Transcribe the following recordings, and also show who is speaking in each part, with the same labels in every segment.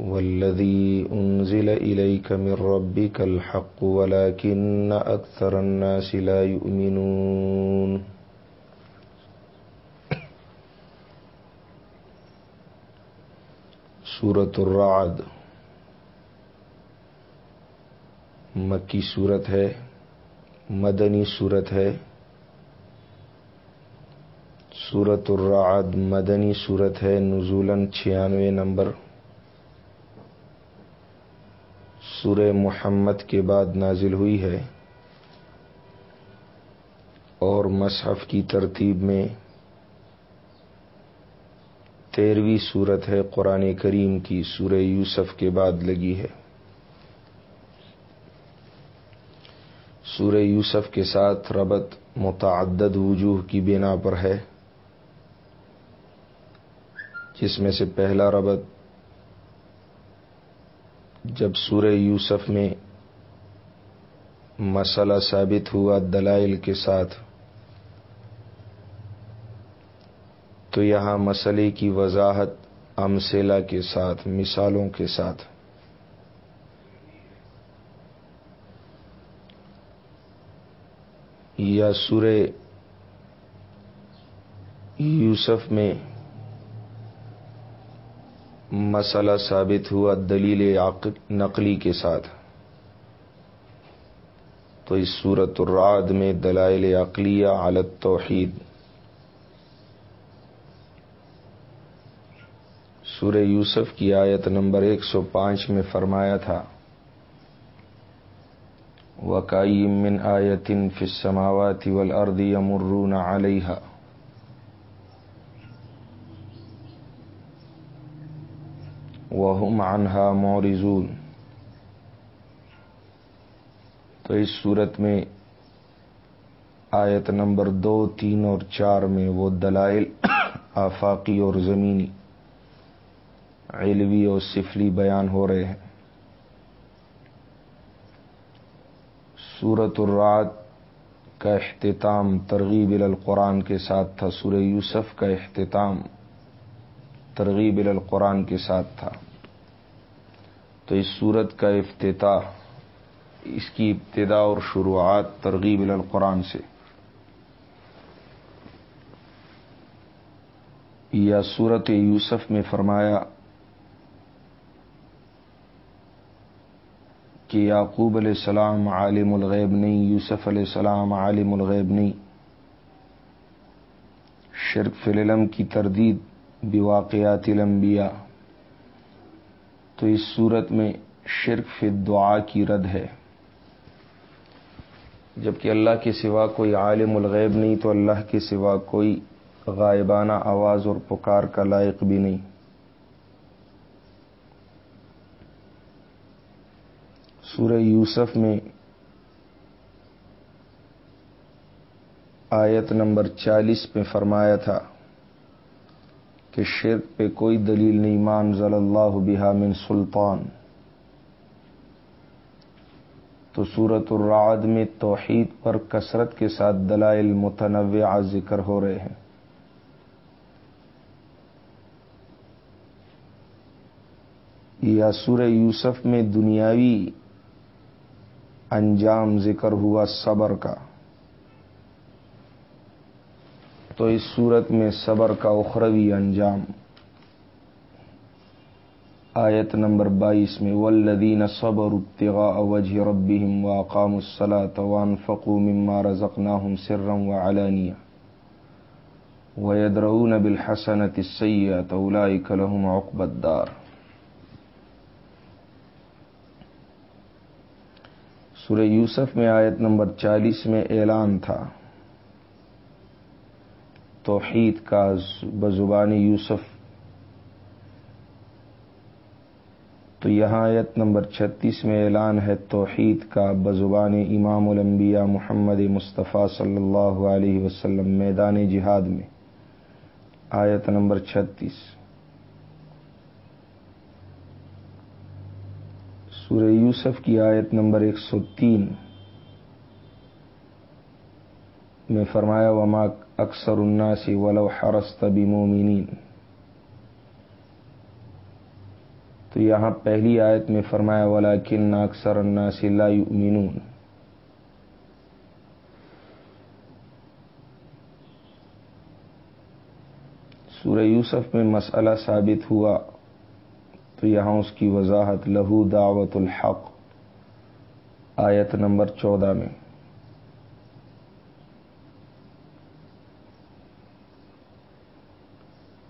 Speaker 1: والذي أنزل إليك من ربك الحق ولكن أكثر الناس لا يؤمنون. سورة الرعد. مکی صورت ہے، مدنی صورت ہے. سورت الرعد مدنی صورت ہے نزولن چھیانوے نمبر. سورہ محمد کے بعد نازل ہوئی ہے اور مصحف کی ترتیب میں تیرہویں صورت ہے قرآن کریم کی، سورہ یوسف کے بعد لگی ہے۔ سورہ یوسف کے ساتھ ربط متعدد وجوہ کی بنا پر ہے، جس میں سے پہلا ربط جب سورہ یوسف میں مسئلہ ثابت ہوا دلائل کے ساتھ، تو یہاں مسئلے کی وضاحت امسیلا کے ساتھ، مثالوں کے ساتھ۔ یا سورہ یوسف میں مسئلہ ثابت ہوا دلیل نقلی کے ساتھ۔ تو اس صورت الرعد میں دلائل عقلیہ علت توحید سورہ یوسف کی آیت نمبر ایک سو پانچ میں فرمایا تھا وکائم من آیتن فسماوات والارض یمرون علیہ وہم عنہا مورزون تو اس صورت میں آیت نمبر دو، تین اور چار میں وہ دلائل آفاقی اور زمینی، علوی اور سفلی بیان ہو رہے ہیں۔ سورت الرات کا اختتام ترغیب القرآن کے ساتھ تھا سورہ یوسف کا اختتام۔ ترغیب القرآن کے ساتھ تھا۔ تو اس صورت کا افتتاح، اس کی ابتدا اور شروعات ترغیب القرآن سے۔ یا صورت یوسف میں فرمایا کہ یعقوب علیہ السلام عالم الغیب نہیں، یوسف علیہ السلام عالم الغیب نہیں۔ شرک فلم کی تردید بواقعات الانبیاء۔ تو اس صورت میں شرک فی دعا کی رد ہے۔ جبکہ اللہ کے سوا کوئی عالم الغیب نہیں، تو اللہ کے سوا کوئی غائبانہ آواز اور پکار کا لائق بھی نہیں۔ سورہ یوسف میں آیت نمبر چالیس میں فرمایا تھا کہ شرک پہ کوئی دلیل نہیں مان ضل اللہ بحا من سلطان۔ تو صورت الرعد میں توحید پر کثرت کے ساتھ دلائل متنوع ذکر ہو رہے ہیں۔ یا سورہ یوسف میں دنیاوی انجام ذکر ہوا صبر کا۔ تو اس صورت میں صبر کا اخروی انجام۔ آیت نمبر بائیس میں ولدین صبر ابتغاء وجہ ربهم واقام الصلاة وانفقوا مما رزقناهم سرا وعلانية۔ ويدرؤون بالحسنة السيئة أولئك لهم عقب الدار۔ سورہ یوسف میں آیت نمبر چالیس میں اعلان تھا۔ توحید کا بزبان یوسف۔ تو یہاں آیت نمبر چھتیس میں اعلان ہے توحید کا بزبان امام الانبیاء محمد مصطفیٰ صلی اللہ علیہ وسلم میدان جہاد میں۔ آیت نمبر چھتیس۔ سورہ یوسف کی آیت نمبر ایک سو تین میں فرمایا، وما اکثر الناسی ولو حرست بمومنین تو یہاں پہلی آیت میں فرمایا والا کن اکثر الناس لا یؤمنون سورہ یوسف میں مسئلہ ثابت ہوا، تو یہاں اس کی وضاحت لہو دعوت الحق۔ آیت نمبر چودہ میں۔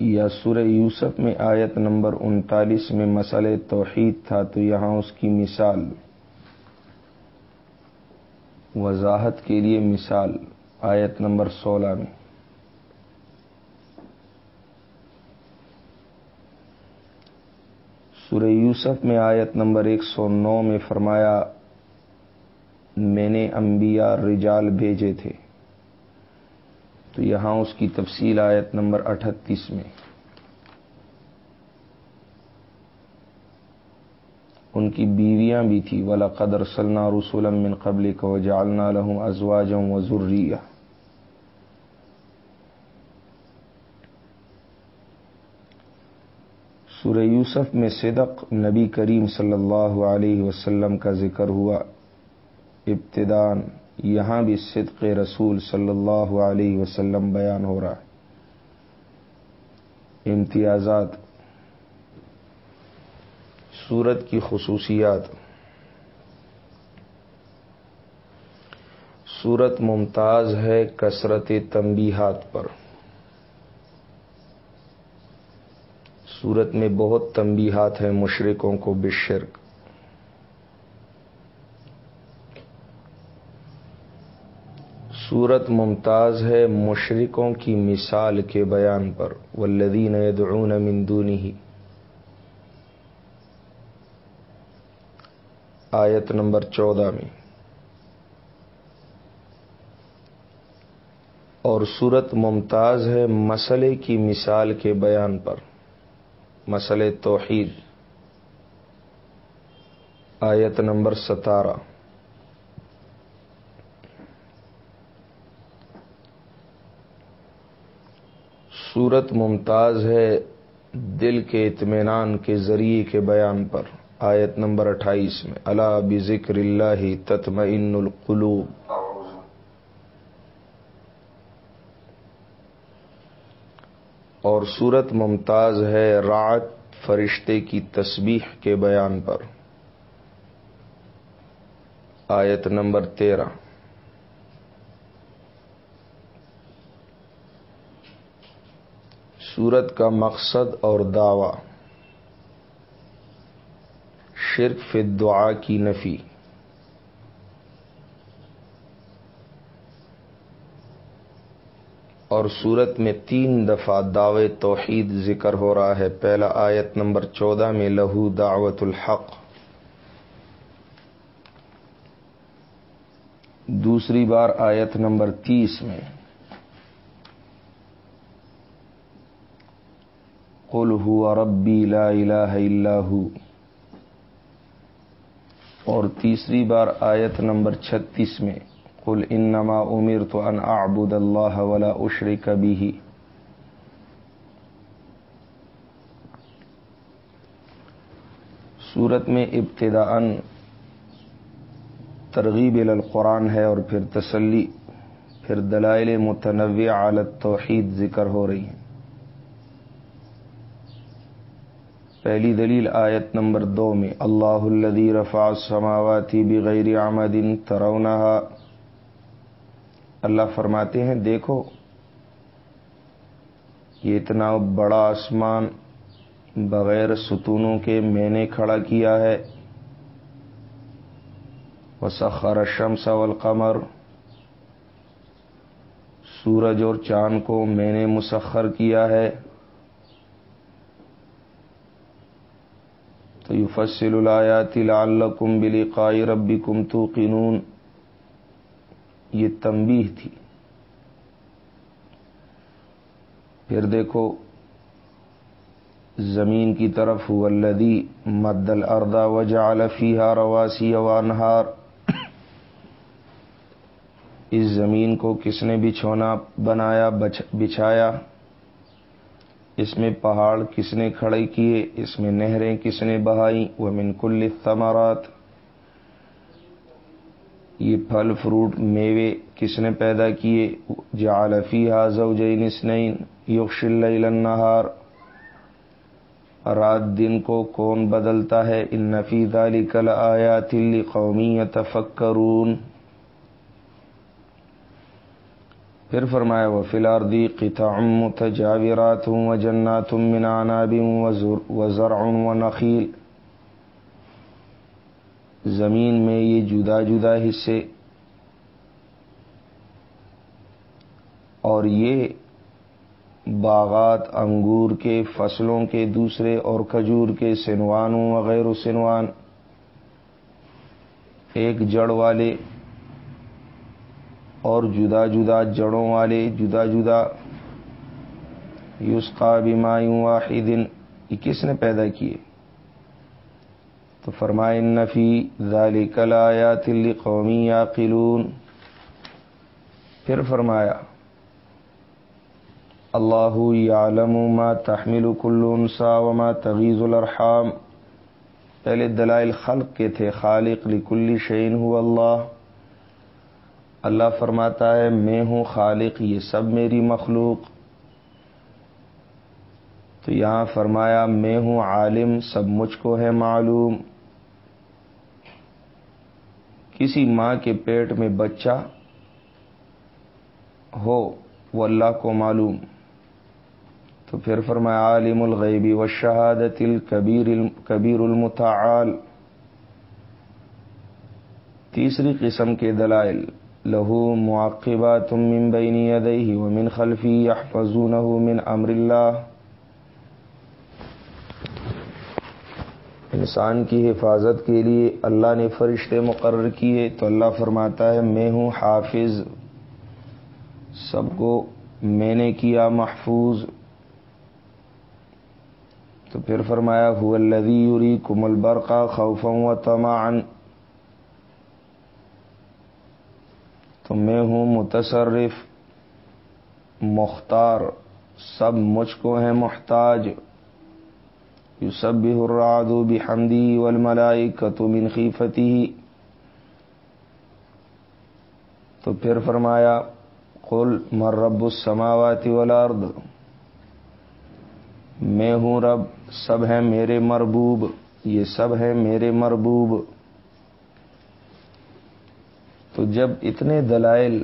Speaker 1: یا سورہ یوسف میں آیت نمبر انتالیس میں مسئلہ توحید تھا تو یہاں اس کی مثال وضاحت کے لیے مثال آیت نمبر سولہ میں۔ سورہ یوسف میں آیت نمبر ایک سو نو میں فرمایا، میں نے انبیاء رجال بھیجے تھے۔ تو یہاں اس کی تفصیل آیت نمبر اٹھتیس میں۔ ان کی بیویاں بھی تھی ولا قدر سلنا رسول من قبل کو جالنا لہوں ازواجوں و ضروریہ سورہ یوسف میں صدق نبی کریم صلی اللہ علیہ وسلم کا ذکر ہوا۔ ابتدان یہاں بھی صدق رسول صلی اللہ علیہ وسلم بیان ہو رہا ہے۔ امتیازات سورت کی خصوصیات۔ سورت ممتاز ہے کثرت تنبیہات پر۔ سورت میں بہت تنبیہات ہیں مشرقوں کو بشرک۔ صورت ممتاز ہے مشرقوں کی مثال کے بیان پر۔ والذین يدعون من دونه۔ آیت نمبر چودہ میں۔ اور صورت ممتاز ہے مسئلے کی مثال کے بیان پر۔ مسئلے توحید۔ آیت نمبر ستارہ۔ صورت ممتاز ہے دل کے اطمینان کے ذریعے کے بیان پر۔ آیت نمبر اٹھائیس میں اللہ بذکر اللہ تطمئن القلوب۔ اور صورت ممتاز ہے رات فرشتے کی تسبیح کے بیان پر۔ آیت نمبر تیرہ۔ صورت کا مقصد اور دعوی۔ شرک فی دعا کی نفی۔ اور صورت میں تین دفعہ دعوے توحید ذکر ہو رہا ہے۔ پہلا آیت نمبر چودہ میں لہو دعوت الحق۔ دوسری بار آیت نمبر تیس میں۔ قل هو ربی لا الہ الا ہو اور تیسری بار آیت نمبر چھتیس میں قل انما امیر تو ان اعبد اللہ ولا اشری کبھی ہی صورت میں ابتدا ان ترغیب القرآن ہے اور پھر تسلی، پھر دلائل متنوع عالت توحید ذکر ہو رہی ہیں۔ پہلی دلیل آیت نمبر دو میں اللہ الدی رفا سماواتی بغیر آمد ترونا اللہ فرماتے ہیں، دیکھو، یہ اتنا بڑا آسمان بغیر ستونوں کے میں نے کھڑا کیا ہے۔ وسخر الشمس والقمر۔ سورج اور چاند کو میں نے مسخر کیا ہے۔ تو یفصل الایات لعلکم بلقاء ربکم توقنون یہ تنبیہ تھی۔ پھر دیکھو، زمین کی طرف ولدی مد الردا وجعل فیہا رواسی وانہار۔ اس زمین کو کس نے بچھونا، بنایا بچھایا؟ اس میں پہاڑ کس نے کھڑے کیے؟ اس میں نہریں کس نے بہائی؟ وہ منکل ثمرات یہ پھل، فروٹ، میوے کس نے پیدا کیے؟ جالفی زوجین اسنین یوکش النہار۔ رات دن کو کون بدلتا ہے؟ ان نفید علی کل آیا تلی قومی تفکرون پھر فرمایا وہ فلاردی قطع متجاورات ہوں و جنات من عناب و ذرع و نخیل زمین میں یہ جدا جدا حصے اور یہ باغات، انگور کے فصلوں کے دوسرے اور کھجور کے سنوانوں وغیرہ سنوان، ایک جڑ والے اور جدا جدا جڑوں والے، جدا جدا یوس کا بیمایوں واحد یہ کس نے پیدا کیے؟ تو فرمائے نفی ذالی کلا تلی قومی یا قلون پھر فرمایا، اللہ یعلم ما تحمل کل انسا وما تغیز الرحام پہلے دلائل خلق کے تھے، خالق لکل شعین ہو اللہ۔ اللہ فرماتا ہے، میں ہوں خالق، یہ سب میری مخلوق۔ تو یہاں فرمایا، میں ہوں عالم، سب مجھ کو ہے معلوم۔ کسی ماں کے پیٹ میں بچہ ہو، وہ اللہ کو معلوم۔ تو پھر فرمایا، عالم الغیبی و شہادت کبیر المتعال۔ تیسری قسم کے دلائل۔ لہو معقبہ تم من بینی یدئی ومن خلفی يحفظونه من امر اللہ انسان کی حفاظت کے لیے اللہ نے فرشتے مقرر کیے تو اللہ فرماتا ہے، میں ہوں حافظ۔ سب کو میں نے کیا محفوظ۔ تو پھر فرمایا، هو الذی یریکم البرق خوفا و طمعا۔ تو میں ہوں متصرف، مختار، سب مجھ کو ہیں محتاج۔ یو سب بھی حراد بھی حمدی والملائی کتو من خیفتی۔ تو پھر فرمایا، قل مر رب السماوات والارض؟ میں ہوں رب، سب ہیں میرے مربوب۔ یہ سب ہیں میرے مربوب۔ تو جب اتنے دلائل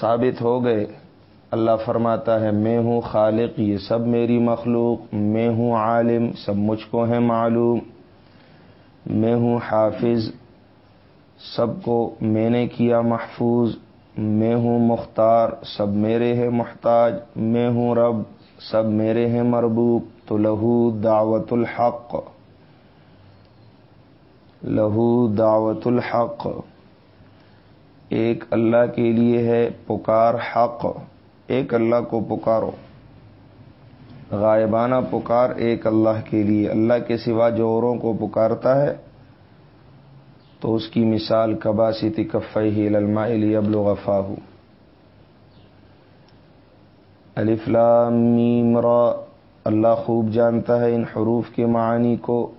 Speaker 1: ثابت ہو گئے، اللہ فرماتا ہے، میں ہوں خالق، یہ سب میری مخلوق، میں ہوں عالم، سب مجھ کو ہے معلوم، میں ہوں حافظ، سب کو میں نے کیا محفوظ، میں ہوں مختار، سب میرے ہیں محتاج، میں ہوں رب، سب میرے ہیں مربوب، تو لہو دعوت الحق۔ لہو دعوت الحق۔ ایک اللہ کے لیے ہے پکار حق۔ ایک اللہ کو پکارو۔ غائبانہ پکار ایک اللہ کے لیے۔ اللہ کے سوا جو اوروں کو پکارتا ہے، تو اس کی مثال کباسی تکف ہی للما علی ابل غفا را۔ اللہ خوب جانتا ہے ان حروف کے معنی کو۔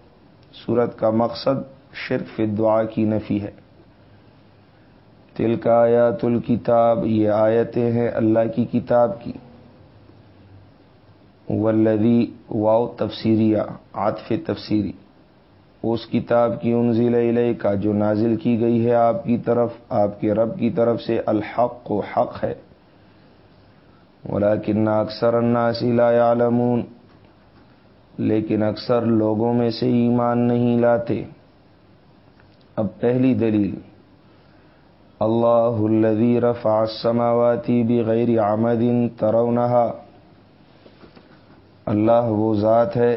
Speaker 1: صورت کا مقصد شرک فی دعا کی نفی ہے۔ تل کا آیات الکتاب، یہ آیتیں ہیں اللہ کی کتاب کی۔ ولدی واؤ تفسیریہ عاطف تفسیری۔ اس کتاب کی انزل علیہ کا جو نازل کی گئی ہے آپ کی طرف، آپ کے رب کی طرف سے الحق کو حق ہے۔ ولیکن اکثر الناس لا يعلمون لیکن اکثر لوگوں میں سے ایمان نہیں لاتے۔ اب پہلی دلیل، اللہ الذي رفع السماوات بغیر عمد ترونها اللہ وہ ذات ہے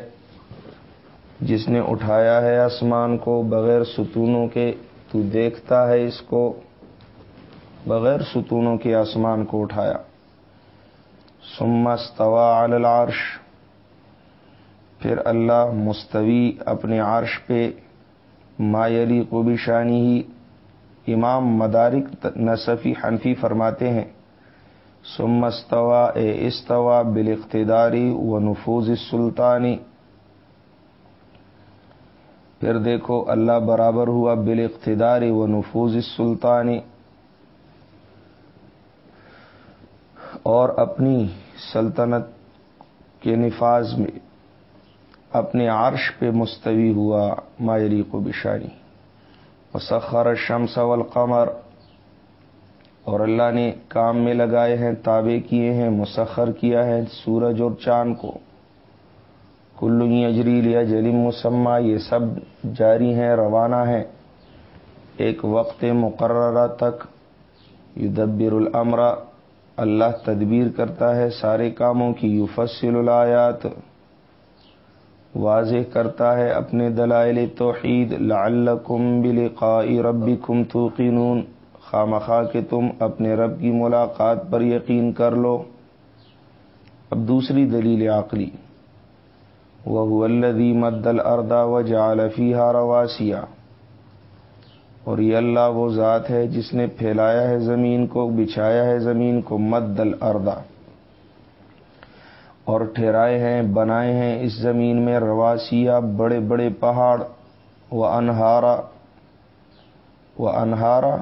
Speaker 1: جس نے اٹھایا ہے آسمان کو بغیر ستونوں کے، تو دیکھتا ہے اس کو بغیر ستونوں کے آسمان کو اٹھایا۔ سمستوا العرش، پھر اللہ مستوی اپنے عرش پہ مایلی کو بھی شانی ہی امام مدارک نصفی حنفی فرماتے ہیں سمستوا اے استوا بال اقتداری و نفوذ سلطانی پھر دیکھو، اللہ برابر ہوا بال اقتداری و نفوذ سلطانی اور اپنی سلطنت کے نفاذ میں اپنے عرش پہ مستوی ہوا مایری کو بشانی. وسخر شمس والقمر. اور اللہ نے کام میں لگائے ہیں، تابع کیے ہیں، مسخر کیا ہے سورج اور چاند کو. کلو اجری لیا جلیم مسمہ یہ سب جاری ہیں، روانہ ہیں. ایک وقت مقررہ تک یدبر الامر، اللہ تدبیر کرتا ہے سارے کاموں کی، یفصل الایات واضح کرتا ہے اپنے دلائل توحید، لعلکم بلقاء ربکم توقنون۔ خامخواہ کہ تم اپنے رب کی ملاقات پر یقین کر لو۔ اب دوسری دلیل عقلی۔ وہ الدی مد الردا و جالفی رواسیا اور یہ اللہ وہ ذات ہے جس نے پھیلایا ہے زمین کو، بچھایا ہے زمین کو، مد الردا اور ٹھہرائے ہیں، بنائے ہیں۔ اس زمین میں رواسیا بڑے بڑے پہاڑ و انہارا و انہارا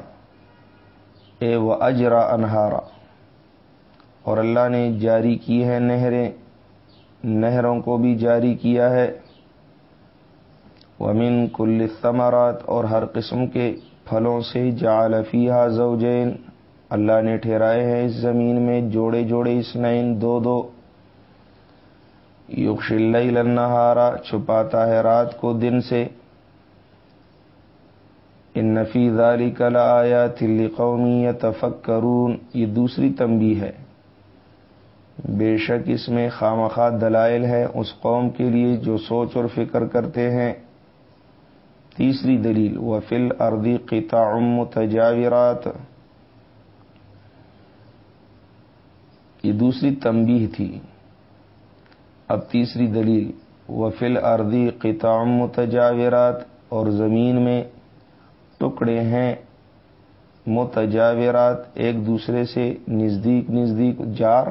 Speaker 1: اے و اجرا انہارا۔ اور اللہ نے جاری کی ہے نہریں۔ نہروں کو بھی جاری کیا ہے۔ ومن کل ثمرات اور ہر قسم کے پھلوں سے جعل زوجین۔ اللہ نے ٹھہرائے ہیں اس زمین میں جوڑے جوڑے اسنین دو دو۔ یوکش النہارا چھپاتا ہے رات کو دن سے۔ ان نفی داری کلا آیا تلی قومی تفکرون یہ دوسری تنبی ہے۔ بے شک اس میں خامخواہ دلائل ہے اس قوم کے لیے جو سوچ اور فکر کرتے ہیں۔ تیسری دلیل و فل اردی قطع تجاورات یہ دوسری تنبیہ تھی۔ اب تیسری دلیل و فل اردی قطع متجاورات، اور زمین میں ٹکڑے ہیں متجاورات، ایک دوسرے سے نزدیک نزدیک جار،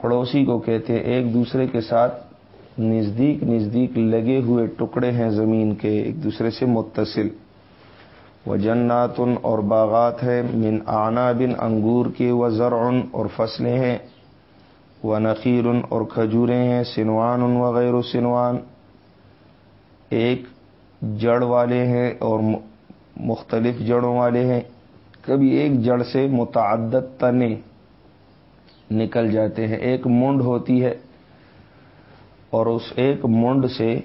Speaker 1: پڑوسی کو کہتے ہیں، ایک دوسرے کے ساتھ نزدیک نزدیک لگے ہوئے ٹکڑے ہیں زمین کے، ایک دوسرے سے متصل۔ وہ جناتن اور باغات ہیں، من آنا بن انگور کے و زرعن اور فصلیں ہیں۔ وہ نقیر اور کھجوریں ہیں، سنوان وغیرہ سنوان۔ ایک جڑ والے ہیں اور مختلف جڑوں والے ہیں۔ کبھی ایک جڑ سے متعدد تنے نکل جاتے ہیں۔ ایک منڈ ہوتی ہے اور اس ایک منڈ سے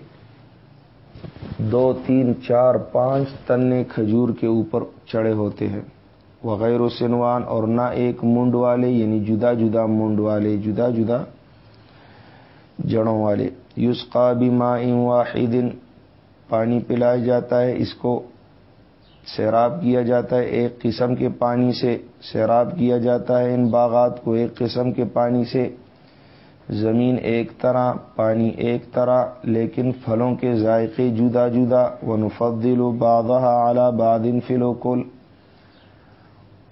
Speaker 1: دو، تین، چار، پانچ تنے کھجور کے اوپر چڑھے ہوتے ہیں۔ وغیر و سنوان اور نہ ایک منڈ والے یعنی جدا جدا منڈ والے، جدا جدا جڑوں والے۔ یوس کا بھی واحد، پانی پلایا جاتا ہے، اس کو سیراب کیا جاتا ہے۔ ایک قسم کے پانی سے سیراب کیا جاتا ہے۔ ان باغات کو ایک قسم کے پانی سے زمین ایک طرح، پانی ایک طرح، لیکن پھلوں کے ذائقے جدا جدا۔ و نفدل و باغہ اعلیٰ بادن فلو کل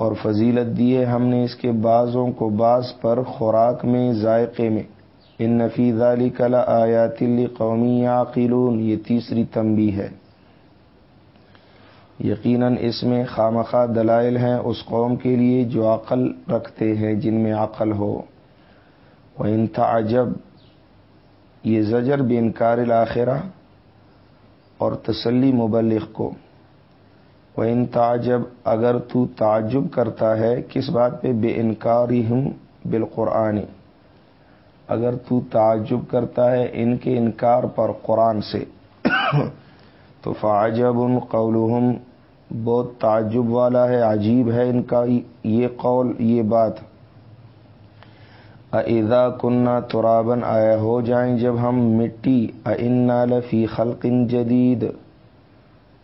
Speaker 1: اور فضیلت دیے ہم نے اس کے بعضوں کو بعض پر خوراک میں، ذائقے میں۔ ان نفیز علی کلا آیات قومی عقیلون یہ تیسری تنبی ہے۔ یقیناً اس میں خامخواہ دلائل ہیں اس قوم کے لیے جو عقل رکھتے ہیں، جن میں عقل ہو۔ وہ ان یہ زجر بے انکار الآخرہ اور تسلی مبلغ کو۔ وہ ان تعجب، اگر تو تعجب کرتا ہے، کس بات پہ؟ بے انکاری ہوں بالقرآن۔ اگر تو تعجب کرتا ہے ان کے انکار پر قرآن سے۔ تو فاجب ان قولہم بہت تعجب والا ہے، عجیب ہے ان کا یہ قول، یہ بات۔ ادا کنہ ترابن آیا ہو جائیں جب ہم مٹی۔ انا لفی خلقن جدید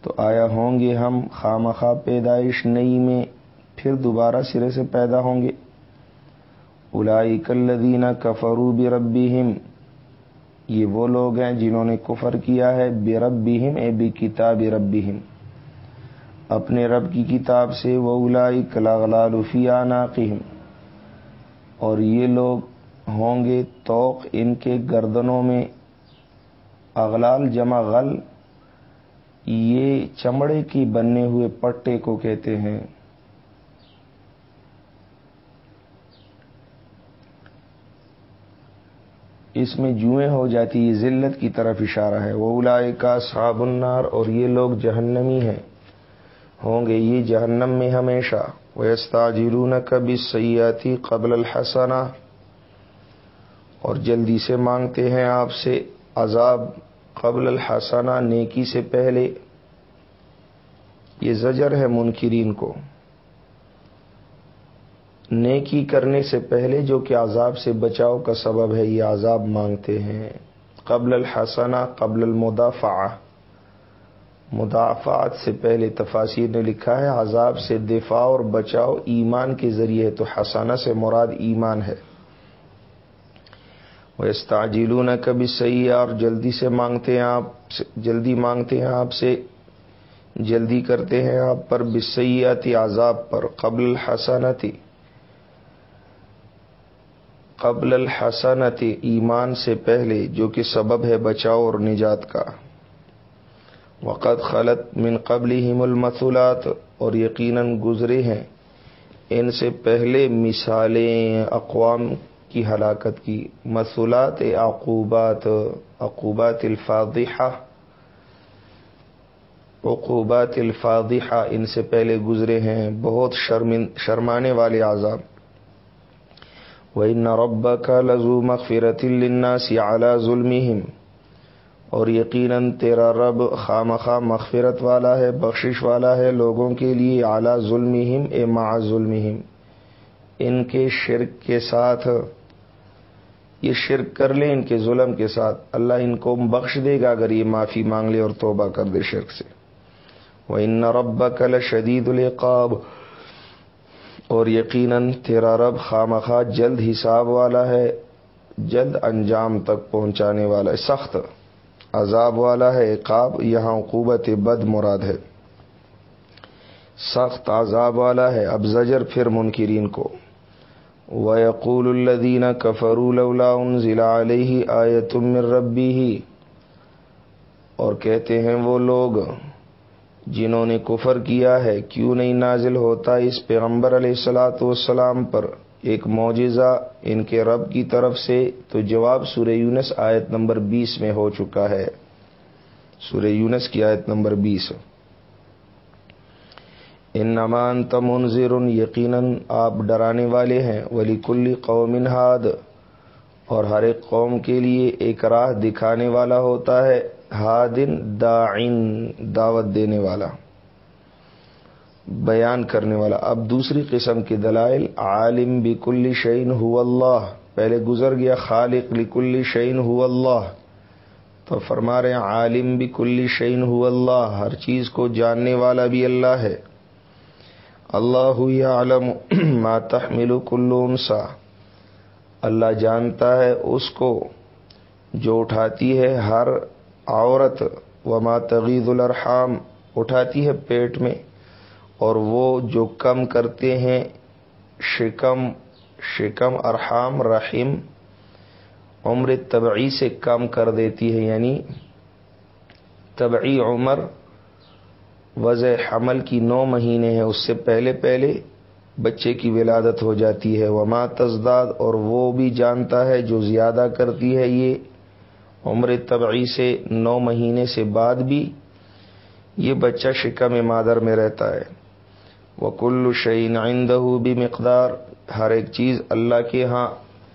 Speaker 1: تو آیا ہوں گے ہم، خامخواہ پیدائش نئی میں پھر دوبارہ سرے سے پیدا ہوں گے۔ الائی کلدینہ کفرو بربی یہ وہ لوگ ہیں جنہوں نے کفر کیا ہے بے رب اے بی کتاب رب اپنے رب کی کتاب سے وہ الائی کلاغلالفیہ ناقم اور یہ لوگ ہوں گے توق ان کے گردنوں میں، اغلال جمع غل یہ چمڑے کی بننے ہوئے پٹے کو کہتے ہیں۔ اس میں جوئیں ہو جاتی یہ ذلت کی طرف اشارہ ہے۔ وہ الاائے کا صاب النار اور یہ لوگ جہنمی ہیں۔ ہوں گے یہ جہنم میں ہمیشہ۔ ویستا جرون کبھی سیاتی قبل الحسنہ اور جلدی سے مانگتے ہیں آپ سے عذاب۔ قبل الحسنہ، نیکی سے پہلے۔ یہ زجر ہے منکرین کو۔ نیکی کرنے سے پہلے جو کہ عذاب سے بچاؤ کا سبب ہے، یہ عذاب مانگتے ہیں۔ قبل الحسنہ، قبل المدافع مدافعات سے پہلے تفاصیر نے لکھا ہے، عذاب سے دفاع اور بچاؤ ایمان کے ذریعے تو حسانہ سے مراد ایمان ہے۔ وہ استاجلون کبھی صحیح اور جلدی سے مانگتے ہیں آپ جلدی مانگتے ہیں آپ سے، جلدی کرتے ہیں آپ پر بسیاتی عذاب پر، قبل الحسنتی قبل الحسنت ایمان سے پہلے، جو کہ سبب ہے بچاؤ اور نجات کا۔ وقت خلط من قبل ہی المسولات اور یقیناً گزرے ہیں۔ ان سے پہلے مثالیں، اقوام کی ہلاکت کی مسولات عقوبات عقوبات الفاظحہ عقوبات الفاظحہ ان سے پہلے گزرے ہیں بہت شرمانے والے عذاب۔ وَإِنَّ رَبَّكَ لَذُو مَغْفِرَةٍ لِلنَّاسِ عَلَى ظُلْمِهِمْ۔ اور یقیناً تیرا رب خامخواہ مغفرت والا ہے، بخشش والا ہے لوگوں کے لیے اعلیٰ ظلمہم اے مع ظلمہم ان کے شرک کے ساتھ یہ شرک کر لیں ان کے ظلم کے ساتھ۔ اللہ ان کو بخش دے گا اگر یہ معافی مانگ لے اور توبہ کر دے شرک سے۔ وہ ان رب کل شدید القاب اور یقیناً تیرا رب خامخواہ جلد حساب والا ہے، جلد انجام تک پہنچانے والا ہے، سخت عذاب والا ہے۔ عقاب، یہاں عقوبت بد مراد ہے۔ سخت عذاب والا ہے۔ اب زجر پھر منکرین کو۔ وقول الدین کفر ضلع علیہ آئے تم ربی ہی اور کہتے ہیں وہ لوگ جنہوں نے کفر کیا ہے، کیوں نہیں نازل ہوتا اس پیغمبر علیہ السلاۃ والسلام پر؟ ایک معجزہ ان کے رب کی طرف سے۔ تو جواب سورہ یونس آیت نمبر بیس میں ہو چکا ہے۔ سورہ یونس کی آیت نمبر بیس۔ ان نمان تمنظر یقیناً آپ ڈرانے والے ہیں ولی کلی قوم ہاد اور ہر ایک قوم کے لیے ایک راہ دکھانے والا ہوتا ہے ہادن داعن دعوت دینے والا، بیان کرنے والا۔ اب دوسری قسم کی دلائل، عالم بکل شعین ہو اللہ پہلے گزر گیا خالق لکل شعین ہو اللہ تو فرما رہے ہیں، عالم بکل شعین ہو اللہ ہر چیز کو جاننے والا بھی اللہ ہے۔ اللہ عالم ماتحمل کلونسا اللہ جانتا ہے اس کو جو اٹھاتی ہے ہر عورت و تغید الرحام اٹھاتی ہے پیٹ میں۔ اور وہ جو کم کرتے ہیں، شکم شکم، ارحام رحیم عمر طبعی سے کم کر دیتی ہے یعنی طبعی عمر وضع حمل کی نو مہینے ہیں، اس سے پہلے پہلے بچے کی ولادت ہو جاتی ہے۔ وما تزداد، اور وہ بھی جانتا ہے جو زیادہ کرتی ہے۔ یہ عمر طبعی سے نو مہینے سے بعد بھی یہ بچہ شکم مادر میں رہتا ہے۔ وہ کل شعین آئندہ بھی مقدار ہر ایک چیز اللہ کے ہاں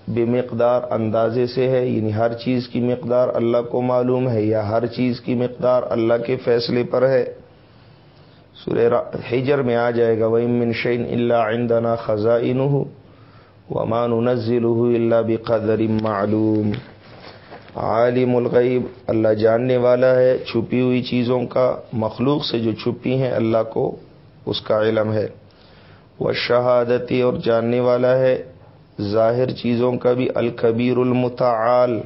Speaker 1: بے مقدار اندازے سے ہے یعنی ہر چیز کی مقدار اللہ کو معلوم ہے یا ہر چیز کی مقدار اللہ کے فیصلے پر ہے۔ سورہ ہجر میں آ جائے گا وہ من شعین اللہ آئندہ خزاں ومان نزل اللہ بقدر معلوم۔ عالم الغیب، اللہ جاننے والا ہے، چھپی ہوئی چیزوں کا مخلوق سے جو چھپی ہیں، اللہ کو اس کا علم ہے۔ وہ شہادتی اور جاننے والا ہے، ظاہر چیزوں کا بھی، الکبیر المتعال۔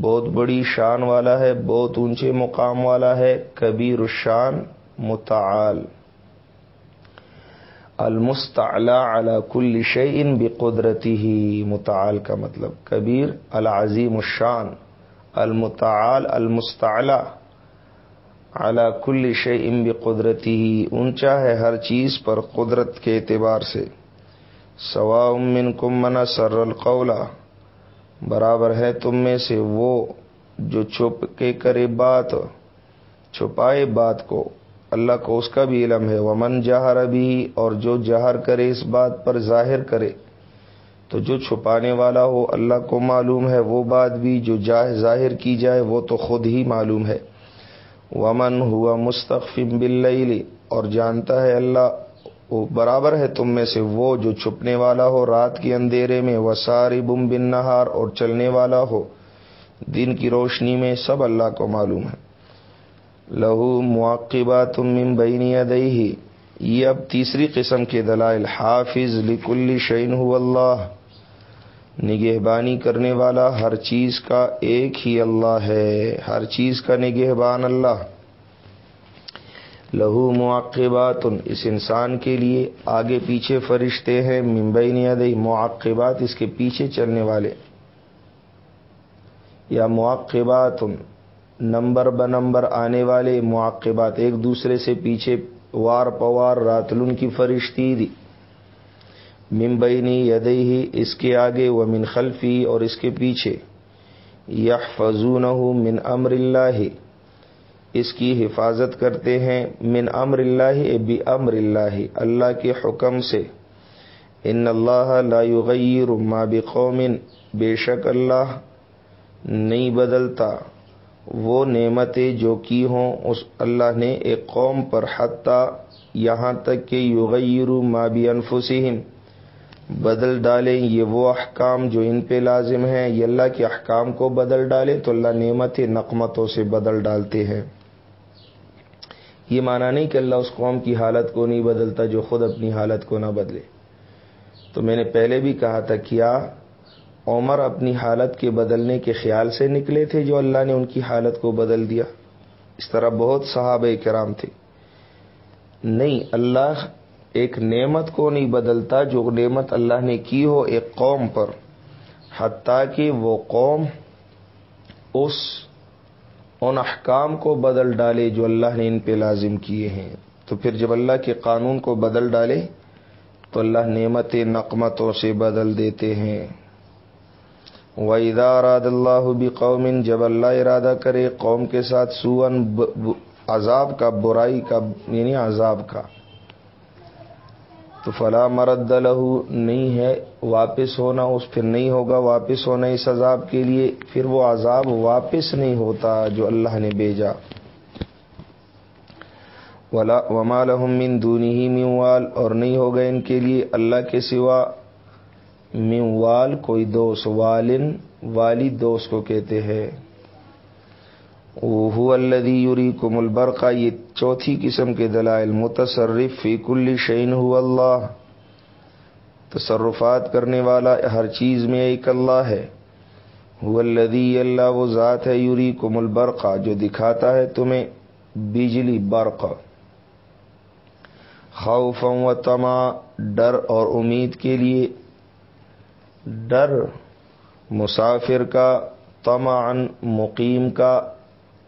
Speaker 1: بہت بڑی شان والا ہے، بہت اونچے مقام والا ہے، کبیر الشان۔ متعال. المستعلا علی کل شعین بقدرتی ہی متعال کا مطلب کبیر، العظیم الشان. المتعال المستعلا علی کل شعین بقدرتی ہی اونچا ہے ہر چیز پر قدرت کے اعتبار سے. سوا امن کم منا سر القولا برابر ہے تم میں سے وہ جو چھپ کے کرے بات، چھپائے بات کو. اللہ کو اس کا بھی علم ہے۔ ومن جہر ابھی اور جو جہر کرے اس بات پر ظاہر کرے۔ تو جو چھپانے والا ہو، اللہ کو معلوم ہے، وہ بات بھی جو ظاہر کی جائے، وہ تو خود ہی معلوم ہے۔ ومن ہوا مستقفم بل اور جانتا ہے اللہ، وہ برابر ہے تم میں سے۔ وہ جو چھپنے والا ہو رات کے اندھیرے میں وہ ساری بم بن نہار اور چلنے والا ہو، دن کی روشنی میں، سب اللہ کو معلوم ہے۔ لہو معقبات من بین یدیہ۔ یہ اب تیسری قسم کے دلائل۔ حافظ لکل شعین ہو اللہ۔ نگہبانی کرنے والا ہر چیز کا ایک ہی اللہ ہے۔ ہر چیز کا نگہبان اللہ۔ لہو معقبات اس انسان کے لیے آگے پیچھے فرشتے ہیں۔ ممبئی یدئی معقبات اس کے پیچھے چلنے والے۔ یا معقبات نمبر ب نمبر آنے والے معقبات ایک دوسرے سے پیچھے وار پوار راتلن کی فرشتی دی۔ ممبئی یدئی ہی اس کے آگے و من خلفی، اور اس کے پیچھے۔ یہ فضون من امر اللہ۔ اس کی حفاظت کرتے ہیں من امر اللہ، بی امر اللہ اللہ کے حکم سے۔ ان اللہ لا یغیر ما بقوم، بے شک اللہ نہیں بدلتا۔ وہ نعمتیں جو کی ہوں، اس اللہ نے ایک قوم پر حتیٰ یہاں تک کہ یغیر مابی انفسہم بدل ڈالیں، یہ وہ احکام جو ان پہ لازم ہیں۔ یہ اللہ کے احکام کو بدل ڈالیں تو اللہ نعمت نقمتوں سے بدل ڈالتے ہیں۔ یہ مانا نہیں کہ اللہ اس قوم کی حالت کو نہیں بدلتا جو خود اپنی حالت کو نہ بدلے۔ تو میں نے پہلے بھی کہا تھا، کیا عمر اپنی حالت کے بدلنے کے خیال سے نکلے تھے جو اللہ نے ان کی حالت کو بدل دیا۔ اس طرح بہت صحابہ کرام تھے۔ نہیں، اللہ ایک نعمت کو نہیں بدلتا جو نعمت اللہ نے کی ہو ایک قوم پر، حتیٰ کہ وہ قوم اس، ان احکام کو بدل ڈالے جو اللہ نے ان پہ لازم کیے ہیں۔ تو پھر جب اللہ کے قانون کو بدل ڈالے تو اللہ نعمت نقمتوں سے بدل دیتے ہیں۔ و اراد اللہ بھی جب اللہ ارادہ کرے قوم کے ساتھ سون عذاب کا، برائی کا یعنی عذاب کا، تو فلاں مرد لہو نہیں ہے، واپس ہونا، اس پھر نہیں ہوگا، واپس ہونا اس عذاب کے لیے، پھر وہ عذاب واپس نہیں ہوتا جو اللہ نے بھیجا۔ وما من دونی ہی میوال اور نہیں ہوگا ان کے لیے اللہ کے سوا میوال کوئی دوست، والن، والی دوست کو کہتے ہیں۔ وہ الدی یوری کم البرقا یہ چوتھی قسم کے دلائل، متصرف فی کل شعین ہو اللہ۔ تصرفات کرنے والا ہر چیز میں ایک اللہ ہے۔ الدی اللہ، وہ ذات ہے یوری کم البرقا جو دکھاتا ہے تمہیں بجلی، برق۔ خوف و تما ڈر اور امید کے لیے ڈر، مسافر کا تمعن مقیم کا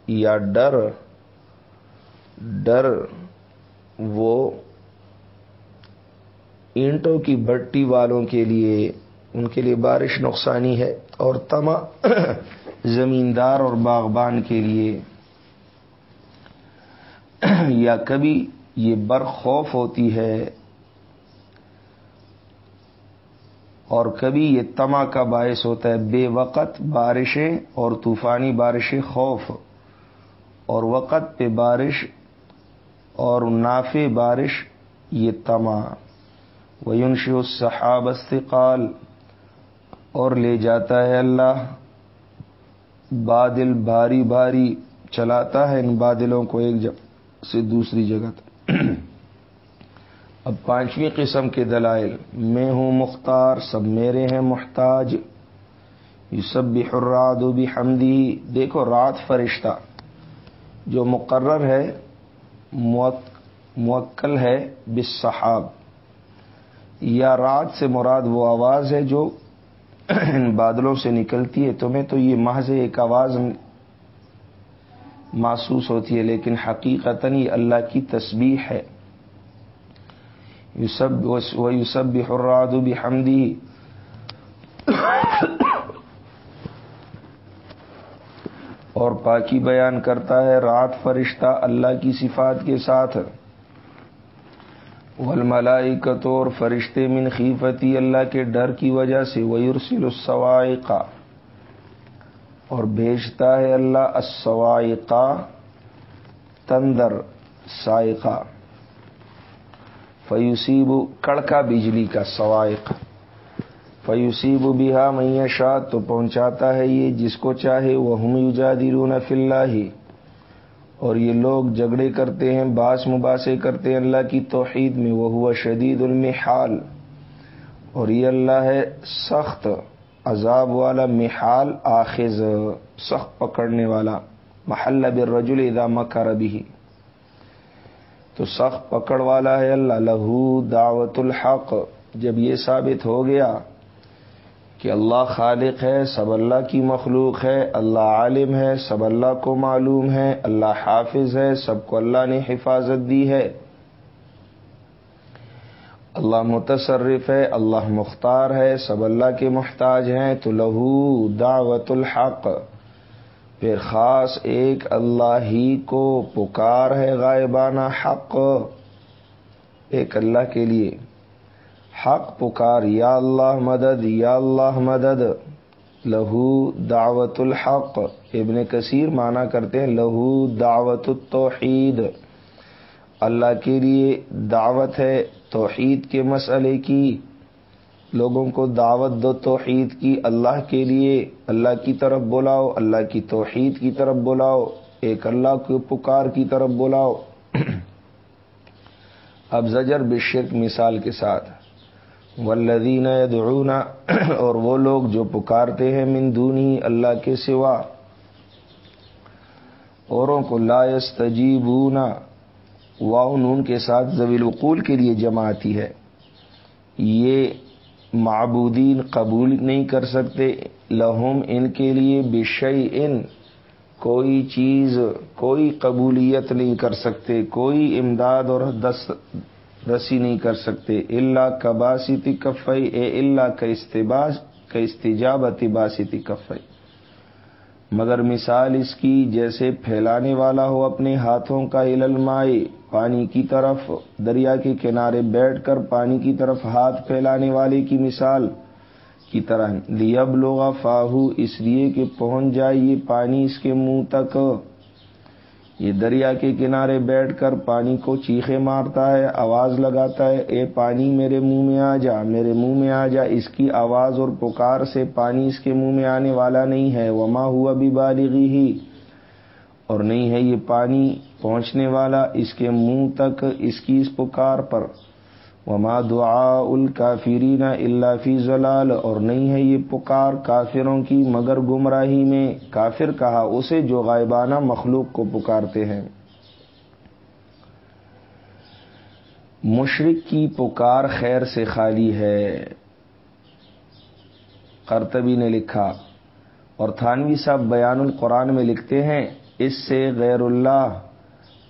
Speaker 1: یا ڈر ڈر وہ اینٹوں کی بٹی والوں کے لیے، ان کے لیے بارش نقصانی ہے اور تما زمیندار اور باغبان کے لیے یا کبھی یہ برخوف ہوتی ہے اور کبھی یہ تما کا باعث ہوتا ہے بے وقت بارشیں اور طوفانی بارشیں خوف اور وقت پہ بارش اور نافع بارش، یہ تما وینش الصحاب استقال اور لے جاتا ہے اللہ۔ بادل بھاری بھاری چلاتا ہے ان بادلوں کو ایک جگہ سے دوسری جگہ تک۔ اب پانچویں قسم کے دلائل، میں ہوں مختار، سب میرے ہیں محتاج یہ سب بھی حراد بھی حمدی دیکھو رات فرشتہ، جو مقرر ہے موکل ہے بصحاب یا رات سے مراد وہ آواز ہے جو ان بادلوں سے نکلتی ہے تمہیں، تو یہ محض ایک آواز محسوس ہوتی ہے، لیکن حقیقت یہ اللہ کی تسبیح ہے۔ یوسب و یوسب حراد اور پاکی بیان کرتا ہے، رات فرشتہ اللہ کی صفات کے ساتھ۔ والملائکت اور فرشتے من خیفتی اللہ کے ڈر کی وجہ سے ویرسل السوائقہ اور بھیجتا ہے اللہ السوائقہ تندر سائقہ۔ فیوسیب کڑکا بجلی کا سوائق۔ فیوسیب بہا معیشہ تو پہنچاتا ہے یہ جس کو چاہے وہ ہم یجادلون فی اللہ۔ اور یہ لوگ جھگڑے کرتے ہیں، باس مباسے کرتے ہیں اللہ کی توحید میں وہ ہوا شدید المحال۔ اور یہ اللہ ہے سخت عذاب والا محال، آخذ، سخت پکڑنے والا۔ محل بالرجل اذا مکر بھی تو سخت پکڑ والا ہے اللہ، لہو دعوت الحق جب یہ ثابت ہو گیا کہ اللہ خالق ہے، سب اللہ کی مخلوق ہے، اللہ عالم ہے، سب اللہ کو معلوم ہے، اللہ حافظ ہے، سب کو اللہ نے حفاظت دی ہے۔ اللہ متصرف ہے، اللہ مختار ہے، سب اللہ کے محتاج ہیں۔ تو لہو دعوت الحق پھر خاص ایک اللہ ہی کو پکار ہے غائبانہ حق، ایک اللہ کے لیے حق پکار، یا اللہ مدد، یا اللہ مدد، لہو دعوت الحق، ابن کثیر مانا کرتے ہیں لہو دعوت التوحید۔ اللہ کے لیے دعوت ہے توحید کے مسئلے کی۔ لوگوں کو دعوت دو توحید کی اللہ کے لیے، اللہ کی طرف بلاؤ، اللہ کی توحید کی طرف بلاؤ، ایک اللہ کو پکار کی طرف بلاؤ۔ اب زجر بشرک مثال کے ساتھ۔ والذین یدعون اور وہ لوگ جو پکارتے ہیں من دونی اللہ کے سوا۔ اوروں کو لا یستجیبون واؤن کے ساتھ زویل وقول کے لیے جمع آتی ہے۔ یہ معبودین قبول نہیں کر سکتے، لہم ان کے لیے بشئی ان کوئی چیز، کوئی قبولیت نہیں کر سکتے، کوئی امداد اور دست رسی نہیں کر سکتے اللہ کا باسیتی کفئی اے اللہ کا استباس کا استجابت باسیتی کفئی مگر مثال اس کی، جیسے پھیلانے والا ہو اپنے ہاتھوں کا علمائے پانی کی طرف، دریا کے کنارے بیٹھ کر پانی کی طرف ہاتھ پھیلانے والے کی مثال کی طرح لیب لوگا فاہو، اس لیے کہ پہنچ جائے یہ پانی اس کے منہ تک۔ یہ دریا کے کنارے بیٹھ کر پانی کو چیخے مارتا ہے، آواز لگاتا ہے، اے پانی، میرے منہ میں آ جا، میرے منہ میں آ جا۔ اس کی آواز اور پکار سے پانی اس کے منہ میں آنے والا نہیں ہے۔ وما ہوا بھی بالغی ہی اور نہیں ہے یہ پانی پہنچنے والا اس کے منہ تک اس کی اس پکار پر۔ وما دعا الکافرین اللہ فی ضلال اور نہیں ہے یہ پکار کافروں کی مگر گمراہی میں۔ کافر کہا اسے جو غائبانہ مخلوق کو پکارتے ہیں۔ مشرق کی پکار خیر سے خالی ہے۔ کرتبی نے لکھا اور تھانوی صاحب بیان القرآن میں لکھتے ہیں اس سے غیر اللہ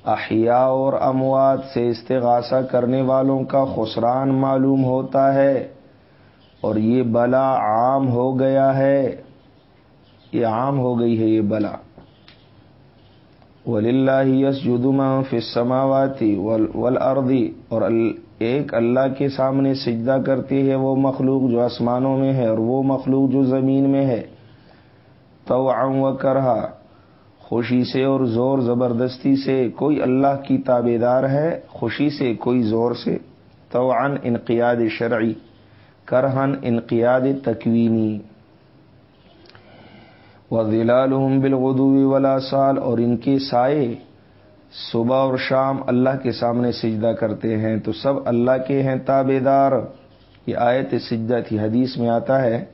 Speaker 1: احیاء اور اموات سے استغاثہ کرنے والوں کا خسران معلوم ہوتا ہے اور یہ بلا عام ہو گیا ہے۔ یہ عام ہو گئی ہے یہ بلا۔ ولی اللہ یس جدما فسماواتی ولردی اور ایک اللہ کے سامنے سجدہ کرتی ہے وہ مخلوق جو آسمانوں میں ہے اور وہ مخلوق جو زمین میں ہے۔ تو و کرہا خوشی سے اور زور زبردستی سے کوئی اللہ کی تابے دار ہے، خوشی سے کوئی زور سے۔ توعن انقیاد شرعی کرہن انقیاد تکوینی۔ و ضلالحم بالغدو ولا سال، اور ان کے سائے صبح اور شام اللہ کے سامنے سجدہ کرتے ہیں۔ تو سب اللہ کے ہیں تابے دار یہ آیت سجدہ تھی حدیث میں آتا ہے۔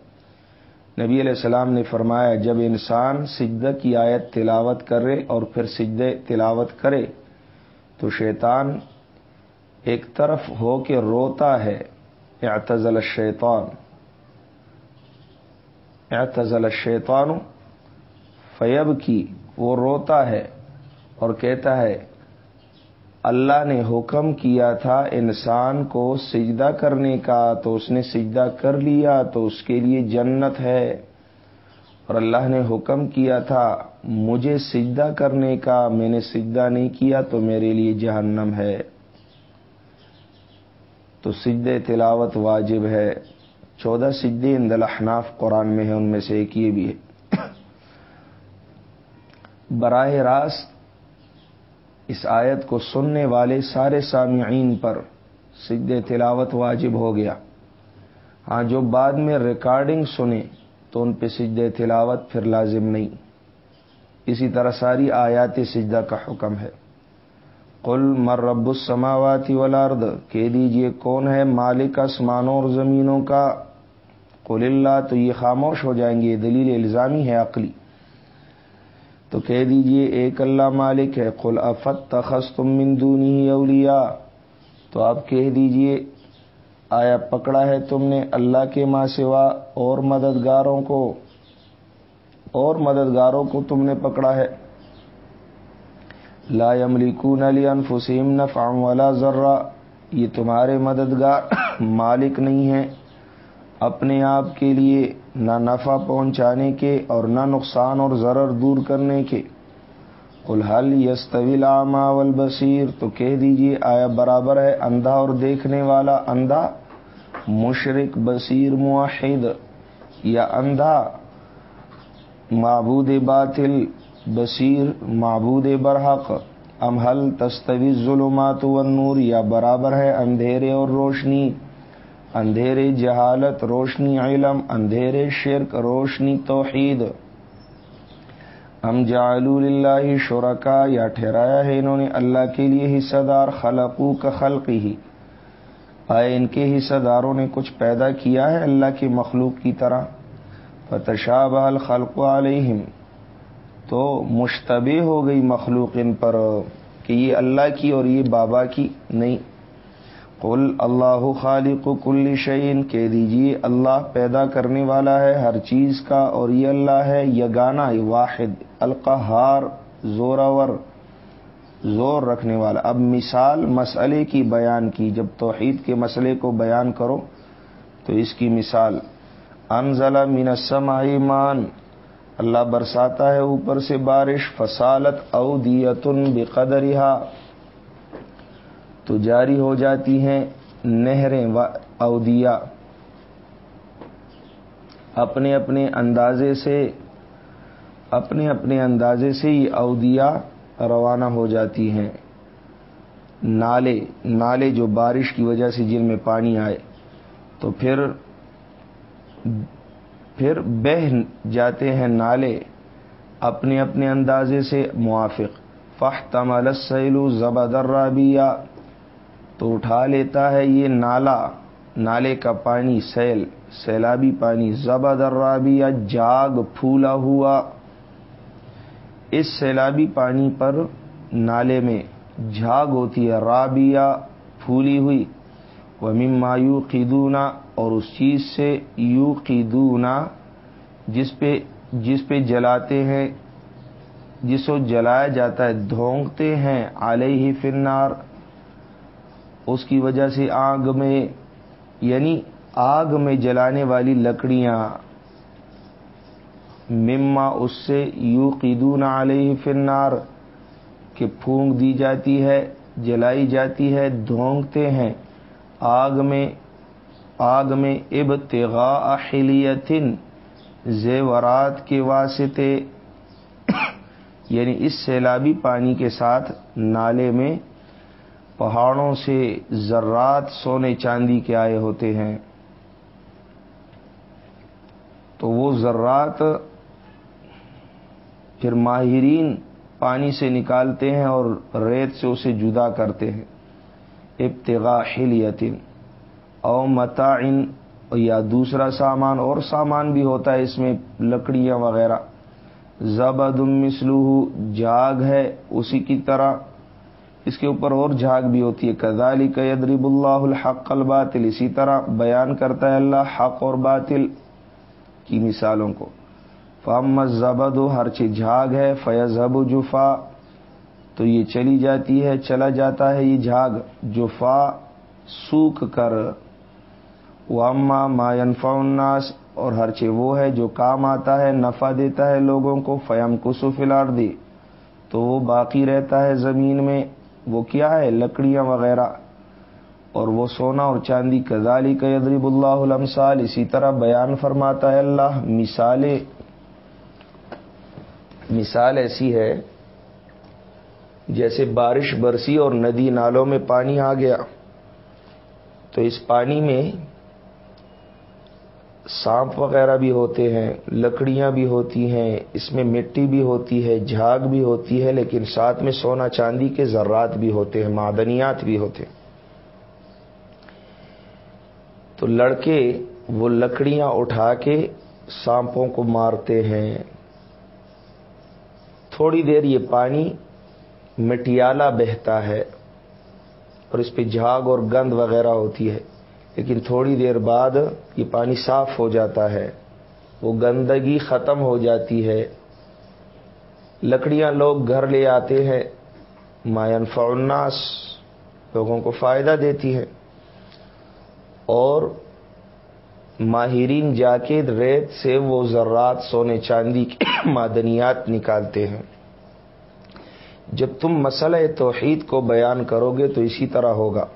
Speaker 1: نبی علیہ السلام نے فرمایا، جب انسان سجدہ کی آیت تلاوت کرے اور پھر سجدے تلاوت کرے، تو شیطان ایک طرف ہو کے روتا ہے، اعتزل الشیطان۔ اعتزل الشیطان فیب کی وہ روتا ہے اور کہتا ہے اللہ نے حکم کیا تھا انسان کو سجدہ کرنے کا، تو اس نے سجدہ کر لیا تو اس کے لیے جنت ہے۔ اور اللہ نے حکم کیا تھا، مجھے سجدہ کرنے کا، میں نے سجدہ نہیں کیا تو میرے لیے جہنم ہے۔ تو سجد تلاوت واجب ہے۔ چودہ سجدے اندل احناف قرآن میں ہے ان میں سے ایک یہ بھی ہے۔ براہ راست اس آیت کو سننے والے سارے سامعین پر سجد تلاوت واجب ہو گیا۔ ہاں جو بعد میں ریکارڈنگ سنے تو ان پہ سجد تلاوت پھر لازم نہیں۔ اسی طرح ساری آیات سجدہ کا حکم ہے۔ قل مر رب السماواتی والارض کہہ دیجیے، کون ہے مالک آسمانوں اور زمینوں کا؟ قل اللہ، تو یہ خاموش ہو جائیں گے، یہ دلیل الزامی ہے، عقلی۔ تو کہہ دیجیے، ایک اللہ مالک ہے، قل افت تخص تم مندونی اولیا تو آپ کہہ دیجیے، آیا پکڑا ہے تم نے اللہ کے ماں سوا اور مددگاروں کو؟ اور مددگاروں کو تم نے پکڑا ہے۔ لا یملکون علی انفسیم نفعا ولا ذرہ یہ تمہارے مددگار مالک نہیں ہیں۔ اپنے آپ کے لیے نہ نفع پہنچانے کے اور نہ نقصان اور ضرر دور کرنے کے۔ الحل یس طویل والبصیر، تو کہہ دیجیے آیا برابر ہے اندھا اور دیکھنے والا اندھا، مشرق، بصیر معاہد یا اندھا، معبود باطل، بصیر، معبود برحق، ام حل تستوی ظلمات و نور یا برابر ہے اندھیرے اور روشنی؟ اندھیرے جہالت، روشنی علم، اندھیرے شرک، روشنی توحید۔ ہم اللہ شرکا یا ٹھہرایا ہے انہوں نے اللہ کے لیے حصہ دار خلقو کا خلق ہی آئے ان کے حصہ داروں نے کچھ پیدا کیا ہے اللہ کی مخلوق کی طرح۔ فتشاب الخلق علیہم۔ تو مشتبہ ہو گئی مخلوق ان پر کہ یہ اللہ کی اور یہ بابا کی، نہیں۔ قل اللہ خالق کل شعین کہہ دیجیے اللہ پیدا کرنے والا ہے ہر چیز کا اور یہ اللہ ہے یگانا واحد، القہار، زوراور، زور رکھنے والا۔ اب مثال مسئلے کی بیان کی، جب توحید کے مسئلے کو بیان کرو تو اس کی مثال انزلہ منسم ایمان اللہ برساتا ہے اوپر سے بارش، فصالت اودیتن بقدرها تو جاری ہو جاتی ہیں نہریں و اودیا۔ اپنے اپنے اندازے سے، اپنے اپنے اندازے سے یہ اودیا روانہ ہو جاتی ہیں۔ نالے نالے جو بارش کی وجہ سے جن میں پانی آئے، تو پھر پھر بہ جاتے ہیں نالے اپنے اپنے اندازے سے موافق۔ فح تمل سیلو رابیہ تو اٹھا لیتا ہے یہ نالا، نالے کا پانی سیل، سیلابی پانی زبد رابی جاگ پھولا ہوا۔ اس سیلابی پانی پر نالے میں جھاگ ہوتی ہے، رابیا پھولی ہوئی۔ وہ مایو قیدونا اور اس چیز سے یو قیدونا جس پہ جس پہ جلاتے ہیں، جس کو جلایا جاتا ہے، دھونکتے ہیں آلے ہی فنار اس کی وجہ سے آگ میں یعنی آگ میں جلانے والی لکڑیاں، مما اس سے یو قیدون علیہ فنار کہ پھونک دی جاتی ہے، جلائی جاتی ہے، دھونکتے ہیں۔ آگ میں آگ میں ابتغاء احلیتن زیورات کے واسطے یعنی اس سیلابی پانی کے ساتھ نالے میں پہاڑوں سے ذرات سونے چاندی کے آئے ہوتے ہیں۔ تو وہ ذرات پھر ماہرین پانی سے نکالتے ہیں اور ریت سے اسے جدا کرتے ہیں۔ ابتغا حلیتن او متعن یا دوسرا سامان اور سامان بھی ہوتا ہے اس میں، لکڑیاں وغیرہ۔ زبد مسلوح جھاگ ہے اسی کی طرح۔ اس کے اوپر اور جھاگ بھی ہوتی ہے۔ کزالی قیدرب اللہ الحق الباطل۔ اسی طرح بیان کرتا ہے اللہ حق اور باطل کی مثالوں کو۔ فام زبد ہر چیز جھاگ ہے۔ فیضب جفا، تو یہ چلی جاتی ہے، چلا جاتا ہے یہ جھاگ۔ جفا، سوکھ کر۔ وہ اما ماین فوناس اور ہر چیز وہ ہے جو کام آتا ہے، نفع دیتا ہے لوگوں کو۔ فیم کسو فلار دی تو وہ باقی رہتا ہے زمین میں۔ وہ کیا ہے؟ لکڑیاں وغیرہ۔ اور وہ سونا اور چاندی کزالی کا یدرب اللہ علمسال اسی طرح بیان فرماتا ہے اللہ، مثالیں، مثال ایسی ہے، جیسے بارش برسی اور ندی نالوں میں پانی آ گیا۔ تو اس پانی میں سانپ وغیرہ بھی ہوتے ہیں، لکڑیاں بھی ہوتی ہیں، اس میں مٹی بھی ہوتی ہے، جھاگ بھی ہوتی ہے، لیکن ساتھ میں سونا چاندی کے ذرات بھی ہوتے ہیں، معدنیات بھی ہوتے ہیں۔ تو لڑکے وہ لکڑیاں اٹھا کے سانپوں کو مارتے ہیں۔ تھوڑی دیر یہ پانی مٹیالہ بہتا ہے اور اس پہ جھاگ اور گند وغیرہ ہوتی ہے۔ لیکن تھوڑی دیر بعد یہ پانی صاف ہو جاتا ہے، وہ گندگی ختم ہو جاتی ہے۔ لکڑیاں لوگ گھر لے آتے ہیں مائن فوناس لوگوں کو فائدہ دیتی ہے۔ اور ماہرین جا کے ریت سے وہ ذرات، سونے چاندی کے معدنیات نکالتے ہیں۔ جب تم مسئلہ توحید کو بیان کرو گے تو اسی طرح ہوگا۔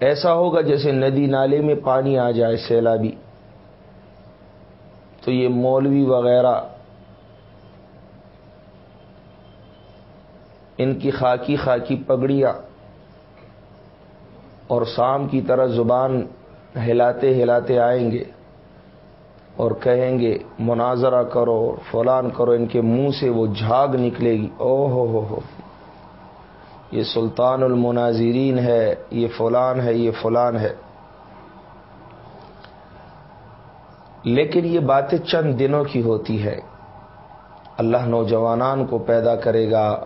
Speaker 1: ایسا ہوگا جیسے ندی نالے میں پانی آ جائے، سیلابی۔ تو یہ مولوی وغیرہ، ان کی خاکی خاکی پگڑیاں اور سام کی طرح زبان ہلاتے ہلاتے آئیں گے اور کہیں گے، مناظرہ کرو فلان کرو، ان کے منہ سے وہ جھاگ نکلے گی۔ او ہو ہو ہو۔ یہ سلطان المناظرین ہے، یہ فلان ہے، یہ فلان ہے۔ لیکن یہ باتیں چند دنوں کی ہوتی ہے اللہ نوجوانان کو پیدا کرے گا۔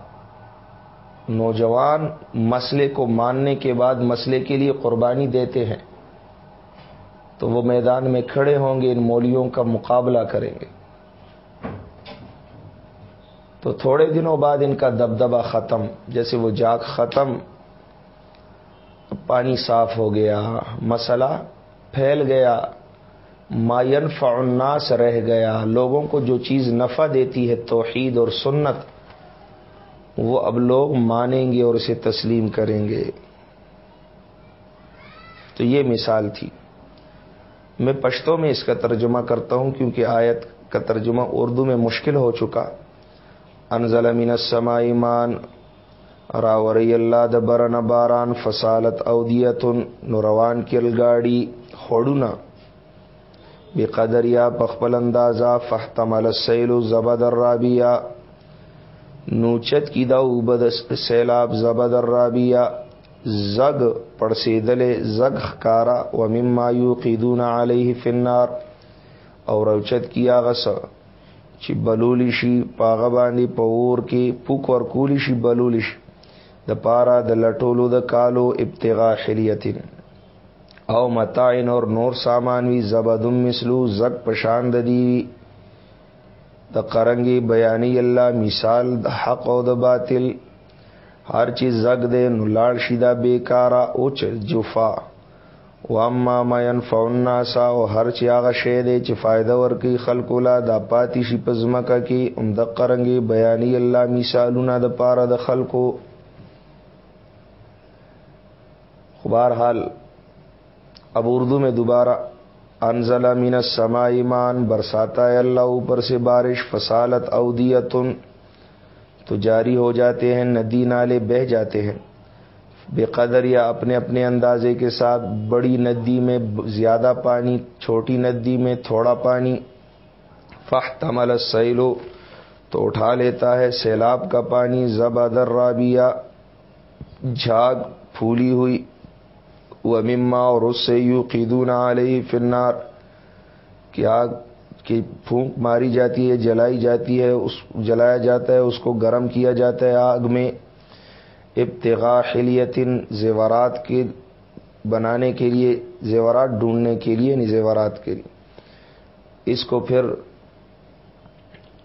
Speaker 1: نوجوان مسئلے کو ماننے کے بعد مسئلے کے لیے قربانی دیتے ہیں۔ تو وہ میدان میں کھڑے ہوں گے، ان مولیوں کا مقابلہ کریں گے۔ تو تھوڑے دنوں بعد ان کا دبدبا ختم، جیسے وہ جاگ ختم، پانی صاف ہو گیا، مسئلہ پھیل گیا ماین فعناس رہ گیا، لوگوں کو جو چیز نفع دیتی ہے توحید اور سنت، وہ اب لوگ مانیں گے اور اسے تسلیم کریں گے۔ تو یہ مثال تھی۔ میں پشتوں میں اس کا ترجمہ کرتا ہوں کیونکہ آیت کا ترجمہ اردو میں مشکل ہو چکا۔ انزل من السماء ایمان راوری اللہ دبرن باران، فصالت اودیت نوروان کی الگاڑی خوڑنا بے قدریا پخبل اندازہ فہتمل السیل زبد الرابیہ. نوچت کی دا اوبد سیلاب زبد الرابیہ. زگ پڑسی دلے زگ کارا و ممایو قیدون علیہ فنار اور اوچت کیا غص چی بلولی شی پاغ باندې پور کې پوک ور کولی شي بلولی شي د پارا د لټولو د کالو ابتغاء خلیتن او متاعن اور نور سامان وی زبدم مثلو زک پشان د دی د قرنګي بیانی الله مثال د حق او د باطل۔ هر چیز زګ دے نو لاړ شي دا بیکارا او چ جفا۔ و اما ما ينفع الناس او هر چی هغه شی دی چې فائدہ ورکي خلق لا د پاتی شي پزماکه کې. ام د قرنګي بیانی الله مثالونه د پاره د خلقو خبر حال اب اردو میں دوبارہ، انزل من السماء ایمان برساتا ہے اللہ اوپر سے بارش، فصالت اودیتن، تو جاری ہو جاتے ہیں، ندی نالے بہ جاتے ہیں۔ بے قدر یا اپنے اپنے اندازے کے ساتھ بڑی ندی میں زیادہ پانی، چھوٹی ندی میں تھوڑا پانی فہ تمل سیلو تو اٹھا لیتا ہے سیلاب کا پانی زبادر رابیہ، جھاگ پھولی ہوئی وہ مما اور اس سے یوں قیدون علیہ فرنار کہ آگ کی پھونک ماری جاتی ہے، جلائی جاتی ہے، اس، جلایا جاتا ہے، اس کو گرم کیا جاتا ہے آگ میں۔ ابتغا خلیتن زیورات کے بنانے کے لیے، زیورات ڈھونڈنے کے لیے نہیں زیورات کے لیے۔ اس کو پھر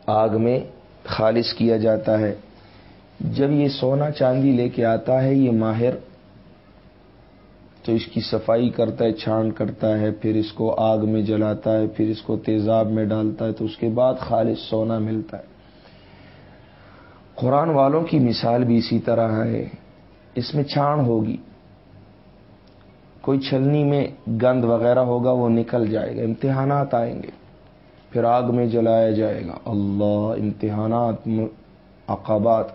Speaker 1: آگ میں خالص کیا جاتا ہے۔ جب یہ سونا چاندی لے کے آتا ہے، یہ ماہر تو اس کی صفائی کرتا ہے، چھان کرتا ہے، پھر اس کو آگ میں جلاتا ہے، پھر اس کو تیزاب میں ڈالتا ہے، تو اس کے بعد خالص سونا ملتا ہے۔ قرآن والوں کی مثال بھی اسی طرح ہے۔ اس میں چھان ہوگی۔ کوئی چھلنی میں گند وغیرہ ہوگا، وہ نکل جائے گا۔ امتحانات آئیں گے۔ پھر آگ میں جلایا جائے گا۔ اللہ، امتحانات عقبات۔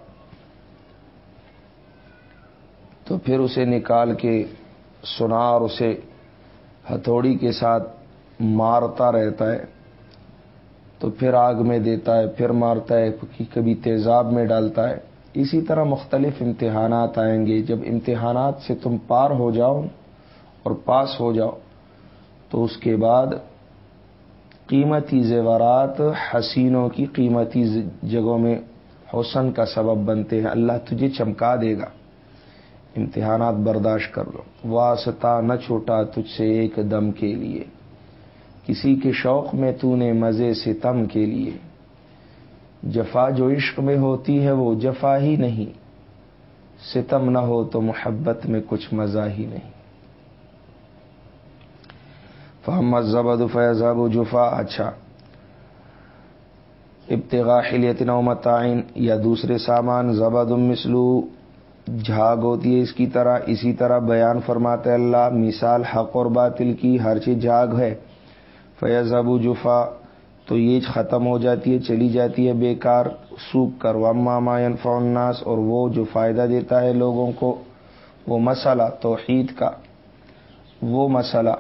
Speaker 1: تو پھر اسے نکال کے سنار، اسے ہتھوڑی کے ساتھ مارتا رہتا ہے۔ تو پھر آگ میں دیتا ہے، پھر مارتا ہے، کبھی تیزاب میں ڈالتا ہے۔ اسی طرح مختلف امتحانات آئیں گے۔ جب امتحانات سے تم پار ہو جاؤ اور پاس ہو جاؤ، تو اس کے بعد قیمتی زیورات حسینوں کی قیمتی جگہوں میں حسن کا سبب بنتے ہیں۔ اللہ تجھے چمکا دے گا۔ امتحانات برداشت کر لو۔ واسطہ نہ چھوٹا تجھ سے ایک دم کے لیے۔ کسی کے شوق میں تو نے مزے سے تم کے لیے۔ جفا جو عشق میں ہوتی ہے وہ جفا ہی نہیں۔ ستم نہ ہو تو محبت میں کچھ مزہ ہی نہیں۔ فہمت زبد فیضاب و جفا اچھا ابتغا خلیت نومتائن یا دوسرے سامان۔ زبد مسلو جھاگ ہوتی ہے اس کی طرح۔ اسی طرح بیان فرماتے اللہ، مثال حق اور باطل کی۔ ہر چیز جھاگ ہے۔ فیض ابو جفا، تو یہ ختم ہو جاتی ہے، چلی جاتی ہے بیکار، سوکھ کر وما ماین فوناس اور وہ جو فائدہ دیتا ہے لوگوں کو، وہ مسئلہ توحید کا، وہ مسئلہ،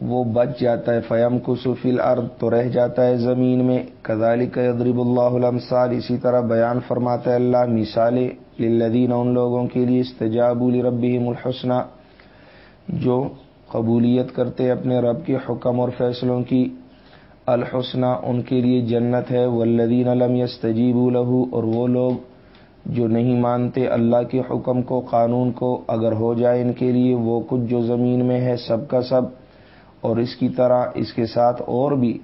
Speaker 1: وہ بچ جاتا ہے فیم کو سفیل ارد تو رہ جاتا ہے زمین میں کدالی کا ادریب اللہ علم اسی طرح بیان فرماتا ہے اللہ، مثالیں للذین، ان لوگوں کے لیے استجاب ربیم الحسنہ، جو قبولیت کرتے اپنے رب کے حکم اور فیصلوں کی۔ الحسنہ ان کے لیے جنت ہے۔ والذین علم یستجیب لہو اور وہ لوگ جو نہیں مانتے اللہ کے حکم کو، قانون کو، اگر ہو جائے ان کے لیے، وہ کچھ جو زمین میں ہے، سب کا سب۔ اور اس کی طرح اس کے ساتھ اور بھی۔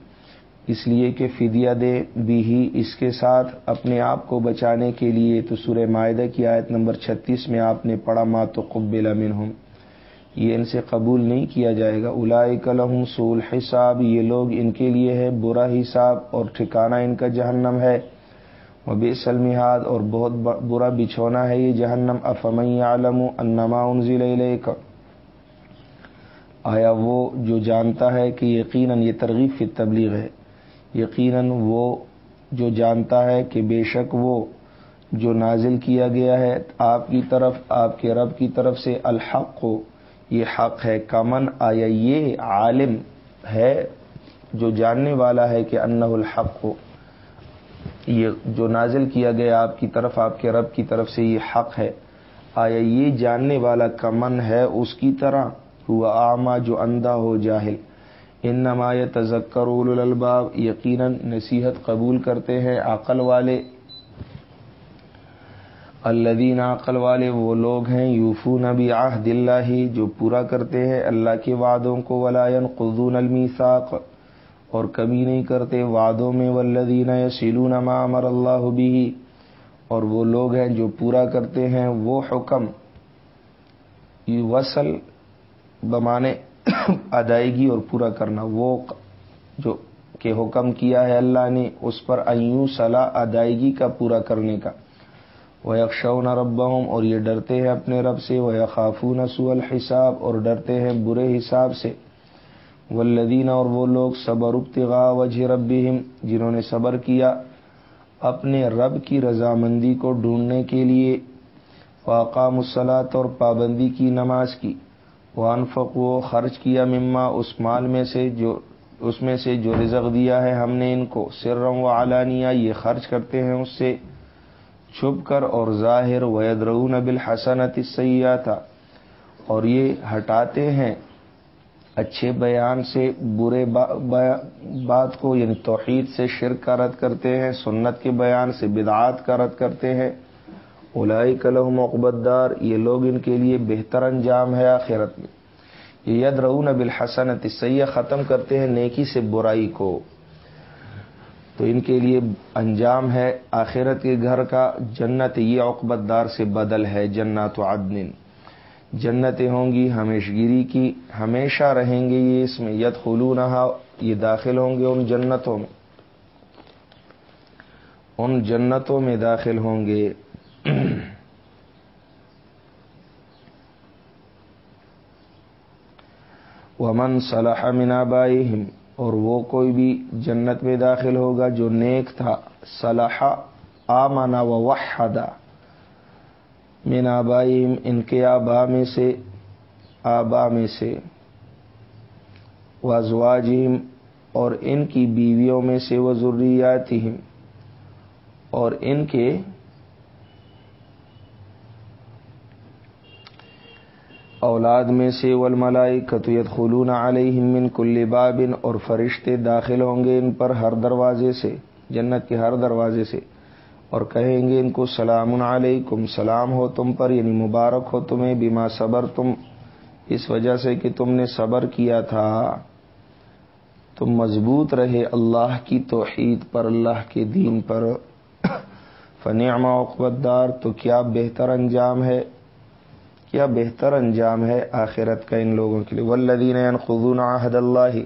Speaker 1: اس لیے کہ فدیہ دے بھی ہی اس کے ساتھ۔ اپنے آپ کو بچانے کے لیے تو سورہ معاہدہ کی آیت نمبر چھتیس میں آپ نے پڑھا، ما تو قبل امن ہوں یہ ان سے قبول نہیں کیا جائے گا۔ الائی کلحم سول حساب یہ لوگ ان کے لیے ہے برا حساب اور ٹھکانہ ان کا جہنم ہے۔ وہ بے سلمحاد اور بہت برا بچھونا ہے یہ جہنم۔ افم عالم انما انزل کا آیا وہ جو جانتا ہے کہ یقیناً یہ ترغیب کی تبلیغ ہے۔ یقیناً وہ جو جانتا ہے کہ بے شک وہ جو نازل کیا گیا ہے آپ کی طرف، آپ کے رب کی طرف سے الحق کو یہ حق ہے کمن آیا یہ عالم ہے جو جاننے والا ہے کہ انہ الحق کو یہ جو نازل کیا گیا آپ کی طرف، آپ کے رب کی طرف سے یہ حق ہے۔ آیا یہ جاننے والا کمن ہے، اس کی طرح ہوا آما جو اندھا ہو جاہل۔ ان نمایت تذکر الباب یقیناً نصیحت قبول کرتے ہیں عقل والے۔ الدین عقل والے وہ لوگ ہیں یوفو نبی آہ دلہ ہی جو پورا کرتے ہیں اللہ کے وعدوں کو ولائن قدون المساق اور کمی نہیں کرتے وعدوں میں ولدین سیلون ما امر اللہ بھی اور وہ لوگ ہیں جو پورا کرتے ہیں وہ حکم وصل بمانے ادائیگی اور پورا کرنا، وہ جو کہ حکم کیا ہے اللہ نے، اس پر ایوں صلاح ادائیگی کا پورا کرنے کا۔ وہ یکشون رب اور یہ ڈرتے ہیں اپنے رب سے وہ خافون سو الحساب، اور ڈرتے ہیں برے حساب سے۔ والذین اور وہ لوگ، صبر ابتغا وجہ ربہم جنہوں نے صبر کیا اپنے رب کی رضامندی کو ڈھونڈنے کے لیے۔ واقع مسلاط اور پابندی کی نماز کی۔ وہ انفق وہ خرچ کیا مما، اس مال میں سے جو، اس میں سے جو رزق دیا ہے ہم نے ان کو۔ سر و علانیہ یہ خرچ کرتے ہیں اس سے۔ چھپ کر اور ظاہر ویدرون بالحسنت سیاح تھا اور یہ ہٹاتے ہیں اچھے بیان سے، برے بات کو یعنی توحید سے شرک کا رد کرتے ہیں، سنت کے بیان سے بدعات کا رد کرتے ہیں۔ الائی کلو مقبت دار یہ لوگ ان کے لیے بہتر انجام ہے آخرت میں۔ یہ ید رعون بالحسن سیاح ختم کرتے ہیں نیکی سے برائی کو۔ تو ان کے لیے انجام ہے آخرت کے گھر کا جنت، یہ عقبت دار سے بدل ہے جنت و عدن۔ جنتیں ہوں گی ہمیشگیری کی، ہمیشہ رہیں گے یہ اس میں ید خلو یہ داخل ہوں گے ان جنتوں میں۔ ان جنتوں میں داخل ہوں گے۔ ومن صلاح منابائی اور وہ کوئی بھی جنت میں داخل ہوگا جو نیک تھا صلاح آمنا و وحدا۔ من آبائیم ان کے آبا میں سے، آبا میں سے۔ وزواجیم اور ان کی بیویوں میں سے وہ ضروریات اور ان کے اولاد میں سے ولملائی کتویت خلون علیہ من کل بابن اور فرشتے داخل ہوں گے ان پر ہر دروازے سے، جنت کے ہر دروازے سے۔ اور کہیں گے ان کو سلام علیکم، سلام ہو تم پر یعنی مبارک ہو تمہیں بیما صبر تم اس وجہ سے کہ تم نے صبر کیا تھا۔ تم مضبوط رہے اللہ کی توحید پر، اللہ کے دین پر۔ فنعما اقبت دار، تو کیا بہتر انجام ہے؟ کیا بہتر انجام ہے آخرت کا ان لوگوں کے لیے؟ ولدین خزون عہد اللہ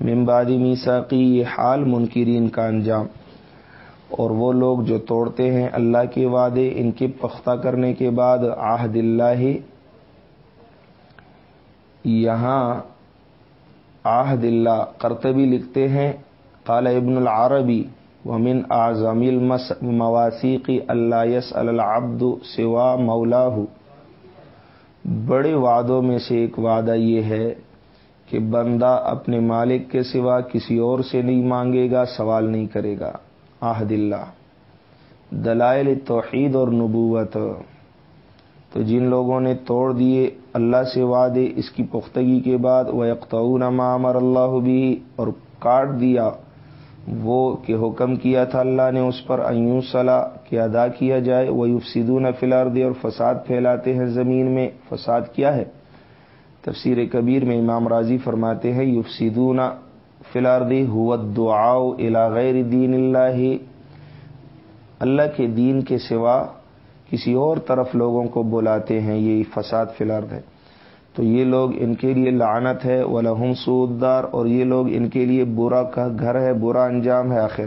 Speaker 1: ممبادی میساقی یہ حال منکرین کا انجام۔ اور وہ لوگ جو توڑتے ہیں اللہ کے وعدے، ان کے پختہ کرنے کے بعد آحد اللہ، یہاں آحد اللہ کرتبی لکھتے ہیں، قال ابن العربی، ومن اعظم مواسیقی اللہ یس العبد سوا مولا بڑے وعدوں میں سے ایک وعدہ یہ ہے کہ بندہ اپنے مالک کے سوا کسی اور سے نہیں مانگے گا، سوال نہیں کرے گا۔ آحد اللہ۔ دلائل توحید اور نبوت۔ تو جن لوگوں نے توڑ دیے اللہ سے وعدے، اس کی پختگی کے بعد وہ یکتعون امر اللہ بھی اور کاٹ دیا۔ وہ کہ حکم کیا تھا اللہ نے اس پر ایوں صلاح کہ ادا کیا جائے۔ وہ یفسدون فلار دے اور فساد پھیلاتے ہیں زمین میں۔ فساد کیا ہے؟ تفسیر کبیر میں امام راضی فرماتے ہیں، یفسدون فلاردی حوت دعاؤ الا غیر دین اللہ۔ اللہ کے دین کے سوا کسی اور طرف لوگوں کو بلاتے ہیں، یہ فساد فلارد ہے۔ تو یہ لوگ ان کے لیے لعنت ہے ولہم سودار اور یہ لوگ ان کے لیے برا کا گھر ہے، برا انجام ہے آخر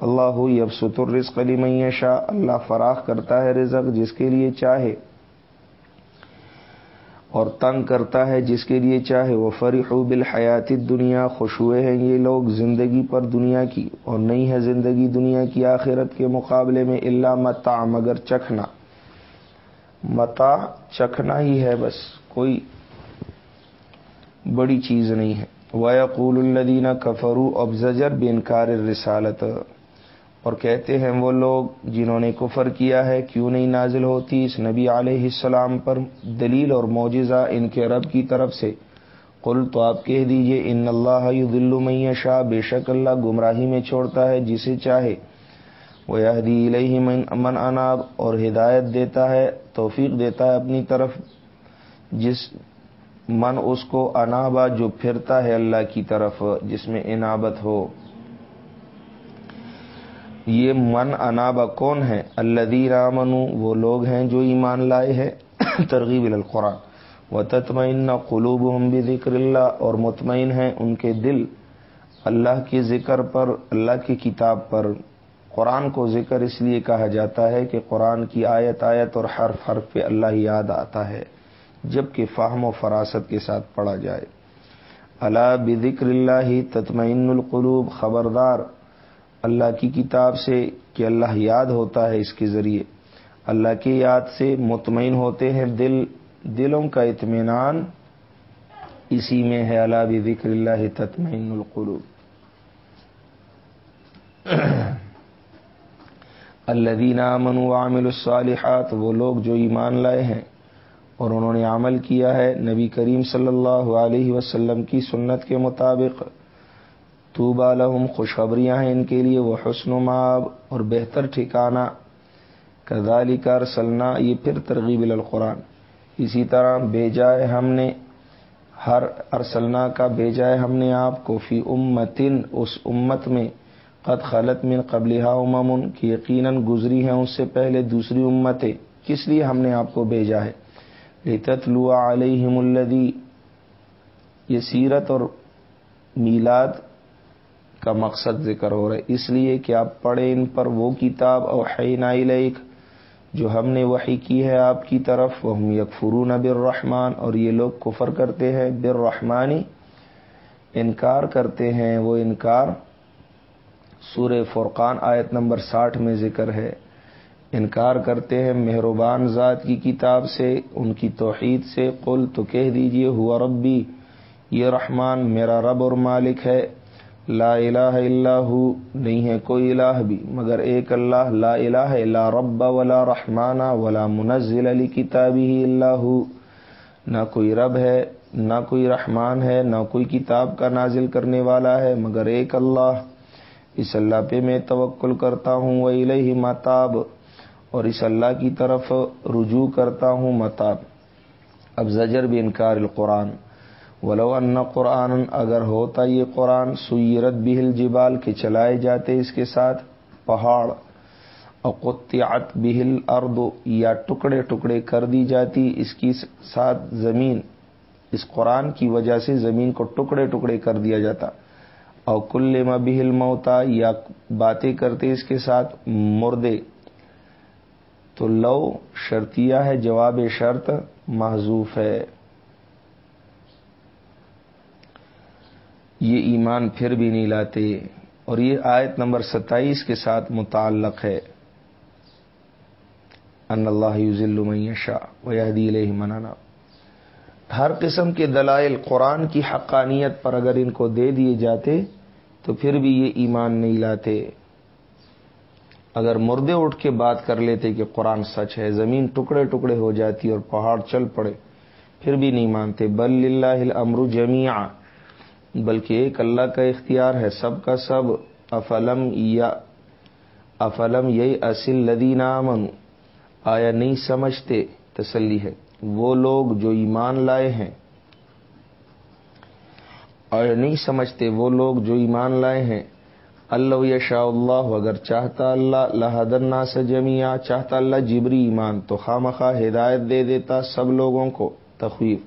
Speaker 1: اللہ یب ستر رزق علی میشا اللہ فراخ کرتا ہے رزق جس کے لیے چاہے۔ اور تنگ کرتا ہے جس کے لیے چاہے۔ وہ فرح بالحیاتی دنیا خوش ہوئے ہیں یہ لوگ زندگی پر دنیا کی۔ اور نہیں ہے زندگی دنیا کی آخرت کے مقابلے میں اللہ متا مگر چکھنا۔ متا چکھنا ہی ہے بس، کوئی بڑی چیز نہیں ہے۔ ویقول الدینہ کفرو اب زجر بینکار رسالت اور کہتے ہیں وہ لوگ جنہوں نے کفر کیا ہے، کیوں نہیں نازل ہوتی؟ اس نبی علیہ السلام پر دلیل اور معجزہ ان کے رب کی طرف سے۔ قل تو آپ کہہ دیجیے، ان اللہ دل شاہ بے شک اللہ گمراہی میں چھوڑتا ہے جسے چاہے۔ وہ علیہ من اناب اور ہدایت دیتا ہے، توفیق دیتا ہے اپنی طرف، جس من اس کو انابا جو پھرتا ہے اللہ کی طرف، جس میں انابت ہو۔ یہ من انابا کون ہے؟ اللہ رامن وہ لوگ ہیں جو ایمان لائے ہیں۔ ترغیب القرآن۔ و تطمئن قلوب ہم بھی ذکر اللہ، اور مطمئن ہیں ان کے دل اللہ کے ذکر پر، اللہ کی کتاب پر۔ قرآن کو ذکر اس لیے کہا جاتا ہے کہ قرآن کی آیت آیت اور حرف حرف پہ اللہ یاد آتا ہے جبکہ فہم و فراست کے ساتھ پڑھا جائے۔ اللہ بکر اللہ تطمئن القلوب، خبردار۔ اللہ کی کتاب سے کہ اللہ یاد ہوتا ہے اس کے ذریعے۔ اللہ کی یاد سے مطمئن ہوتے ہیں دل، دلوں کا اطمینان۔ اسی میں ہے اللہ بھی ذکر اللہ تطمئن القلوب۔ اللہ دینا منو عامل الصالحات، وہ لوگ جو ایمان لائے ہیں اور انہوں نے عمل کیا ہے نبی کریم صلی اللہ علیہ وسلم کی سنت کے مطابق۔ تو بالحم خوشخبریاں ہیں ان کے لیے، وہ حسن و ماب اور بہتر ٹھکانہ۔ کردالی کار سلنا یہ پھر ترغیب القرآن اسی طرح بھیجا ہے ہم نے، ہر ارسلنا کا بھیجا ہے ہم نے آپ کو فی امتن، اس امت میں قد خلط من قبل اممن کی یقیناً گزری ہیں اس سے پہلے دوسری امتیں کس لیے ہم نے آپ کو بھیجا ہے؟ لتتلو علیہم الدی یہ سیرت اور میلاد کا مقصد ذکر ہو رہا ہے۔ اس لیے کہ آپ پڑھیں ان پر وہ کتاب اور حینا علیک جو ہم نے وہی کی ہے آپ کی طرف۔ وہ ہم یکفرون بالرحمن، اور یہ لوگ کفر کرتے ہیں بالرحمانی انکار کرتے ہیں۔ وہ انکار سور فرقان آیت نمبر ساٹھ میں ذکر ہے۔ انکار کرتے ہیں مہربان ذات کی کتاب سے، ان کی توحید سے۔ قل تو کہہ دیجیے، ہوا ربی، یہ رحمان میرا رب اور مالک ہے۔ لا الہ الا ہو نہیں ہے کوئی الہ بھی، مگر ایک اللہ. لا الہ لا رب ولا رحمانہ ولا منزل علی کتابی ہی اللہ نہ کوئی رب ہے، نہ کوئی رحمان ہے، نہ کوئی کتاب کا نازل کرنے والا ہے، مگر ایک اللہ. اس اللہ پہ میں توکل کرتا ہوں وہ الہ متاب. اور اس اللہ کی طرف رجوع کرتا ہوں، متاب. اب زجر بھی انکار القرآن. ولو ان قرآن اگر ہوتا یہ قرآن سیرت بہل جبال کے چلائے جاتے اس کے ساتھ پہاڑ اقتعت بہل ارد یا ٹکڑے ٹکڑے کر دی جاتی اس کی ساتھ زمین۔ اس قرآن کی وجہ سے زمین کو ٹکڑے ٹکڑے کر دیا جاتا۔ اور کل بہل موتا یا باتیں کرتے اس کے ساتھ مردے۔ تو لو شرطیہ ہے، جواب شرط محضوف ہے۔ یہ ایمان پھر بھی نہیں لاتے اور یہ آیت نمبر ستائیس کے ساتھ متعلق ہے۔ ان اللہ شاہ علیہ منانا ہر قسم کے دلائل قرآن کی حقانیت پر اگر ان کو دے دیے جاتے تو پھر بھی یہ ایمان نہیں لاتے۔ اگر مردے اٹھ کے بات کر لیتے کہ قرآن سچ ہے، زمین ٹکڑے ٹکڑے ہو جاتی اور پہاڑ چل پڑے، پھر بھی نہیں مانتے۔ بل اللہ امر جمیا بلکہ ایک اللہ کا اختیار ہے، سب کا سب۔ افلم یا افلم یہی اصل لدینہ امن آیا نہیں سمجھتے؟ تسلی ہے۔ وہ لوگ جو ایمان لائے ہیں۔ آیا نہیں سمجھتے؟ وہ لوگ جو ایمان لائے ہیں۔ اللہ یشاء اللہ، اگر چاہتا اللہ لہدنا سجمیا چاہتا اللہ جبری ایمان تو خواہ مخواہ ہدایت دے دیتا سب لوگوں کو تخویف۔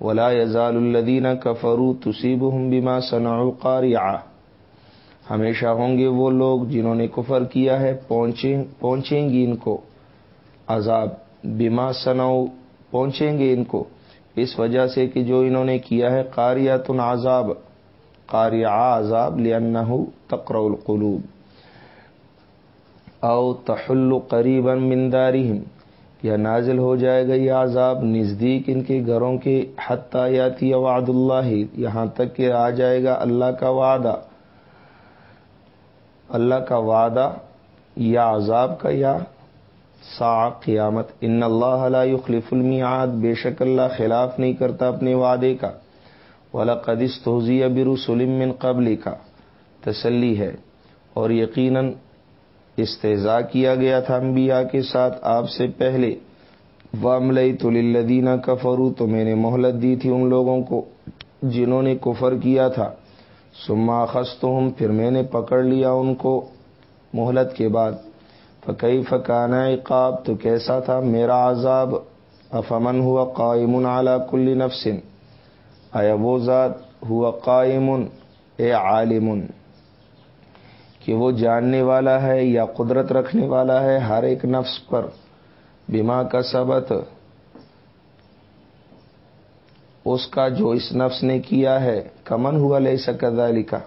Speaker 1: ولا یزال الدین کفرو تصیب ہم بیما ثنا ہمیشہ ہوں گے وہ لوگ جنہوں نے کفر کیا ہے، پہنچیں گی ان کو۔ عذاب بیما ثناؤ پہنچیں گے ان کو۔ اس وجہ سے کہ جو انہوں نے کیا ہے، قاریاتن عذاب۔ قاریہ عذاب لن تقر القلوب۔ او تحل قریبا من یا نازل ہو جائے گا یہ عذاب نزدیک ان کے گھروں کے حتیاتی وعد اللہ، یہاں تک کہ آ جائے گا اللہ کا وعدہ۔ اللہ کا وعدہ یا عذاب کا یا سا قیامت۔ ان اللہ لا يخلف المیعاد، بے شک اللہ خلاف نہیں کرتا اپنے وعدے کا۔ ولا قدس توضی ابر من قبل کا تسلی ہے۔ اور یقیناً استضاء کیا گیا تھا انبیاء کے ساتھ آپ سے پہلے۔ واملئی تلدینہ کفرو تو میں نے مہلت دی تھی ان لوگوں کو جنہوں نے کفر کیا تھا۔ سما خستوں پھر میں نے پکڑ لیا ان کو مہلت کے بعد۔ فقی فقانہ عقاب، تو کیسا تھا؟ میرا عذاب افمن ہوا قائم اعلی کل نفسن آیا وہ ذات ہوا قائم، اے عالم؟ کہ وہ جاننے والا ہے یا قدرت رکھنے والا ہے ہر ایک نفس پر بیما کا سبت اس کا جو اس نفس نے کیا ہے، کمن ہوا لے سکا لکھا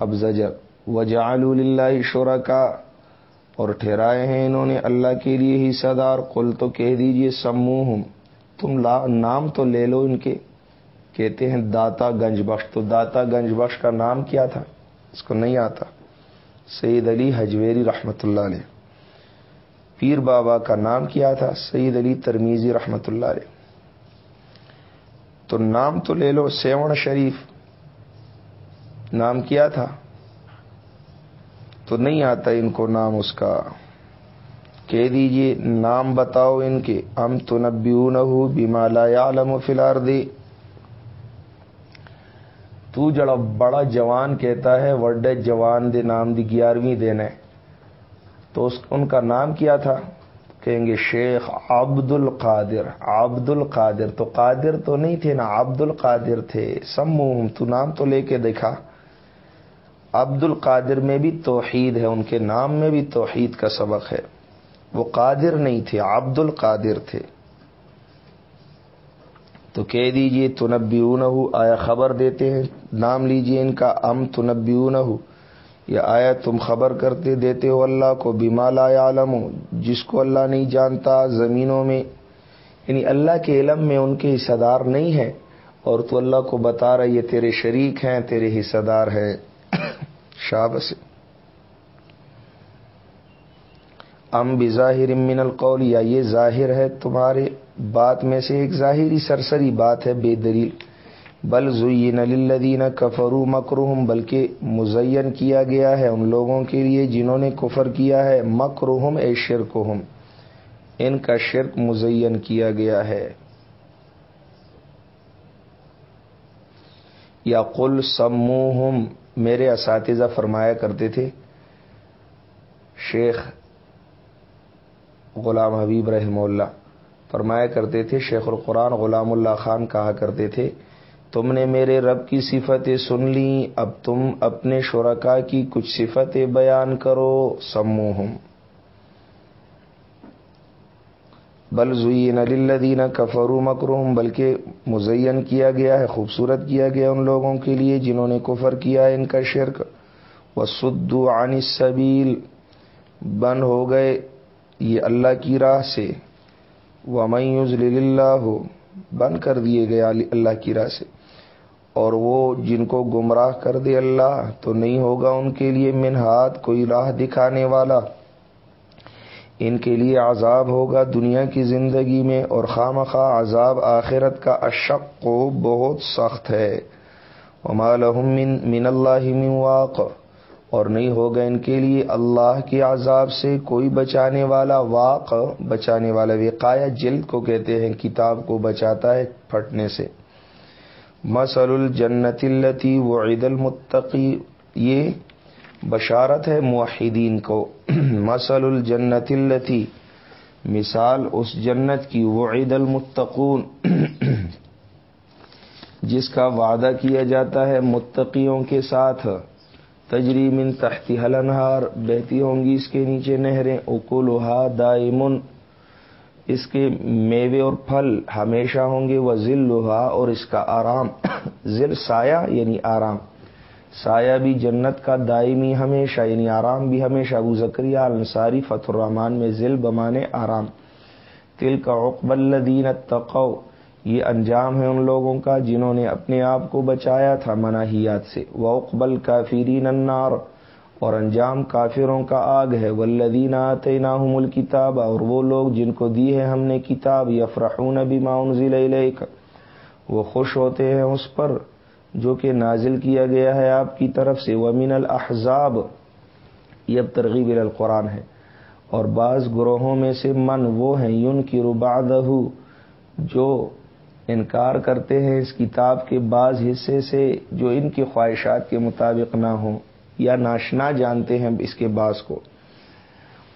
Speaker 1: اب زجر وجعل اللہ شورا کا اور ٹھہرائے ہیں انہوں نے اللہ کے لیے ہی صدار، قل تو کہہ دیجیے سمو ہوں تم نام تو لے لو ان کے، کہتے ہیں داتا گنج بخش تو داتا گنج بخش کا نام کیا تھا؟ اس کو نہیں آتا۔ سید علی حجویری رحمت اللہ علیہ۔ پیر بابا کا نام کیا تھا؟ سید علی ترمیزی رحمت اللہ علیہ۔ تو نام تو لے لو سیون شریف۔ نام کیا تھا؟ تو نہیں آتا ان کو نام اس کا۔ کہہ دیجیے، نام بتاؤ ان کے۔ ام تو نبیون بیمالا عالم و فلار دے تو جڑا بڑا جوان کہتا ہے، وڈے جوان دے نام دی گیارہویں دینے تو اس ان کا نام کیا تھا؟ کہیں گے شیخ عبد القادر عبد القادر تو قادر تو نہیں تھے نا عبد القادر تھے۔ سمو تو نام تو لے کے دیکھا۔ عبد القادر میں بھی توحید ہے، ان کے نام میں بھی توحید کا سبق ہے۔ وہ قادر نہیں تھے عبد القادر تھے۔ تو کہہ دیجیے تنبیون آیا خبر دیتے ہیں، نام لیجیے ان کا، ام تنبیون یا آیا تم خبر کرتے دیتے ہو اللہ کو بیمالا عالم جس کو اللہ نہیں جانتا، زمینوں میں یعنی اللہ کے علم میں ان کے حصہ دار نہیں ہے، اور تو اللہ کو بتا رہا یہ تیرے شریک ہیں، تیرے حصہ دار ہیں۔ شاب سے ام بظاہر من القول، یا یہ ظاہر ہے تمہارے بات میں سے ایک ظاہری سرسری بات ہے، بے دلیل۔ بل زین للذین کفروا مکرہم، بلکہ مزین کیا گیا ہے ان لوگوں کے لیے جنہوں نے کفر کیا ہے، مکرہم اے شرکہم۔ ان کا شرک مزین کیا گیا ہے۔ یا قل سموہم، میرے اساتذہ فرمایا کرتے تھے، شیخ غلام حبیب رحم اللہ فرمایا کرتے تھے، شیخ القرآن غلام اللہ خان کہا کرتے تھے، تم نے میرے رب کی صفتیں سن لی اب تم اپنے شرکا کی کچھ صفتیں بیان کرو، سموہم۔ بل زین للذین کفروا مکروم بلکہ مزین کیا گیا ہے، خوبصورت کیا گیا ان لوگوں کے لیے جنہوں نے کفر کیا ہے، ان کا شرک۔ و سدو عن السبیل بند ہو گئے یہ اللہ کی راہ سے۔ وہ میوزل اللہ بند کر دیے گئے اللہ کی راہ سے۔ اور وہ جن کو گمراہ کر دے اللہ، تو نہیں ہوگا ان کے لیے منہات کوئی راہ دکھانے والا۔ ان کے لیے عذاب ہوگا دنیا کی زندگی میں، اور خام خواہ عذاب آخرت کا اشق کو بہت سخت ہے۔ من من اللہ من واق۔ اور نہیں ہوگا ان کے لیے اللہ کے عذاب سے کوئی بچانے والا واق، بچانے والا وقایا جلد کو کہتے ہیں، کتاب کو بچاتا ہے پھٹنے سے۔ مسل الجنت التی وعید المتقی، یہ بشارت ہے معاہدین کو۔ مسل الجنت التی مثال اس جنت کی وعید المتقون۔ جس کا وعدہ کیا جاتا ہے متقیوں کے ساتھ۔ تجری من تحتی حلنہار بہتی ہوں گی اس کے نیچے نہریں اکولوہا دائمن اس کے میوے اور پھل ہمیشہ ہوں گے وہ ذل اور اس کا آرام۔ ذل سایہ یعنی آرام۔ سایہ بھی جنت کا دائمی ہمیشہ یعنی آرام بھی ہمیشہ۔ ابو زکریہ انصاری فتح الرحمان میں ذل بمانے آرام۔ تل کا عقب الدین تقو یہ انجام ہے ان لوگوں کا جنہوں نے اپنے آپ کو بچایا تھا مناحیات سے۔ وہ اقبل کافرین النار۔ اور انجام کافروں کا آگ ہے۔ ولدین آتے ناہم الکتاب اور وہ لوگ جن کو دی ہے ہم نے کتاب یفرحون بما انزل الیک وہ خوش ہوتے ہیں اس پر جو کہ نازل کیا گیا ہے آپ کی طرف سے۔ ومن الحضاب یہ اب ترغیب القرآن ہے۔ اور بعض گروہوں میں سے من وہ ہیں۔ یون کی ربادہ جو انکار کرتے ہیں اس کتاب کے بعض حصے سے جو ان کی خواہشات کے مطابق نہ ہوں یا ناشنا جانتے ہیں اس کے بعض کو۔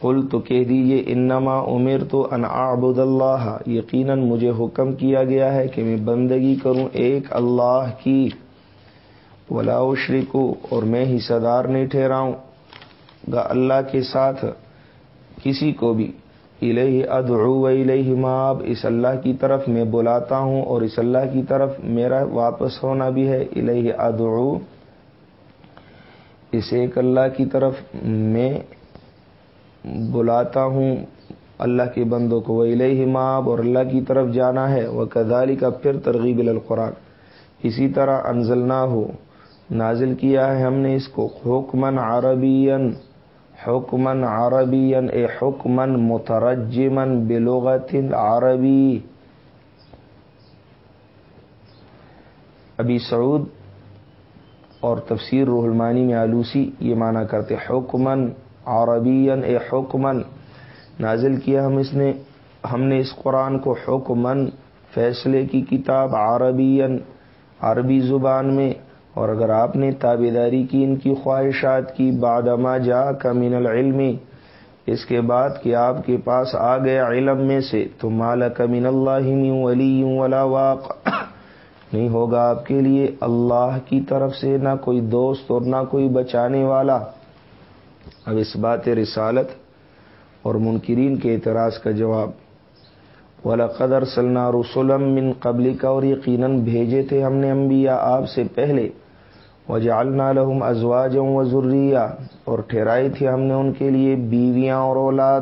Speaker 1: قل تو کہہ دیجیے انما عمر تو انعبد اللہ۔ یقیناً مجھے حکم کیا گیا ہے کہ میں بندگی کروں ایک اللہ کی۔ ولا شریکو اور میں ہی صدار نہیں ٹھہراؤں۔ گا اللہ کے ساتھ، کسی کو بھی۔ الہ ادعو الہ ماب اس اللہ کی طرف میں بلاتا ہوں اور اس اللہ کی طرف میرا واپس ہونا بھی ہے الہ ادعو۔ اس ایک اللہ کی طرف میں بلاتا ہوں اللہ کے بندوں کو وہ الہ ماب اور اللہ کی طرف جانا ہے۔ وہ کدالی کا پھر ترغیب القرآن۔ اسی طرح انزل نہ ہو نازل کیا ہے ہم نے اس کو حکمن عربی حکمن عربی اے حکمن مترجمن بلغت عربی ابھی سعود اور تفسیر روح المانی میں آلوسی یہ معنی کرتے حکمن عربی اے حکمن نازل کیا ہم اس نے، ہم نے اس قرآن کو حکمن فیصلے کی کتاب عربی عربی زبان میں اور اگر آپ نے تابے داری کی، ان کی خواہشات کی بادما جا کا من العلم، اس کے بعد کہ آپ کے پاس آ گیا علم میں سے، تو مالا کمین اللہ ولی ولا واق۔ نہیں ہوگا آپ کے لیے اللہ کی طرف سے نہ کوئی دوست اور نہ کوئی بچانے والا۔ اب اس بات رسالت اور منکرین کے اعتراض کا جواب۔ والا قدر سلنا رسولم من قبل کا اور یقیناً بھیجے تھے ہم نے انبیاء آپ سے پہلے۔ وجعلنا لهم ازواجا وذریا اور ٹھہرائی تھی ہم نے ان کے لیے بیویاں اور اولاد۔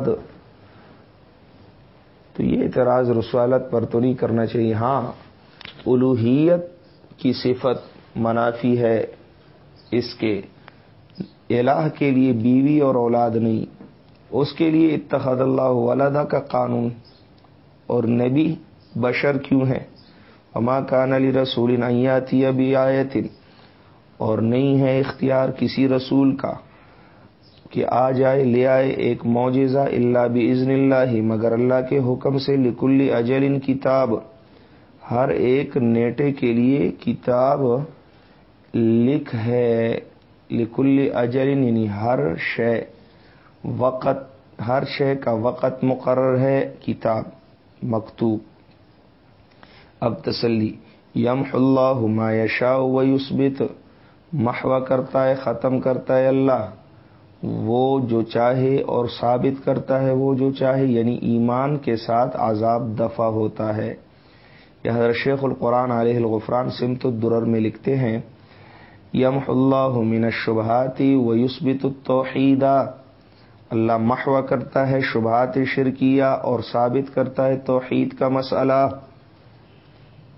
Speaker 1: تو یہ اعتراض رسوالت پر تو نہیں کرنا چاہیے۔ ہاں الوحیت کی صفت منافی ہے اس کے۔ الہ کے لیے بیوی اور اولاد نہیں، اس کے لیے اتخذ اللہ ولادہ کا قانون۔ اور نبی بشر کیوں ہے اما کان علی رسول نیاتی ابھی آیتن اور نہیں ہے اختیار کسی رسول کا کہ آ جائے، لے آئے ایک معجزہ اللہ بھی اللہ ہی مگر اللہ کے حکم سے لکل اجل ان کتاب، ہر ایک نیٹے کے لیے کتاب لکھ ہے، لکل اجل یعنی ہر شے، وقت، ہر شے کا وقت مقرر ہے، کتاب مکتوب۔ اب تسلی یم اللہ ما یشاء و یثبت محو کرتا ہے، ختم کرتا ہے اللہ۔ وہ جو چاہے اور ثابت کرتا ہے وہ جو چاہے یعنی ایمان کے ساتھ عذاب دفع ہوتا ہے۔ یہ حضرت شیخ القرآن علیہ الغفران سمت الدرر میں لکھتے ہیں یم اللہ من الشبہاتی و یسبت التوحیدہ اللہ محو کرتا ہے شبہات شرکیہ اور ثابت کرتا ہے توحید کا مسئلہ۔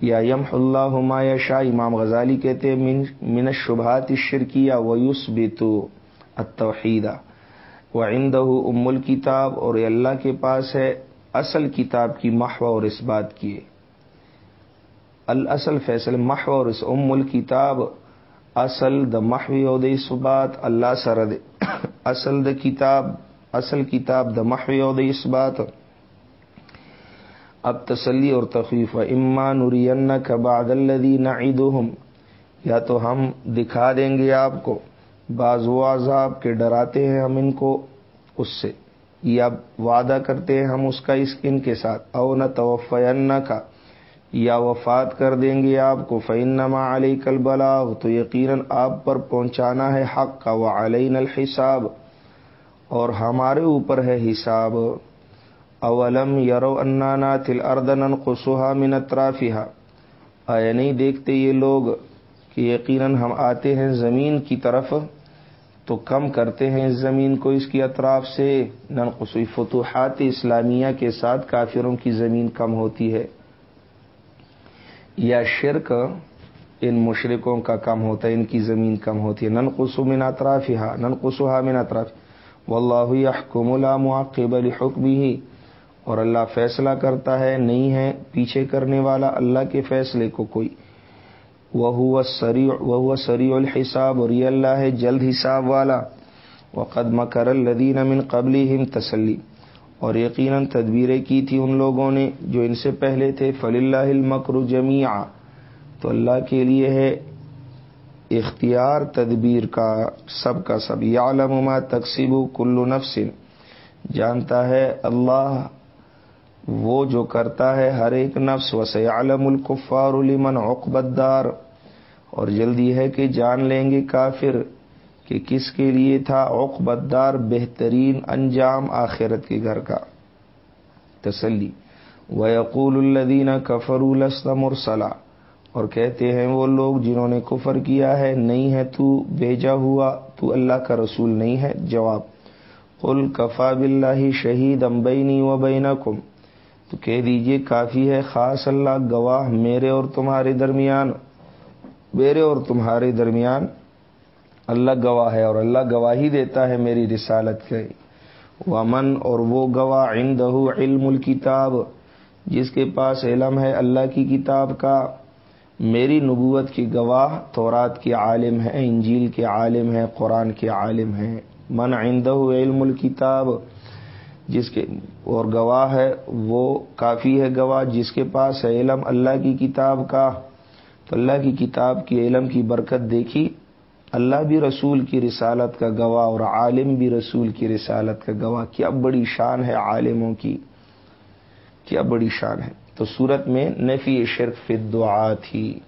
Speaker 1: یا یم اللہ ما شاہ امام غزالی کہتے من شبہات شرکیہ و یوس بیتو اتوحیدہ و عند ام الکتاب، اور اللہ کے پاس ہے اصل کتاب کی محو اور اس بات کی۔ الاصل فیصل، محو اور اس ام الکتاب، اصل د محوی او د اس بات، اللہ سرد اصل د کتاب، اصل کتاب د محوی او د اس بات۔ اب تسلی اور تخفیف اما نرین کا بعد الدی نعیدہم یا تو ہم دکھا دیں گے آپ کو۔ بعض و عذاب کے ڈراتے ہیں ہم ان کو اس سے۔ یا وعدہ کرتے ہیں ہم اس کا اس ان کے ساتھ۔ او نہ توفین کا یا وفات کر دیں گے آپ کو۔ فعنما علی کل بلاغ تو یقیناً آپ پر پہنچانا ہے حق کا وہ علین الحساب۔ اور ہمارے اوپر ہے حساب۔ اولم یرو انانا تل اردن قسوہ من اطرافہ آیا نہیں دیکھتے یہ لوگ کہ یقیناً ہم آتے ہیں زمین کی طرف؟ تو کم کرتے ہیں اس زمین کو اس کی اطراف سے۔ نن قصوی فتوحات اسلامیہ کے ساتھ کافروں کی زمین کم ہوتی ہے۔ یا شرک ان مشرقوں کا کم ہوتا ہے، ان کی زمین کم ہوتی ہے۔ نن قسو من اطرافہ نن قسوہ من اطراف۔ واللہ یحکم لا معقب لحکمہ اور اللہ فیصلہ کرتا ہے، نہیں ہے، پیچھے کرنے والا اللہ کے فیصلے کو کوئی۔ وہ سری وہ سری الحساب، اور یہ اللہ ہے جلد حساب والا۔ وہ قدم کر الدین امن قبلی ہم تسلی اور یقیناً تدبیریں کی تھی ان لوگوں نے جو ان سے پہلے تھے۔ فلی اللہ المکر جمیا تو اللہ کے لیے ہے اختیار تدبیر کا، سب کا سب۔ یا علما تقسیب کلو نفسن جانتا ہے اللہ وہ جو کرتا ہے ہر ایک نفس وسیع عالم القفار لمن عقبت دار اور جلدی ہے کہ جان لیں گے کافر کہ کس کے لیے تھا عقبت دار بہترین انجام آخرت کے گھر کا۔ تسلی۔ ویقول الدین کفر السلم مرسلا۔ اور کہتے ہیں وہ لوگ جنہوں نے کفر کیا ہے، نہیں ہے تو بیجا ہوا، تو اللہ کا رسول نہیں ہے۔ جواب۔ قل کفا بلّہ شہید امبئی و بینا کم تو کہہ دیجیے کافی ہے، خاص اللہ گواہ میرے اور تمہارے درمیان، میرے اور تمہارے درمیان اللہ گواہ ہے اور اللہ گواہی دیتا ہے میری رسالت کے ومن اور وہ گواہ عندہ علم الکتاب جس کے پاس علم ہے اللہ کی کتاب کا۔ میری نبوت کی گواہ تورات کے عالم ہے، انجیل کے عالم ہے، قرآن کے عالم ہے۔ من عندہ علم الکتاب جس کے اور گواہ ہے، وہ کافی ہے گواہ جس کے پاس ہے علم، اللہ کی کتاب کا۔ تو اللہ کی کتاب کی علم کی برکت دیکھی۔ اللہ بھی رسول کی رسالت کا گواہ اور عالم بھی رسول کی رسالت کا گواہ۔ کیا بڑی شان ہے عالموں کی۔ کیا بڑی شان ہے۔ تو صورت میں نفی شرک فی دعا تھی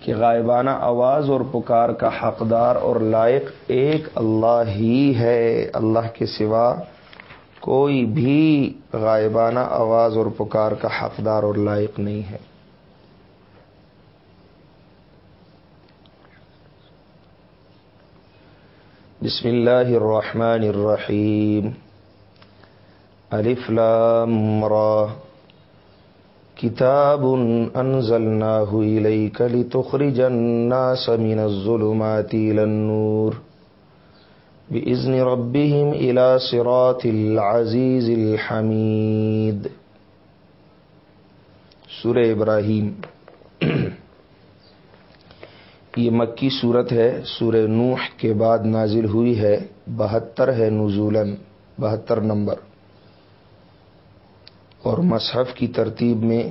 Speaker 1: کہ غائبانہ آواز اور پکار کا حقدار اور لائق ایک اللہ ہی ہے۔ اللہ کے سوا کوئی بھی غائبانہ آواز اور پکار کا حقدار اور لائق نہیں ہے۔ بسم اللہ الرحمن الرحیم۔ الف لام را۔ کتاب انزلناه الیک لتخرج الناس من الظلمات الى النور۔ باذن ربهم الى صراط العزیز الحمید سورہ ابراہیم. یہ مکی صورت ہے، سورہ نوح کے بعد نازل ہوئی ہے، بہتر ہے نزولن بہتر نمبر. اور مصحف کی ترتیب میں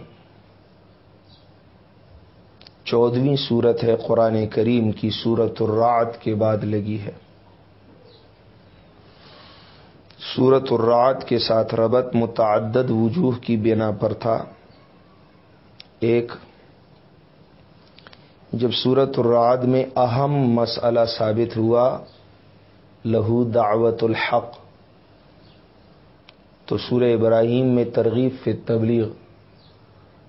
Speaker 1: چودویں صورت ہے، قرآن کریم کی صورت الرعد کے بعد لگی ہے. صورت الرعد کے ساتھ ربط متعدد وجوہ کی بنا پر تھا۔ ایک، جب صورت الرعد میں اہم مسئلہ ثابت ہوا، لہو دعوت الحق، تو سورہ ابراہیم میں ترغیب فی تبلیغ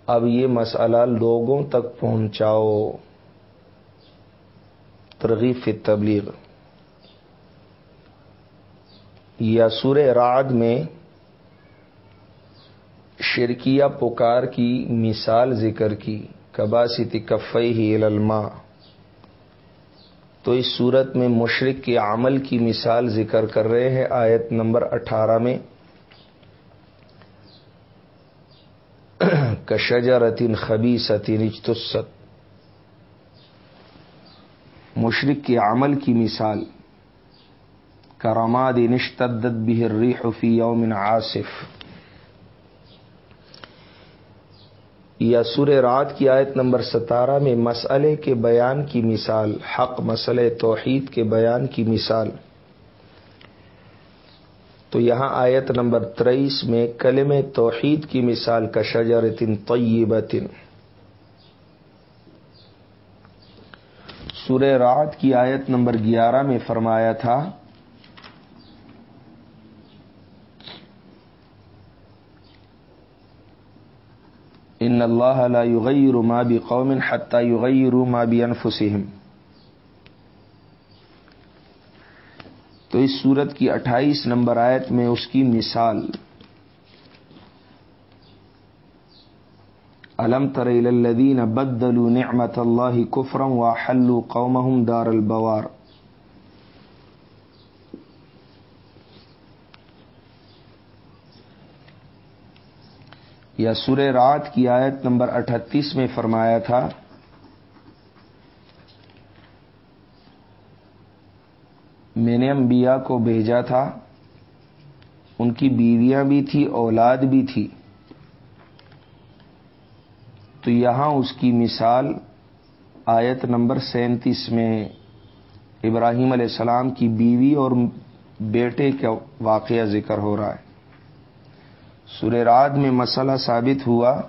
Speaker 1: اب یہ مسئلہ لوگوں تک پہنچاؤ۔ ترغیب فی تبلیغ یا سورہ رعد میں شرکیہ پکار کی مثال ذکر کی کباسی کفئی ہی الما تو اس صورت میں مشرق کے عمل کی مثال ذکر کر رہے ہیں آیت نمبر اٹھارہ میں۔ کشجرتن خبی ستین اجتست مشرق کے عمل کی مثال۔ کرماد نشتدت بھی الریح فی یوم عاصف. یا سور رات کی آیت نمبر ستارہ میں مسئلے کے بیان کی مثال، حق مسئلے توحید کے بیان کی مثال۔ تو یہاں آیت نمبر تریس میں کلم توحید کی مثال کا شجر تن طیبتن سور رات کی آیت نمبر گیارہ میں فرمایا تھا ان اللہ لا یغیر ما بقوم حتى یغیروا ما بانفسهم تو اس صورت کی اٹھائیس نمبر آیت میں اس کی مثال، الم تر الذین بدلوا نعمت اللہ کفرا وحلوا قومهم دار البوار. یا سر رات کی آیت نمبر اٹھتیس میں فرمایا تھا، میں نے انبیاء کو بھیجا تھا، ان کی بیویاں بھی تھی، اولاد بھی تھی۔ تو یہاں اس کی مثال آیت نمبر سینتیس میں ابراہیم علیہ السلام کی بیوی اور بیٹے کا واقعہ ذکر ہو رہا ہے۔ رات میں مسئلہ ثابت ہوا،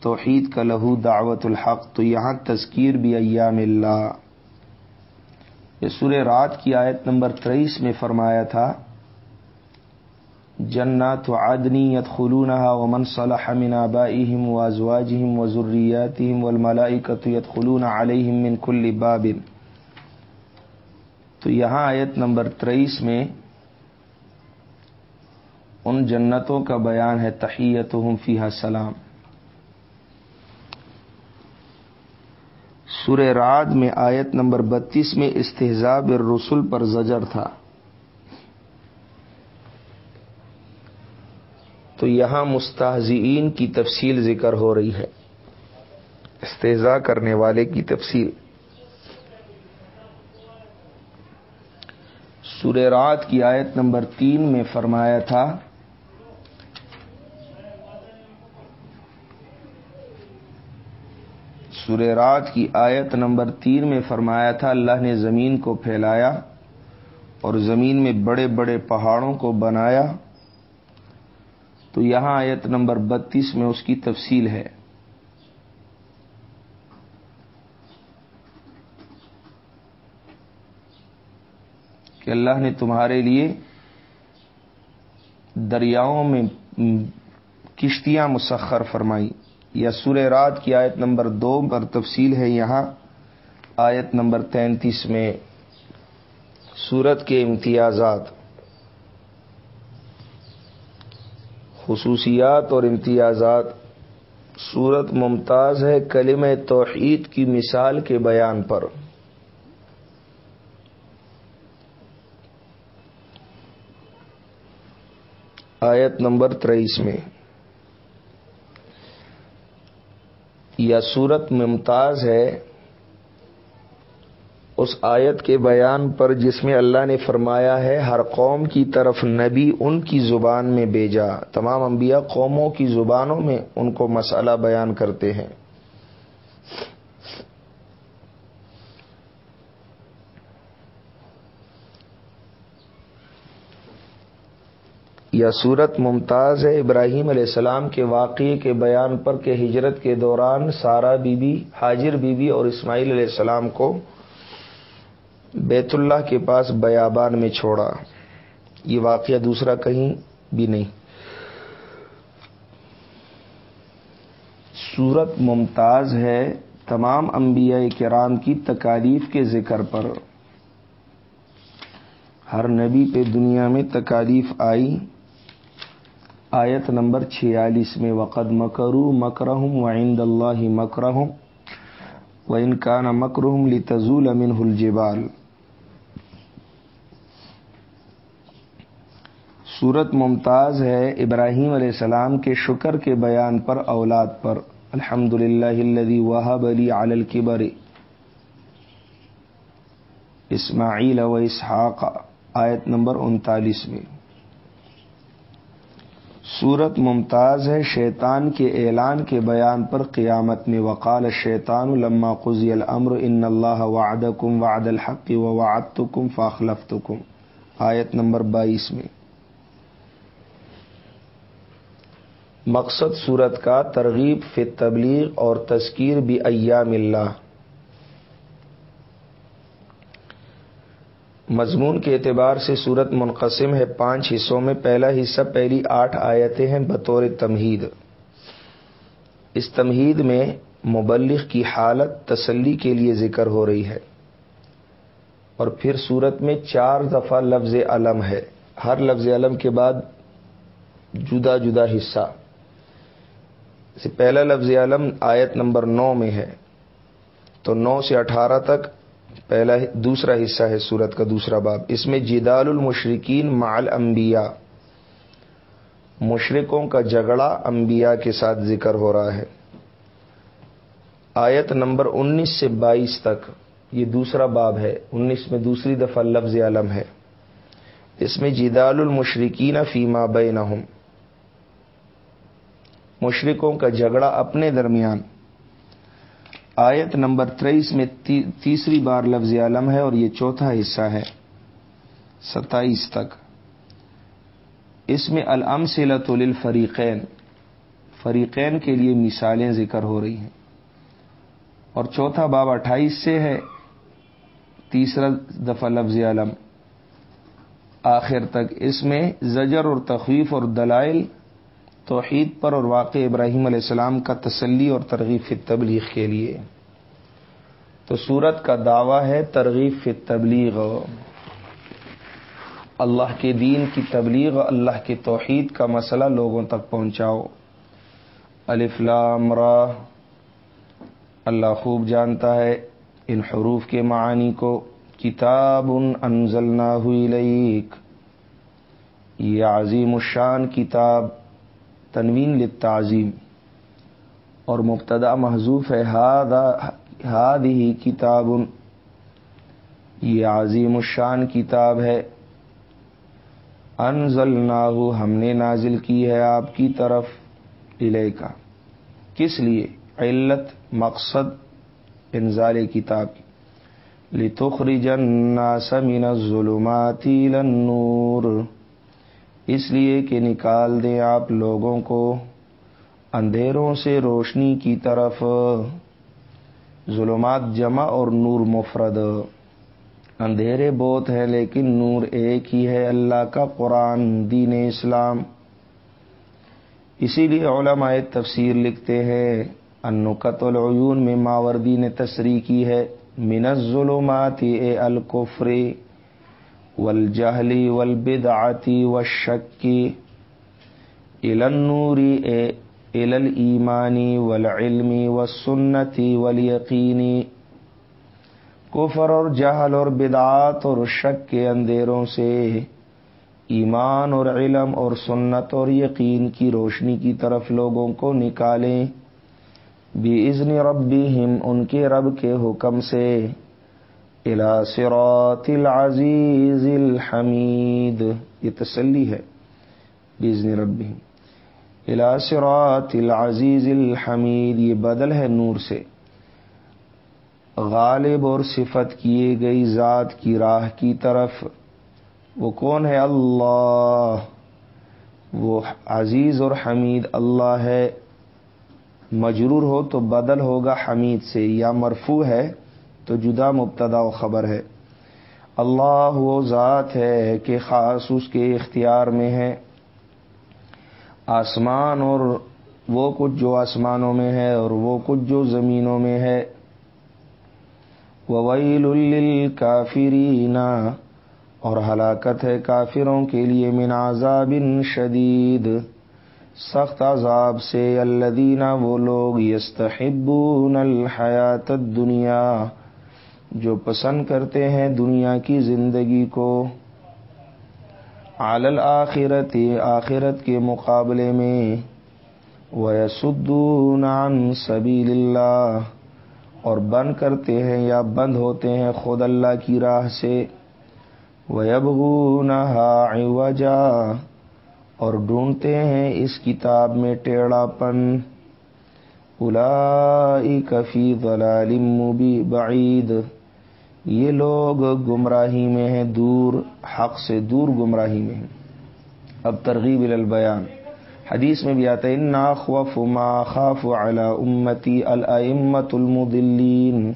Speaker 1: توحید کا لہو دعوت الحق، تو یہاں تذکیر بھی ایام اللہ۔ یہ سور رات کی آیت نمبر تیئیس میں فرمایا تھا، جنات عدنی یدخلونها ومن صلح من آبائهم وازواجهم وذرياتهم والملائكة يدخلون عليهم من كل باب۔ تو یہاں آیت نمبر تریس میں ان جنتوں کا بیان ہے، تحیتہم فیہا سلام سورہ راد میں آیت نمبر بتیس میں استحزاب الرسل پر زجر تھا۔ تو یہاں مستحزین کی تفصیل ذکر ہو رہی ہے۔ استضاء کرنے والے کی تفصیل۔ سورہ رات کی آیت نمبر تین میں فرمایا تھا سورہ رات کی آیت نمبر تین میں فرمایا تھا، اللہ نے زمین کو پھیلایا اور زمین میں بڑے بڑے پہاڑوں کو بنایا۔ تو یہاں آیت نمبر بتیس میں اس کی تفصیل ہے۔ کہ اللہ نے تمہارے لیے دریاؤں میں کشتیاں مسخر فرمائی یا سورہ رات کی آیت نمبر دو پر تفصیل ہے یہاں۔ آیت نمبر تینتیس میں سورت کے امتیازات۔ خصوصیات اور امتیازات۔ صورت ممتاز ہے کلم توحید کی مثال کے بیان پر۔ آیت نمبر تریس میں یا صورت ممتاز ہے، اس آیت کے بیان پر جس میں اللہ نے فرمایا ہے، ہر قوم کی طرف نبی ان کی زبان میں بھیجا۔ تمام انبیاء قوموں کی زبانوں میں ان کو مسئلہ بیان کرتے ہیں۔ یا صورت ممتاز ہے ابراہیم علیہ السلام کے واقعے کے بیان پر کہ ہجرت کے دوران سارا be be Hajar be be اور اسماعیل علیہ السلام کو بیت اللہ کے پاس بیابان میں چھوڑا۔ یہ واقعہ دوسرا کہیں بھی نہیں۔ صورت ممتاز ہے تمام انبیاء کرام کی تکالیف کے ذکر پر۔ ہر نبی پہ دنیا میں تکالیف آئی۔ آیت نمبر چھیالیس میں وقد مکرو مکرہم وعند اللہ مکرہم و ان مکرحم لی تزول امن الجبال۔ صورت ممتاز ہے ابراہیم علیہ السلام کے شکر کے بیان پر اولاد پر۔ الحمد للہ وحب علی الکبر۔ اسماعیل و اسحاق، آیت نمبر انتالیس میں۔ صورت ممتاز ہے شیطان کے اعلان کے بیان پر قیامت میں۔ وقال شیطان لما قزی الامر، ان اللہ وعد کم وعد الحق و وعد کم آیت نمبر بائیس میں۔ مقصد صورت کا ترغیب فی تبلیغ اور تذکیر بھی ایام اللہ۔ مضمون کے اعتبار سے صورت منقسم ہے۔ پانچ حصوں میں پہلا حصہ، پہلی آٹھ آیتیں ہیں بطور تمہید۔ اس تمہید میں مبلغ کی حالت تسلی کے لیے ذکر ہو رہی ہے۔ اور پھر صورت میں چار دفعہ لفظ علم ہے۔ ہر لفظ علم کے بعد جدا جدا حصہ۔ پہلا لفظ علم آیت نمبر نو میں ہے۔ تو نو سے اٹھارہ تک پہلا دوسرا حصہ ہے سورت کا دوسرا باب۔ اس میں جدال المشرقین مال انبیاء مشرقوں کا جھگڑا انبیاء کے ساتھ ذکر ہو رہا ہے۔ آیت نمبر انیس سے بائیس تک یہ دوسرا باب ہے۔ انیس میں دوسری دفعہ لفظ علم ہے۔ اس میں جدال المشرقین فیما بینہم۔ مشرقوں کا جھگڑا اپنے درمیان۔ آیت نمبر تیئیس میں تیسری بار لفظ عالم ہے اور یہ چوتھا حصہ ہے۔ ستائیس تک۔ اس میں الم سے الفریقین فریقین کے لیے مثالیں ذکر ہو رہی ہیں۔ اور چوتھا باب اٹھائیس سے ہے۔ تیسرا دفعہ لفظ علم آخر تک۔ اس میں زجر اور تخویف اور دلائل توحید پر اور واقع ابراہیم علیہ السلام کا تسلی اور ترغیب فی تبلیغ کے لیے۔ تو سورت کا دعویٰ ہے ترغیب فی تبلیغ اللہ کے دین کی تبلیغ، اللہ کے توحید کا مسئلہ لوگوں تک پہنچاؤ۔ الفلام را۔ اللہ خوب جانتا ہے ان حروف کے معانی کو۔ کتاب ان انزل ہوئی لیک یہ عظیم الشان کتاب۔ تنوین للتعظیم اور مبتدا محضوف ہے ہاد ہی کتاب یہ عظیم الشان کتاب ہے۔ انزل ہم نے نازل کی ہے آپ کی طرف علیہ کا کس لیے؟ علت، مقصد، انزال کتاب کی۔ لتخرج الناس من الظلمات الى النور۔ اس لیے کہ نکال دیں آپ لوگوں کو اندھیروں سے روشنی کی طرف۔ ظلمات جمع اور نور مفرد۔ اندھیرے بہت ہیں لیکن نور ایک ہی ہے، اللہ کا قرآن، دین اسلام۔ اسی لیے علماء تفسیر لکھتے ہیں انقت العیون میں ماوردی نے تصریح کی ہے، من الظلمات اے الکفر۔ والجہلی والبدعتی والشکی الى النور اے الى الایمانی والعلمی والسنتی والیقینی کفر اور جہل اور بدعات اور شک کے اندھیروں سے ایمان اور علم اور سنت اور یقین کی روشنی کی طرف لوگوں کو نکالیں۔ بھی ازن ربی ان کے رب کے حکم سے۔ صراط العزیز الحمید۔ یہ تسلی ہے بزن ربی صراط العزیز الحمید، یہ بدل ہے نور سے۔ غالب اور صفت کیے گئی ذات کی راہ کی طرف۔ وہ کون ہے؟ اللہ۔ وہ عزیز اور حمید اللہ ہے۔ مجرور ہو تو بدل ہوگا حمید سے۔ یا مرفو ہے تو جدا مبتدا و خبر ہے۔ اللہ وہ ذات ہے کہ خاص اس کے اختیار میں ہے۔ آسمان اور وہ کچھ جو آسمانوں میں ہے اور وہ کچھ جو زمینوں میں ہے۔ وویل الکافرین اور ہلاکت ہے کافروں کے لیے من عذاب شدید۔ سخت عذاب سے الدینہ وہ لوگ یستحبون الحیات دنیا جو پسند کرتے ہیں دنیا کی زندگی کو۔ عال آخرت آخرت کے مقابلے میں۔ ویسدون عن سبیل اللہ اور بند کرتے ہیں یا بند ہوتے ہیں خود اللہ کی راہ سے۔ وَيَبْغُونَهَا عِوَجًا، اور ڈھونڈتے ہیں اس کتاب میں ٹیڑھا پن الائی کفی ضلال مبی بعید۔ یہ لوگ گمراہی میں ہیں، دور، حق سے دور گمراہی میں ہیں۔ اب ترغیب البیان۔ حدیث میں بھی آتا ہے، انا خوف ما خاف علی امتی الامت المدلین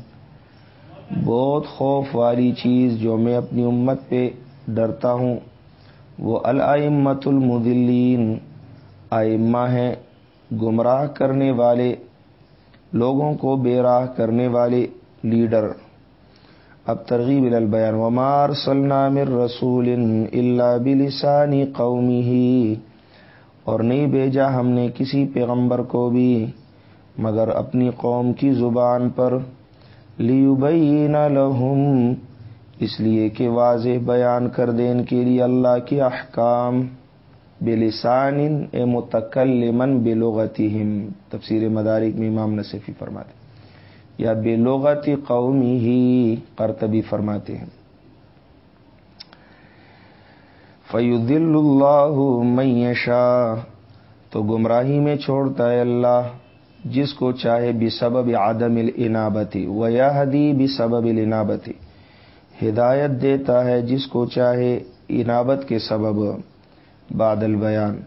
Speaker 1: بہت خوف والی چیز جو میں اپنی امت پہ ڈرتا ہوں، وہ الامت المدلین آئمہ ہیں، گمراہ کرنے والے، لوگوں کو بے راہ کرنے والے لیڈر۔ اب ترغیب البیان ومار سلام رسول اللہ بلسانی قومی ہی اور نہیں بھیجا ہم نے کسی پیغمبر کو بھی، مگر اپنی قوم کی زبان پر. لیبین لہم اس لیے کہ واضح بیان کر دیں ان کے لیے اللہ کے احکام. بلسان، اے متکلمن بلغتہم. تفسیر مدارک میں امام نصفی فرماتے یا بلغت قومی ہی قرطبی فرماتے ہیں۔ فیود اللہ میشا تو گمراہی میں چھوڑتا ہے اللہ، جس کو چاہے بھی سبب عدم العنابتی و یا حدی بھی سبب العنابتی ہدایت دیتا ہے جس کو چاہے انابت کے سبب۔ بادل بیان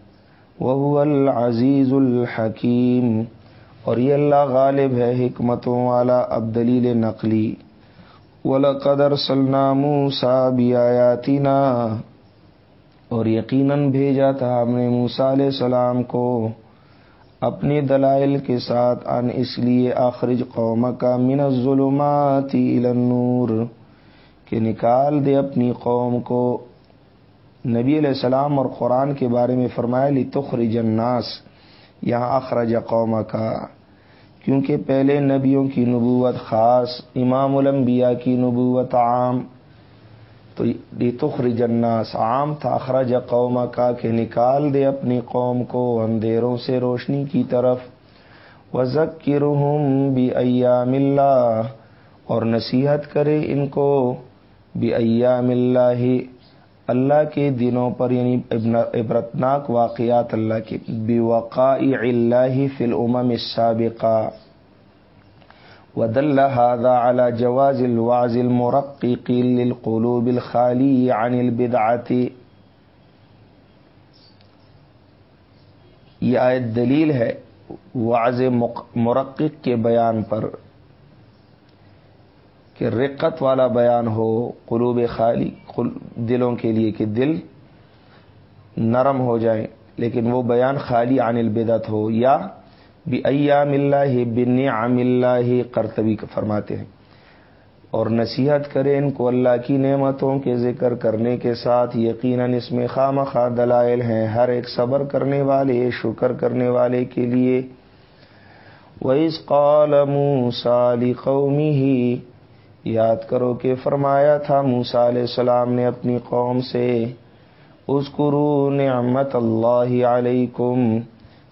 Speaker 1: وہ العزیز الحکیم اور یہ اللہ غالب ہے حکمتوں والا اب دلیل نقلی۔ ولقدر سلنام صابیاتینہ اور یقیناً بھیجا تھا ہم نے موسا علیہ السلام کو اپنے دلائل کے ساتھ، ان اس لیے آخرج قوم کا من الظلمات الى النور، کہ نکال دے اپنی قوم کو۔ نبی علیہ السلام اور قرآن کے بارے میں فرمایا لی تخرج الناس، یہاں اخرج قوم کا کیونکہ پہلے نبیوں کی نبوت خاص، امام الانبیاء کی نبوت عام۔ تو تخرج الناس، عام تھا، اخرج قوم کا کہ نکال دے اپنی قوم کو اندھیروں سے روشنی کی طرف۔ وزکرہم بھی ایام اللہ اور نصیحت کرے ان کو بھی ایام اللہ اللہ کے دنوں پر یعنی عبرتناک واقعات اللہ کے بے اللہ فی الامم السابقہ. ودل هذا على جواز الوعظ المرقق للقلوب الخالي عن البدعات یہ آیت دلیل ہے واض مرقق کے بیان پر۔ کہ رقت والا بیان ہو، قلوب خالی دلوں کے لیے کہ دل نرم ہو جائیں لیکن وہ بیان خالی عن البدت ہو یا بھی ایام اللہ بن عام اللہ کرتبی فرماتے ہیں۔ اور نصیحت کرے ان کو اللہ کی نعمتوں کے ذکر کرنے کے ساتھ، یقیناً اس میں خام خواہ دلائل ہیں۔ ہر ایک صبر کرنے والے، شکر کرنے والے کے لیے۔ ویس قالم سالی قومی ہی یاد کرو کہ فرمایا تھا موسا علیہ السلام نے اپنی قوم سے اس قرو نعمت اللہ علیکم،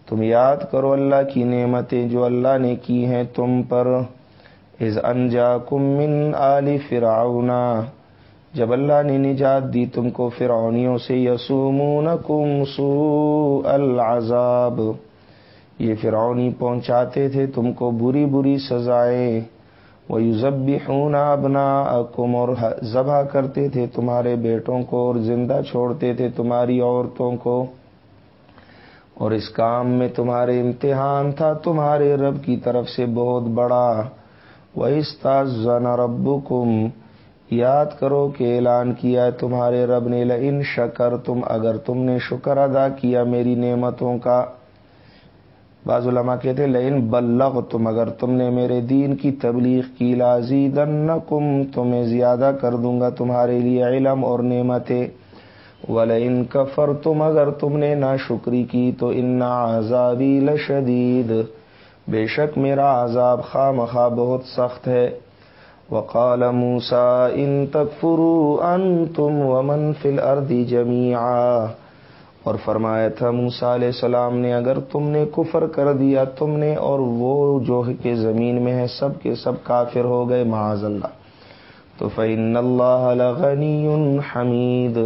Speaker 1: تم یاد کرو اللہ کی نعمتیں جو اللہ نے کی ہیں تم پر از انجا کم من علی فراؤنا جب اللہ نے نجات دی تم کو فرعونیوں سے یسومون کم سو العذاب، یہ فرعونی پہنچاتے تھے تم کو بری بری سزائیں۔ وہ یوزبی ابنا کم اور ذبح کرتے تھے تمہارے بیٹوں کو، اور زندہ چھوڑتے تھے تمہاری عورتوں کو۔ اور اس کام میں تمہارے امتحان تھا تمہارے رب کی طرف سے بہت بڑا۔ وہ رب یاد کرو کہ اعلان کیا تمہارے رب نے لن شکر تم اگر تم نے شکر ادا کیا میری نعمتوں کا۔ بعض علماء کہتے لئن بلغ تم اگر تم نے میرے دین کی تبلیغ کی لازی دن تمہیں زیادہ کر دوں گا تمہارے لیے علم اور نعمتیں۔ ولئن کفر تم اگر تم نے نہ شکری کی، تو ان عذابی لشدید۔ بے شک میرا عذاب خواہ مخواہ بہت سخت ہے۔ وقال موسا ان تکفروا انتم ومن فی الارض جميعا اور فرمایا تھا موسا علیہ السلام نے، اگر تم نے کفر کر دیا، تم نے اور وہ جو کہ زمین میں ہے، سب کے سب کافر ہو گئے، معاذ اللہ۔ تو فن اللہ غنی حمید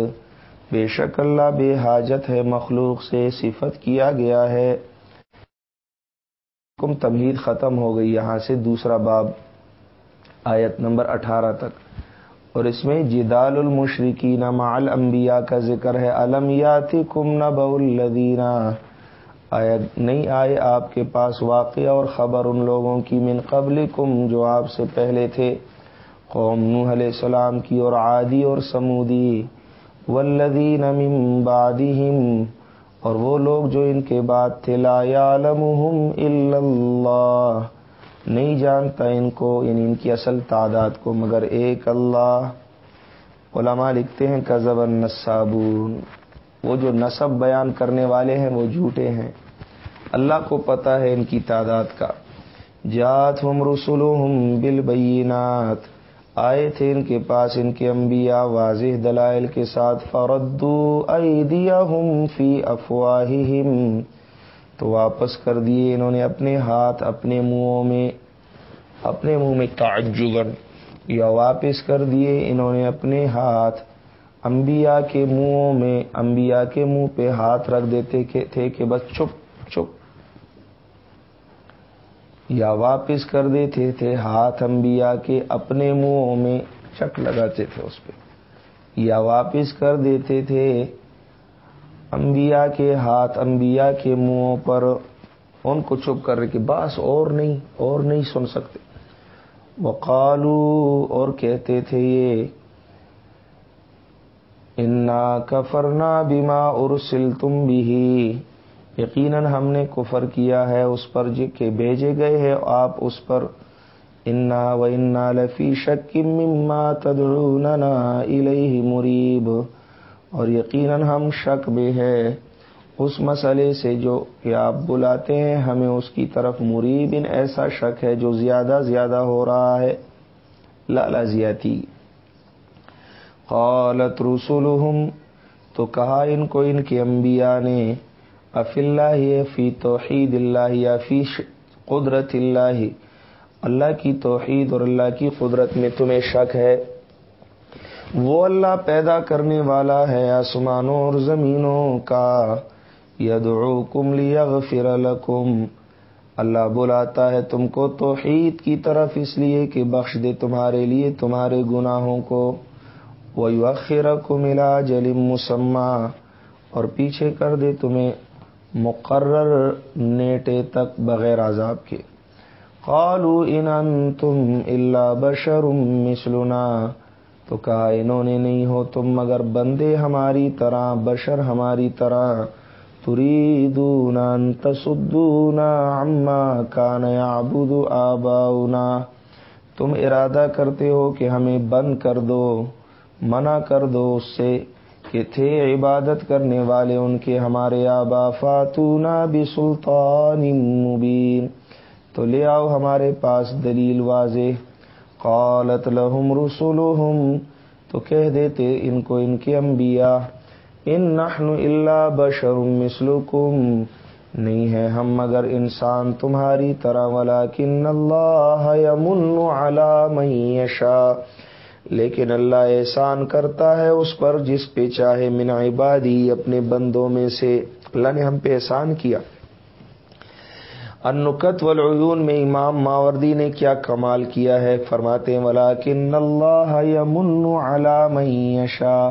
Speaker 1: بے شک اللہ بے حاجت ہے، مخلوق سے صفت کیا گیا ہے۔ کم تمہید ختم ہو گئی، یہاں سے دوسرا باب، آیت نمبر اٹھارہ تک۔ اور اس میں جدال المشرقین مع الانبیاء کا ذکر ہے۔ المیاتی کم نب الدینہ آیا نہیں آئے آپ کے پاس واقعہ اور خبر ان لوگوں کی من قبل کم جو آپ سے پہلے تھے، قوم نوح علیہ السلام کی اور عادی اور سمودی۔ والذین من بعدہم، اور وہ لوگ جو ان کے بعد تھے، لا یعلمہم الا اللہ۔ نہیں جانتا ان کو یعنی ان کی اصل تعداد کو، مگر ایک اللہ۔ علماء لکھتے ہیں، کذب النصابون وہ جو نصب بیان کرنے والے ہیں، وہ جھوٹے ہیں۔ اللہ کو پتہ ہے ان کی تعداد کا۔ جات ہم رسولہم بالبینات۔ آئے تھے ان کے پاس ان کے انبیاء واضح دلائل کے ساتھ فردو ایدیہم فی افواہہم تو واپس کر دیے انہوں نے اپنے ہاتھ، اپنے منہوں میں، اپنے منہ میں تعجبن یا واپس کر دیے انہوں نے اپنے ہاتھ۔ انبیاء کے منہوں میں، انبیاء کے منہ پہ ہاتھ رکھ دیتے تھے کہ بس چپ چپ یا واپس کر دیتے تھے، ہاتھ انبیاء کے اپنے منہوں میں چک لگاتے تھے اس پہ۔ یا واپس کر دیتے تھے انبیاء کے ہاتھ، انبیاء کے منہوں پر ان کو چپ کر رہے کہ بس اور نہیں اور نہیں سن سکتے۔ وقالو اور کہتے تھے یہ، انا کفرنا بیما ارسل تم بھی یقیناً ہم نے کفر کیا ہے اس پر کہ بھیجے گئے ہیں آپ اس پر۔ انا و انا لفی شک مما تدعوننا الیہ مریب اور یقیناً ہم شک میں ہے۔ اس مسئلے سے جو کہ آپ بلاتے ہیں، ہمیں اس کی طرف مریب ان ایسا شک ہے جو زیادہ زیادہ ہو رہا ہے۔ لالا زیاتی قالت رسولہم تو کہا ان کو ان کے انبیاء نے اف اللہ فی توحید اللہ یا فی قدرت اللہ۔ اللہ کی توحید اور اللہ کی قدرت میں تمہیں شک ہے۔ وہ اللہ پیدا کرنے والا ہے آسمانوں اور زمینوں کا۔ یدعوکم لیغفر لکم۔ اللہ بلاتا ہے تم کو توحید کی طرف، اس لیے کہ بخش دے تمہارے لیے تمہارے گناہوں کو۔ وہ یوخر کو ملا جلم مسمہ اور پیچھے کر دے تمہیں مقرر نیٹے تک بغیر عذاب کے۔ قالو ان انتم الا بشر مثلنا۔ تو کہا انہوں نے نہیں ہو تم، مگر بندے ہماری طرح، بشر ہماری طرح۔ تریدون ان تصدونا عما کان یعبد آباؤنا۔ تم ارادہ کرتے ہو کہ ہمیں بند کر دو، منع کر دو اس سے کہ تھے عبادت کرنے والے ان کے ہمارے آبا۔ فاتونا بسلطان مبین تو لے آؤ ہمارے پاس دلیل واضح۔ قالت لهم رسولهم تو کہہ دیتے ان کو ان کے انبیاء، ان نحن الا بشر مثلکم، نہیں ہے ہم مگر انسان تمہاری طرح، ولیکن اللہ یمن علی من یشاء، لیکن اللہ احسان کرتا ہے اس پر جس پہ چاہے من عبادی، اپنے بندوں میں سے، اللہ نے ہم پہ احسان کیا۔ النکت والعیون میں امام ماوردی نے کیا کمال کیا ہے؟ فرماتے ولاکن اللہ یمن علی من یشاء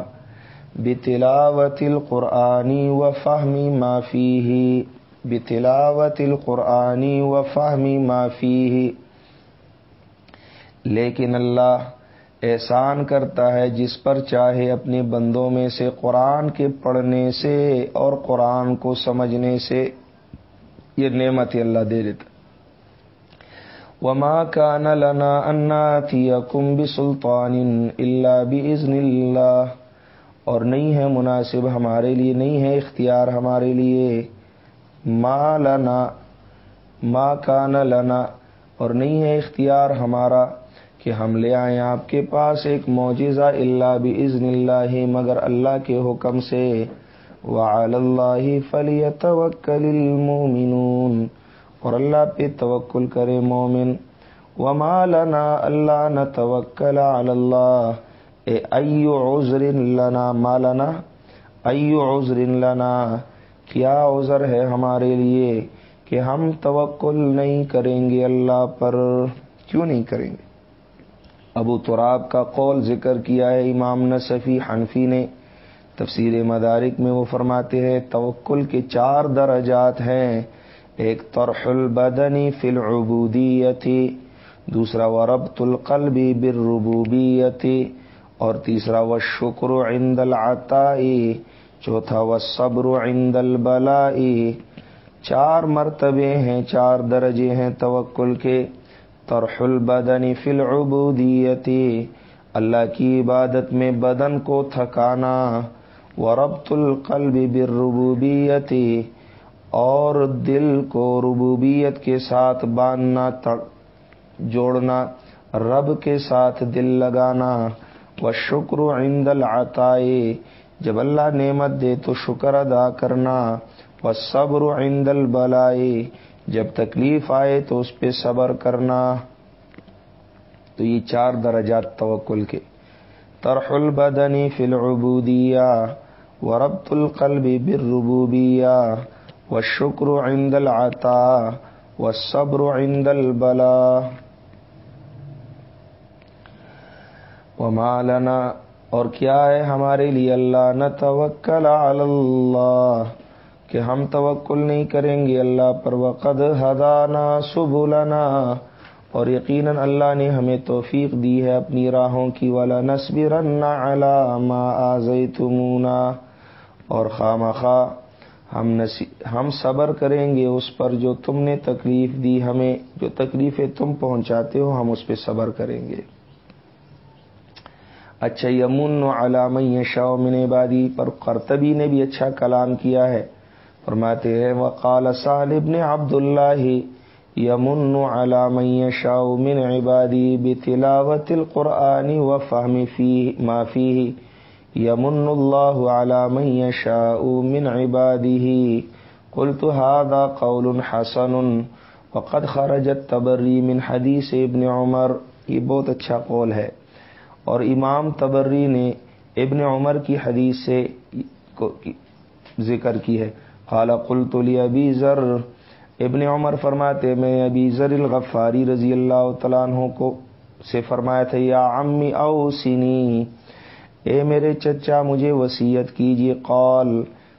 Speaker 1: بتلاوت القرآنی و فہمی معافی ہی بتلاوت القرآنی و فہمی معافی ہی لیکن اللہ احسان کرتا ہے، جس پر چاہے اپنے بندوں میں سے قرآن کے پڑھنے سے اور قرآن کو سمجھنے سے۔ یہ نعمت اللہ دے دیتا۔ وما کا نہ لنا انا تھی اکم سلطان اللہ بزن اللہ اور نہیں ہے مناسب ہمارے لیے، نہیں ہے اختیار ہمارے لیے۔ ما لنا، ما کا لنا۔ اور نہیں ہے اختیار ہمارا کہ ہم لے آئیں آپ کے پاس ایک معجزہ اللہ بھی عزن اللہ مگر اللہ کے حکم سے وعلى اللہ فلی توکل اور اللہ پہ توکل کرے مومن. وما لنا اللہ نہ توکل اللہ. اے ایو عذر لنا ما لنا؟ ایو عذر لنا. کیا عذر ہے ہمارے لیے کہ ہم توکل نہیں کریں گے اللہ پر؟ کیوں نہیں کریں گے؟ ابو تراب کا قول ذکر کیا ہے امام نصفی حنفی نے. تفسیر مدارک میں وہ فرماتے ہیں، توکل کے چار درجات ہیں۔ ایک، طرح البدنی فی العبودیتی دوسرا، و ربط القلبی بالربوبیتی اور تیسرا، و شکر عند العطائی چوتھا، و صبر عند البلائی چار مرتبے ہیں، چار درجے ہیں توکل کے۔ طرح البدنی فی العبودیتی اللہ کی عبادت میں بدن کو تھکانا۔ وربط القلب بالربوبیت اور دل کو ربوبیت کے ساتھ باندھنا جوڑنا، رب کے ساتھ دل لگانا و شکر عند العطائے جب اللہ نعمت دے تو شکر ادا کرنا و صبر عند البلائے جب تکلیف آئے تو اس پہ صبر کرنا۔ تو یہ چار درجات توکل کے۔ طرح البدنی فی العبودیہ۔ وربط القلب بالربوبیہ والشکر عند العطاء والصبر عند البلاء وما لنا اور کیا ہے ہمارے لیے اللہ؟ نہ توکل اللہ کہ ہم توکل نہیں کریں گے اللہ پر، وقد ہدانا سبلنا اور یقیناً اللہ نے ہمیں توفیق دی ہے اپنی راہوں کی والا نصبر علامہ آز تمونا اور خواہ ہم ہم صبر کریں گے اس پر جو تم نے تکلیف دی ہمیں، جو تکلیفیں تم پہنچاتے ہو، ہم اس پہ صبر کریں گے۔ اچھا یمن و علام شاہ من عبادی، پر قرطبی نے بھی اچھا کلام کیا ہے۔ فرماتے ہیں، وقال صالب نے عبد اللہ یمن علام شاہ من عبادی بتلاوت القرآن و فہم فی معافی یمن اللہ علام شاہ من عبادی قلت هذا قول حسن وقد خرجت تبری من حدیث ابن عمر۔ یہ بہت اچھا قول ہے۔ اور امام تبری نے ابن عمر کی حدیث سے ذکر کی ہے۔ خالہ قلت لی ابی ذر۔ ابن عمر فرماتے میں ابی ذر الغفاری رضی اللہ تعالیٰ عنہ کو سے فرمایا تھا، یا عمی او سنی اے میرے چچا، مجھے وسیعت کیجیے قال،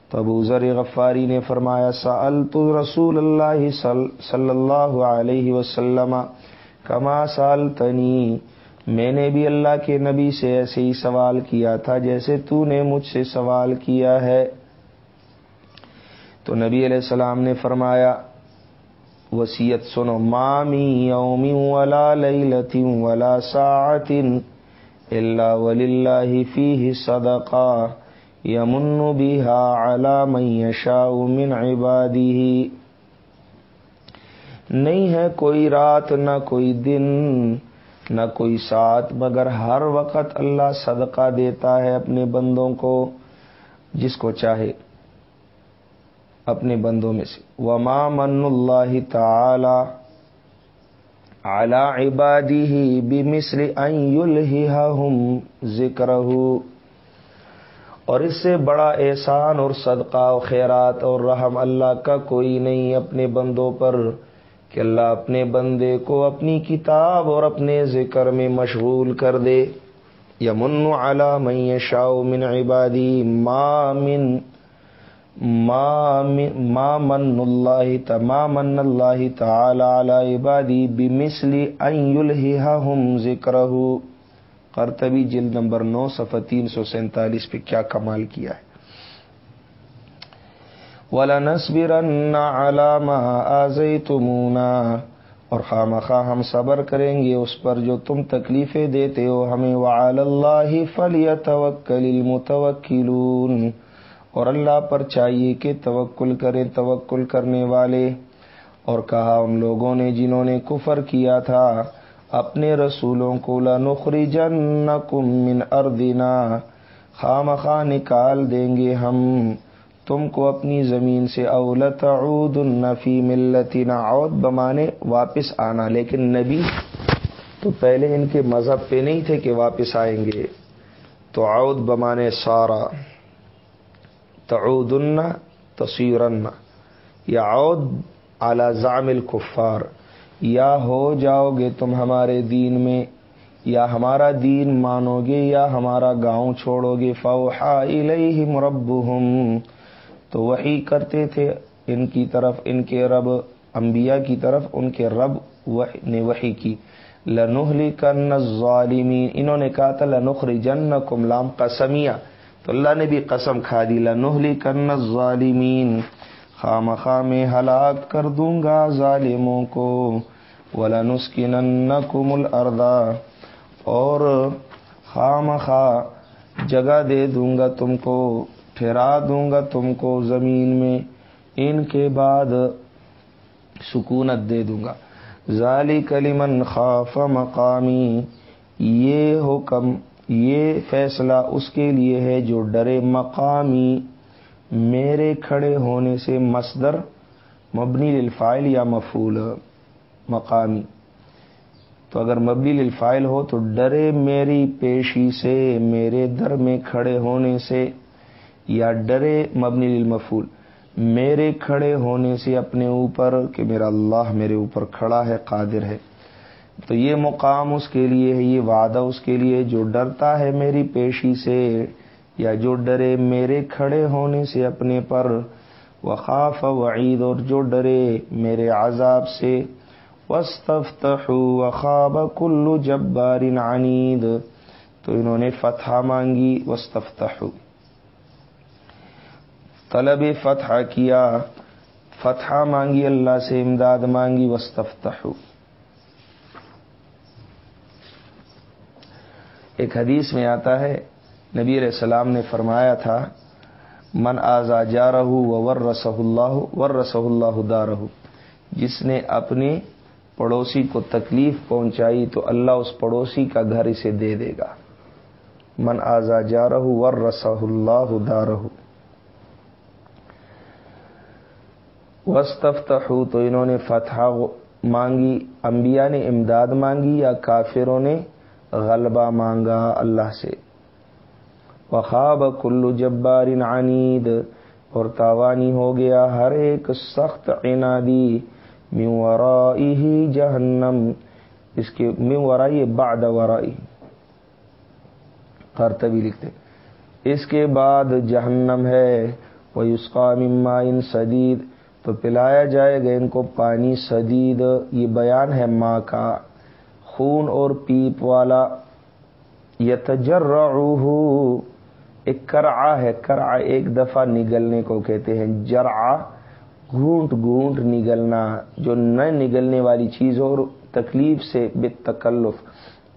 Speaker 1: تو ابو ذر غفاری نے فرمایا، سألت رسول اللہ صلی اللہ علیہ وسلم کما سالتنی میں نے بھی اللہ کے نبی سے ایسے ہی سوال کیا تھا جیسے تو نے مجھ سے سوال کیا ہے۔ تو نبی علیہ السلام نے فرمایا وسیعت سنو، مامی یومی ولا لیلتی ولا ساعت اللہ ولی فی صدقہ یمن بها على من يشاء من عباده. نہیں ہے کوئی رات، نہ کوئی دن، نہ کوئی ساتھ مگر ہر وقت اللہ صدقہ دیتا ہے اپنے بندوں کو، جس کو چاہے، اپنے بندوں میں سے۔ وما من اللہ تعالی اعلی عبادی ہی بھی مصر ہم ذکر اور اس سے بڑا احسان اور صدقہ و خیرات اور رحم اللہ کا کوئی نہیں اپنے بندوں پر کہ اللہ اپنے بندے کو اپنی کتاب اور اپنے ذکر میں مشغول کر دے۔ یمن علی من شاؤ من عبادی ما من ما من اللہ تمام اللہ تعالی علی عبادی بمثل ان یلہہم ذکرہ قرطبی جلد نمبر نو، صفحہ تین سو سینتالیس پہ کیا کمال کیا ہے۔ ولا نصبر علامہ آز تمونا اور خام ہم صبر کریں گے اس پر جو تم تکلیفیں دیتے ہو ہمیں۔ وعلی اللہ فلی توکل المتوکلون اور اللہ پر چاہیے کہ توکل کریں توکل کرنے والے۔ اور کہا ان لوگوں نے جنہوں نے کفر کیا تھا، اپنے رسولوں کو لنخری جن من اردنا خام خواہ نکال دیں گے ہم۔ تم کو اپنی زمین سے اولت عود النفی ملتی نعود بمانے واپس آنا۔ لیکن نبی تو پہلے ان کے مذہب پہ نہیں تھے کہ واپس آئیں گے۔ تو عود بمانے سارا۔ تعودن تصویرن یا عود اعلی ضام الکفار. یا ہو جاؤ گے تم ہمارے دین میں، یا ہمارا دین مانو گے یا ہمارا گاؤں چھوڑو گے فوحا الیہم ربہم. تو وہی کرتے تھے ان کی طرف، ان کے رب، انبیاء کی طرف ان کے رب نے وہی کی. لنحلی کن ظالمین انہوں نے کہا تھا لنخری جن کم لام قسمیا تو اللہ نے بھی قسم کھا دی لنحلی کن ظالمین خام خام ہلاک کر دوں گا ظالموں کو ولا نسکن کم الردا اور خام خواہ جگہ دے دوں گا تم کو، ٹھہرا دوں گا تم کو زمین میں۔ ان کے بعد سکونت دے دوں گا۔ ظالی کلیمن خاف مقامی یہ حکم یہ فیصلہ اس کے لیے ہے جو ڈرے مقامی میرے کھڑے ہونے سے مصدر مبنی للفائل یا مفول مقامی۔ تو اگر مبنی للفائل ہو تو ڈرے میری پیشی سے، میرے در میں کھڑے ہونے سے یا ڈرے مبنی للمفول میرے کھڑے ہونے سے اپنے اوپر کہ میرا اللہ میرے اوپر کھڑا ہے، قادر ہے۔ تو یہ مقام اس کے لیے ہے، یہ وعدہ اس کے لیے جو ڈرتا ہے میری پیشی سے یا جو ڈرے میرے کھڑے ہونے سے اپنے پر، وخاف وعید، اور جو ڈرے میرے عذاب سے وسطف وخاب کلو جبار عنید تو انہوں نے فتح مانگی وسطف طلب فتح کیا، فتح مانگی، اللہ سے امداد مانگی وسطف ایک حدیث میں آتا ہے، نبی علیہ السلام نے فرمایا تھا، من آزا جا رہو ور رس اللہ ور رس اللہ دا رہو جس نے اپنے پڑوسی کو تکلیف پہنچائی تو اللہ اس پڑوسی کا گھر اسے دے دے گا۔ من آزا جا رہو ور رس اللہ دا رہو تو انہوں نے فتح مانگی، انبیاء نے امداد مانگی یا کافروں نے غلبہ مانگا اللہ سے۔ وخاب کلو جبار عنید، اور تاوانی ہو گیا ہر ایک سخت عنادی۔ میورائی جہنم، اس کے میورائی بعد ورائی کرتبی لکھتے اس کے بعد جہنم ہے۔ وہ اس کا مما ان سدید تو پلایا جائے گا ان کو پانی سدید یہ بیان ہے ماں کا۔ خون اور پیپ والا یتجر ایک کرا ہے کرا ایک دفعہ نگلنے کو کہتے ہیں جرا گھونٹ گھونٹ نگلنا، جو نہ نگلنے والی چیز اور تکلیف سے بے تکلف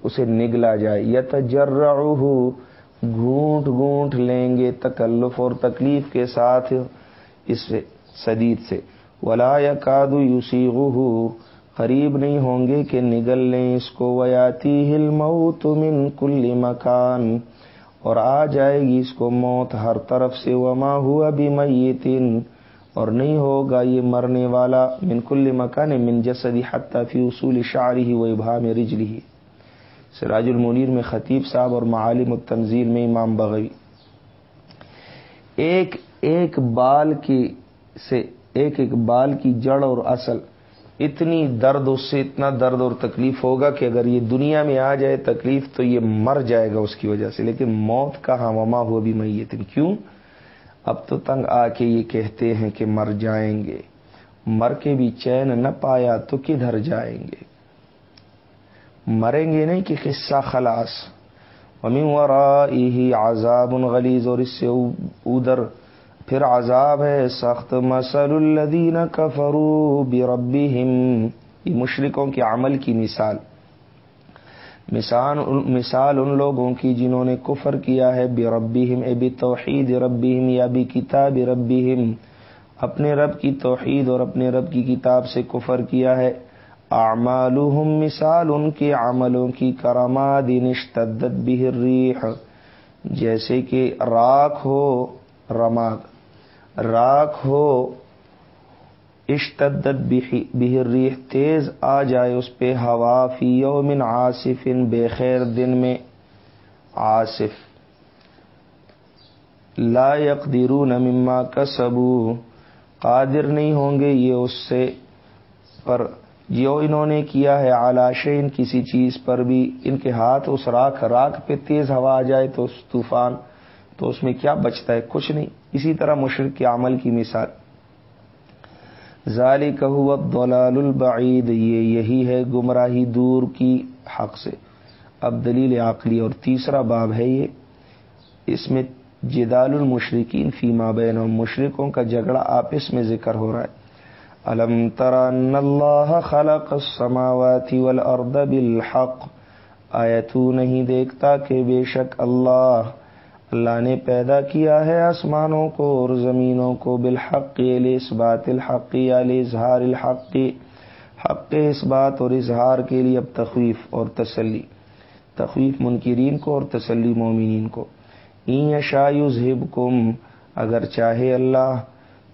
Speaker 1: اسے نگلا جائے۔ یتجر گھونٹ گھونٹ لیں گے تکلف اور تکلیف کے ساتھ اس سدید سے۔ ولا یا کادو یوسی قریب نہیں ہوں گے کہ نگل لیں اس کو ویاتی ہل من کل مکان اور آ جائے گی اس کو موت ہر طرف سے، وما ہوا بھی میتن اور نہیں ہوگا یہ مرنے والا، من کل مکان من جسدی حتیٰ فی اصول شعری ہی و ابھا میں رجلی ہی سراج المنیر میں خطیب صاحب اور معالم التنزیل میں امام بغوی۔ ایک ایک بال کی سے، ایک ایک بال کی جڑ اور اصل۔ اتنی درد، اس سے اتنا درد اور تکلیف ہوگا کہ اگر یہ دنیا میں آ جائے تکلیف تو یہ مر جائے گا اس کی وجہ سے۔ لیکن موت کا وما ہو بھی میتن کیوں؟ اب تو تنگ آ کے یہ کہتے ہیں کہ مر جائیں گے۔ مر کے بھی چین نہ پایا تو کدھر جائیں گے؟ مریں گے نہیں کہ قصہ خلاص۔ امی ورا عذاب غلیظ اور اس سے ادھر پھر عذاب ہے سخت مسل الدین کفرو بربہم، یہ مشرقوں کے عمل کی مثال۔ مثال مثال ان لوگوں کی جنہوں نے کفر کیا ہے بے ربیم اے بھی توحید ربیم یا بھی کتاب ربیم اپنے رب کی توحید اور اپنے رب کی کتاب سے کفر کیا ہے۔ اعمالهم مثال ان کے عملوں کی کرامات اشتدت به الریح جیسے کہ راکھ ہو رماد راکھ ہو، اشتدت بہر تیز آ جائے اس پہ ہوا، فی یوم آصف ان بے خیر دن میں آصف لا یقدرون مما کسبو۔ قادر نہیں ہوں گے یہ اس سے، پر جو انہوں نے کیا ہے آلاشین کسی چیز پر بھی۔ ان کے ہاتھ اس راکھ راکھ پہ تیز ہوا آ جائے تو اس طوفان، تو اس میں کیا بچتا ہے؟ کچھ نہیں۔ اسی طرح مشرق کے عمل کی مثال۔ ظالی دلال البعید، یہ یہی ہے گمراہی دور کی حق سے۔ اب دلیل عقلی اور تیسرا باب ہے یہ۔ اس میں جدال المشرقین فیما بین مشرقوں کا جھگڑا آپس میں ذکر ہو رہا ہے۔ الم ترا اللہ خلق السماوات والارض بالحق؟ آیا تو نہیں دیکھتا کہ بے شک اللہ اللہ نے پیدا کیا ہے آسمانوں کو اور زمینوں کو بالحق اس بات الحق علی اظہار الحق۔ حق اس بات اور اظہار کے لیے اب تخویف اور تسلی۔ تخویف منکرین کو اور تسلی مومنین کو۔ این شایب کم اگر چاہے اللہ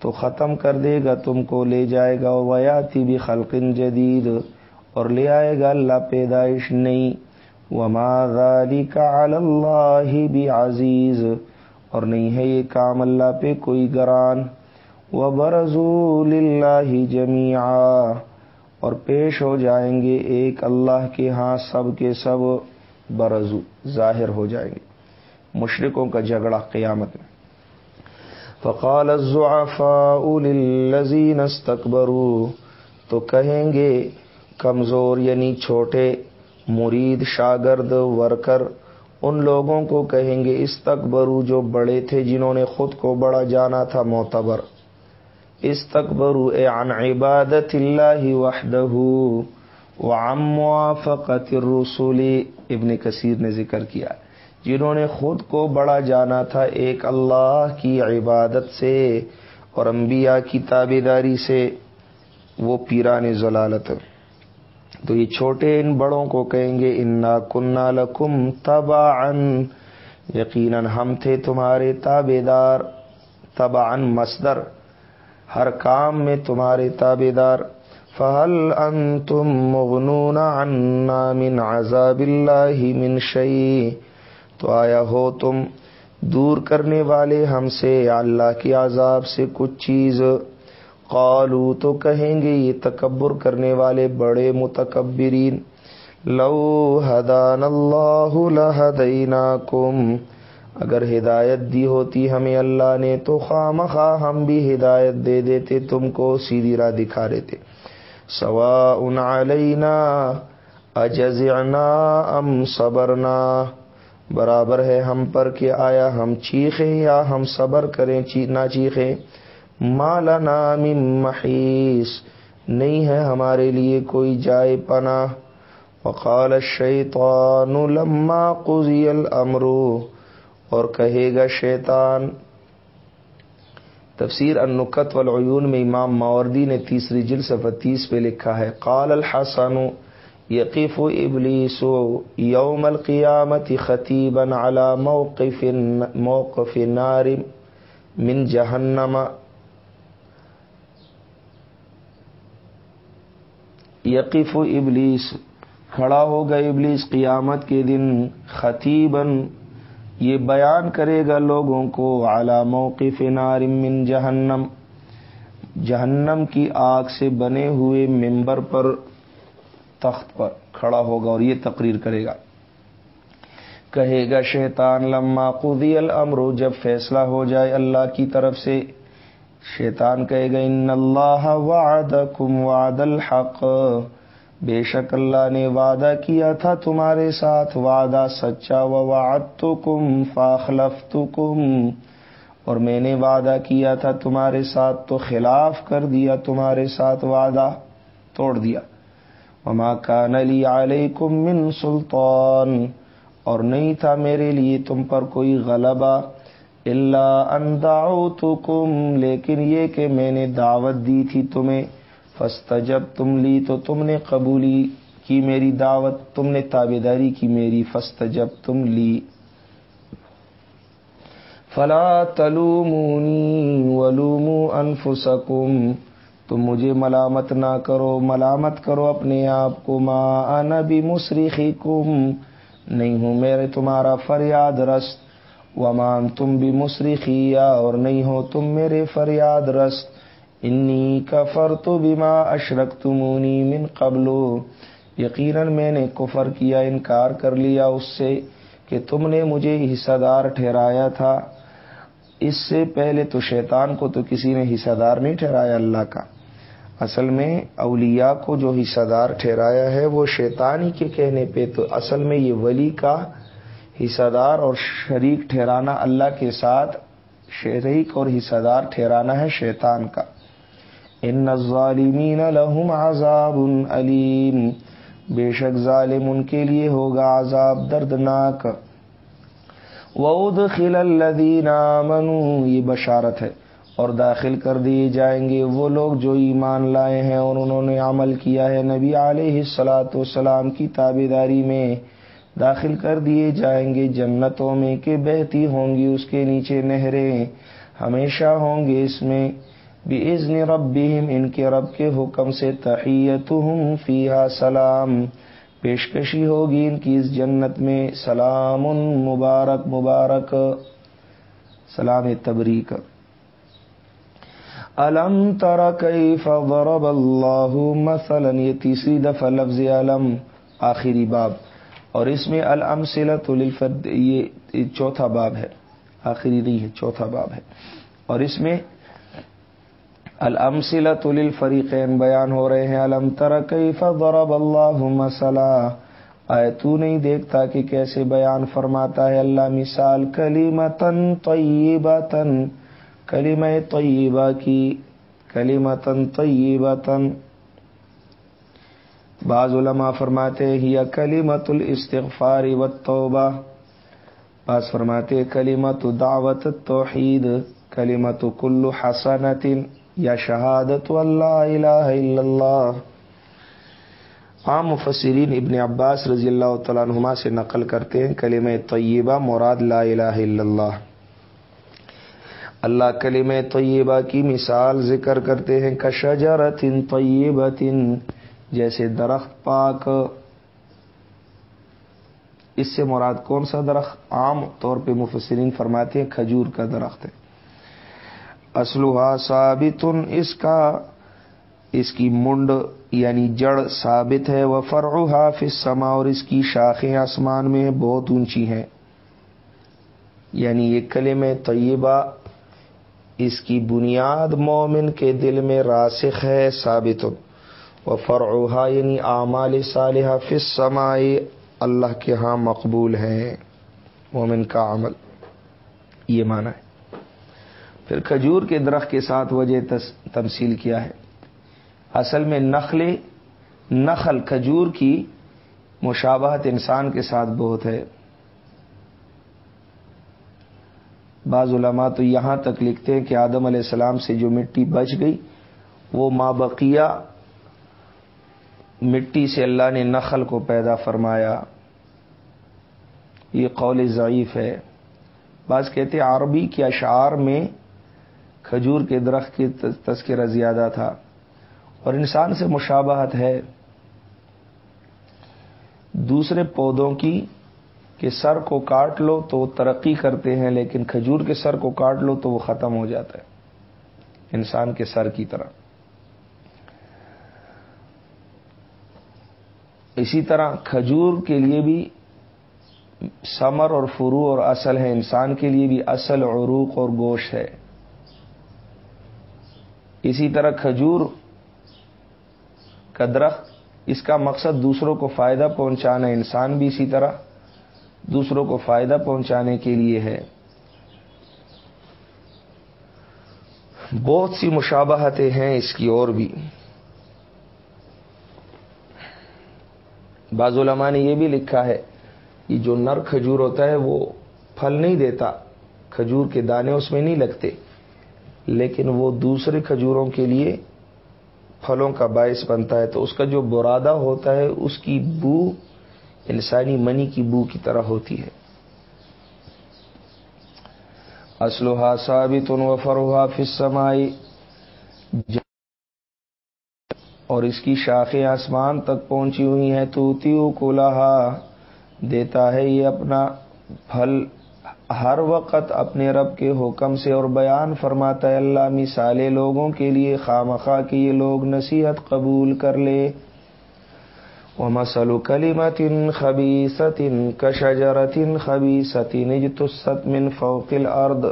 Speaker 1: تو ختم کر دے گا، تم کو لے جائے گا۔ ویاتی بھی خلقن جدید، اور لے آئے گا اللہ پیدائش نہیں وما ذلك على الله بعزيز، اور نہیں ہے یہ کام اللہ پہ کوئی گران۔ و برضو جميعا اور پیش ہو جائیں گے ایک اللہ کے ہاں سب کے سب برضو ظاہر ہو جائیں گے۔ مشرقوں کا جھگڑا قیامت میں۔ فقال الزعفاء للذين استكبروا تو کہیں گے کمزور یعنی چھوٹے مرید، شاگرد، ورکر، ان لوگوں کو کہیں گے اس تک برو جو بڑے تھے جنہوں نے خود کو بڑا جانا تھا معتبر۔ اس تک برو اے عن عبادت اللہ وحدہ وعم موافقت الرسول۔ ابن کثیر نے ذکر کیا۔ جنہوں نے خود کو بڑا جانا تھا ایک اللہ کی عبادت سے اور انبیاء کی تابے داری سے، وہ پیران ضلالت۔ تو یہ چھوٹے ان بڑوں کو کہیں گے، انا کنہ لکم تبا یقیناً ہم تھے تمہارے تابے دار تبا مصدر۔ ہر کام میں تمہارے تابے دار فہل ان تم مغنون عنا من عذاب اللہ من شعی تو آیا ہو تم دور کرنے والے ہم سے اللہ کے عذاب سے کچھ چیز۔ قالو تو کہیں گے، یہ تکبر کرنے والے بڑے متکبرین، لو ہدان اللہ لہدیناکم، اگر ہدایت دی ہوتی ہمیں اللہ نے تو خواہ ہم بھی ہدایت دے دیتے، تم کو سیدھی راہ دکھا دیتے۔ سوا ان علینا، اجزعنا ام صبرنا۔ برابر ہے ہم پر کہ آیا ہم چیخیں یا ہم صبر کریں نہ چیخیں مالنا من محیس نہیں ہے ہمارے لیے کوئی جائے پنا وقال الشیطان لما قضی الامر اور کہے گا شیطان، تفسیر النکت والعیون میں امام ماوردی نے تیسری جل تیس پہ لکھا ہے، قال الحسن یقیف ابلیس یوم القیامت خطیبا على موقف موقف نار من جہنم۔ یقف ابلیس، کھڑا ہوگا ابلیس قیامت کے دن خطیبن یہ بیان کرے گا لوگوں کو اعلی موقف نارم من جہنم۔ جہنم کی آگ سے بنے ہوئے ممبر پر، تخت پر کھڑا ہوگا اور یہ تقریر کرے گا۔ کہے گا شیطان، لما قضی الامر، جب فیصلہ ہو جائے اللہ کی طرف سے شیطان کہے گا، ان اللہ وعدکم وعد الحق. بے شک اللہ نے وعدہ کیا تھا تمہارے ساتھ، وعدہ سچا و وعد تو کم فاخلف اور میں نے وعدہ کیا تھا تمہارے ساتھ، تو خلاف کر دیا، تمہارے ساتھ وعدہ توڑ دیا۔ وما کان علی علیکم من سلطان۔ اور نہیں تھا میرے لیے تم پر کوئی غلبہ۔ اللہ انداؤ لیکن یہ کہ میں نے دعوت دی تھی تمہیں۔ فستا جب تم لی، تو تم نے قبولی کی میری دعوت، تم نے تابے داری کی میری۔ فستا جب تم لی۔ فلا تلومونی ولومو انفسکم تم مجھے ملامت نہ کرو، ملامت کرو اپنے آپ کو۔ ماں بھی مصریخی کم نہیں ہوں، میرے تمہارا فریاد رست۔ ومان تم بھی مصرخیا اور نہیں ہو تم میرے فریاد رست. انی کفر تو بیما اشرک تمونی من قبل. یقیناً میں نے کفر کیا، انکار کر لیا اس سے کہ تم نے مجھے حصہ دار ٹھہرایا تھا۔ اس سے پہلے تو شیطان کو تو کسی نے حصہ دار نہیں ٹھہرایا اللہ کا۔ اصل میں اولیاء کو جو حصہ دار ٹھہرایا ہے، وہ شیطانی کے کہنے پہ تو اصل میں یہ ولی کا حصہ دار اور شریک ٹھہرانا اللہ کے ساتھ شریک اور حصہ دار ٹھہرانا ہے شیطان کا۔ ان الظالمین لهم عذاب علیم۔ بے شک ظالم ان کے لیے ہوگا عذاب دردناک۔ وَأُدْخِلَ الَّذِينَ آمَنُوا، یہ بشارت ہے۔ اور داخل کر دیے جائیں گے وہ لوگ جو ایمان لائے ہیں اور انہوں نے عمل کیا ہے۔ نبی علیہ السلاۃ والسلام کی تابے داری میں داخل کر دیے جائیں گے، جنتوں میں کہ بہتی ہوں گی اس کے نیچے نہریں، ہمیشہ ہوں گے اس میں۔ بزن ربهم ان کے رب کے حکم سے تحیتهم فیہا سلام۔ پیشکشی ہوگی ان کی اس جنت میں۔ سلام مبارک مبارک۔ سلام تبریک۔ الم تر کیف ضرب اللہ مثلا، یہ تیسری دفعہ لفظ علم، آخری باب۔ اور اس میں الامثلۃ للفد یہ چوتھا باب ہے۔ آخری نہیں ہے، چوتھا باب ہے۔ اور اس میں الامثلۃ للفریقین بیان ہو رہے ہیں۔ الم تر کیف ضرب اللہ مثلا؟ آئے تو نہیں دیکھتا کہ کیسے بیان فرماتا ہے۔ اللہ مثال کلیمتن طیبتن کلیم طیبہ کی کلیمتن طیبتن۔ بعض علماء فرماتے ہی کلیمت الاستغفار والتوبہ. بعض فرماتے کلیمت دعوت توحید کلیمت کل حسنت یا شہادت اللہ الہ الا اللہ. عام مفسرین ابن عباس رضی اللہ تعالیٰ عنہما سے نقل کرتے ہیں کلم طیبہ مراد لا الہ الا اللہ. اللہ کلم طیبہ کی مثال ذکر کرتے ہیں کشجرت طیبت جیسے درخت پاک۔ اس سے مراد کون سا درخت؟ عام طور پہ مفسرین فرماتے ہیں کھجور کا درخت ہے۔ اسلحہ ثابت اس کا، اس کی منڈ یعنی جڑ ثابت ہے۔ وہ فرع حافظ سما اور اس کی شاخیں آسمان میں بہت اونچی ہیں۔ یعنی یہ کلم طیبہ، اس کی بنیاد مومن کے دل میں راسخ ہے ثابت و فرعہ یعنی اعمال صالحہ فی اللہ کے ہاں مقبول ہے مومن کا عمل، یہ مانا ہے۔ پھر کھجور کے درخت کے ساتھ وجہ تمثیل کیا ہے۔ اصل میں نخل نخل کھجور کی مشابہت انسان کے ساتھ بہت ہے۔ بعض علماء تو یہاں تک لکھتے ہیں کہ آدم علیہ السلام سے جو مٹی بچ گئی، وہ مابقیہ مٹی سے اللہ نے نخل کو پیدا فرمایا۔ یہ قول ضعیف ہے۔ بعض کہتے عربی کے اشعار میں کھجور کے درخت کی تذکرہ زیادہ تھا۔ اور انسان سے مشابہت ہے۔ دوسرے پودوں کی، کہ سر کو کاٹ لو تو وہ ترقی کرتے ہیں، لیکن کھجور کے سر کو کاٹ لو تو وہ ختم ہو جاتا ہے۔ انسان کے سر کی طرح اسی طرح کھجور کے لیے بھی سمر اور فرو اور اصل ہے انسان کے لیے بھی اصل عروق اور گوشت ہے۔ اسی طرح کھجور کا درخت، اس کا مقصد دوسروں کو فائدہ پہنچانا، انسان بھی اسی طرح دوسروں کو فائدہ پہنچانے کے لیے ہے۔ بہت سی مشابہتیں ہیں اس کی اور بھی۔ بعض علماء نے یہ بھی لکھا ہے کہ جو نر کھجور ہوتا ہے وہ پھل نہیں دیتا، کھجور کے دانے اس میں نہیں لگتے، لیکن وہ دوسرے کھجوروں کے لیے پھلوں کا باعث بنتا ہے۔ تو اس کا جو برادہ ہوتا ہے، اس کی بو، انسانی منی کی بو کی طرح ہوتی ہے۔ اسلحہ ثابت و فروحا فسمائی اور اس کی شاخیں آسمان تک پہنچی ہوئی ہیں تو تیو کو دیتا ہے یہ اپنا پھل۔ ہر وقت اپنے رب کے حکم سے اور بیان فرماتا ہے، اللہ مثالے لوگوں کے لیے خامخواہ کہ یہ لوگ نصیحت قبول کر لے۔ وہ مسل کلیمت خبی ستن کشجرتن خبی ستین ست من فوقل ارد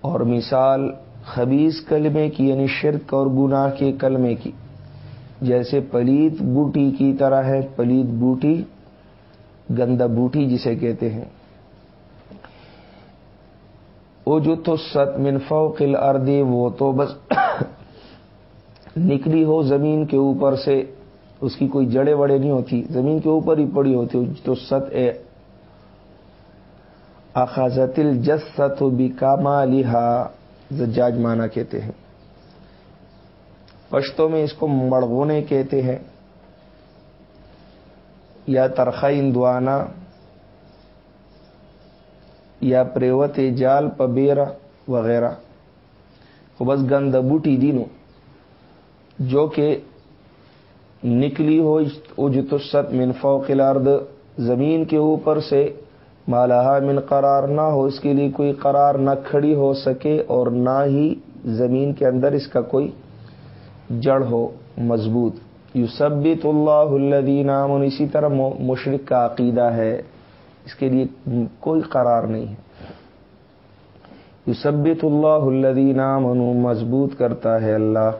Speaker 1: اور مثال خبیص کلمے کی یعنی شرک اور گناہ کے کلمے کی۔ جیسے پلیت بوٹی کی طرح ہے پلیت بوٹی گندا بوٹی جسے کہتے ہیں۔ وہ جو تو ست منفو قل اردی وہ تو بس نکلی ہو زمین کے اوپر سے۔ اس کی کوئی جڑے وڑے نہیں ہوتی، زمین کے اوپر ہی پڑی ہوتی۔ تو ست اے اخذت الجست بھی کاما زجاج مانا کہتے ہیں۔ پشتوں میں اس کو مڑغونے کہتے ہیں۔ یا ترخ اندوانا۔ یا پریوت جال پبیرا وغیرہ۔ وہ بس گند بوٹی دینوں جو کہ نکلی ہو اجتست من فوق الارض زمین کے اوپر سے مالہ من قرار نہ ہو، اس کے لیے کوئی قرار نہ کھڑی ہو سکے اور نہ ہی زمین کے اندر اس کا کوئی جڑ ہو، مضبوط۔ یو سبت اللہ الدین امن اسی طرح مشرق کا عقیدہ ہے، اس کے لیے کوئی قرار نہیں ہے۔ یثبت اللہ الدین منو مضبوط کرتا ہے اللہ۔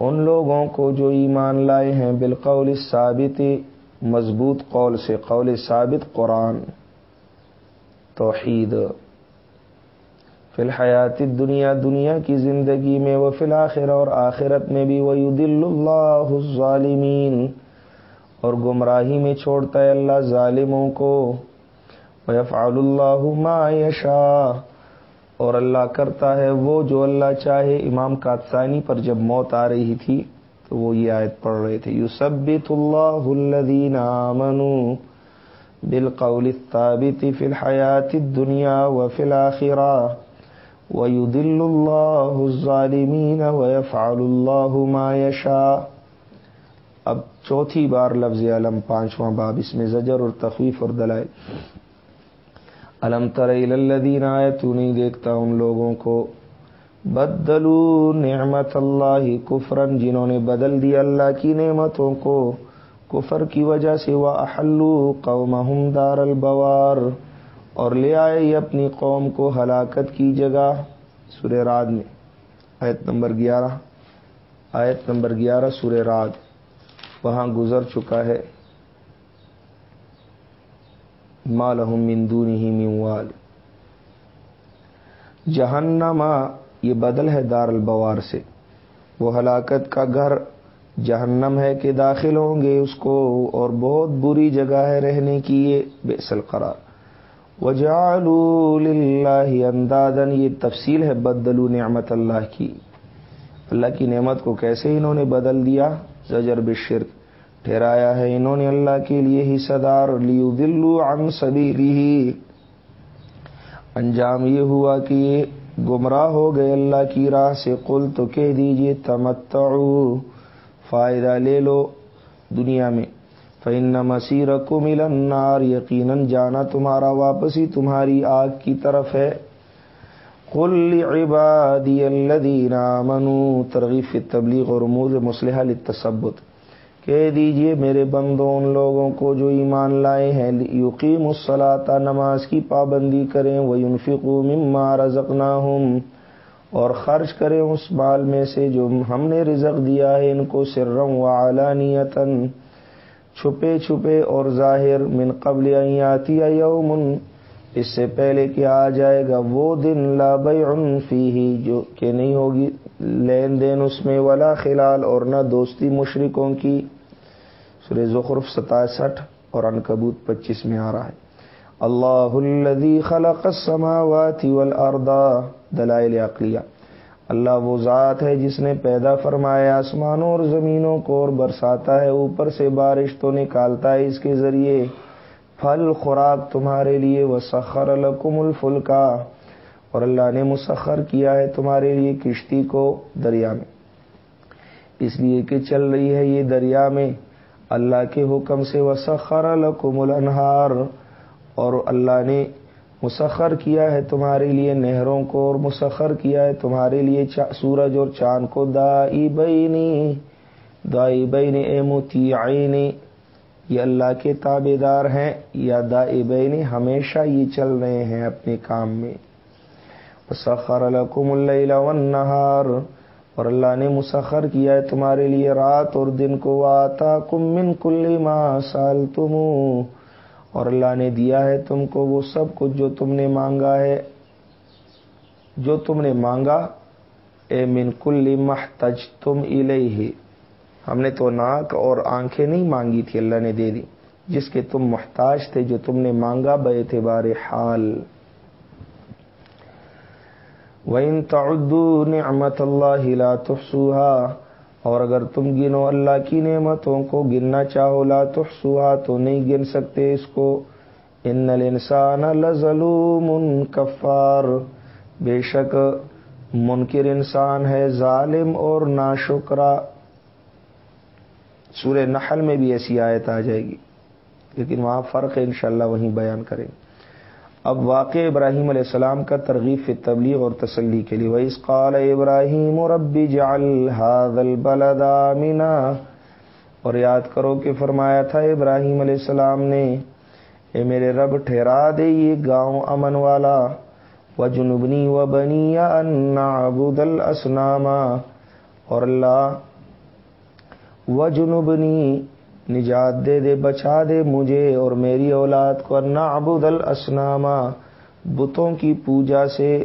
Speaker 1: ان لوگوں کو جو ایمان لائے ہیں، بالقول ثابت مضبوط قول سے، قول ثابت قرآن۔ توحید۔ فی الحیات دنیا دنیا کی زندگی میں وہ فی الآخر اور آخرت میں بھی وہ دل اللہ ظالمین اور گمراہی میں چھوڑتا ہے اللہ ظالموں کو۔ وفعل اللہ ما یشا اور اللہ کرتا ہے وہ جو اللہ چاہے۔ امام کاتسانی پر جب موت آ رہی تھی تو وہ یہ آیت پڑھ رہے تھے۔ یوسبت اللہ الذین آمنوا۔ بالقول الثابت فی الحیات الدنیا وفی الاخرہ ويدل الله الظالمين ويفعل الله ما يشاء. اب چوتھی بار لفظ علم، پانچواں باب، اس میں زجر اور تخویف اور دلائل. علم تر الذین آئے تو نہیں دیکھتا ان لوگوں کو. بدلو نعمت اللہ کفرن جنہوں نے بدل دیا اللہ کی نعمتوں کو. کفر کی وجہ سے وہ احلو قومہم دار البوار، اور لے آئے یہ اپنی قوم کو ہلاکت کی جگہ۔ سورہ راد میں، آیت نمبر گیارہ۔ آیت نمبر گیارہ، سورہ راد وہاں گزر چکا ہے۔ مالحم مندون ہی موال جہنما یہ بدل ہے دار البوار سے۔ وہ ہلاکت کا گھر جہنم ہے کہ داخل ہوں گے اس کو اور بہت بری جگہ ہے رہنے کی یہ بےسل قرار وجعلوا للہ اندازن یہ تفصیل ہے بدلو نعمت اللہ کی۔ اللہ کی نعمت کو کیسے انہوں نے بدل دیا؟ زجر بشرک ٹھہرایا ہے انہوں نے اللہ کے لیے ہی صدار۔ لیو دلو عن سبیلی انجام یہ ہوا کہ یہ گمراہ ہو گئے اللہ کی راہ سے۔ قل تو کہہ دیجیے تمتعو فائدہ لے لو دنیا میں۔ فن مسیر کو ملنار یقیناً جانا تمہارا واپسی تمہاری آگ کی طرف ہے۔ کل عبادی الدین منو ترغیف تبلیغ اور امور مسلح لتصبت کہہ دیجیے میرے بندوں ان لوگوں کو جو ایمان لائے ہیں یقیم الصلاۃ نماز کی پابندی کریں۔ وہ یونفق مما رزقناہم اور خرچ کریں اس مال میں سے جو ہم نے رزق دیا ہے، ان کو سرم و علانیتاً چھپے چھپے اور ظاہر، من قبل آتی یوم، اس سے پہلے کہ آ جائے گا وہ دن لا بیع فیہ، جو کہ نہیں ہوگی لین دین اس میں، ولا خلال اور نہ دوستی مشرکوں کی۔ سر زخرف ستاسٹھ اور انکبوت پچیس میں آ رہا ہے۔ اللہ الذي خلق السماوات والارض دلائل عقلیہ۔ اللہ وہ ذات ہے جس نے پیدا فرمایا آسمانوں اور زمینوں کو اور برساتا ہے، اوپر سے بارش تو نکالتا ہے اس کے ذریعے۔ پھل، خوراک تمہارے لیے وہ سخر القم الفل کا اور اللہ نے مسخر کیا ہے تمہارے لیے کشتی کو دریا میں۔ اس لیے کہ چل رہی ہے یہ دریا میں۔ اللہ کے حکم سے وہ سخر القم الانہار۔ اور اللہ نے مسخر کیا ہے تمہارے لیے نہروں کو اور مسخر کیا ہے تمہارے لیے سورج اور چاند کو۔ دائی بینی دائی بینی اے موتی یہ اللہ کے تابے دار ہیں یا دائی بینی ہمیشہ یہ چل رہے ہیں اپنے کام میں۔ مسخر الکم اللہ والنہار، اور اللہ نے مسخر کیا ہے تمہارے لیے رات اور دن کو۔ آتا کم من کل ما سال اور اللہ نے دیا ہے تم کو وہ سب کچھ جو تم نے مانگا ہے، جو تم نے مانگا، اے من کل محتج تم الیہ۔ ہم نے تو ناک اور آنکھیں نہیں مانگی تھی، اللہ نے دے دی، جس کے تم محتاج تھے، جو تم نے مانگا بے اعتبار حال۔ وَإِن تَعُدُّوا نِعْمَةَ اللَّهِ لَا تُحْصُوهَا۔ اور اگر تم گنو اللہ کی نعمتوں کو گننا چاہو، لا تحسوا تو نہیں گن سکتے اس کو۔ ان الانسان لظلوم کفار۔ بے شک منکر انسان ہے، ظالم اور ناشکرا۔ سورہ نحل میں بھی ایسی آیت آ جائے گی، لیکن وہاں فرق ہے، انشاءاللہ وہیں بیان کریں گے۔ اب واقع ابراہیم علیہ السلام کا ترغیب فی تبلیغ اور تسلی کے لیے وہی قال ابراہیم ربی جعل البلد آمنا اور یاد کرو کہ فرمایا تھا ابراہیم علیہ السلام نے، اے میرے رب ٹھہرا دے یہ گاؤں امن والا و جنبنی و بنی انابود الاسناما اور اللہ و جنوبنی نجات دے دے بچا دے مجھے اور میری اولاد کو نعبد الاسناما بتوں کی پوجا سے۔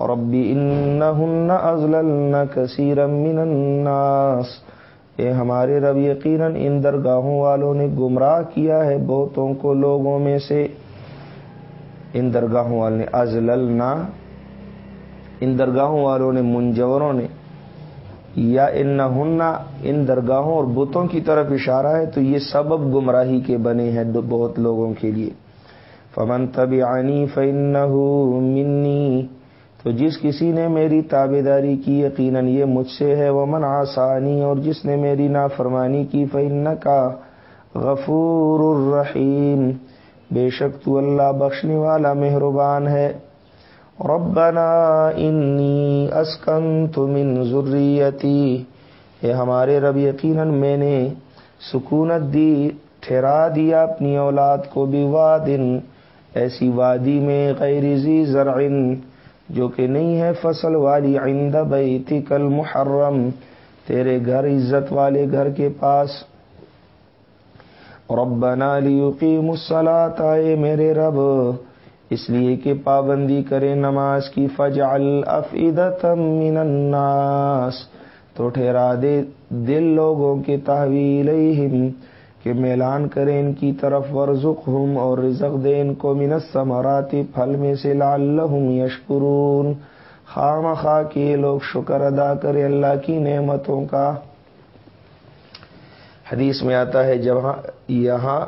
Speaker 1: ربی انہن ازللن کثیرا من الناس۔ اے ہمارے رب، یقیناً ان درگاہوں والوں نے گمراہ کیا ہے بہتوں کو لوگوں میں سے۔ ان درگاہوں والوں نے ازللنا ان درگاہوں والوں نے منجوروں نے۔ یا ان نہ ان درگاہوں اور بتوں کی طرف اشارہ ہے، تو یہ سبب گمراہی کے بنے ہیں بہت لوگوں کے لیے۔ فمن تب آنی فن منی تو جس کسی نے میری تابے داری کی، یقیناً یہ مجھ سے ہے۔ وہ من آسانی اور جس نے میری نافرمانی کی فن کا غفور الرحیم بے شک تو اللہ بخشنے والا مہربان ہے۔ ربنا انی اسکنت من ذریتی اے ہمارے رب، یقیناً میں نے سکونت دی، ٹھہرا دیا اپنی اولاد کو بھی وادن ایسی وادی میں غیر زی زرع، جو کہ نہیں ہے فصل والی، عند بیتک المحرم۔ تیرے گھر، عزت والے گھر کے پاس۔ ربنا لیقیم الصلاة، اے میرے رب۔ اس لیے کہ پابندی کرے نماز کی فج من الناس، تو ٹھہرا دے دل لوگوں کے تحویل کہ میلان کرے ان کی طرف ورژ ہوں اور رزق دے ان کو منت مراتی پھل میں سے لال یشکرون۔ خام خواہ کے لوگ شکر ادا کرے اللہ کی نعمتوں کا۔ حدیث میں آتا ہے جب ہاں، یہاں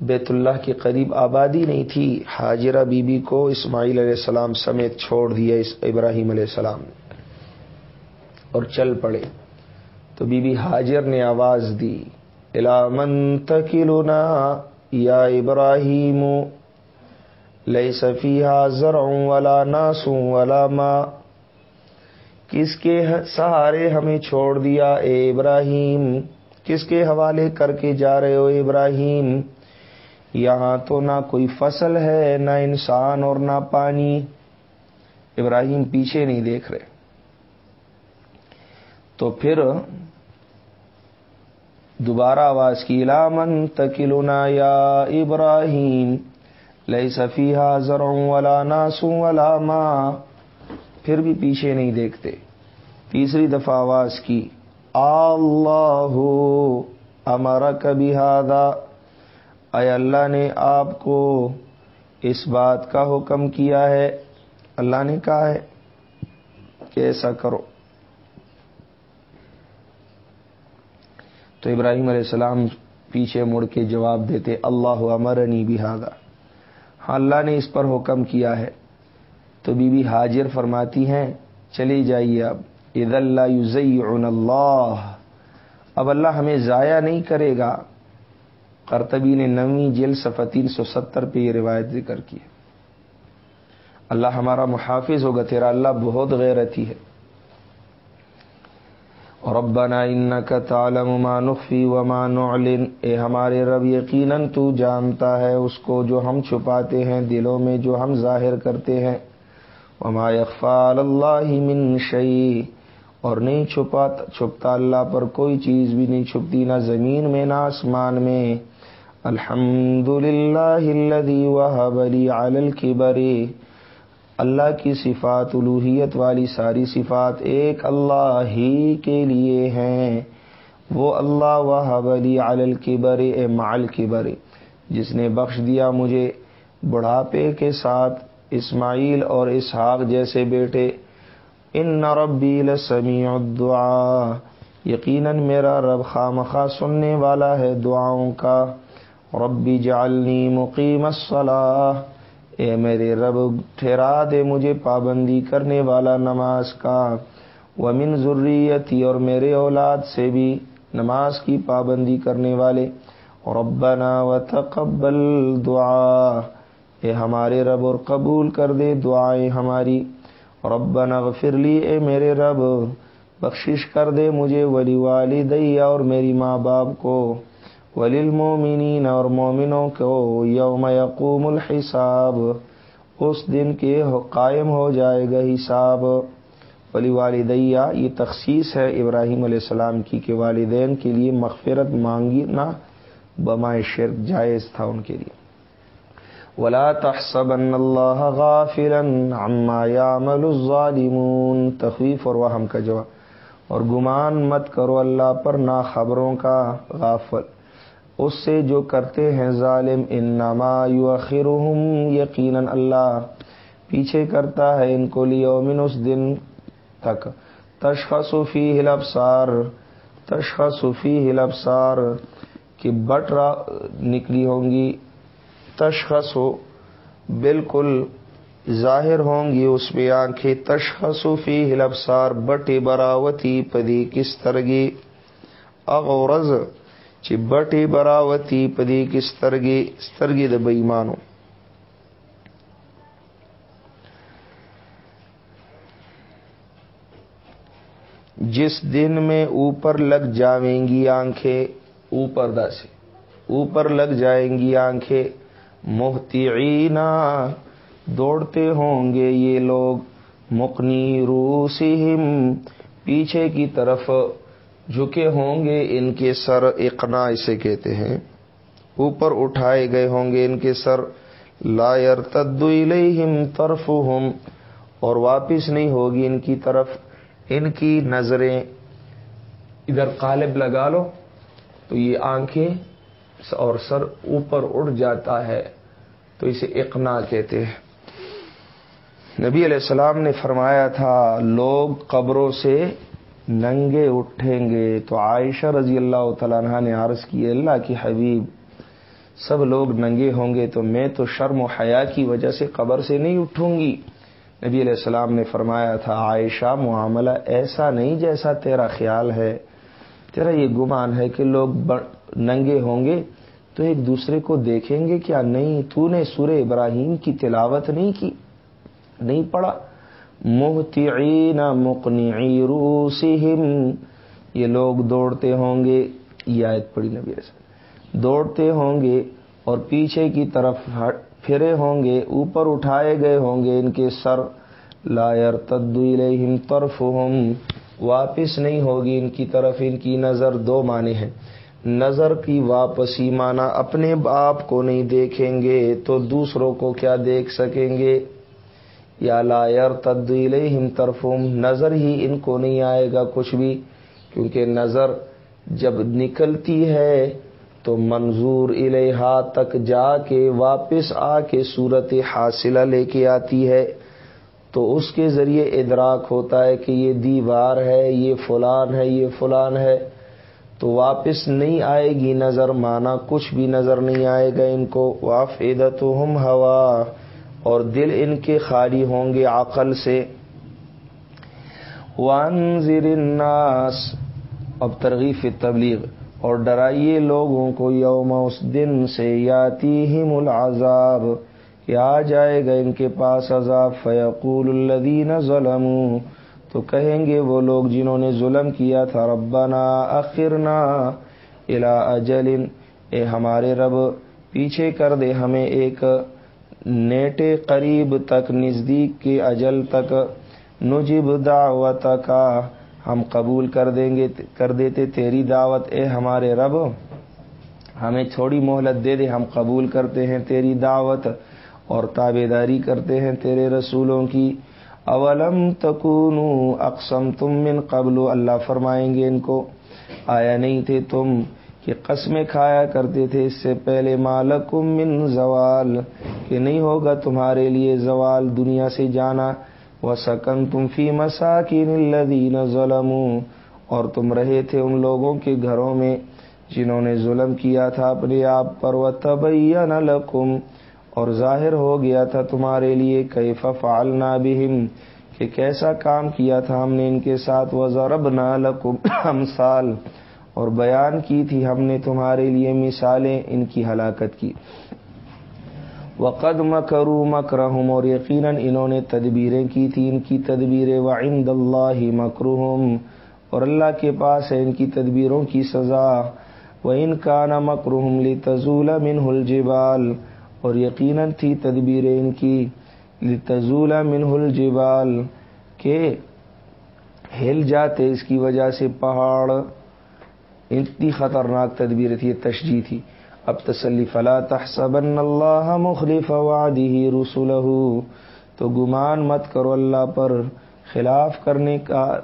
Speaker 1: بیت اللہ کے قریب آبادی نہیں تھی، حاجرہ بی بی کو اسماعیل علیہ السلام سمیت چھوڑ دیا اس ابراہیم علیہ السلام اور چل پڑے۔ تو بی بی حاجر نے آواز دی علامن تکلنا یا ابراہیم لئی صفی حاضر ولا ناسوں ولا ماں کس کے سہارے ہمیں چھوڑ دیا اے ابراہیم؟ کس کے حوالے کر کے جا رہے ہو ابراہیم؟ یہاں تو نہ کوئی فصل ہے، نہ انسان اور نہ پانی۔ ابراہیم پیچھے نہیں دیکھ رہے۔ تو پھر دوبارہ آواز کی لامن تکلنا یا ابراہیم لئی صفیحہ زروں والا ناسوں والا ماں پھر بھی پیچھے نہیں دیکھتے۔ تیسری دفعہ آواز کی اللہ امر کبھی ہادا اے اللہ نے آپ کو اس بات کا حکم کیا ہے۔ اللہ نے کہا ہے کہ ایسا کرو۔ تو ابراہیم علیہ السلام پیچھے مڑ کے جواب دیتے، اللہ امرنی بہادا ہاں اللہ نے اس پر حکم کیا ہے۔ تو بی بی حاجر فرماتی ہیں، چلی جائیے اب۔ عید اللہ اللہ۔ اب اللہ ہمیں ضائع نہیں کرے گا۔ کرتبی نے نویں جیل صفحہ تین سو ستر پہ یہ روایت ذکر کی اللہ ہمارا محافظ ہوگا، تیرا اللہ بہت غیرتی ہے۔ اور ربنا انکا تعلم ما نخفی وما نعلن۔ اے ہمارے رب، یقیناً تو جانتا ہے اس کو جو ہم چھپاتے ہیں، دلوں میں جو ہم ظاہر کرتے ہیں۔ وما يخفى اللہ من شيء اور نہیں چھپا، چھپتا اللہ پر کوئی چیز بھی نہیں، چھپتی نہ زمین میں، نہ آسمان میں۔ الحمد للہ ولی عالل کی بری اللہ کی صفات، الوحیت والی ساری صفات ایک اللہ ہی کے لیے ہیں۔ وہ اللہ وہ علی عالل کی بری اے مال کی جس نے بخش دیا مجھے بڑھاپے کے ساتھ، اسماعیل اور اسحاق جیسے بیٹے۔ ان ربی لسمیع الدعا یقیناً میرا رب خامخواہ سننے والا ہے دعاؤں کا۔ ربی جعلنی مقیم الصلاح اے میرے رب، ٹھہرا دے مجھے پابندی کرنے والا نماز کا۔ ومن ضروریتی اور میرے اولاد سے بھی نماز کی پابندی کرنے والے۔ ربنا وتقبل دعا۔ اے ہمارے رب، اور قبول کر دے دعائیں ہماری۔ ربنا غفر لی، اے میرے رب۔ بخشش کر دے مجھے ولی والدیا اور میری ماں باپ کو۔ ولیل مومنین اور مومنوں کو یوم یقوم الحساب، اس دن کے قائم ہو جائے گا حساب۔ ولی والدیا یہ تخصیص ہے ابراہیم علیہ السلام کی کہ والدین کے لیے مغفرت مانگی نہ بمائے شرک جائز تھا ان کے لیے۔ ولا تحسبن اللہ غافلا عما يعمل الظالمون، تخویف اور وہم کا جواب۔ اور گمان مت کرو اللہ پر نا خبروں کا غافل۔ اس سے جو کرتے ہیں ظالم انما یؤخرهم یقینا اللہ، پیچھے کرتا ہے ان کو لیومن اس دن تک۔ تشخص فیہ الابصار تشخص فیہ الابصار کہ بٹ نکلی ہوں گی تشخص ہو بالکل ظاہر ہوں گی اس میں آنکھیں تشخص فی ہلبسار بٹی براوتی پدی کس ترگی اغورز چی بٹی براوتی پدی کس ترگی سترگی دبئی مانو جس دن میں اوپر لگ جاویں گی آنکھیں، اوپر دا سے۔ اوپر لگ جائیں گی آنکھیں۔ محتعینا دوڑتے ہوں گے یہ لوگ۔ مقنی روسیم پیچھے کی طرف جھکے ہوں گے ان کے سر اقنا اسے کہتے ہیں۔ اوپر اٹھائے گئے ہوں گے ان کے سر۔ لائر تدم طرف اور واپس نہیں ہوگی ان کی طرف۔ ان کی نظریں۔ ادھر قالب لگا لو، تو یہ آنکھیں اور سر اوپر اڑ جاتا ہے۔ تو اسے اقنا کہتے ہیں۔ نبی علیہ السلام نے فرمایا تھا، لوگ قبروں سے ننگے اٹھیں گے۔ تو عائشہ رضی اللہ تعالیٰ عنہ نے عرض کی اللہ کی حبیب، سب لوگ ننگے ہوں گے تو میں تو شرم و حیا کی وجہ سے قبر سے نہیں اٹھوں گی۔ نبی علیہ السلام نے فرمایا تھا، عائشہ، معاملہ ایسا نہیں جیسا تیرا خیال ہے۔ تیرا یہ گمان ہے کہ لوگ ننگے ہوں گے تو ایک دوسرے کو دیکھیں گے کیا؟ نہیں، تو نے سور ابراہیم کی تلاوت نہیں کی، نہیں پڑھا۔ محتعین مقنعی روسہم۔ یہ لوگ دوڑتے ہوں گے، یہ آیت پڑی نبی رسول دوڑتے ہوں گے اور پیچھے کی طرف پھرے ہوں گے، اوپر اٹھائے گئے ہوں گے، ان کے سر لائر تدم طرف واپس نہیں ہوگی ان کی طرف، ان کی نظر دو معنی ہیں۔ نظر کی واپسی مانا اپنے باپ کو نہیں دیکھیں گے تو دوسروں کو کیا دیکھ سکیں گے؟ یا لائر تدیل طرفم نظر ہی ان کو نہیں آئے گا کچھ بھی، کیونکہ نظر جب نکلتی ہے تو منظور الحا تک جا کے واپس آ کے صورت حاصلہ لے کے آتی ہے۔ تو اس کے ذریعے ادراک ہوتا ہے کہ یہ دیوار ہے، یہ فلان ہے، یہ فلان ہے۔ تو واپس نہیں آئے گی نظر مانا کچھ بھی نظر نہیں آئے گا ان کو۔ واف عدت ہوا۔ اور دل ان کے خالی ہوں گے عقل سے۔ وانزر الناس۔ اب ترغیف تبلیغ اور ڈرائیے لوگوں کو یوم اس دن سے۔ یاتی العذاب۔ کہ آ جائے گا ان کے پاس عذاب۔ فیقول الدین ظلم تو کہیں گے وہ لوگ جنہوں نے ظلم کیا تھا، ربنا اخرنا الا اجل۔ اے ہمارے رب، پیچھے کر دے ہمیں ایک نیٹے قریب تک، نزدیک کے اجل تک نجب دعوت کا ہم قبول کر دیں گے کر دیتے تیری دعوت، اے ہمارے رب، ہمیں تھوڑی مہلت دے دے، ہم قبول کرتے ہیں تیری دعوت اور تابے داری کرتے ہیں تیرے رسولوں کی۔ اولم تکون اقسم تم من قبل، اللہ فرمائیں گے ان کو، آیا نہیں تھے تم کہ قسمیں کھایا کرتے تھے اس سے پہلے مالکم من زوال، کہ نہیں ہوگا تمہارے لیے زوال دنیا سے جانا۔ وہ سکن تم فی مساکین الذین ظلموا، اور تم رہے تھے ان لوگوں کے گھروں میں جنہوں نے ظلم کیا تھا اپنے آپ پر۔ وہ تبین لکم، اور ظاہر ہو گیا تھا تمہارے لیے کئی ففعلنا بہم، کہ کیسا کام کیا تھا ہم نے ان کے ساتھ۔ وہ ضرب ہم سال اور بیان کی تھی ہم نے تمہارے لیے مثالیں ان کی ہلاکت کی۔ وقد مکرو مکرہم اور یقیناً انہوں نے تدبیریں کی تھی ان کی تدبیریں و عند اللہ مکروہم اور اللہ کے پاس ہے ان کی تدبیروں کی سزا۔ و ان کا نہ مکروہم لی من الجبال اور یقیناً تھی تدبیریں ان کی۔ لتزول منہ الجبال کہ ہل جاتے اس کی وجہ سے پہاڑ۔ اتنی خطرناک تدبیر تھی تشجی تھی۔ اب تسلی، فلا تحسبن اللہ مخلف وعده رسوله تو گمان مت کرو اللہ پر خلاف کرنے کا،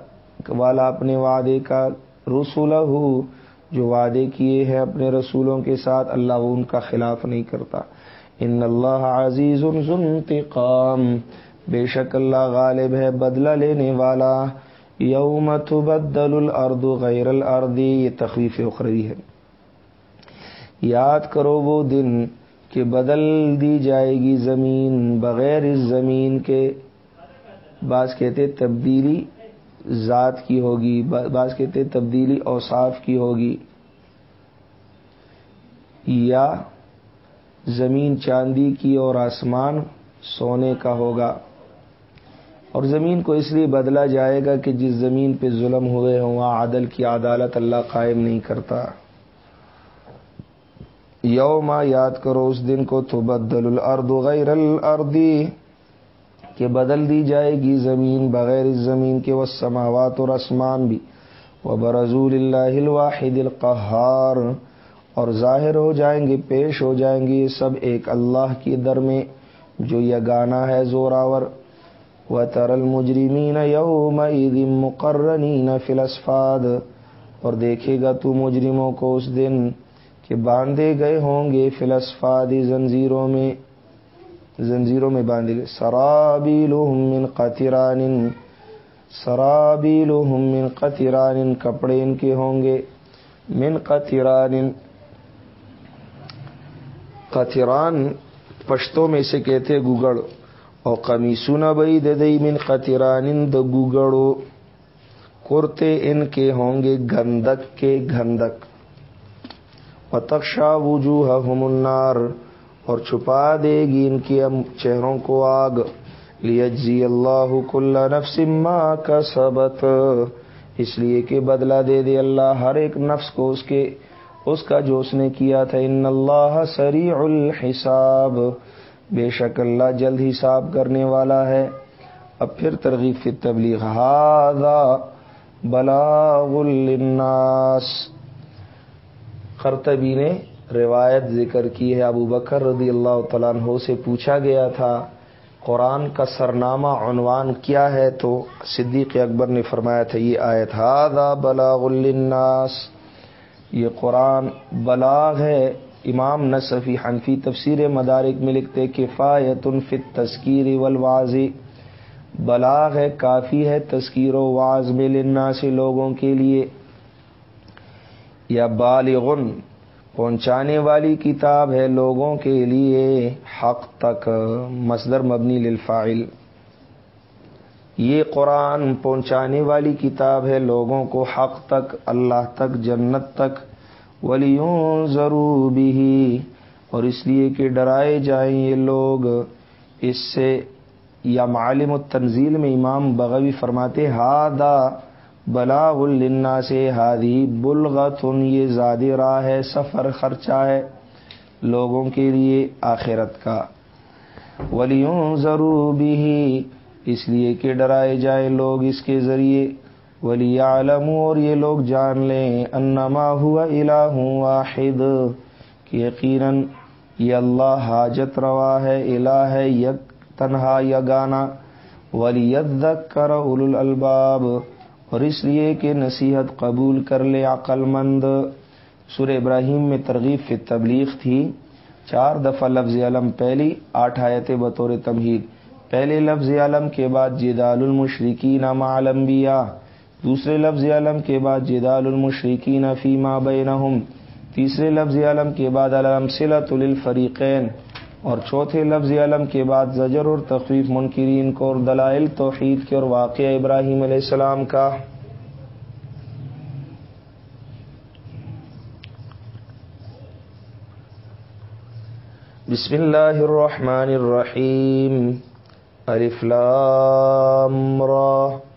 Speaker 1: والا اپنے وعدے کا رسول جو وعدے کیے ہیں اپنے رسولوں کے ساتھ، اللہ وہ ان کا خلاف نہیں کرتا۔ ان اللہ عزیز انتقام۔ بے شک اللہ غالب ہے بدلہ لینے والا۔ یوم تبدل الارض غیر الارض، یہ تخویف اخروی ہے۔ یاد کرو وہ دن کہ بدل دی جائے گی زمین بغیر اس زمین کے۔ بعض کہتے تبدیلی ذات کی ہوگی، بعض کہتے تبدیلی اوصاف کی ہوگی۔ یا زمین چاندی کی اور آسمان سونے کا ہوگا۔ اور زمین کو اس لیے بدلا جائے گا کہ جس زمین پہ ظلم ہوئے ہوں، وہاں عدل کی عدالت اللہ قائم نہیں کرتا۔ یوم یاد کرو، اس دن کو تو بدل الارض غیر الردی کہ بدل دی جائے گی زمین بغیر اس زمین کے وہ سماوات اور اسمان بھی۔ وہ برضول اللہ الواحد القہار اور ظاہر ہو جائیں گے، پیش ہو جائیں گے یہ سب ایک اللہ کی در میں، جو یہ گانا ہے زوراور۔ و ترل مجرمین یوم مقررین فلسفاد اور دیکھے گا تو مجرموں کو اس دن کہ باندھے گئے ہوں گے فلسفادی زنجیروں میں۔ زنجیروں میں باندھے گئے۔ سرابی من قطران۔ سرابی من قطران، کپڑے ان کے ہوں گے۔ من قطران۔ قطران پشتوں میں سے کہتے گگڑ اور کمی سنا بئی ددئی من قطران د گگڑو کرتے ان کے ہوں گے گندک کے گندک تخشا وجوہ النار. اور چھپا دے گی ان کی چہروں کو آگ. لیجزی اللہ کل نفس ما کا سبت اس لیے کہ بدلہ دے دے اللہ ہر ایک نفس کو اس کے اس کا جو اس نے کیا تھا. ان اللہ سریع الحساب. بے شک اللہ جلد حساب کرنے والا ہے۔ اب پھر ترغیب فی تبلیغ ہاضا بلاغ الناس خرطبی نے روایت ذکر کی ہے۔ ابو بکر رضی اللہ تعالیٰ عنہ سے پوچھا گیا تھا، قرآن کا سرنامہ عنوان کیا ہے؟ تو صدیق اکبر نے فرمایا تھا، یہ آیت ہادا بلاغ الناس یہ قرآن بلاغ ہے۔ امام نصفی حنفی تفسیر مدارک میں لکھتے کفایت فت تذکیر والواضی بلاغ ہے، کافی ہے تذکیر و واض میں لنا سے لوگوں کے لیے۔ یا بالغن پہنچانے والی کتاب ہے لوگوں کے لیے۔ حق تک، مصدر مبنی للفاعل۔ یہ قرآن پہنچانے والی کتاب ہے لوگوں کو حق تک، اللہ تک، جنت تک۔ ولیوں ضرور بھی اور اس لیے کہ ڈرائے جائیں یہ لوگ۔ اس سے یا معالم التنزیل میں امام بغوی فرماتے ہادا بلاغ النا سے ہادی بلغتن یہ زیادہ راہ ہے، سفر خرچہ ہے لوگوں کے لیے آخرت کا۔ ولیوں ضرور بھی اس لیے کہ ڈرائے جائے لوگ اس کے ذریعے۔ ولی عالم اور یہ لوگ جان لیں انما ہوا الہ واحد، کہ یقیناً یہ اللہ حاجت روا ہے، الہ ہے، یک تنہا یا گانا ولی کر الباب اور اس لیے کہ نصیحت قبول کر لے عقل مند سر ابراہیم میں ترغیب فی تبلیغ تھی۔ چار دفعہ لفظ علم، پہلی آٹھ آیت بطور تمہید۔ پہلے لفظ علم کے بعد جدال المشرقین مع الانبیاء۔ دوسرے لفظ علم کے بعد جدال المشرقین فیما بینہم، تیسرے لفظ علم کے بعد علم سلۃ للفریقین، اور چوتھے لفظ علم کے بعد زجر اور تخفیف منکرین کو اور دلائل توحید کے اور واقعہ ابراہیم علیہ السلام کا۔ بسم اللہ الرحمن الرحیم، الف لام را۔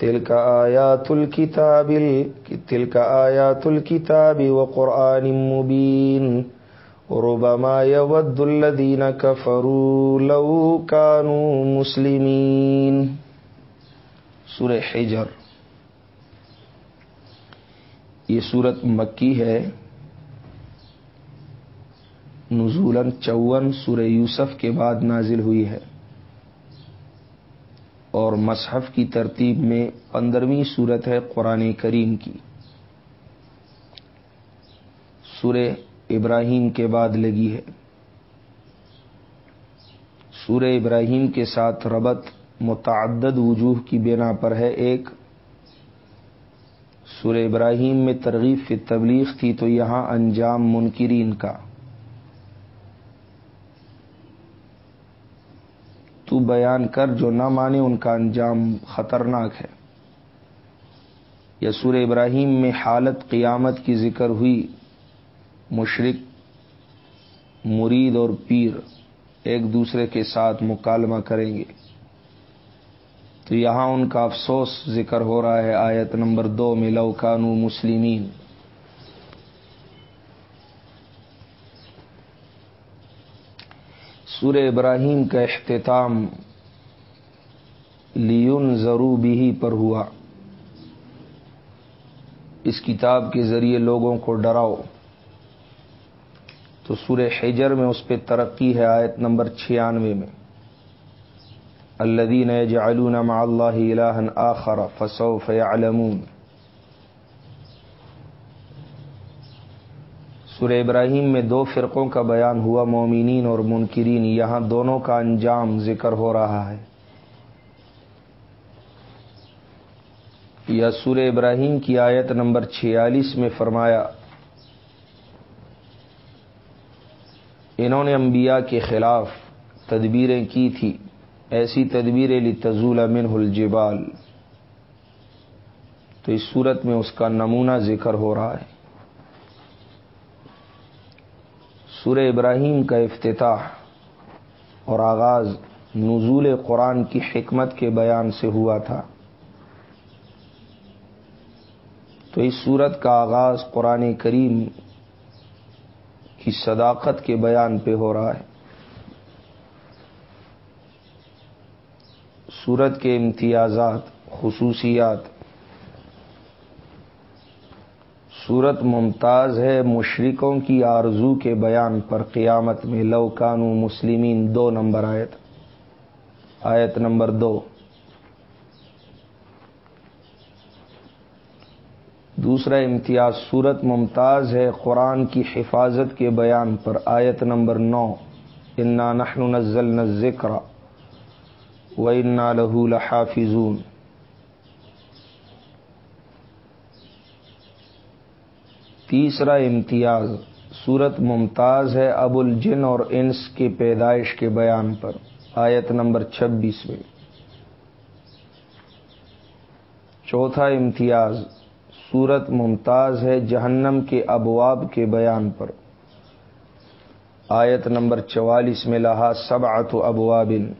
Speaker 1: تل تلك آیات الكتاب تلك آیات الكتاب وقرآن مبین ربما يود الذين كفروا لو كانوا مسلمين. سورہ حجر. یہ سورت مکی ہے. نزولن چون سورہ یوسف کے بعد نازل ہوئی ہے. اور مصحف کی ترتیب میں پندرہویں صورت ہے قرآن کریم کی۔ سورہ ابراہیم کے بعد لگی ہے۔ سورہ ابراہیم کے ساتھ ربط متعدد وجوہ کی بنا پر ہے۔ ایک، سورہ ابراہیم میں ترغیب فی تبلیغ تھی تو یہاں انجام منکرین کا۔ تو بیان کر جو نہ مانے ان کا انجام خطرناک ہے۔ یا سورہ ابراہیم میں حالت قیامت کی ذکر ہوئی۔ مشرق مرید اور پیر ایک دوسرے کے ساتھ مکالمہ کریں گے۔ تو یہاں ان کا افسوس ذکر ہو رہا ہے آیت نمبر دو میں لوکانو مسلمین۔ سور ابراہیم کا اختتام لیون ضرو بھی پر ہوا۔ اس کتاب کے ذریعے لوگوں کو ڈراؤ۔ تو سورہ حجر میں اس پہ ترقی ہے آیت نمبر چھیانوے میں۔ الدین جعلون مع اللہ الہن آخر فسوف یعلمون۔ سورہ ابراہیم میں دو فرقوں کا بیان ہوا، مومنین اور منکرین، یہاں دونوں کا انجام ذکر ہو رہا ہے۔ یا سورہ ابراہیم کی آیت نمبر چھیالیس میں فرمایا، انہوں نے انبیاء کے خلاف تدبیریں کی تھی۔ ایسی تدبیریں لی تزول امن الجبال۔ تو اس صورت میں اس کا نمونہ ذکر ہو رہا ہے۔ سورہ ابراہیم کا افتتاح اور آغاز نزول قرآن کی حکمت کے بیان سے ہوا تھا۔ تو اس صورت کا آغاز قرآن کریم کی صداقت کے بیان پہ ہو رہا ہے۔ سورت کے امتیازات، خصوصیات سورت ممتاز ہے مشرقوں کی آرزو کے بیان پر قیامت میں لو کانو مسلمین دو نمبر آیت آیت نمبر دو۔ دوسرا امتیاز صورت ممتاز ہے قرآن کی حفاظت کے بیان پر، آیت نمبر نو۔ انا نحن نزل ذکر و انا لہو لحافظون۔ تیسرا امتیاز صورت ممتاز ہے ابو الجن اور انس کی پیدائش کے بیان پر، آیت نمبر چھبیس میں چوتھا امتیاز صورت ممتاز ہے جہنم کے ابواب کے بیان پر۔ آیت نمبر چوالیس میں لہا سب آتو ابوابن۔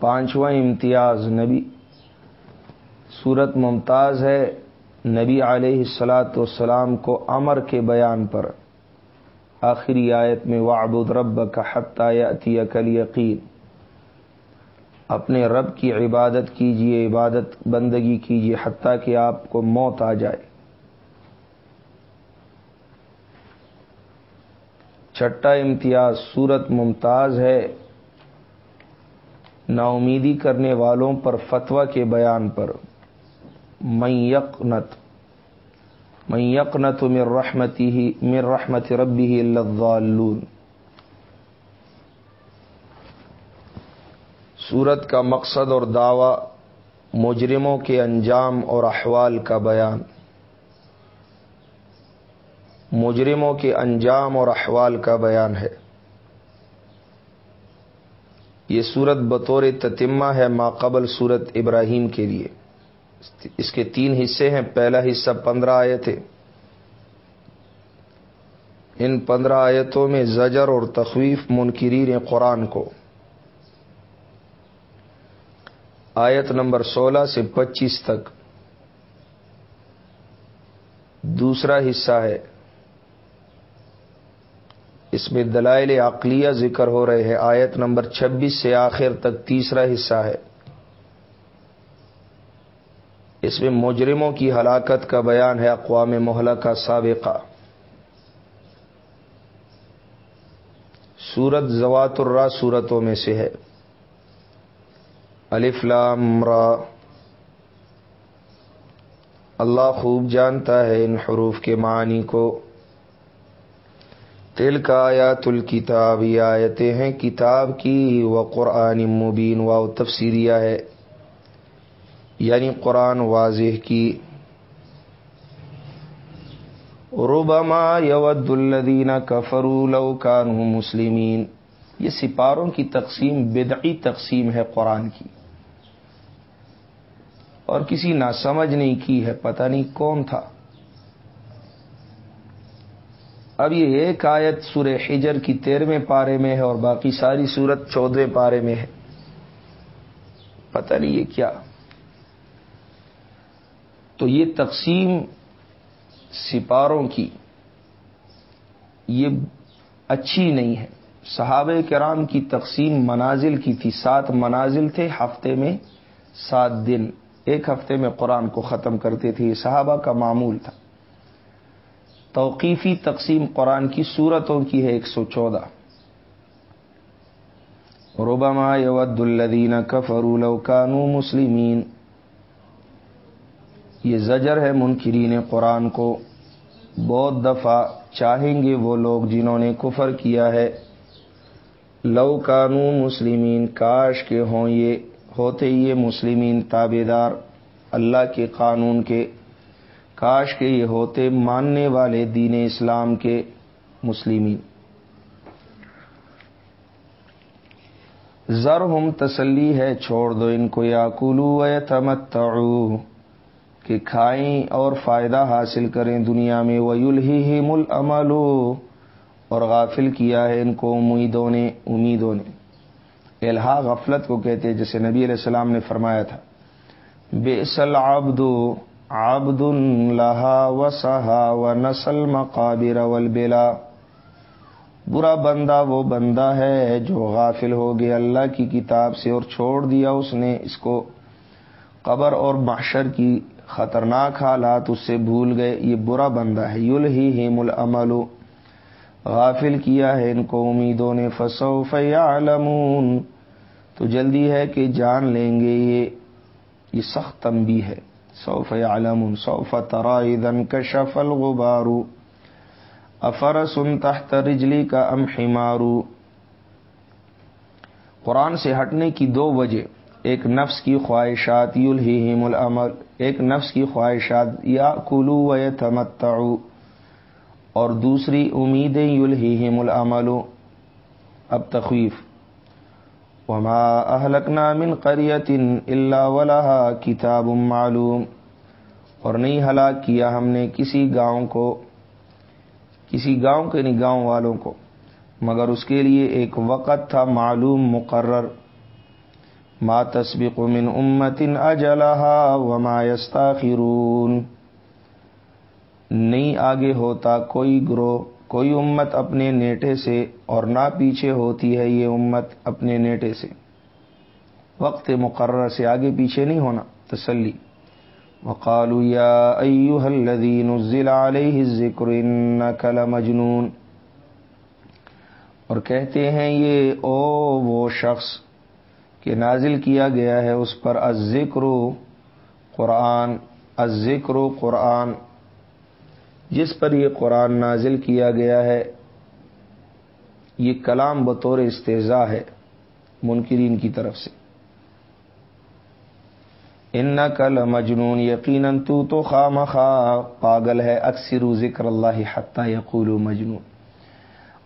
Speaker 1: پانچواں امتیاز نبی صورت ممتاز ہے نبی علیہ السلاۃ والسلام کو امر کے بیان پر۔ آخری آیت میں وعبد رب کا حتیہ عطی کل یقین اپنے رب کی عبادت کیجیے عبادت بندگی کیجیے حتیٰ کہ آپ کو موت آ جائے۔ چھٹا امتیاز صورت ممتاز ہے۔ نا امیدی کرنے والوں پر فتویٰ کے بیان پر۔ میقنت میقنت مر رحمتی ہی مر رحمت ربی ہی اللہ کا مقصد اور دعوی مجرموں کے انجام اور احوال کا بیان. مجرموں کے انجام اور احوال کا بیان ہے. یہ صورت بطور تتمہ ہے ما قبل صورت ابراہیم کے لیے. اس کے تین حصے ہیں۔ پہلا حصہ پندرہ آئے تھے۔ ان پندرہ آیتوں میں زجر اور تخویف منکرین قرآن کو۔ آیت نمبر سولہ سے پچیس تک۔ دوسرا حصہ ہے۔ اس میں دلائل عقلیہ ذکر ہو رہے ہیں۔ آیت نمبر چھبیس سے آخر تک تیسرا حصہ ہے۔ اس میں مجرموں کی ہلاکت کا بیان ہے اقوام محلہ کا سابقہ۔ سورت زوات الرا صورتوں میں سے ہے۔ الفلام را۔ اللہ خوب جانتا ہے ان حروف کے معنی کو۔ تل کا آیات الکتاب یہ آیتیں ہیں کتاب کی و قرآن مبین و تفسیریہ ہے۔ یعنی قرآن واضح کی۔ ربما یود الدین کفرو لو کانو مسلمین۔ یہ سپاروں کی تقسیم، بدعی تقسیم ہے قرآن کی۔ اور کسی نہ سمجھ نہیں کی ہے، پتہ نہیں کون تھا۔ اب یہ ایک آیت سور حجر کی تیرہویں پارے میں ہے اور باقی ساری صورت چودہ پارے میں ہے۔ پتہ نہیں یہ کیا۔ تو یہ تقسیم سپاروں کی یہ اچھی نہیں ہے۔ صحابہ کرام کی تقسیم منازل کی تھی۔ سات منازل تھے ہفتے میں سات دن۔ ایک ہفتے میں قرآن کو ختم کرتے تھے۔ یہ صحابہ کا معمول تھا۔ توقیفی تقسیم قرآن کی صورتوں کی ہے ایک سو چودہ۔ ربما یود الدین کفر کانو مسلمین۔ یہ زجر ہے منکرین قرآن کو۔ بہت دفعہ چاہیں گے وہ لوگ جنہوں نے کفر کیا ہے۔ لو کانو مسلمین، کاش کے ہوں یہ، ہوتے یہ مسلمین تابے دار اللہ کے قانون کے۔ کاش کے یہ ہوتے ماننے والے دین اسلام کے مسلمین۔ ذر ہم تسلی ہے، چھوڑ دو ان کو، یا کلو تمت کہ کھائیں اور فائدہ حاصل کریں دنیا میں ویل ہی اور غافل کیا ہے ان کو امیدوں نے امیدوں نے۔ الحا غفلت کو کہتے جیسے نبی علیہ السلام نے فرمایا تھا۔ بے سل آبد آبد لہا و سہا و نسل مقابر والبلا۔ برا بندہ وہ بندہ ہے جو غافل ہو گیا اللہ کی کتاب سے اور چھوڑ دیا اس نے اس کو۔ قبر اور معاشر کی خطرناک حالات اس سے بھول گئے۔ یہ برا بندہ ہے۔ یل ہی ہیم العمل غافل کیا ہے ان کو امیدوں نے۔ فسو فیامون تو جلدی ہے کہ جان لیں گے یہ۔ یہ سخت تمبی ہے۔ سوف عالم سوف ترائدن کشف الغبارو افرس تحت رجلی کا ام حمارو قرآن سے ہٹنے کی دو وجہ۔ ایک نفس کی خواہشات۔ یلہیم العمل ایک نفس کی خواہشات، یا کلو و تمتعو اور دوسری امیدیں یلہیم العمل، اب تخویف۔ وما اہلکنا من قریت اللہ ولہا کتاب معلوم، اور نہیں ہلاک کیا ہم نے کسی گاؤں کو، کسی گاؤں کے نہیں گاؤں والوں کو، مگر اس کے لیے ایک وقت تھا معلوم مقرر۔ ما تسبق من امت اجلها وما يستاخرون نہیں آگے ہوتا کوئی گروہ، کوئی امت اپنے نیٹے سے اور نہ پیچھے ہوتی ہے یہ امت اپنے نیٹے سے۔ وقت مقرر سے آگے پیچھے نہیں ہونا، تسلی۔ وقالوا يا ايها الذي نزل عليه الذكر انك لمجنون۔ اور کہتے ہیں یہ، او وہ شخص کہ نازل کیا گیا ہے اس پر ذکر قرآن ذکر قرآن، جس پر یہ قرآن نازل کیا گیا ہے، یہ کلام بطور استضاء ہے منکرین کی طرف سے۔ ان کل مجنون یقیناً تو تو خواہ مخواہ پاگل ہے اکثر ذکر اللہ حتہ یقول مجنون۔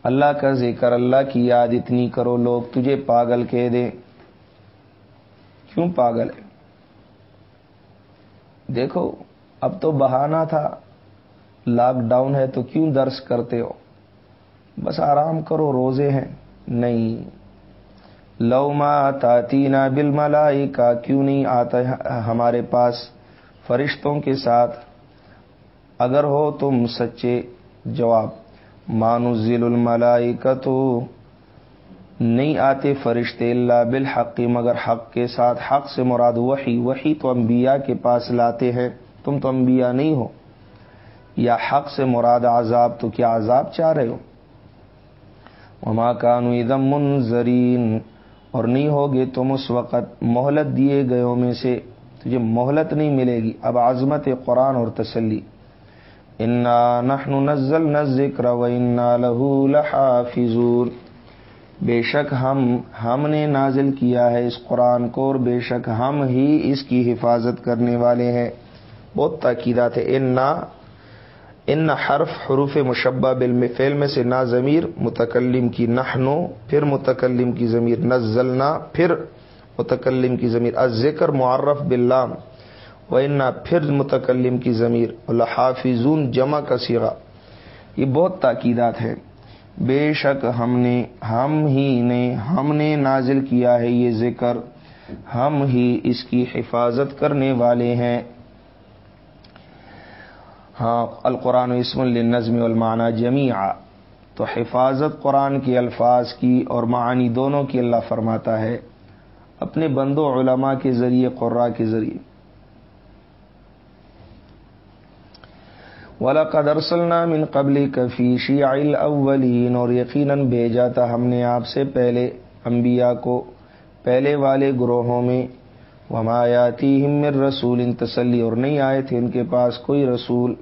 Speaker 1: اللہ کا ذکر، اللہ کی یاد اتنی کرو، لوگ تجھے پاگل کہہ دیں۔ کیوں پاگل ہے؟ دیکھو، اب تو بہانا تھا، لاک ڈاؤن ہے تو کیوں درس کرتے ہو؟ بس آرام کرو، روزے ہیں۔ نہیں۔ لوما تاتینا بل ملائی کا کیوں نہیں آتا ہمارے پاس فرشتوں کے ساتھ؟ اگر ہو تم سچے جواب۔ مانزل الملائی تو نہیں آتے فرشتے اللہ بالحقی مگر حق کے ساتھ حق سے مراد وہی وہی تو انبیاء کے پاس لاتے ہیں، تم تو انبیاء نہیں ہو۔ یا حق سے مراد عذاب، تو کیا عذاب چاہ رہے ہو؟ وما کانو ادم منظرین اور نہیں ہوگے تم اس وقت مہلت دیے گئے میں سے، تجھے مہلت نہیں ملے گی۔ اب عظمت قرآن اور تسلی۔ انا نحن نزل نہ ذکر و انا لہو لحافظون۔ بے شک ہم ہم نے نازل کیا ہے اس قرآن کو اور بے شک ہم ہی اس کی حفاظت کرنے والے ہیں۔ بہت تاکیدات ہے انا ان حرف حروف مشبہ بالمفعل میں سے نا ضمیر، متکلم کی نحنو، پھر متکلم کی ضمیر نزلنا، پھر متکلم کی ضمیر ذکر معرف باللام و انا پھر متکلم کی ضمیر الحافظون جمع کا سیرا یہ بہت تاکیدات ہے بے شک ہم نے ہم ہی نے ہم نے نازل کیا ہے یہ ذکر۔ ہم ہی اس کی حفاظت کرنے والے ہیں۔ ہاں القرآن اسم النظم المعنی جمی تو حفاظت قرآن کے الفاظ کی اور معنی دونوں کی اللہ فرماتا ہے۔ اپنے بندو علماء کے ذریعے قرا کے ذریعے۔ ولا قدرسلنا من قبل کفی شیع الاولین اور یقیناً بھیجا تھا ہم نے آپ سے پہلے انبیاء کو، پہلے والے گروہوں میں۔ ومایاتی ہمر رسول ان تسلی اور نہیں آئے تھے ان کے پاس کوئی رسول۔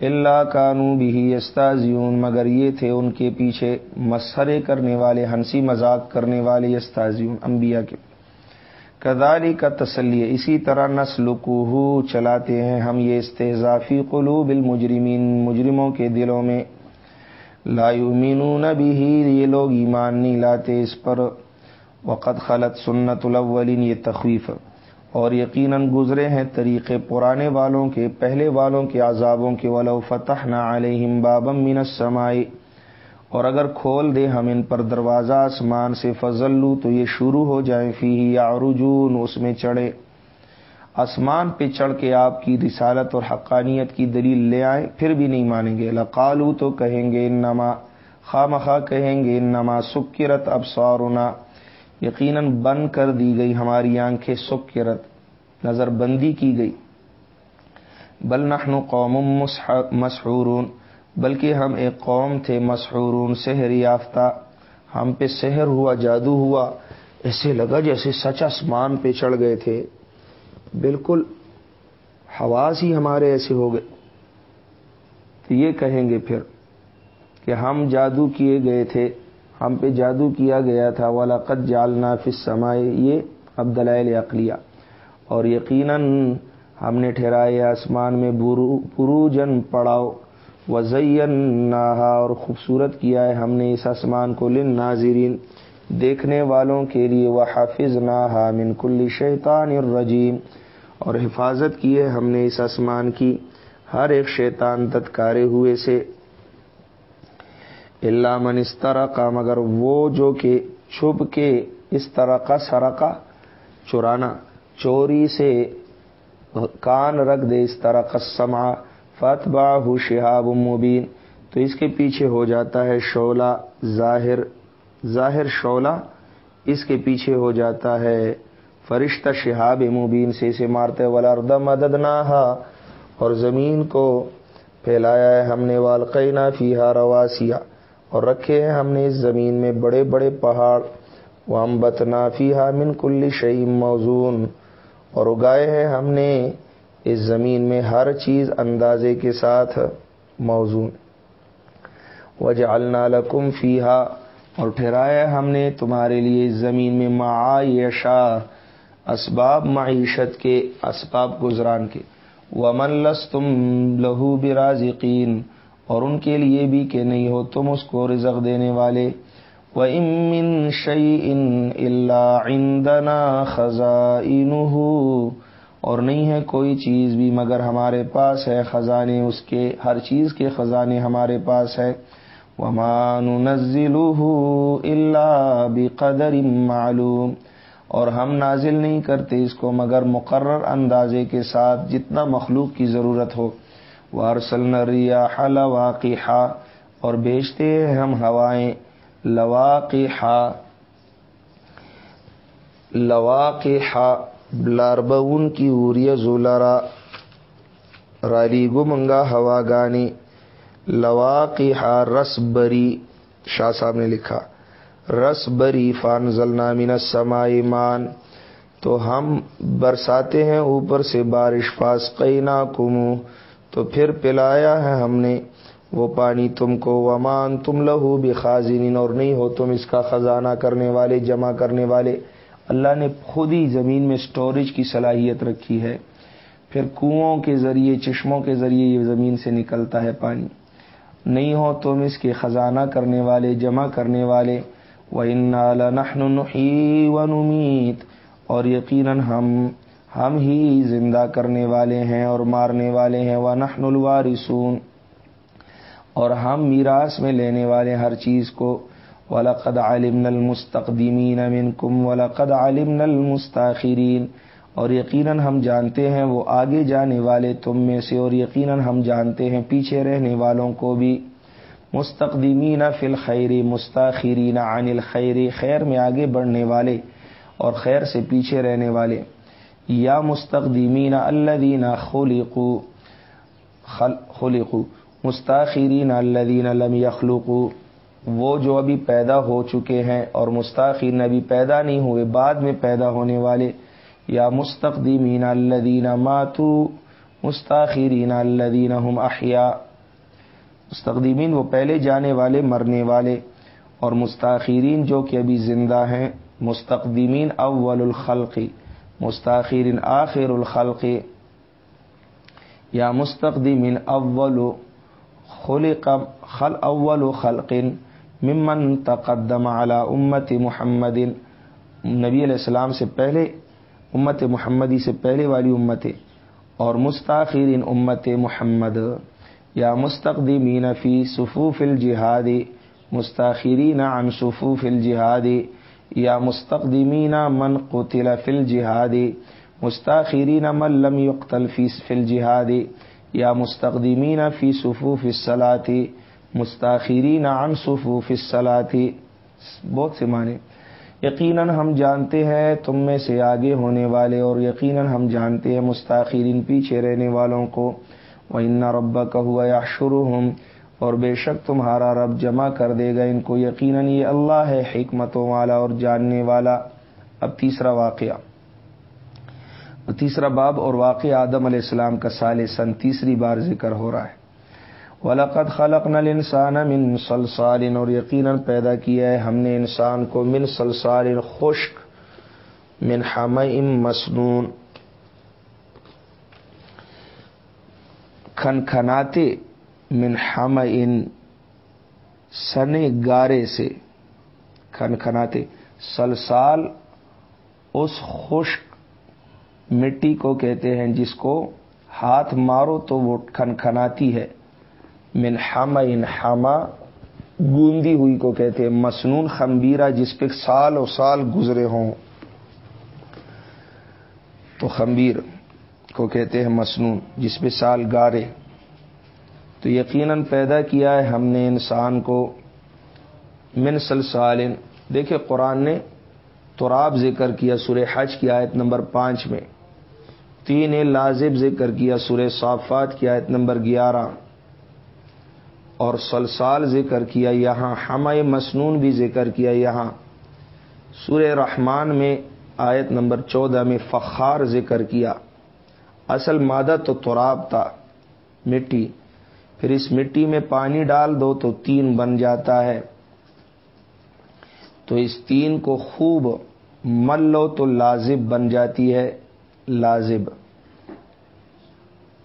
Speaker 1: اللہ کانو بھی استازیون مگر یہ تھے ان کے پیچھے مسئرے کرنے والے، ہنسی مذاق کرنے والے استازیون انبیاء کے۔ کدالی کا تسلی اسی طرح نسل کو چلاتے ہیں ہم یہ استحضافی قلوب المجرمین، مجرموں کے دلوں میں۔ لا یؤمنون بھی یہ لوگ ایمان نہیں لاتے اس پر۔ وقت خلط سنت الاولین، یہ تخویف۔ اور یقیناً گزرے ہیں طریقے پرانے والوں کے، پہلے والوں کے عذابوں کے۔ ولو فتح نہ علیہم بابم من السمائی اور اگر کھول دے ہم ان پر دروازہ آسمان سے فضل تو یہ شروع ہو جائیں فی یا رجون اس میں چڑھے۔ آسمان پہ چڑھ کے آپ کی رسالت اور حقانیت کی دلیل لے آئیں پھر بھی نہیں مانیں گے۔ لقالو تو کہیں گے انما خواہ مخواہ کہیں گے انما سکرت اب سورونا یقیناً بند کر دی گئی ہماری آنکھیں سکرت نظر بندی کی گئی۔ بل نحن قوم مسحورون۔ بلکہ ہم ایک قوم تھے، مسحورون، سحر یافتہ۔ ہم پہ سحر ہوا، جادو ہوا، ایسے لگا جیسے سچ آسمان پہ چڑھ گئے تھے۔ بالکل حواس ہی ہمارے ایسے ہو گئے۔ تو یہ کہیں گے پھر کہ ہم جادو کیے گئے تھے، ہم پہ جادو کیا گیا تھا۔ والا قد جالنا فس سمائے یہ اب دلائل اقلیہ اور یقیناً ہم نے ٹھہرائے آسمان میں پروجن پڑاؤ۔ وزین اور خوبصورت کیا ہے ہم نے اس آسمان کو لن ناظرین دیکھنے والوں کے لیے۔ وہ حافظ نہا من کل شیطان الرجیم اور حفاظت کی ہے ہم نے اس آسمان کی ہر ایک شیطان تتکارے ہوئے سے۔ اللہ من اس طرح کا مگر وہ جو کہ چھپ کے اس طرح کا سرقہ، چرانا، چوری سے کان رکھ دے، اس طرح کا سما فتبا ہو شہاب مبین تو اس کے پیچھے ہو جاتا ہے شولہ ظاہر ظاہر شولہ اس کے پیچھے ہو جاتا ہے فرشتہ شہاب مبین سے اسے مارتے ولاد مدد نہ اور زمین کو پھیلایا ہے ہم نے۔ والقینہ فیہا رواسیہ اور رکھے ہیں ہم نے اس زمین میں بڑے بڑے پہاڑ۔ وام بتنافی حامن کل شعیم موزون۔ اور اگائے ہیں ہم نے اس زمین میں ہر چیز اندازے کے ساتھ موزون وج لکم فیحا اور ٹھہرایا ہم نے تمہارے لیے اس زمین میں معاشا اسباب معیشت کے، اسباب گزران کے۔ ومن لس تم لہو برازقین اور ان کے لیے بھی کہ نہیں ہو تم اس کو رزق دینے والے۔ و امن شعی ان اللہ عندنا خزاں اور نہیں ہے کوئی چیز بھی مگر ہمارے پاس ہے، خزانے اس کے، ہر چیز کے خزانے ہمارے پاس ہے ومان نزل اللہ بقدر معلوم۔ اور ہم نازل نہیں کرتے اس کو مگر مقرر اندازے کے ساتھ جتنا مخلوق کی ضرورت ہو۔ وارسل ریاح لواقح اور بیچتے ہیں ہم ہوائیں لواقح لواقح بلاربون کی اوریہ زولارا. رالی گمنگا ہوا گانی. لواقح رس بری. شاہ صاحب نے لکھا. رس بری فان ضلع من سمائمان تو ہم برساتے ہیں اوپر سے بارش پاس قینا کمو تو پھر پلایا ہے ہم نے. وہ پانی تم کو ومان تم لہو بھی اور نہیں ہو تم اس کا خزانہ کرنے والے، جمع کرنے والے. اللہ نے خود ہی زمین میں سٹوریج کی صلاحیت رکھی ہے۔ پھر کنوؤں کے ذریعے، چشموں کے ذریعے یہ زمین سے نکلتا ہے پانی۔ نہیں ہو تم اس کے خزانہ کرنے والے، جمع کرنے والے۔ وہ و نمیت اور یقیناً ہم ہم ہی زندہ کرنے والے ہیں اور مارنے والے ہیں۔ وہ نحن الوارثون۔ اور ہم میراث میں لینے والے ہر چیز کو۔ ولاقد عالم نل مستقدمین امن کم ولاقد عالم نل اور یقیناً ہم جانتے ہیں وہ آگے جانے والے تم میں سے اور یقیناً ہم جانتے ہیں پیچھے رہنے والوں کو بھی مستقدمین فی الخیر، مستاخرین عن الخیر، خیر میں آگے بڑھنے والے اور خیر سے پیچھے رہنے والے۔ یا مستقدمین الدین خلقو خلقو مستاخرین الدین لم یخلقو وہ جو ابھی پیدا ہو چکے ہیں اور مستاخرین ابھی پیدا نہیں ہوئے، بعد میں پیدا ہونے والے، یا مستقدمین الدین ماتو مستاخرین الدین ہم احیا۔ مستقدمین وہ پہلے جانے والے، مرنے والے، اور مستاخرین جو کہ ابھی زندہ ہیں، مستقدمین اول الخلق، مستاخرین آخر الخلق، یا مستقدمین اول خلق، خل اول خلق۔ ممن تقدم على امت محمد. نبی علیہ السلام سے پہلے، امت محمدی سے پہلے والی امتیں، اور مستاخرین امت محمد. یا مستقدمین فی صفوف الجہاد، مستاخرین عن صفوف الجہاد. یا مستقدمین من قتل فی الجہاد، مستاخرین من لم يقتل فی الجہاد. یا مستقدمین فی صفوف الصلاتی مستاخرین عن صفوف الصلاتی بہت سے معنی. یقیناً ہم جانتے ہیں تم میں سے آگے ہونے والے اور یقیناً ہم جانتے ہیں مستاخرین پیچھے رہنے والوں کو. وہ ان ربا کا ہوا یا شروع ہوں اور بے شک تمہارا رب جمع کر دے گا ان کو. یقیناً یہ اللہ ہے حکمتوں والا اور جاننے والا. اب تیسرا واقعہ. تیسرا باب اور واقع آدم علیہ السلام کا سال سن تیسری بار ذکر ہو رہا ہے. ولاقت خلق نل انسان من سلسال اور یقیناً پیدا کیا ہے ہم نے انسان کو من سلسال خشک، من حم مسنون۔ کھن کھناتے من حم ان سنے گارے سے۔ کھن کھناتے سلسال اس خشک مٹی کو کہتے ہیں جس کو ہاتھ مارو تو وہ کھن کھناتی ہے۔ من ہما ان ہما گوندی ہوئی کو کہتے ہیں، مسنون خمبیرہ جس پہ سال و سال گزرے ہوں۔ تو خمبیر کو کہتے ہیں مسنون، جس پہ سال گارے۔ تو یقیناً پیدا کیا ہے ہم نے انسان کو من سلسال دیکھے قرآن نے تراب ذکر کیا سورہ حج کی آیت نمبر پانچ میں۔ تین لازب ذکر کیا سورہ صافات کی آیت نمبر گیارہ۔ اور سلسال ذکر کیا، یہاں ہم مسنون بھی ذکر کیا، یہاں سورہ رحمان میں آیت نمبر چودہ میں فخار ذکر کیا۔ اصل مادہ تو تراب تھا، مٹی۔ پھر اس مٹی میں پانی ڈال دو تو تین بن جاتا ہے۔ تو اس تین کو خوب مل لو تو لازب بن جاتی ہے، لازب۔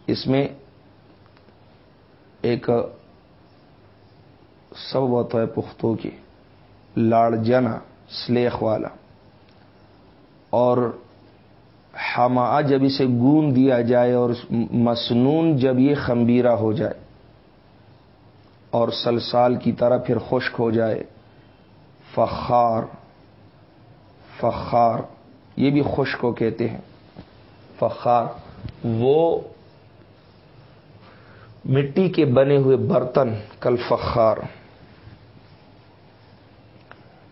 Speaker 1: اس میں ایک سب ہوتا ہے پختوں کی لاڑ جنا سلیخ والا۔ اور ہما جب اسے گون دیا جائے اور مسنون جب یہ خمبیرہ ہو جائے اور سلسال کی طرح پھر خشک ہو جائے، فخار فخار، یہ بھی خشک کو کہتے ہیں، فخار۔ وہ مٹی کے بنے ہوئے برتن، کل فخار۔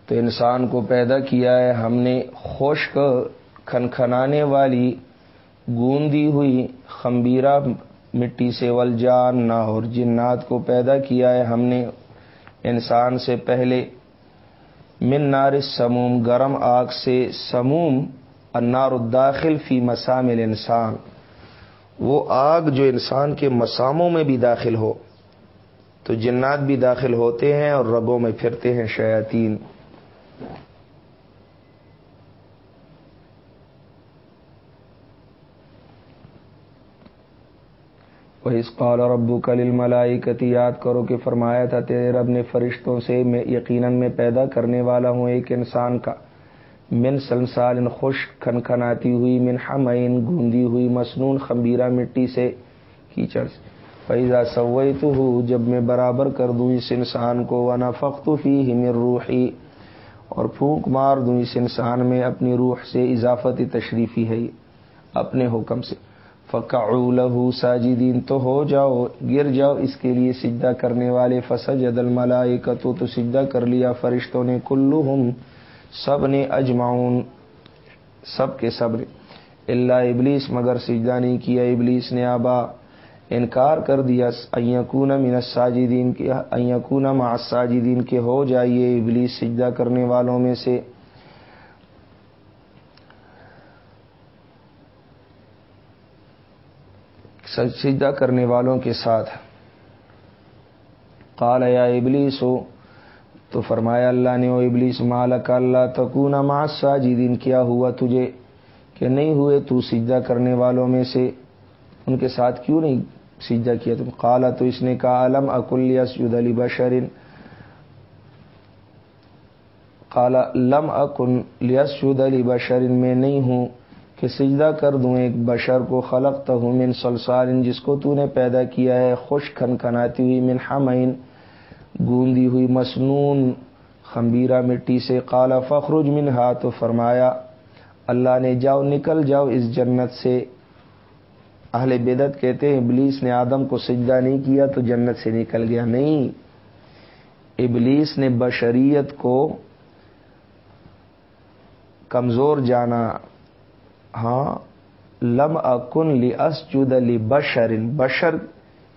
Speaker 1: تو انسان کو پیدا کیا ہے۔ ہم نے خشک کھنکھنانے والی گوندی ہوئی خمبیرہ مٹی سے ولجان نہ اور جنات کو پیدا کیا ہے۔ ہم نے انسان سے پہلے من نار سموم، گرم آگ سے سموم انار الداخل فی مسامل انسان وہ آگ جو انسان کے مساموں میں بھی داخل ہو، تو جنات بھی داخل ہوتے ہیں اور رگوں میں پھرتے ہیں شیاطین۔ وہ اس قال اور ابو کل ملائی یاد کرو کہ فرمایا تھا، تیرے رب نے فرشتوں سے میں یقیناً میں پیدا کرنے والا ہوں، ایک انسان کا۔ من سلسال خوش کھن کھناتی ہوئی، من حمین گوندی ہوئی مصنون خمبیرہ مٹی سے کیچڑ سے۔ فیضا سوئی تو ہوں جب میں برابر کر دوں اس انسان کو ورنہ فخت ہی ہمر روحی اور پھونک مار دوں اس انسان میں، اپنی روح سے اضافتی تشریفی ہے، اپنے حکم سے۔ فقا لہو ساجدین تو ہو جاؤ، گر جاؤ، اس کے لیے سجدہ کرنے والے۔ فسج عدل تو سجدہ کر لیا فرشتوں نے۔ کلو سب نے اجماؤن سب کے سب نے۔ اللہ ابلیس، مگر سجدہ نہیں کیا۔ ابلیس نے آبا، انکار کر دیا۔ ایکون من الساجدین کے ایکون مع الساجدین کے ہو جائیے ابلیس سجدہ کرنے والوں میں سے۔ سجدہ کرنے والوں کے ساتھ۔ قال، یا ابلیس ہو تو فرمایا، اللہ نے، او ابلیس، مالک، اللہ، تکون مع الساجدین، کیا ہوا تجھے کہ نہیں ہوئے تو سجدہ کرنے والوں میں سے ان کے ساتھ کیوں نہیں سجدہ کیا تم؟ قالا تو اس نے کہا، علم اکل یسجد علی بشرن قالا لم اکن لیسجد علی بشرن میں نہیں ہوں کہ سجدہ کر دوں ایک بشر کو خلق ہوں من سلسال جس کو تو نے پیدا کیا ہے خوش کھن کھناتی ہوئی، من حمین گوندی ہوئی، مسنون خمبیرہ مٹی سے۔ کالا فخرج من تو فرمایا، اللہ نے جاؤ، نکل جاؤ اس جنت سے۔ اہل بدت کہتے ہیں، ابلیس نے آدم کو سجدہ نہیں کیا تو جنت سے نکل گیا۔ نہیں، ابلیس نے بشریت کو کمزور جانا ہاں لم اکن لی اسجد لی بشر بشر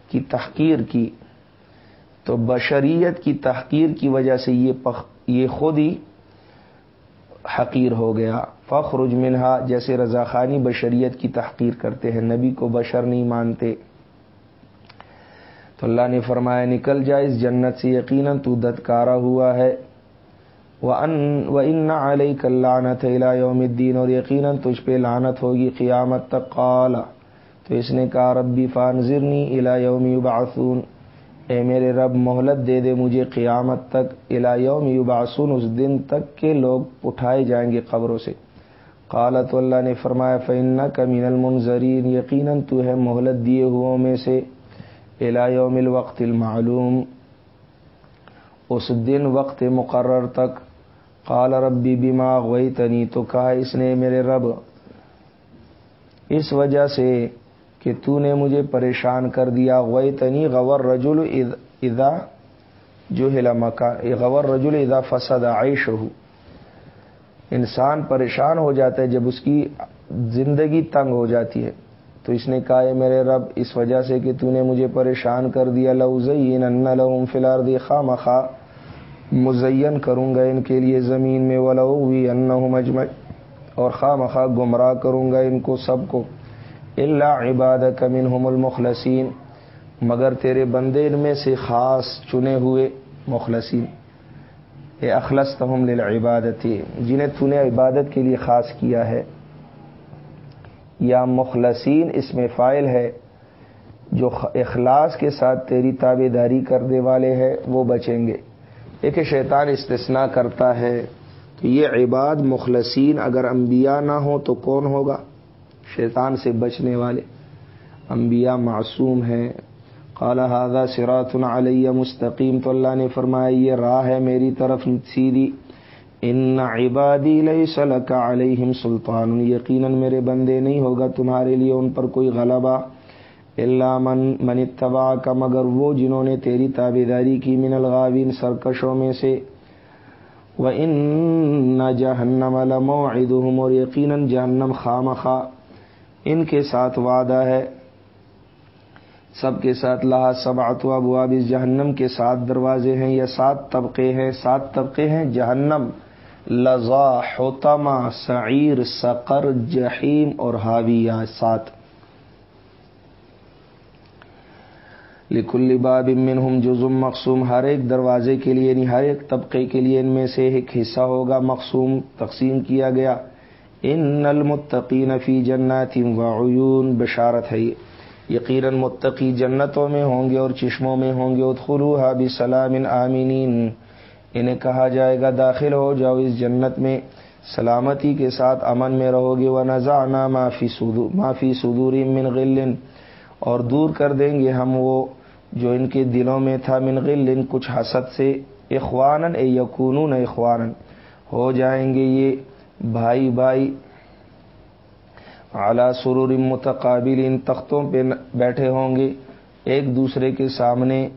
Speaker 1: کی تحقیر کی۔ تو بشریت کی تحقیر کی وجہ سے یہ پخ، یہ خود ہی حقیر ہو گیا۔ فخر منہا، جیسے رضا خانی بشریت کی تحقیر کرتے ہیں، نبی کو بشر نہیں مانتے۔ تو اللہ نے فرمایا، نکل جائے اس جنت سے، یقیناً تو دتکارا ہوا ہے۔ وہ ان علیہ کلانت یوم الدین اور یقیناً تجھ پہ لانت ہوگی قیامت تک۔ قالا تو اس نے کہا ربی فانزرنی الا یوم یبعثون اے میرے رب، مہلت دے دے مجھے قیامت تک۔ الایوم یبعثون اس دن تک کے لوگ اٹھائے جائیں گے قبروں سے۔ قالت اللہ نے فرمایا فن کا مین المنظرین یقیناً تو ہے مہلت دیے ہو میں سے۔ الایوم الوقت المعلوم۔ اس دن وقت مقرر تک۔ قال ربی بیما وئی تنی تو کہا اس نے میرے رب، اس وجہ سے کہ تو نے مجھے پریشان کر دیا غوی تنی غور رجول ادا جو ہلا مکا غور رجول ادا فسد عائش ہو انسان پریشان ہو جاتا ہے جب اس کی زندگی تنگ ہو جاتی ہے۔ تو اس نے کہا ہے میرے رب، اس وجہ سے کہ تو نے مجھے پریشان کر دیا لوزین ان لہم فلار دی خواہ مخواہ مزین کروں گا ان کے لیے زمین میں ولوی ان مجمع اور خواہ مخواہ گمراہ کروں گا ان کو سب کو اللہ عباد کمن المخلصین، مگر تیرے بندے ان میں سے خاص چنے ہوئے مخلصین۔ اے اخلص تم عبادتی جنہیں تو نے عبادت کے لیے خاص کیا ہے۔ یا مخلصین، اس میں فائل ہے، جو اخلاص کے ساتھ تیری تابے داری کرنے والے ہیں، وہ بچیں گے۔ ایک شیطان استثنا کرتا ہے کہ یہ عباد مخلصین اگر انبیاء نہ ہوں تو کون ہوگا؟ شیطان سے بچنے والے۔ انبیاء معصوم ہیں۔ کالا حاضہ سرات علیہ مستقیم تو اللہ نے فرمایا، یہ راہ ہے میری طرف سیدھی۔ ان عبادی لئی سلکا علیہم سلطان، یقیناً میرے بندے نہیں ہوگا تمہارے لیے ان پر کوئی غلبہ۔ اللہ من من اتبا کا مگر وہ جنہوں نے تیری تابے داری کی من الغاوین، سرکشوں میں سے۔ وہ ان جہنم علم اور یقیناً جہنم خام خواہ ان کے ساتھ وعدہ ہے۔ سب کے ساتھ لا سب ابواب، اس جہنم کے ساتھ دروازے ہیں، یا سات طبقے ہیں۔ سات طبقے ہیں جہنم۔ لذا حتما سعیر سقر جہیم اور حاویہ، سات۔ لکل باب منہم جزم مقصوم ہر ایک دروازے کے لیے یعنی ہر ایک طبقے کے لیے ان میں سے ایک حصہ ہوگا مقصوم تقسیم کیا گیا۔ ان المتقین فی جنات وعیون بشارت ہے یقیناً متقی جنتوں میں ہوں گے اور چشموں میں ہوں گے۔ ادخلوها بسلام آمینین انہیں کہا جائے گا، داخل ہو جاؤ اس جنت میں۔ سلامتی کے ساتھ امن میں رہو گے۔ وہ نذا معافی معافی صدوری من غلن اور دور کر دیں گے ہم وہ۔ جو ان کے دلوں میں تھا من غل کچھ حسد سے اخوان اے یقون اخوان ہو جائیں گے یہ بھائی بھائی۔ اعلی سرور متقابل ان تختوں پہ بیٹھے ہوں گے۔ ایک دوسرے کے سامنے،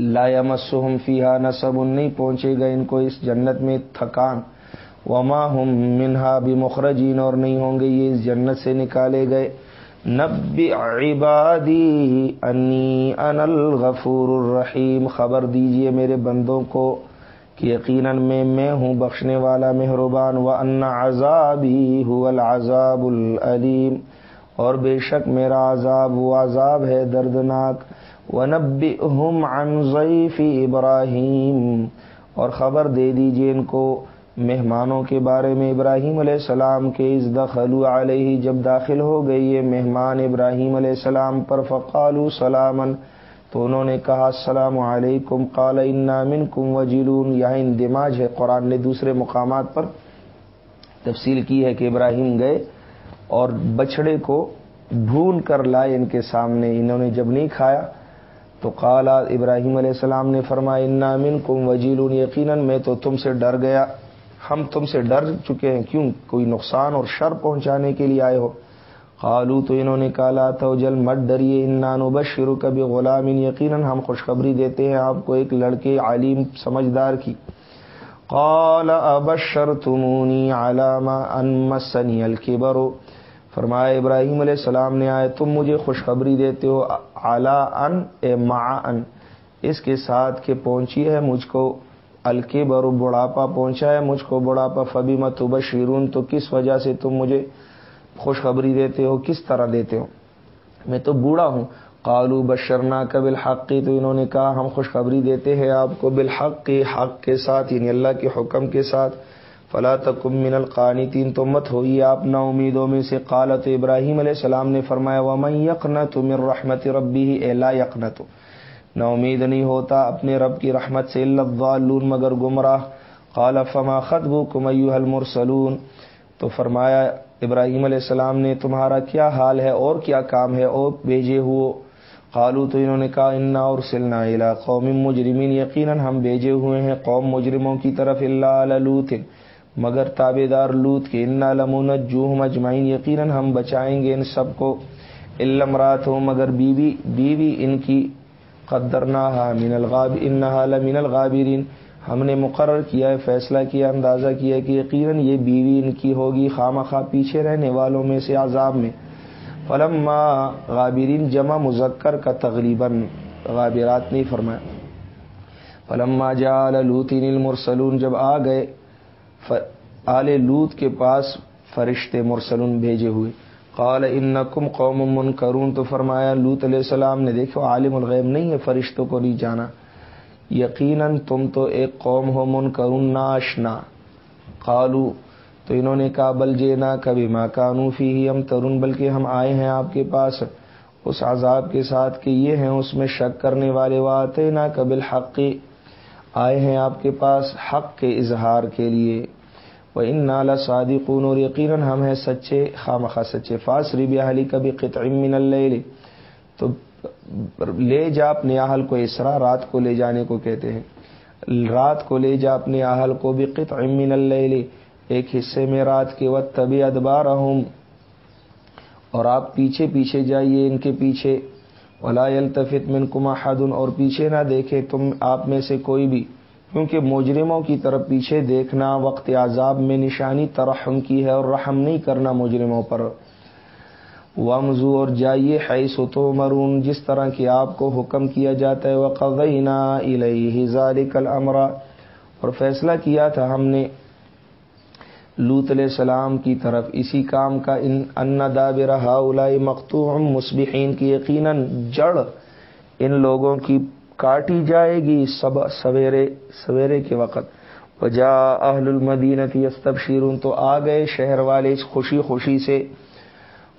Speaker 1: لا مسم فیحا نصب، نہیں پہنچے گا ان کو اس جنت میں تھکان۔ وما ہم منہا بھی مخرجین اور نہیں ہوں گے یہ اس جنت سے نکالے گئے۔ نب عبادی انی ان الغفور الرحیم، خبر دیجیے میرے بندوں کو کہ یقیناً میں میں ہوں بخشنے والا مہربان و ان عذابی هو العذاب العلیم اور بے شک میرا عذاب وہ عذاب ہے دردناک۔ و نب عن ضعیف ابراہیم اور خبر دے دیجیے ان کو مہمانوں کے بارے میں ابراہیم علیہ السلام کے از دخلو علیہ جب داخل ہو گئی، یہ مہمان ابراہیم علیہ السلام پر فقالو سلامن تو انہوں نے کہا، السلام علیکم، قال من کم وجلون یہاں اندماج ہے، قرآن نے دوسرے مقامات پر تفصیل کی ہے کہ ابراہیم گئے اور بچڑے کو بھون کر لائے ان کے سامنے، انہوں نے جب نہیں کھایا تو قالا ابراہیم علیہ السلام نے فرمایا، انا من کم وجیلون۔ یقیناً میں تو تم سے ڈر گیا۔ ہم تم سے ڈر چکے ہیں، کیوں؟ کوئی نقصان اور شر پہنچانے کے لیے آئے ہو۔ قالو، تو انہوں نے کالا تو جل مت ڈریے انانو بس شروع کبھی غلام یقیناً ہم خوشخبری دیتے ہیں آپ کو ایک لڑکے عالم سمجھدار کی۔ قال ابشر تمونی علامہ انمسنی الکبرو فرمایا، ابراہیم علیہ السلام نے آئے تم مجھے خوشخبری دیتے ہو اعلی ان، اے ما ان۔ اس کے ساتھ کہ پہنچی ہے مجھ کو۔ الکے برو بڑھاپا پہنچا ہے، مجھ کو بڑھاپا، فبی مت بشیرون تو کس وجہ سے تم مجھے خوشخبری دیتے ہو؟ کس طرح دیتے ہو؟ میں تو بوڑھا ہوں۔ قالو بشرنا کا بالحق، تو انہوں نے کہا، ہم خوشخبری دیتے ہیں آپ کو بالحق کے حق کے ساتھ یعنی اللہ کے حکم کے ساتھ۔ فلا تکم من القانی تین تو مت ہوئی آپ نا امیدوں میں سے۔ قالت ابراہیم علیہ السلام نے فرمایا، ومن یقنا تم رحمت ربی ہی الا یقنا تو نہ امید نہیں ہوتا اپنے رب کی رحمت سے اللہ مگر گمراہ۔ قال، فما خطب کم المرسلون؟ تو فرمایا، ابراہیم علیہ السلام نے، تمہارا کیا حال ہے اور کیا کام ہے اور بھیجے ہو قالو تو انہوں نے کہا، انا اور سلنا الا قوم مجرمین، یقیناً ہم بھیجے ہوئے ہیں قوم مجرموں کی طرف اللہ لوت مگر تابے دار لوت کے، انا لمون جو مجمعین یقیناً ہم بچائیں گے ان سب کو۔ علم رات ہو مگر بیوی بیوی ان کی قدرنا من الغاب انہا لمن الغابرین۔ ہم نے مقرر کیا ہے، فیصلہ کیا اندازہ کیا کہ یقیناً یہ بیوی ان کی ہوگی خام خواہ پیچھے رہنے والوں میں سے عذاب میں۔ فلم غابرین جمع مذکر کا تقریباً، غابرات نہیں فرمایا۔ فلم جا لوتین المرسلون، جب آ گئے آل لوت کے پاس فرشتے مرسلون بھیجے ہوئے۔ قال انکم قوم منکرون تو فرمایا لوت علیہ السلام نے دیکھو عالم الغیب نہیں ہے، فرشتوں کو نہیں جانا۔ یقیناً تم تو ایک قوم ہو منکرون، ناشنا۔ قالو، تو انہوں نے کہا بل جینا کبھی۔ ماں کانو فی ہی ہم ترون بلکہ ہم آئے ہیں آپ کے پاس۔ اس عذاب کے ساتھ کہ یہ ہیں، اس میں شک کرنے والے واتے نہ قبل حقی آئے ہیں آپ کے پاس حق کے اظہار کے لیے۔ وہ ان نالا صادقون اور یقیناً ہم ہیں سچے خام خواہ سچے۔ فاصری بھی کبھی قطعمن اللہ تو لے جا اپنے اہل کو اسرا، رات کو لے جانے کو کہتے ہیں۔ رات کو لے جا اپنے اہل کو بھی قطعمن اللہ ایک حصے میں رات کے وقت طبی ادبار اور آپ پیچھے پیچھے جائیے ان کے پیچھے۔ ولا التفت من کما حدن اور پیچھے نہ دیکھے تم آپ میں سے کوئی بھی۔ کیونکہ مجرموں کی طرف پیچھے دیکھنا، وقت عذاب میں نشانی ترحم کی ہے اور رحم نہیں کرنا مجرموں پر۔ ومزو اور جائیے ہے ستو مرون جس طرح کی آپ کو حکم کیا جاتا ہے وہ قبینہ ذالک الامر۔ اور فیصلہ کیا تھا ہم نے لوت علیہ السلام کی طرف۔ اسی کام کا ان ان دابر ہاؤلائی مختو مصبحین کی یقیناً جڑ ان لوگوں کی کاٹی جائے گی سب سویرے سویرے کے وقت۔ وجا اہل المدینت یستب شیرون تو آ گئے شہر والے اس خوشی خوشی سے۔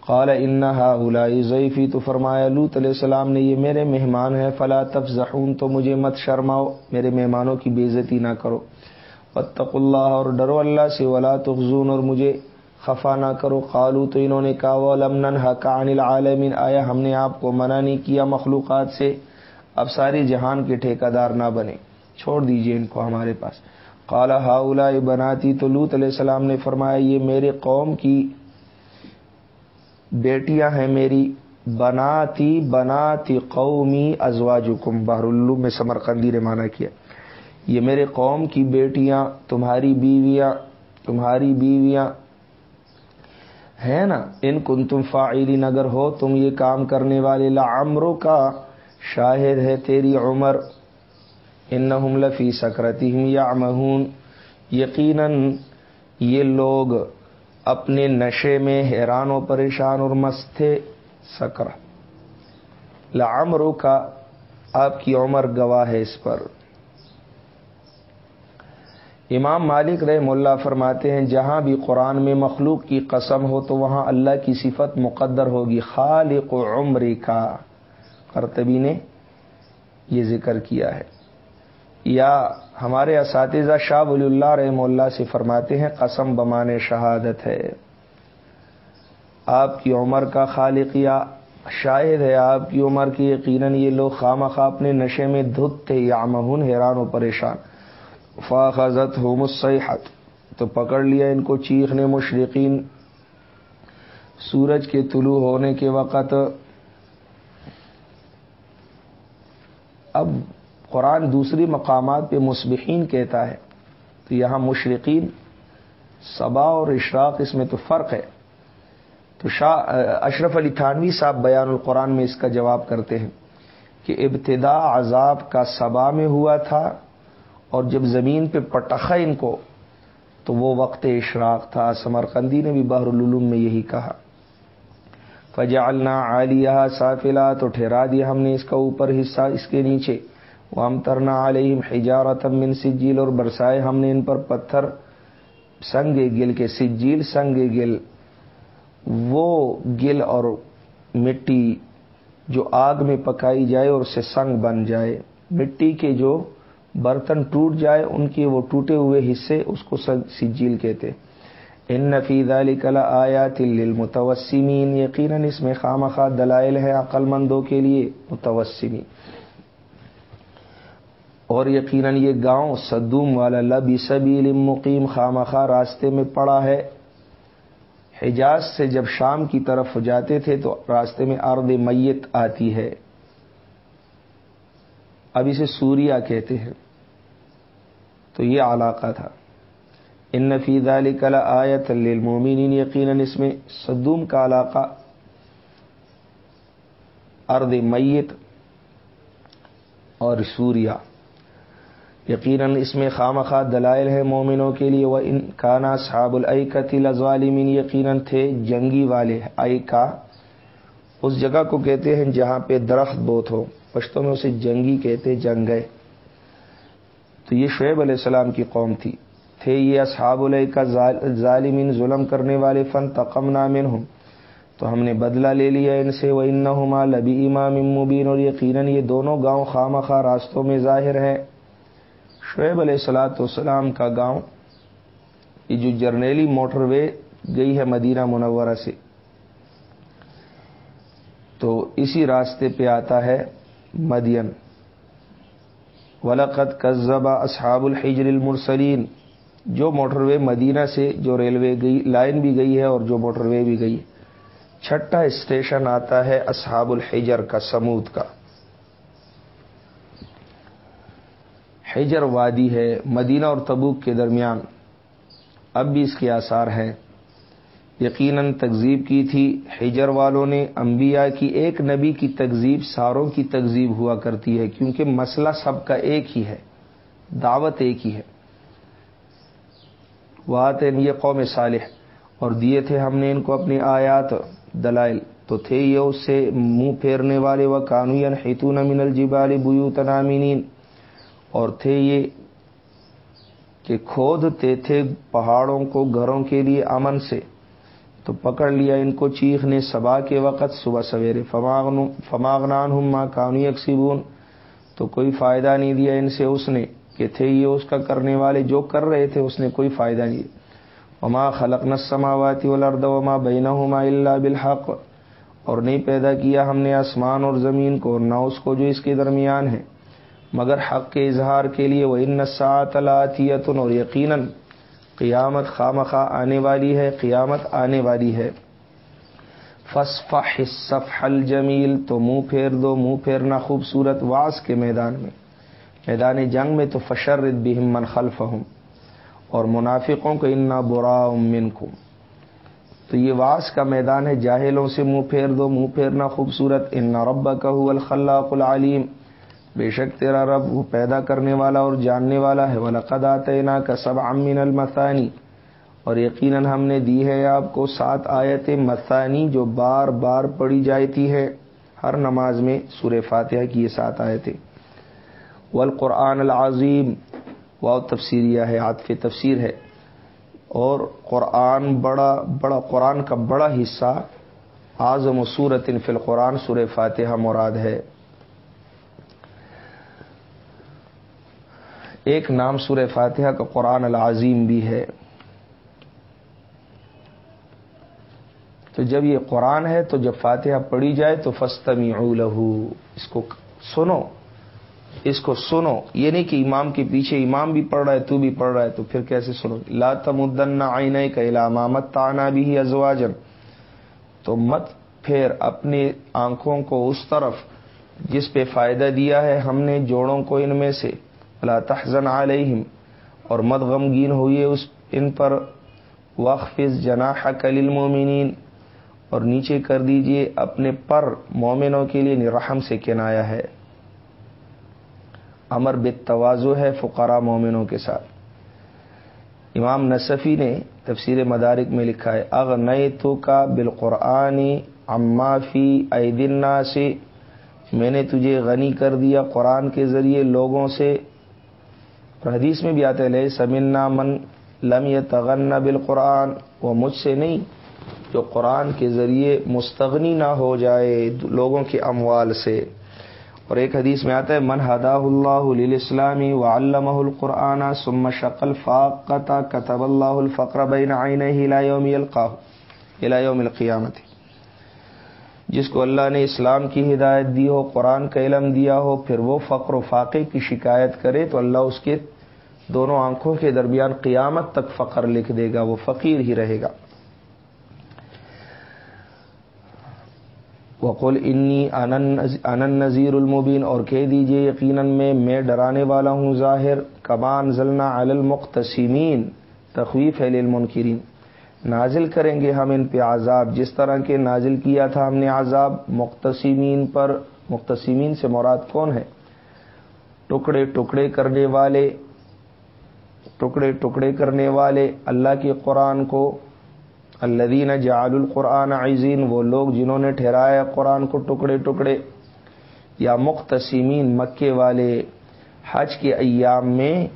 Speaker 1: قال انہا اولائی ضعیفی، تو فرمایا لوت علیہ السلام نے، یہ میرے مہمان ہیں، فلا تفزحون، تو مجھے مت شرماؤ، میرے مہمانوں کی بےزتی نہ کرو۔ واتقوا اللہ اور ڈرو اللہ سے، ولا تخزون اور مجھے خفا نہ کرو۔ قالو تو انہوں نے کہا وہ لمن حق العالمین آیا ہم نے آپ کو منع نہیں کیا مخلوقات سے؟ اب ساری جہان کے ٹھیکہ دار نہ بنے چھوڑ دیجیے ان کو ہمارے پاس۔ قال ہا بناتی تو لوت علیہ السلام نے فرمایا، یہ میرے قوم کی بیٹیاں ہیں میری۔ بناتی بناتی قومی ازواجکم۔ بحر الو میں سمرقندی نے مانا کیا۔ یہ میرے قوم کی بیٹیاں، تمہاری بیویاں تمہاری بیویاں ہے نا؟ ان کن تم فائلی اگر ہو تم یہ کام کرنے والے لامروں کا شاہد ہے تیری عمر ان لفی سکرتی یا مہون یقیناً یہ لوگ اپنے نشے میں حیران و پریشان اور مستھے سکر۔ لامرو کا آپ کی عمر گواہ ہے اس پر۔ امام مالک رحم اللہ فرماتے ہیں، جہاں بھی قرآن میں مخلوق کی قسم ہو تو وہاں اللہ کی صفت مقدر ہوگی۔ خالق و عمر کا کرتبی نے یہ ذکر کیا ہے۔ یا ہمارے اساتذہ شاہ ولی اللہ رحم اللہ سے فرماتے ہیں، قسم بمان شہادت ہے۔ آپ کی عمر کا خالق یا شاید ہے، آپ کی عمر کی یقیناً یہ لوگ خام خواہ اپنے نشے میں دھت تھے یا مہن حیران و پریشان۔ فاخذت ہو مسحت تو پکڑ لیا ان کو چیخنے مشرقین۔ سورج کے طلوع ہونے کے وقت اب قرآن دوسری مقامات پہ مصبحین کہتا ہے، تو یہاں مشرقین صبا اور اشراق اس میں تو فرق ہے۔ تو شاہ، اشرف علی تھانوی صاحب بیان القرآن میں اس کا جواب کرتے ہیں کہ ابتدا عذاب کا صبا میں ہوا تھا اور جب زمین پہ پٹخا ان کو، تو وہ وقت اشراق تھا۔ سمرقندی نے بھی بحر العلوم میں یہی کہا۔ فجا اللہ عالیہ صافلا تو ٹھہرا دیا ہم نے اس کا اوپر حصہ اس کے نیچے۔ وام ترنا علیہم حجارتم من سجیل، اور برسائے ہم نے ان پر پتھر سنگ گل کے، سجیل سنگ گل۔ وہ گل اور مٹی جو آگ میں پکائی جائے اور اسے سنگ بن جائے۔ مٹی کے جو برتن ٹوٹ جائے، ان کے وہ ٹوٹے ہوئے حصے اس کو سجیل کہتے۔ ان نفید علی کلا آیا تل متوسمین یقیناً اس میں خام دلائل ہے عقل مندوں کے لیے متوسمی اور یقیناً یہ گاؤں صدوم والا لبی سبیل مقیم خامخواہ راستے میں پڑا ہے۔ حجاز سے جب شام کی طرف جاتے تھے تو راستے میں ارد میت آتی ہے۔ اب اسے سوریا کہتے ہیں۔ تو یہ علاقہ تھا۔ ان نفید علی کلا آیت للمومنین یقیناً اس میں صدوم کا علاقہ ارد میت اور سوریا۔ یقیناً اس میں خام خواہ دلائل ہے مومنوں کے لیے۔ وہ ان کانا صحاب العقت الظالمین یقیناً تھے جنگی والے ائی کا اس جگہ کو کہتے ہیں جہاں پہ درخت بہت ہو۔ پشتوں میں اسے جنگی کہتے جنگ گئے تو یہ شعیب علیہ السلام کی قوم تھی۔ تھے، یہ اصحاب علیہ کا ظالمین ظلم کرنے والے فن تقم نامن ہوں تو ہم نے بدلہ لے لیا ان سے وہ ان لبی امام مبین اور یقیناً یہ دونوں گاؤں خام خواہ راستوں میں ظاہر ہیں۔ شعیب علیہ السلاۃ والسلام کا گاؤں، یہ جو جرنیلی موٹر وے گئی ہے مدینہ منورہ سے۔ تو اسی راستے پہ آتا ہے مدین۔ ولقت قزبہ اصحاب الحجر المرسلین جو موٹر وے مدینہ سے جو ریلوے گئی، لائن بھی گئی ہے اور جو موٹر وے بھی گئی۔ چھٹا اسٹیشن آتا ہے اصحاب الحجر کا، سمود کا۔ حجر وادی ہے مدینہ اور تبوک کے درمیان۔ اب بھی اس کے آثار ہیں۔ یقیناً تکذیب کی تھی۔ حجر والوں نے انبیاء کی ایک نبی کی تکذیب ساروں کی تکذیب ہوا کرتی ہے، کیونکہ مسئلہ سب کا ایک ہی ہے، دعوت ایک ہی ہے۔ واطن یہ قوم صالح۔ اور دیے تھے ہم نے ان کو اپنی آیات، دلائل۔ تو تھے یہ اس سے منہ پھیرنے والے و قانوین حیتون من الجبال بیوت نامینین اور تھے یہ کہ کھودتے تھے پہاڑوں کو گھروں کے لیے امن سے۔ تو پکڑ لیا ان کو چیخنے سبا کے وقت، صبح سویرے۔ فماغنان ہم ماں کانوی اکسیبون تو کوئی فائدہ نہیں دیا ان سے اس نے۔ کہ تھے یہ اس کا کرنے والے جو کر رہے تھے اس نے کوئی فائدہ نہیں وما خلق نسماواتی والارض وما بینہما الا بالحق۔ اور نہیں پیدا کیا ہم نے آسمان اور زمین کو نہ اس کو جو اس کے درمیان ہے۔ مگر حق کے اظہار کے لیے وہ ان سات اور یقیناً قیامت خامخواہ آنے والی ہے، قیامت آنے والی ہے۔ فصف صف الجمیل تو منہ پھیر دو، منہ پھیرنا خوبصورت واس کے میدان میں۔ میدان جنگ میں تو فشرد بہم من خلف اور منافقوں کو انا برا امن کو تو یہ واس کا میدان ہے، جاہلوں سے منہ پھیر دو، منہ پھیرنا خوبصورت۔ ان رب کا الخلاق العلیم۔ بے شک تیرا رب وہ پیدا کرنے والا اور جاننے والا ہے۔ ولاقدا تعینہ کا سب امین المسانی اور یقیناً ہم نے دی ہے آپ کو سات آیت مسانی جو بار بار پڑھی جاتی ہے۔ ہر نماز میں سور فاتحہ کی یہ سات آیتیں۔ والقرآن العظیم و تفسیریہ ہے عاطف تفسیر ہے۔ اور قرآن بڑا بڑا، قرآن کا بڑا حصہ اعظم و صورت فی القرآن سور فاتحہ مراد ہے۔ ایک نام سور فاتحہ کا قرآن العظیم بھی ہے۔ تو جب یہ قرآن ہے تو جب فاتحہ پڑھی جائے تو فستمی لہو اس کو سنو۔ اس کو سنو، یہ نہیں کہ امام کے پیچھے امام بھی پڑھ رہا ہے، تو بھی پڑھ رہا ہے، تو پھر کیسے سنو؟ لا تمدن آئین کا علامہ تانا بھی ازواجن تو مت پھر اپنی آنکھوں کو اس طرف جس پہ فائدہ دیا ہے ہم نے جوڑوں کو ان میں سے۔ لا تحزن علیہم۔ اور مد غمگین ہوئی اس، ان پر۔ وقف جناح کل المومنین اور نیچے کر دیجیے اپنے پر مومنوں کے لیے رحم سے کنایا ہے۔ امر بت توازو ہے فقرا مومنوں کے ساتھ۔ امام نصفی نے تفسیر مدارک میں لکھا ہے اغ نئے تو کا بالقرآنی امافی ایدنا سے میں نے تجھے غنی کر دیا قرآن کے ذریعے لوگوں سے۔ اور حدیث میں بھی آتے لے سمنا من لم تغن بالقرآن، وہ مجھ سے نہیں، جو قرآن کے ذریعے مستغنی نہ ہو جائے لوگوں کے اموال سے۔ اور ایک حدیث میں آتا ہے، من ہدا اللہ اسلامی و علامہ القرآن سم شقل فاقتا کتب اللہ الفقر بین آئین القیامت جس کو اللہ نے اسلام کی ہدایت دی ہو، قرآن کا علم دیا ہو، پھر وہ فقر و فاقے کی شکایت کرے تو اللہ اس کے دونوں آنکھوں کے درمیان قیامت تک فقر لکھ دے گا، وہ فقیر ہی رہے گا۔ وقل انی انن نذیر المبین اور کہہ دیجیے یقیناً میں میں ڈرانے والا ہوں ظاہر کبان ضلع المختصمین تخویف ہے للمنکرین. نازل کریں گے ہم ان پہ عذاب. جس طرح کے نازل کیا تھا ہم نے عذاب مختصمین پر مختصمین سے مراد کون ہے؟ ٹکڑے ٹکڑے کرنے والے، ٹکڑے ٹکڑے کرنے والے اللہ کے قرآن کو الدین جعل القرآن عظین وہ لوگ جنہوں نے ٹھہرایا قرآن کو ٹکڑے ٹکڑے، یا مختصمین مکے والے حج کے ایام میں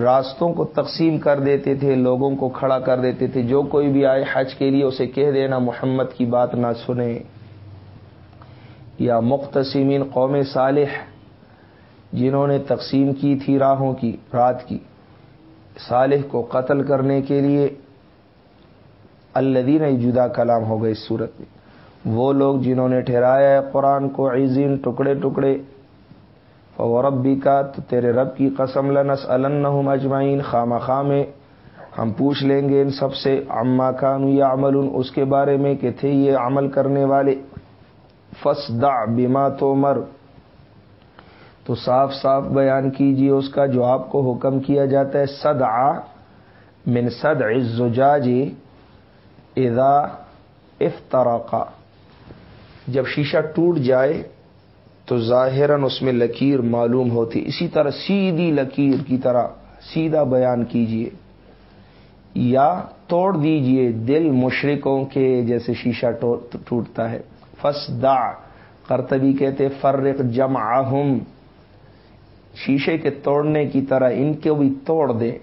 Speaker 1: راستوں کو تقسیم کر دیتے تھے، لوگوں کو کھڑا کر دیتے تھے۔ جو کوئی بھی آئے حج کے لیے، اسے کہہ دینا محمد کی بات نہ سنے۔ یا مختصمین قوم صالح، جنہوں نے تقسیم کی تھی راہوں کی، رات کی، صالح کو قتل کرنے کے لیے۔ الدین جدا کلام ہو گئے اس صورت میں۔ وہ لوگ جنہوں نے ٹھہرایا ہے قرآن کو عظیم ٹکڑے ٹکڑے۔ فوربی کا تو تیرے رب کی قسم لنس النحم اجمعین خام خام ہم پوچھ لیں گے ان سب سے اما کانو یا عمل اس کے بارے میں کہ تھے یہ عمل کرنے والے۔ فسدا بیما تو مر تو صاف صاف بیان کیجیے اس کا جو آپ کو حکم کیا جاتا ہے سد آ من سد عزاج ادا افطراقا جب شیشہ ٹوٹ جائے تو ظاہراً اس میں لکیر معلوم ہوتی۔ اسی طرح سیدھی لکیر کی طرح سیدھا بیان کیجیے یا توڑ دیجیے دل مشرقوں کے جیسے شیشہ ٹوٹتا ہے۔ فس دا کرتبی کہتے فرق جم شیشے کے توڑنے کی طرح ان کو بھی توڑ دے۔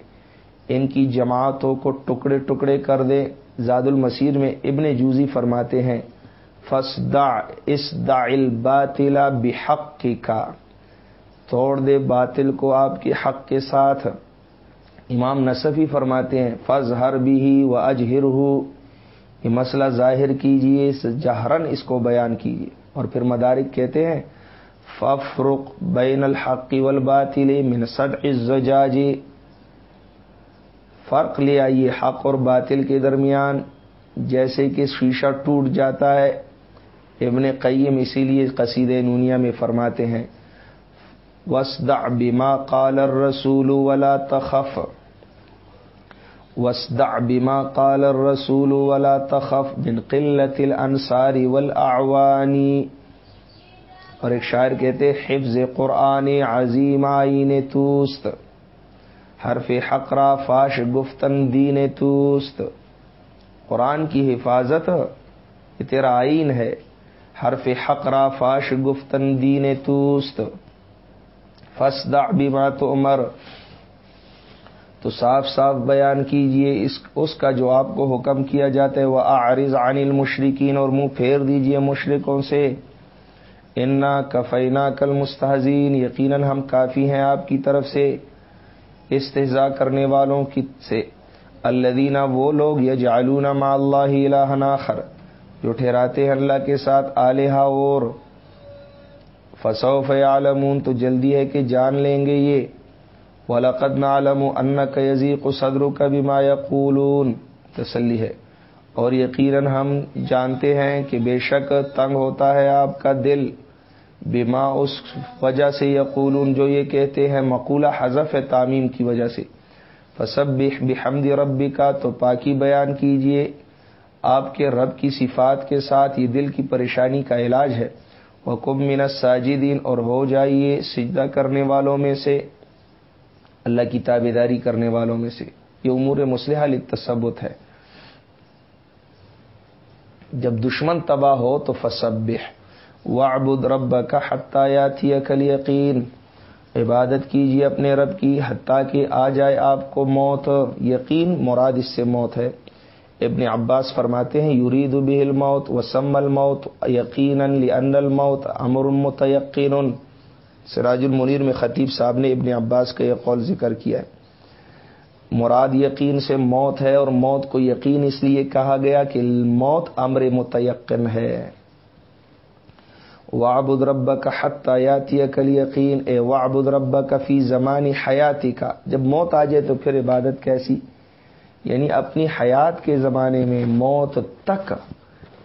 Speaker 1: ان کی جماعتوں کو ٹکڑے ٹکڑے کر دے۔ زاد المسیر میں ابن جوزی فرماتے ہیں فس دا اس دا الباطلا بحق کا توڑ دے باطل کو آپ کے حق کے ساتھ۔ امام نصفی فرماتے ہیں فض ہر بھی و اجہر ہو یہ مسئلہ ظاہر کیجیے جہرن اس کو بیان کیجیے اور پھر مدارک کہتے ہیں ففرق بین الحق والباطل من صد الزجاج۔ فرق لے آئیے حق اور باطل کے درمیان۔ جیسے کہ شیشہ ٹوٹ جاتا ہے۔ ابن قیم اسی لیے قصید نونیا میں فرماتے ہیں وسدا بما قال الرسول ولا تخف۔ وسدع بما قال الرسول ولا تخف من قلت الانصار والاعوانی اور ایک شاعر کہتے حفظ قرآن عظیم آئین توست۔ حرف حقرا فاش گفتن دین توست۔ قرآن کی حفاظت تیرا آئین ہے۔ حرف حقرا فاش گفتن دین توست۔ فسدع بما تو عمر تو صاف صاف بیان کیجیے، اس اس کا جو آپ کو حکم کیا جاتا ہے، وہ عارض عن المشرقین اور منہ پھیر دیجیے مشرقوں سے۔ انا کفینا کل مستحزین یقیناً ہم کافی ہیں آپ کی طرف سے۔ استحضاء کرنے والوں کی سے۔ الدینہ وہ لوگ یا جالون ما اللہ الہ آخر، جو ٹھہراتے ہیں اللہ کے ساتھ آلیہ اور۔ فصوف عالمون تو جلدی ہے کہ جان لیں گے یہ۔ ولاقد نعلم ان کا یزیق و صدر کا بھی یقولون تسلی ہے۔ اور یقیناً ہم جانتے ہیں کہ بے شک تنگ ہوتا ہے آپ کا دل۔ بما اس وجہ سے یقولون جو یہ کہتے ہیں مقولہ حذف تعمیم کی وجہ سے۔ فسب بحمد ربی کا تو پاکی بیان کیجیے۔ آپ کے رب کی صفات کے ساتھ یہ دل کی پریشانی کا علاج ہے۔ وہ کم منت ساجدین اور ہو جائیے سجدہ کرنے والوں میں سے۔ اللہ کی تابے داری کرنے والوں میں سے۔ یہ امور مسلح تصبت ہے۔ جب دشمن تباہ ہو تو فصب وعبد رب کا حتیاتی عقل یقین عبادت کیجیے اپنے رب کی حتیٰ کہ آ جائے آپ کو موت۔ یقین مراد اس سے موت ہے۔ ابن عباس فرماتے ہیں یرید به الموت وسم الموت یقینا لان الموت امر متيقن سراج المنیر میں خطیب صاحب نے ابن عباس کا یہ قول ذکر کیا ہے۔ مراد یقین سے موت ہے اور موت کو یقین اس لیے کہا گیا کہ موت امر متیقن ہے۔ وابد رب کا حتیاتی کل یقین اے وابد رب کا فی زمانی حیاتی کا جب موت آ جائے تو پھر عبادت کیسی؟ یعنی اپنی حیات کے زمانے میں موت تک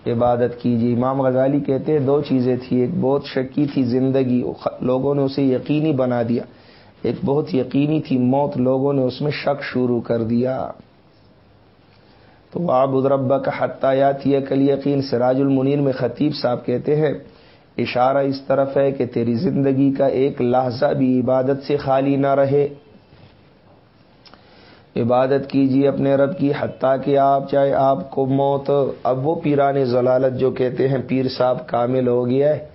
Speaker 1: عبادت کیجیے امام غزالی کہتے ہیں دو چیزیں تھیں۔ ایک بہت شکی تھی زندگی لوگوں نے اسے یقینی بنا دیا۔ ایک بہت یقینی تھی موت، لوگوں نے اس میں شک شروع کر دیا۔ تو آپ ادربا کا حتیات یا کل یقین سراج المنیر میں خطیب صاحب کہتے ہیں اشارہ اس طرف ہے کہ تیری زندگی کا ایک لحظہ بھی عبادت سے خالی نہ رہے۔ عبادت کیجیے اپنے رب کی، حتیٰ کہ آپ، چاہے آپ کو موت، اب وہ پیران ضلالت جو کہتے ہیں، پیر صاحب کامل ہو گیا ہے،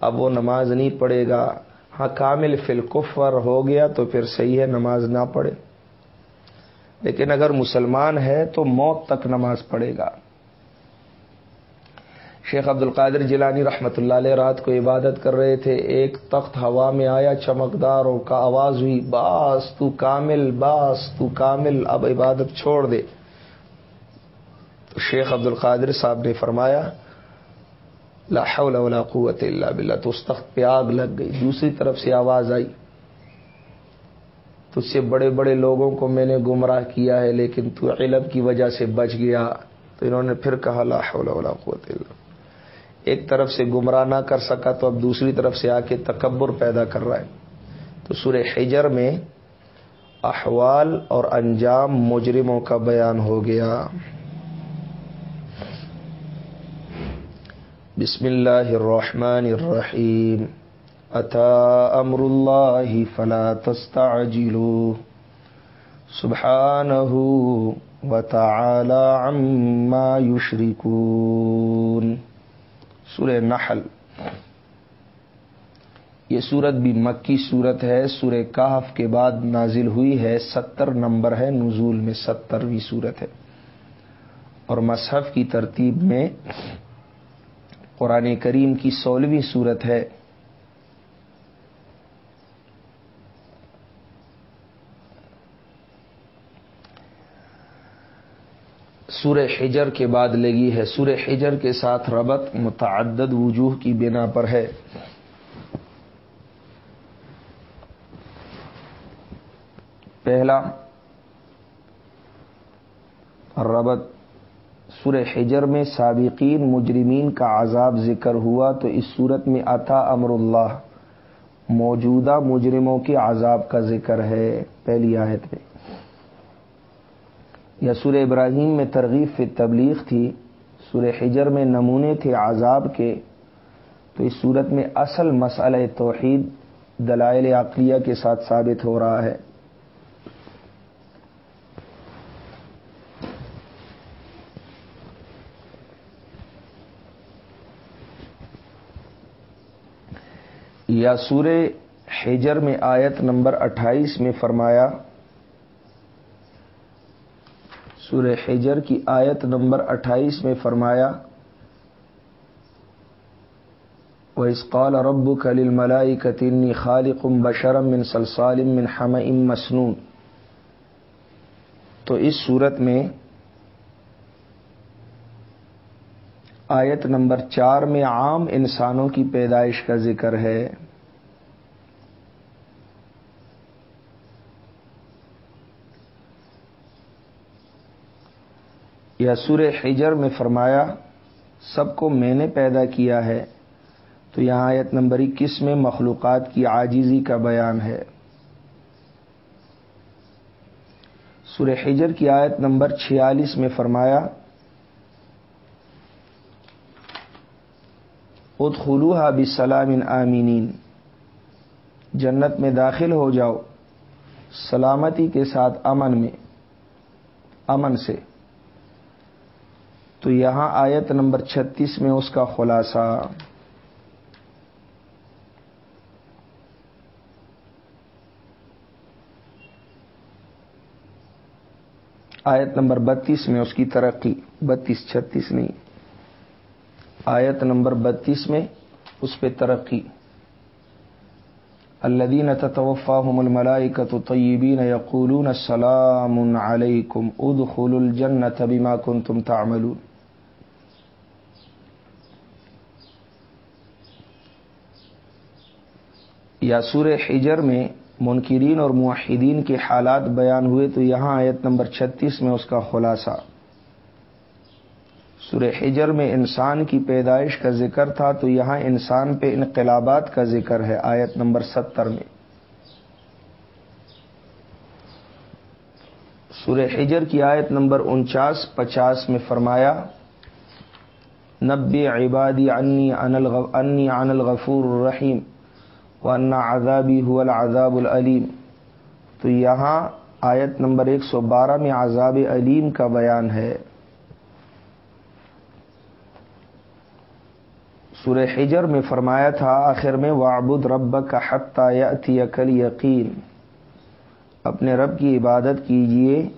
Speaker 1: اب وہ نماز نہیں پڑھے گا۔ ہاں کامل فلکفر ہو گیا تو پھر صحیح ہے، نماز نہ پڑھے۔ لیکن اگر مسلمان ہے تو موت تک نماز پڑھے گا۔ شیخ عبد القادر جیلانی رحمۃ اللہ علیہ رات کو عبادت کر رہے تھے۔ ایک تخت ہوا میں آیا، چمکداروں کا آواز ہوئی، باس تو کامل، باس تو کامل، اب عبادت چھوڑ دے۔ تو شیخ عبد القادر صاحب نے فرمایا، لا حول ولا قوت اللہ باللہ۔ تو اس تخت پہ آگ لگ گئی، دوسری طرف سے آواز آئی۔ تجھ سے بڑے بڑے لوگوں کو میں نے گمراہ کیا ہے، لیکن تو علم کی وجہ سے بچ گیا۔ تو انہوں نے پھر کہا، لا حول ولا قوت الا ایک طرف سے گمراہ نہ کر سکا تو اب دوسری طرف سے آ کے تکبر پیدا کر رہا ہے۔ تو سورہ حجر میں احوال اور انجام مجرموں کا بیان ہو گیا۔ بسم اللہ الرحمن الرحیم۔ اتا امر اللہ فلا تستعجلوا سبحانه وتعالى عما يشركون سورہ نحل۔ یہ سورت بھی مکی صورت ہے۔ سورہ کہف کے بعد نازل ہوئی ہے۔ ستر نمبر ہے۔ نزول میں سترویں صورت ہے۔ اور مصحف کی ترتیب میں قرآن کریم کی سولہویں صورت ہے۔ سورہ حجر کے بعد لگی ہے۔ سورہ حجر کے ساتھ ربط متعدد وجوہ کی بنا پر ہے۔ پہلا، ربط، سورہ حجر میں سابقین مجرمین کا عذاب ذکر ہوا تو اس صورت میں عطا امر اللہ، موجودہ مجرموں کے عذاب کا ذکر ہے۔ پہلی آیت میں۔ یا سورہ ابراہیم میں ترغیب فی تبلیغ تھی، سورہ حجر میں نمونے تھے عذاب کے، تو اس صورت میں اصل مسئلہ توحید دلائل عقلیہ کے ساتھ ثابت ہو رہا ہے۔ یا سورہ حجر میں آیت نمبر اٹھائیس میں فرمایا سورہ حجر کی آیت نمبر اٹھائیس میں فرمایا وہ اسقال رب کلیل ملائی کتنی خالقم بشرم من سلسالم من حم ام مسنون۔ تو اس صورت میں آیت نمبر چار میں عام انسانوں کی پیدائش کا ذکر ہے۔ یا سور حجر میں فرمایا، سب کو میں نے پیدا کیا ہے۔ تو یہاں آیت نمبر اکیس میں مخلوقات کی آجیزی کا بیان ہے۔ سور حجر کی آیت نمبر چھیالیس میں فرمایا، ادخلوها بسلام آمینین جنت میں داخل ہو جاؤ، سلامتی کے ساتھ امن میں، امن سے۔ تو یہاں آیت نمبر چھتیس میں اس کا خلاصہ۔ آیت نمبر بتیس میں اس کی ترقی۔ بتیس، چھتیس نہیں۔ آیت نمبر بتیس میں اس پہ ترقی۔ الدین تطوفاہم الملائکت طیبین یقولون السلام علیکم ادخلوا الجنت بما کنتم تعملون۔ یا سور حجر میں منکرین اور معاہدین کے حالات بیان ہوئے تو یہاں آیت نمبر چھتیس میں اس کا خلاصہ۔ سور حجر میں انسان کی پیدائش کا ذکر تھا تو یہاں انسان پہ انقلابات کا ذکر ہے، آیت نمبر ستر میں۔ سور حجر کی آیت نمبر انچاس، پچاس میں فرمایا، نبی عبادی انی ان الغفور الرحیم۔ ورنہ عذابی ہو العذاب العلیم تو یہاں آیت نمبر ایک سو بارہ میں عذاب علیم کا بیان ہے۔ سورہ حجر میں فرمایا تھا، آخر میں وابد رب کا حتہ یتی عقل یقین اپنے رب کی عبادت کیجیے،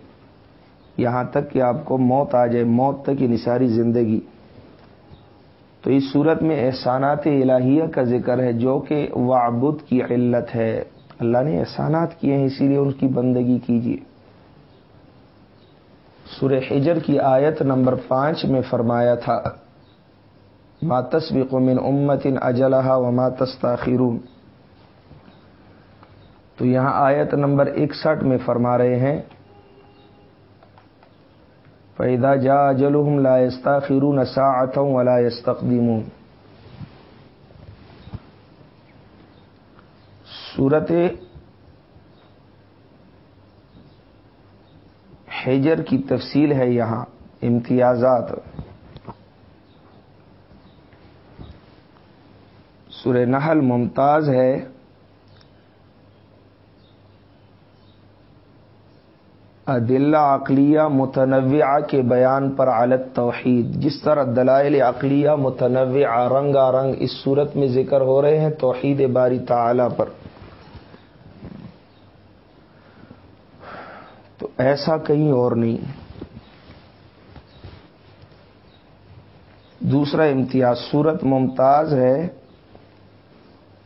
Speaker 1: یہاں تک کہ آپ کو موت آ جائے، موت تک کی نثاری زندگی۔ تو اس صورت میں احسانات الہیہ کا ذکر ہے جو کہ وعبد کی علت ہے۔ اللہ نے احسانات کیے ہیں، اسی لیے ان کی بندگی کیجیے۔ سور حجر کی آیت نمبر پانچ میں فرمایا تھا ماتس من امت ان اجلحا و ماتس تاخیرون تو یہاں آیت نمبر اکسٹھ میں فرما رہے ہیں پیدا جا جلوم لائستہ فرون ساعتوں ولا یستقدیمون صورت حجر کی تفصیل ہے یہاں، امتیازات۔ سورہ نحل ممتاز ہے۔ عدلہ عقلیہ متنوعہ کے بیان پر عالت توحید جس طرح دلائل عقلیہ متنوع رنگا رنگ اس صورت میں ذکر ہو رہے ہیں، توحید باری تعالی پر۔ تو ایسا کہیں اور نہیں۔ دوسرا امتیاز، صورت ممتاز ہے۔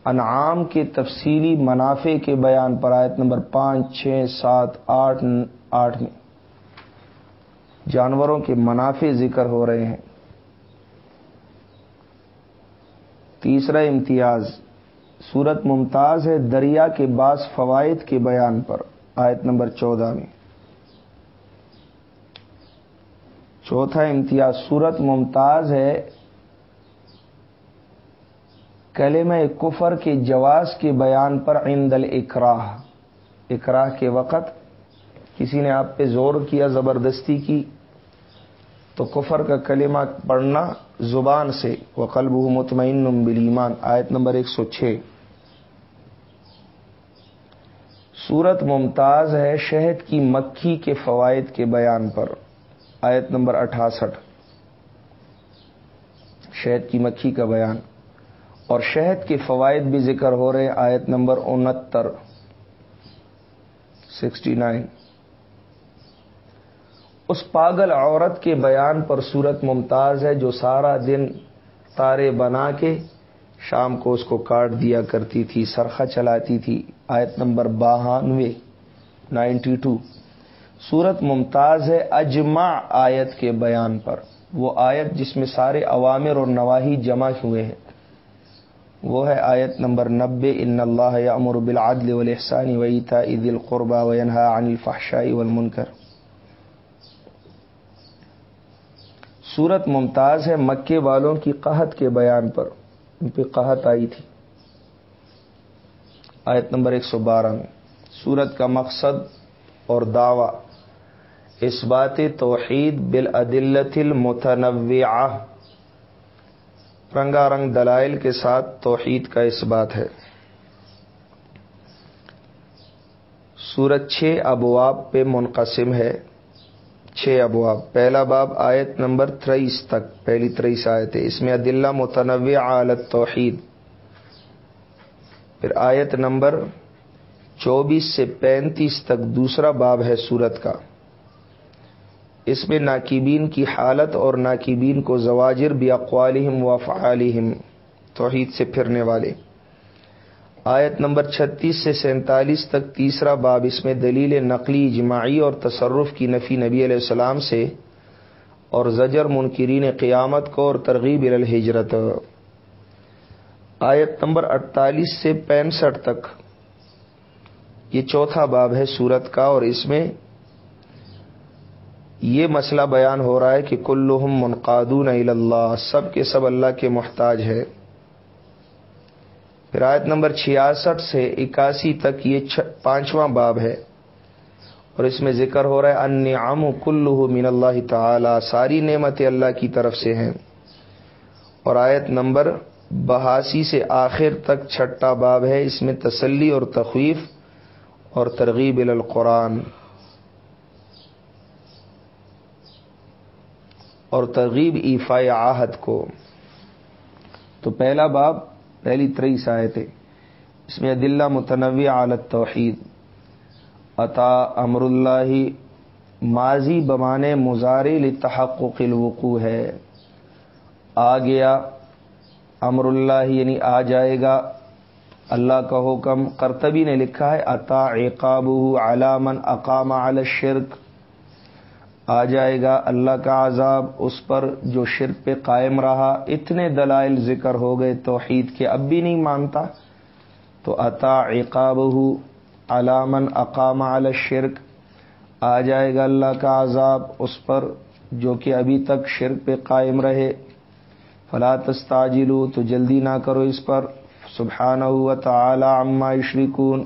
Speaker 1: انعام کے تفصیلی منافع کے بیان پر آیت نمبر پانچ، چھ، سات، آٹھ آٹھ میں۔ جانوروں کے منافع ذکر ہو رہے ہیں۔ تیسرا امتیاز۔ صورت ممتاز ہے دریا کے بعض فوائد کے بیان پر۔ آیت نمبر چودہ میں۔ چوتھا امتیاز۔ صورت ممتاز ہے کلمہ کفر کے جواز کے بیان پر عند الاکراہ۔ اکراہ کے وقت کسی نے آپ پہ زور کیا، زبردستی کی، تو کفر کا کلمہ پڑھنا زبان سے وہ قلب مطمئن بلیمان آیت نمبر ایک سو چھ۔ سورت ممتاز ہے شہد کی مکھی کے فوائد کے بیان پر۔ آیت نمبر اٹھاسٹھ۔ شہد کی مکھی کا بیان۔ اور شہد کے فوائد بھی ذکر ہو رہے آیت نمبر انہتر۔ Sixty nine. اس پاگل عورت کے بیان پر صورت ممتاز ہے جو سارا دن تارے بنا کے شام کو اس کو کاٹ دیا کرتی تھی، سرخہ چلاتی تھی۔ آیت نمبر بہانوے، نائنٹی ٹو۔ صورت ممتاز ہے اجماع آیت کے بیان پر۔ وہ آیت جس میں سارے عوامر اور نواحی جمع ہوئے ہیں۔ وہ ہے آیت نمبر نبے، ان اللہ امر بالعدل والحسان ویتا عید القربہ وینہا عن الفحشائی والمنکر۔ سورت ممتاز ہے مکے والوں کی قحط کے بیان پر۔ ان پہ قحط آئی تھی۔ آیت نمبر ایک سو بارہ میں۔ سورت کا مقصد اور دعوی۔ اس بات توحید بالعدلت المتنوعہ۔ رنگا رنگ دلائل کے ساتھ توحید کا اس بات ہے۔ سورج چھ ابواب پہ منقسم ہے۔ چھ ابواب۔ پہلا باب آیت نمبر تریس تک، پہلی تریس آیت ہے اس میں عدلہ متنوع عالت توحید پھر آیت نمبر چوبیس سے پینتیس تک دوسرا باب ہے سورت کا۔ اس میں ناکیبین کی حالت اور ناکیبین کو زواجر بھی اقوالہم و فعالہم توحید سے پھرنے والے۔ آیت نمبر چھتیس سے سینتالیس تک تیسرا باب اس میں دلیل نقلی، اجماعی اور تصرف کی نفی نبی علیہ السلام سے اور زجر منکرین قیامت کو اور ترغیب الحجرت آیت نمبر اڑتالیس سے پینسٹھ تک۔ یہ چوتھا باب ہے سورت کا اور اس میں یہ مسئلہ بیان ہو رہا ہے کہ کلہم منقادون اللہ، سب کے سب اللہ کے محتاج ہے پھر آیت نمبر چھیاسٹھ سے اکاسی تک یہ پانچواں باب ہے۔ اور اس میں ذکر ہو رہا ہے ان عام کلو من اللہ تعالی، ساری نعمتیں اللہ کی طرف سے ہیں۔ اور آیت نمبر بہاسی سے آخر تک چھٹا باب ہے، اس میں تسلی اور تخویف اور ترغیب القرآن۔ اور ترغیب ایفا آہت کو۔ تو پہلا باب پہلی تری آیت اس میں عدلہ متنوع عالت توحید عطا امر اللہ ماضی بمانے مزارے لتحقق الوقوع ہے۔ آ گیا۔ امر اللہ یعنی آ جائے گا۔ اللہ کا حکم، کرتبی نے لکھا ہے، عطا عقاب علامن اقام الشرک۔ آ جائے گا اللہ کا عذاب، اس پر جو شرک پہ قائم رہا، اتنے دلائل ذکر ہو گئے توحید کے، اب بھی نہیں مانتا۔ تو عطا عقاب علامن اقام علی شرک آ جائے گا اللہ کا عذاب، اس پر جو کہ ابھی تک شرک پہ قائم رہے۔ فلا تستاجلو تو جلدی نہ کرو اس پر۔ سبحانہ و تعالی عما یشرکون۔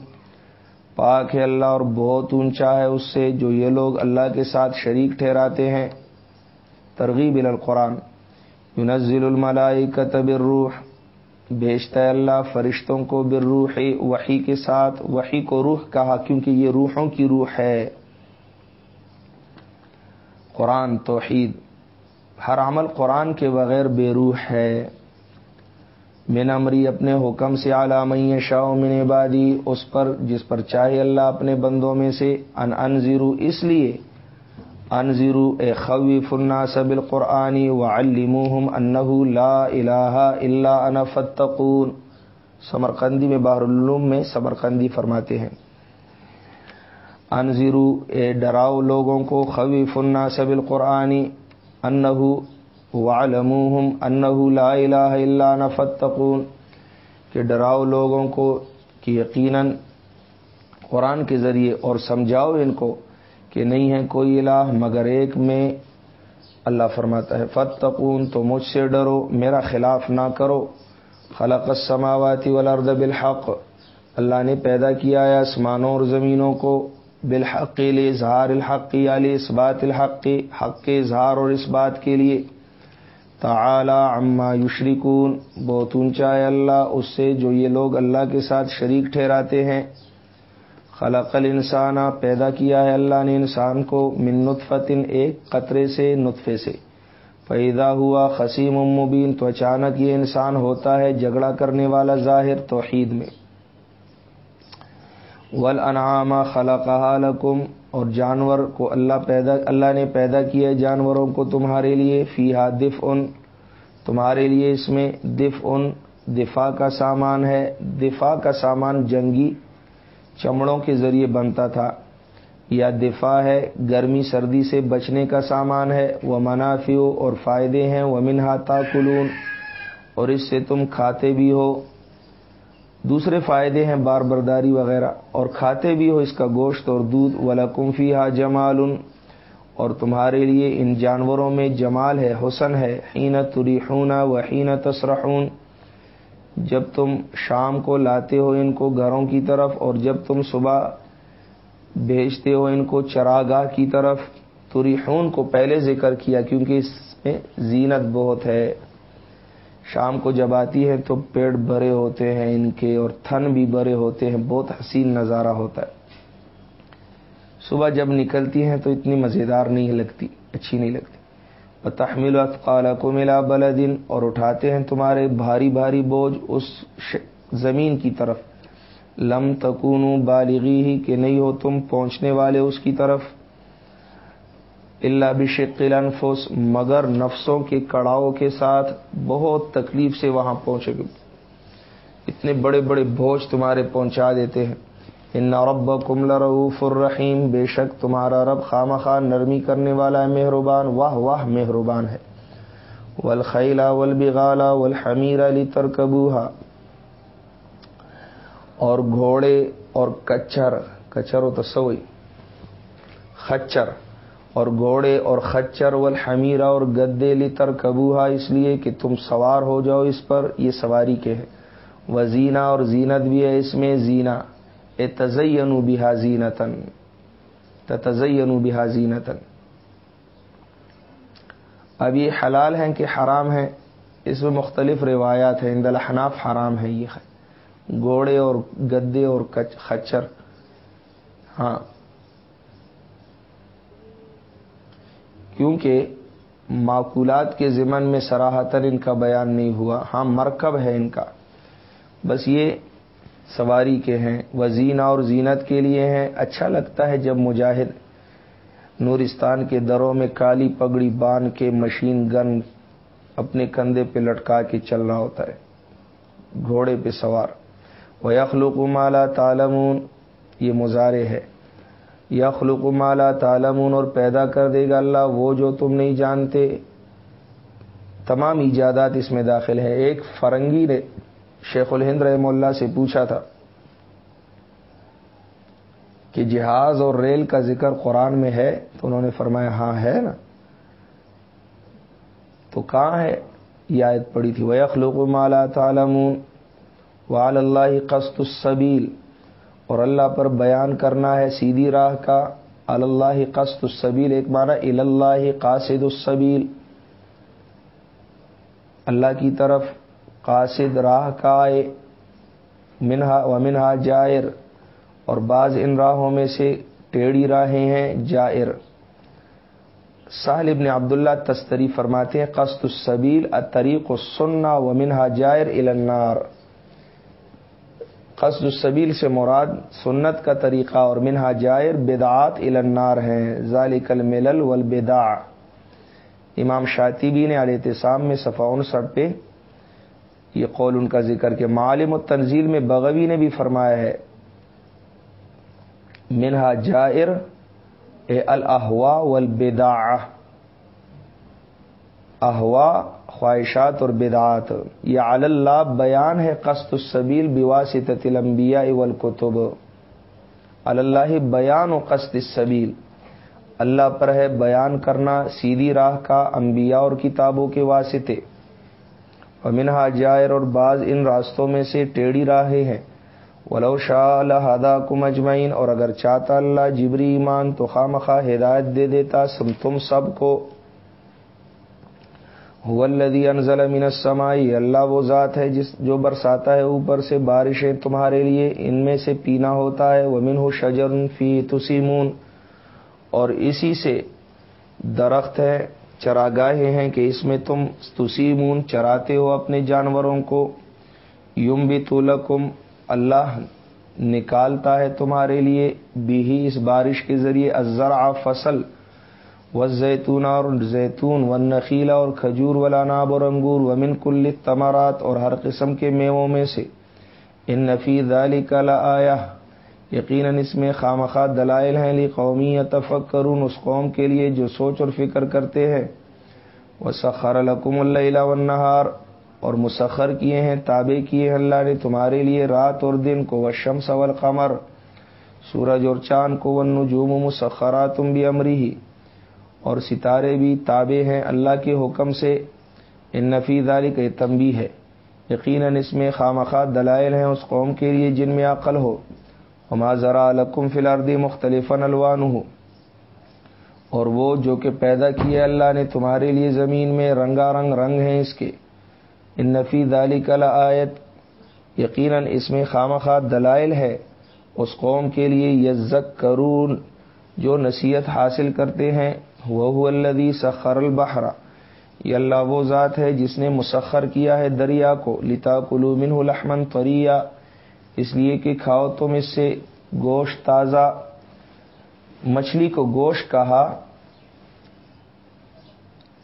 Speaker 1: پاک ہے اللہ اور بہت اونچا ہے اس سے جو یہ لوگ اللہ کے ساتھ شریک ٹھہراتے ہیں۔ ترغیب القرآن۔ ينزل الملائکت بالروح۔ بیچتا ہے اللہ فرشتوں کو بالروح، وحی کے ساتھ۔ وحی کو روح کہا کیونکہ یہ روحوں کی روح ہے۔ قرآن توحید۔ ہر عمل قرآن کے بغیر بے روح ہے۔ من امری اپنے حکم سے علام شاہ من عبادی، اس پر، جس پر چاہے اللہ اپنے بندوں میں سے، ان انزیرو اس لیے انزیرو اے خوی فنا سب القرآنی و علموہم انہ لا الہ الا انا فتقون سمرقندی میں، بحر العلوم میں سمرقندی فرماتے ہیں۔ انزیرو اے ڈراؤ لوگوں کو خوی فنا سب القرآنی انہ وعلموہم انہ لا الہ الا انا فتقون کہ ڈراؤ لوگوں کو کہ یقیناً قرآن کے ذریعے اور سمجھاؤ ان کو کہ نہیں ہے کوئی الہ، مگر ایک میں اللہ فرماتا ہے فتقون تو مجھ سے ڈرو، میرا خلاف نہ کرو۔ خلق السماواتی والارض بالحق۔ اللہ نے پیدا کیا ہے آسمانوں اور زمینوں کو بالحق کے لیے اظہار الحق علی اس بات الحق، حق کے اظہار اور اس بات کے لیے۔ تعالی عما یشرکون بہت اونچا ہے اللہ، اس سے جو یہ لوگ اللہ کے ساتھ شریک ٹھہراتے ہیں۔ خلق الانسان، پیدا کیا ہے اللہ نے انسان کو من نطفتن، ایک قطرے سے نطفے سے۔ پیدا ہوا خسیم مبین، تو اچانک یہ انسان ہوتا ہے جھگڑا کرنے والا ظاہر توحید میں۔ ول انعامہ خلق لکم اور جانور کو اللہ پیدا اللہ نے پیدا کیا جانوروں کو تمہارے لیے فیحا دف ان تمہارے لیے اس میں دف ان دفاع کا سامان ہے۔ دفاع کا سامان جنگی چمڑوں کے ذریعے بنتا تھا۔ یا دفاع ہے، گرمی سردی سے بچنے کا سامان ہے۔ وہ منافع اور فائدے ہیں۔ وہ منہاتا کلون اور اس سے تم کھاتے بھی ہو۔ دوسرے فائدے ہیں بار برداری وغیرہ، اور کھاتے بھی ہو اس کا گوشت اور دودھ ولا کمفی ہا جمال، اور تمہارے لیے ان جانوروں میں جمال ہے، حسن ہے حین تریحون و حین تسرحون۔ جب تم شام کو لاتے ہو ان کو گھروں کی طرف، اور جب تم صبح بھیجتے ہو ان کو چراگاہ کی طرف تریحون کو پہلے ذکر کیا، کیونکہ اس میں زینت بہت ہے۔ شام کو جب آتی ہے تو پیڑ بھرے ہوتے ہیں ان کے اور تھن بھی بھرے ہوتے ہیں، بہت حسین نظارہ ہوتا ہے۔ صبح جب نکلتی ہیں تو اتنی مزیدار نہیں لگتی، اچھی نہیں لگتی۔ تحمل اطقال کو ملا بلدن اور اٹھاتے ہیں تمہارے بھاری بھاری بوجھ اس زمین کی طرف۔ لم تکون بالغی ہی کہ نہیں ہو تم پہنچنے والے اس کی طرف۔ اللہ بشکل انفس مگر نفسوں کے کڑاؤ کے ساتھ بہت تکلیف سے وہاں پہنچے گے اتنے بڑے بڑے بوجھ تمہارے پہنچا دیتے ہیں۔ ان رب کم لروف الرحیم، بے شک تمہارا رب خام خواہ نرمی کرنے والا ہے، مہربان، واہ واہ مہربان ہے۔ ولخیلا ولبغالا ولحمیر علی ترکبوہا اور گھوڑے اور کچر کچر و تسوئی، خچر۔ اور گھوڑے اور خچر والحمیرہ اور گدے لتر کبوہا، اس لیے کہ تم سوار ہو جاؤ اس پر، یہ سواری کے ہے وزینہ اور زینت بھی ہے اس میں زینہ اے تزین بحا زینتن۔ تزین بحا زینتن۔ اب یہ حلال ہیں کہ حرام ہیں؟ اس میں مختلف روایات ہیں۔ اند الحناف حرام ہے یہ۔ گھوڑے اور گدے اور خچر۔ ہاں۔ کیونکہ معقولات کے ضمن میں سراہتر ان کا بیان نہیں ہوا۔ ہاں مرکب ہے ان کا۔ بس یہ سواری کے ہیں۔ وزینہ اور زینت کے لیے ہیں۔ اچھا لگتا ہے جب مجاہد نورستان کے دروں میں کالی پگڑی باندھ کے مشین گن اپنے کندھے پہ لٹکا کے چلنا ہوتا ہے۔ گھوڑے پہ سوار۔ وہ یخلوق مالا تالمون یہ مظاہرے ہے۔ یخلق مالا تالمون اور پیدا کر دے گا اللہ وہ جو تم نہیں جانتے۔ تمام ایجادات اس میں داخل ہے ایک فرنگی نے شیخ الہند رحم اللہ سے پوچھا تھا کہ جہاز اور ریل کا ذکر قرآن میں ہے؟ تو انہوں نے فرمایا ہاں ہے نا۔ تو کہاں ہے؟ یہ آیت پڑی تھی۔ وہ اخلوق مالا تعالمون وال اللہ قسط السبیل اور اللہ پر بیان کرنا ہے سیدھی راہ کا اللہ قسط السبیل، ایک معنی اللہ قاصد السبیل۔ اللہ کی طرف قاصد راہ کا منہا و منہا جائر۔ اور بعض ان راہوں میں سے ٹیڑھی راہیں ہیں، جائر۔ ساحل ابن عبداللہ تستری فرماتے ہیں قسط السبیل اطریق و سننا و منہا جائر النار۔ قصد السبیل سے مراد سنت کا طریقہ اور منہا جائر بدعات النار ہیں۔ ذالک الملل والبدع۔ امام شاطبی نے علیہ تسام میں صفا انسٹھ پہ یہ قول ان کا ذکر کہ معالم و تنزیل میں بغوی نے بھی فرمایا ہے، منہا جائر، اے الحوا والبدع۔ احوا خواہشات اور بدعات۔ یہ اللہ بیان ہے قسط السبیل بواسطت الانبیاء والکتب۔ اللہ بیان و قسط السبیل۔ اللہ پر ہے بیان کرنا سیدھی راہ کا انبیاء اور کتابوں کے واسطے۔ اور منہا جائر اور بعض ان راستوں میں سے ٹیڑھی راہیں ہیں۔ ولو شاہ الحدا کم اجمعین اور اگر چاہتا اللہ جبری ایمان تو خواہ مخواہ ہدایت دے دیتا سم تم سب کو۔ ولدی انزل من السمائی اللہ وہ ذات ہے جس جو برساتا ہے اوپر سے بارشیں تمہارے لیے، ان میں سے پینا ہوتا ہے وہ من ہو شجر فی تسیمون۔ اور اسی سے درخت ہے چراگاہیں ہیں کہ اس میں تم تسیمون، چراتے ہو اپنے جانوروں کو۔ یم بھی اللہ نکالتا ہے تمہارے لیے بھی اس بارش کے ذریعے ازرا فصل۔ و زیتون اور زیتون و نخیلا اور کھجور والا ناب اور انگور و من کل تمارات اور ہر قسم کے میووں میں سے۔ ان نفید علی کلا آیا یقیناً اس میں خامخواہ دلائل ہیں لی قومی تفق کرون اس قوم کے لیے جو سوچ اور فکر کرتے ہیں۔ وہ سخر القم اللہ و نہار اور مسخر کیے ہیں، تابع کیے ہیں اللہ نے تمہارے لیے رات اور دن کو وہ شمس قمر سورج اور چاند کو ون نجوم مسخرات تم بھی امری ہی اور ستارے بھی تابع ہیں اللہ کے حکم سے۔ ان نفیز علی کا تمبی ہے۔ یقیناً اس میں خامخواہ دلائل ہیں اس قوم کے لیے جن میں عقل ہو۔ ہما ذرا القم فلاردی مختلف الوان ہو اور وہ جو کہ پیدا کیے اللہ نے تمہارے لیے زمین میں رنگا رنگ رنگ ہیں اس کے۔ ان نفی دالی کلا آیت یقیناً اس میں خامخواہ دلائل ہے۔ اس قوم کے لیے یزک کرون جو نصیحت حاصل کرتے ہیں۔ وہ الدی سخر البحرا یہ اللہ وہ ذات ہے جس نے مسخر کیا ہے دریا کو۔ لتا کلو من لحمن طریا اس لیے کہ کھاؤ تم اس سے گوشت تازہ مچھلی کو گوشت کہا۔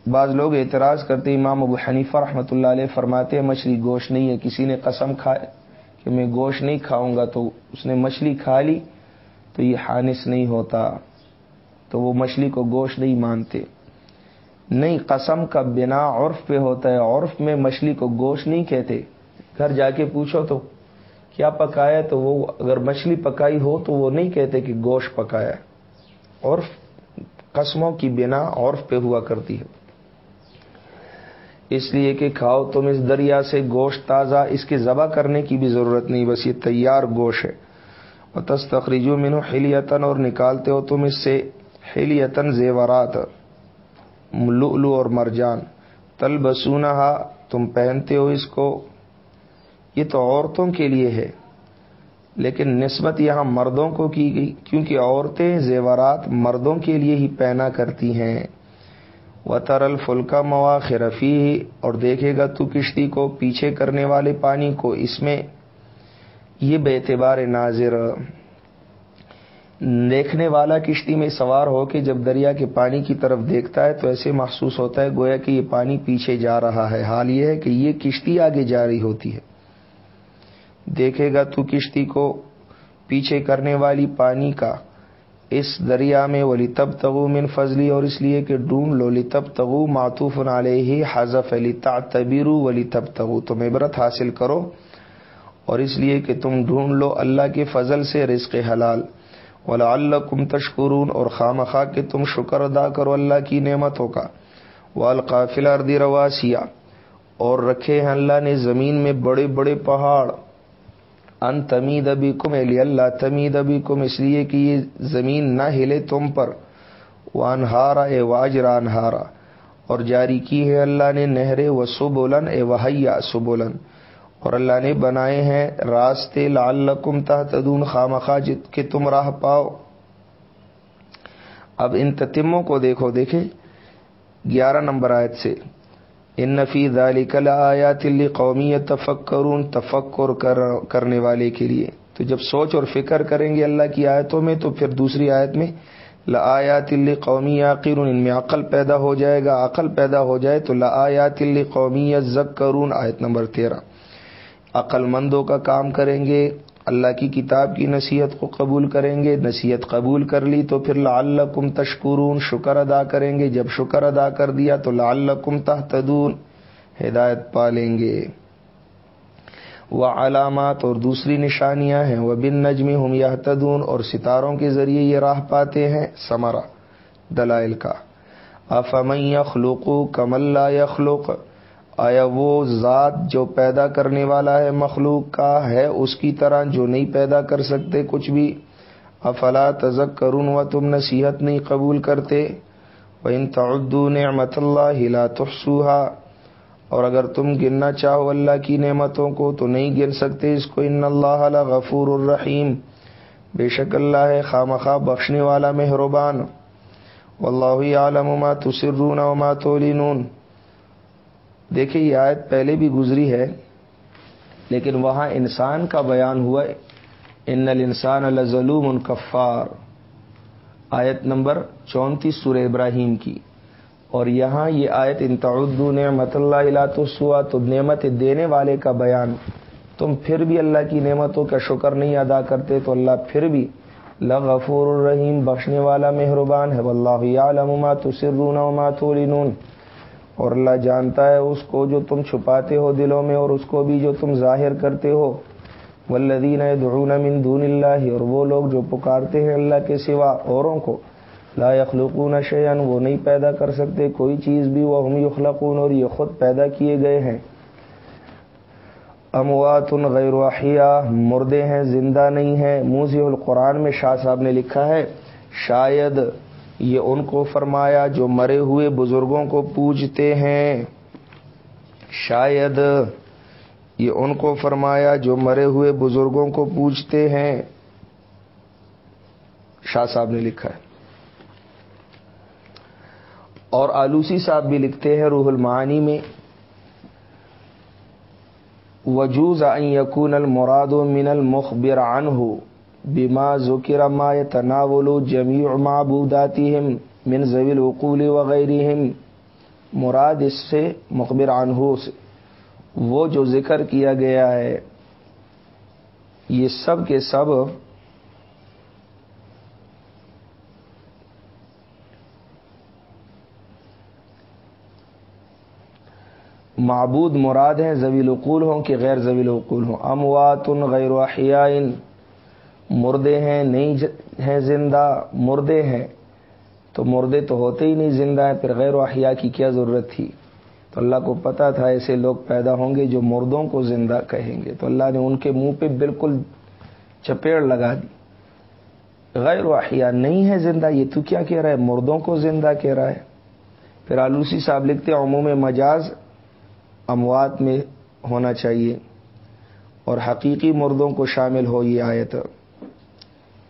Speaker 1: بعض لوگ اعتراض کرتے امام ابو حنیفہ رحمۃ اللہ علیہ فرماتے ہیں، مچھلی گوشت نہیں ہے، کسی نے قسم کھائے کہ میں گوشت نہیں کھاؤں گا تو اس نے مچھلی کھا لی تو یہ حانث نہیں ہوتا۔ تو وہ مچھلی کو گوشت نہیں مانتے۔ نہیں، قسم کا بنا عرف پہ ہوتا ہے۔ عرف میں مچھلی کو گوشت نہیں کہتے۔ گھر جا کے پوچھو تو، کیا پکایا تو وہ اگر مچھلی پکائی ہو تو وہ نہیں کہتے کہ گوشت پکایا عرف قسموں کی بنا عرف پہ ہوا کرتی ہے۔ اس لیے کہ کھاؤ تم اس دریا سے گوشت تازہ، اس کے ذبح کرنے کی بھی ضرورت نہیں، بس یہ تیار گوشت ہے۔ اور تس تخریجوں میں حلیتن اور نکالتے ہو تم اس سے۔ حلیتن زیورات، لؤلؤ اور مرجان تل بسونہ تم پہنتے ہو اس کو۔ یہ تو عورتوں کے لیے ہے، لیکن نسبت یہاں مردوں کو کی گئی، کیونکہ عورتیں زیورات مردوں کے لیے ہی پہنا کرتی ہیں۔ و ترل فلکا مواخر رفیع اور دیکھے گا تو کشتی کو پیچھے کرنے والے پانی کو اس میں۔ یہ بے اعتبار ناظر۔ دیکھنے والا کشتی میں سوار ہو کے جب دریا کے پانی کی طرف دیکھتا ہے تو ایسے محسوس ہوتا ہے گویا کہ یہ پانی پیچھے جا رہا ہے۔ حال یہ ہے کہ یہ کشتی آگے جا رہی ہوتی ہے۔ دیکھے گا تو کشتی کو پیچھے کرنے والی پانی کا اس دریا میں ولی تب تغو من فضلی اور اس لیے کہ ڈھونڈ لو۔ لی تب تغو معطوف علیہ حضف علی تبیرو ولی تب تغو تم عبرت حاصل کرو اور اس لیے کہ تم ڈھونڈ لو۔ اللہ کے فضل سے رزق حلال۔ ولا اللہ کم تشکرون اور اللہ نے بنائے ہیں راستے لال لکم تدون خام جت کے تم راہ پاؤ۔ اب ان تتموں کو دیکھو دیکھے گیارہ نمبر آیت سے، ان نفی دالی کل آیا تلی قومی تفکرون تفکر کرنے والے کے لیے۔ تو جب سوچ اور فکر کریں گے اللہ کی آیتوں میں، تو پھر دوسری آیت میں لا تلی قومی عقیر ان میں عقل پیدا ہو جائے گا۔ عقل پیدا ہو جائے تو لا تلی قومی زک کرون آیت نمبر تیرہ۔ عقل مندوں کا کام کریں گے، اللہ کی کتاب کی نصیحت کو قبول کریں گے، نصیحت قبول کر لی تو پھر لعلکم تشکرون، شکر ادا کریں گے، جب شکر ادا کر دیا تو لعلکم کم ہدایت پالیں گے۔ وہ علامات اور دوسری نشانیاں ہیں وہ بن نجمی ہم یا تدون اور ستاروں کے ذریعے یہ راہ پاتے ہیں سمرا دلائل کا۔ افام یخلوق کم اللہ یخلوق آیا وہ ذات جو پیدا کرنے والا ہے مخلوق کا ہے اس کی طرح جو نہیں پیدا کر سکتے کچھ بھی؟ افلا تزک کرون و تم نصیحت نہیں قبول کرتے؟ وہ ان تعدو نعمت اللہ ہلا تحسوہا اور اگر تم گننا چاہو اللہ کی نعمتوں کو تو نہیں گن سکتے اس کو۔ ان اللہ غفور الرحیم بے شک اللہ ہے خواہ بخشنے والا مہربان۔ واللہ عالم ما تسرون و ما تولینون دیکھیے یہ آیت پہلے بھی گزری ہے، لیکن وہاں انسان کا بیان ہوا ان الانسان الظلوم الکفار آیت نمبر چونتیس سور ابراہیم کی۔ اور یہاں یہ آیت ان تعدو نعمت اللہ تو تو نعمت دینے والے کا بیان۔ تم پھر بھی اللہ کی نعمتوں کا شکر نہیں ادا کرتے، تو اللہ پھر بھی لغفور الرحیم، بخشنے والا مہربان ہے۔ واللہ یعلم ما تسرون وما تعلنون اور اللہ جانتا ہے اس کو جو تم چھپاتے ہو دلوں میں اور اس کو بھی جو تم ظاہر کرتے ہو۔ والذین دعون من دون اللہ اور وہ لوگ جو پکارتے ہیں اللہ کے سوا اوروں کو۔ لا یخلقون شیئن وہ نہیں پیدا کر سکتے، کوئی چیز بھی۔ وہ ہم یخلقون اور یہ خود پیدا کیے گئے ہیں۔ اموات غیر احیاء، مردے ہیں، زندہ نہیں ہیں۔ موزی القرآن میں شاہ صاحب نے لکھا ہے، شاید یہ ان کو فرمایا جو مرے ہوئے بزرگوں کو پوجتے ہیں۔ شاید یہ ان کو فرمایا جو مرے ہوئے بزرگوں کو پوجتے ہیں۔ شاہ صاحب نے لکھا ہے۔ اور آلوسی صاحب بھی لکھتے ہیں روح المعانی میں۔ وجوز یقون المراد من المخبر عنہ۔ بیما ذکر ما تناول جمیع معبوداتهم من ذوی العقول وغیرهم مراد اس سے مخبر عنہ سے وہ جو ذکر کیا گیا ہے، یہ سب کے سب معبود مراد ہیں زویل القول ہوں کہ غیر زویل القول ہوں. اموات غیر احیائن مردے ہیں، نہیں ہیں زندہ، مردے ہیں، تو مردے تو ہوتے ہی نہیں زندہ ہیں، پھر غیر و احیاء کی کیا ضرورت تھی؟ تو اللہ کو پتا تھا ایسے لوگ پیدا ہوں گے جو مردوں کو زندہ کہیں گے۔ تو اللہ نے ان کے منہ پہ بالکل چپیڑ لگا دی۔ غیر و احیاء نہیں ہے زندہ، یہ تو کیا کہہ رہا ہے؟ مردوں کو زندہ کہہ رہا ہے۔ پھر آلوسی صاحب لکھتے عموم مجاز اموات میں ہونا چاہیے اور حقیقی مردوں کو شامل ہو یہ آیت۔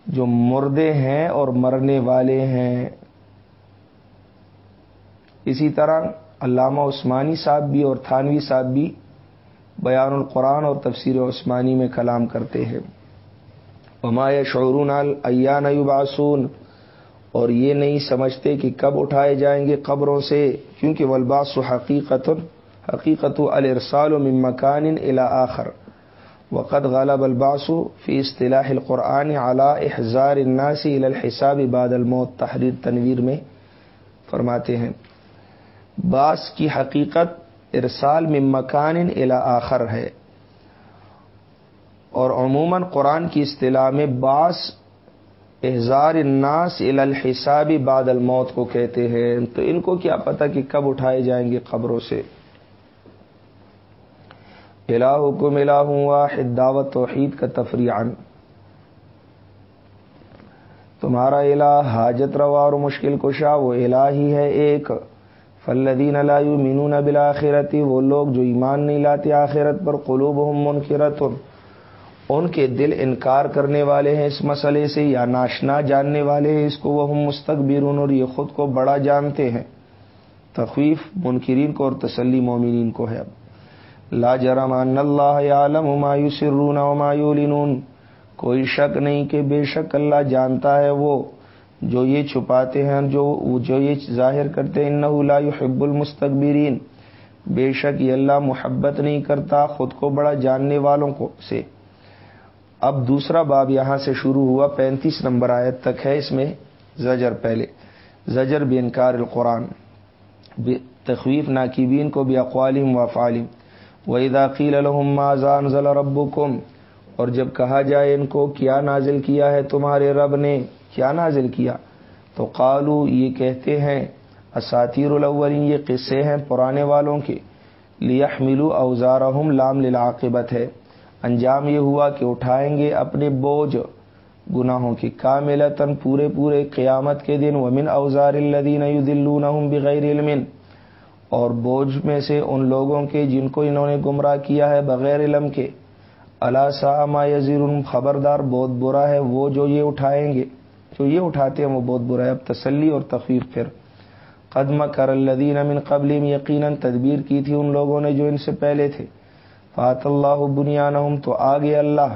Speaker 1: جو مردے ہیں اور مرنے والے ہیں۔ اسی طرح علامہ عثمانی صاحب بھی اور تھانوی صاحب بھی بیان القرآن اور تفسیر عثمانی میں کلام کرتے ہیں۔ ہمایہ شعرون الان یبعثون، اور یہ نہیں سمجھتے کہ کب اٹھائے جائیں گے قبروں سے، کیونکہ ولباس حقیقت حقیقت الرسال من مکان الى آخر۔ وقد غالب الباسو فی اصطلاح القرآن اعلی احزار الناسی الحساب بعد الموت۔ تحریر تنویر میں فرماتے ہیں۔ باس کی حقیقت ارسال میں مکان الا آخر ہے۔ اور عموماً قرآن کی اصطلاح میں باس احزار الناس الحسابی بعد الموت کو کہتے ہیں۔ تو ان کو کیا پتا کہ کب اٹھائے جائیں گے قبروں سے؟ الہکم الہ واحد، دعوت توحید کا تفریعن تمہارا الہ حاجت روا اور مشکل کشا، وہ الہ ہی ہے ایک۔ فلدین اللہ مینون بالآخرتی وہ لوگ جو ایمان نہیں لاتے آخرت پر قلوب ہم منکرت ان کے دل انکار کرنے والے ہیں اس مسئلے سے یا ناشنا جاننے والے ہیں، اس کو وہ مستقبرون اور یہ خود کو بڑا جانتے ہیں۔ تخویف منکرین کو اور تسلی مومنین کو ہے۔ اب لا جرم ان اللہ عالم مایوسرون و مایولنون کوئی شک نہیں کہ بے شک اللہ جانتا ہے وہ جو یہ چھپاتے ہیں جو جو یہ ظاہر کرتے ہیں۔ لا يحب المستقبرین بے شک یہ اللہ محبت نہیں کرتا خود کو بڑا جاننے والوں کو سے۔ اب دوسرا باب یہاں سے شروع ہوا، پینتیس نمبر آیت تک ہے۔ اس میں زجر پہلے۔ زجر بے انکار القرآن۔ تخویف ناکیبین کو بھی اقوالم و فالم وحیداقیل الحم زان ضلع رب اور جب کہا جائے ان کو کیا نازل کیا ہے تمہارے رب نے، کیا نازل کیا؟ تو قالو یہ کہتے ہیں اساتیر الاولین یہ قصے ہیں پرانے والوں کے۔ لیا ملو اوزار لام للاقبت ہے۔ انجام یہ ہوا کہ اٹھائیں گے اپنے بوجھ گناہوں کی کاملتن پورے پورے قیامت کے دن، ومن اوزار الدین بغیر علم۔ اور بوجھ میں سے ان لوگوں کے جن کو انہوں نے گمراہ کیا ہے بغیر علم کے اللہ سا یزیر، خبردار بہت برا ہے وہ جو یہ اٹھائیں گے، جو یہ اٹھاتے ہیں وہ بہت برا ہے۔ اب تسلی اور تخفیف پھر۔ قدم کر الدین امن قبل یقیناً تدبیر کی تھی ان لوگوں نے جو ان سے پہلے تھے۔ فات اللہ بنیان تو آگے اللہ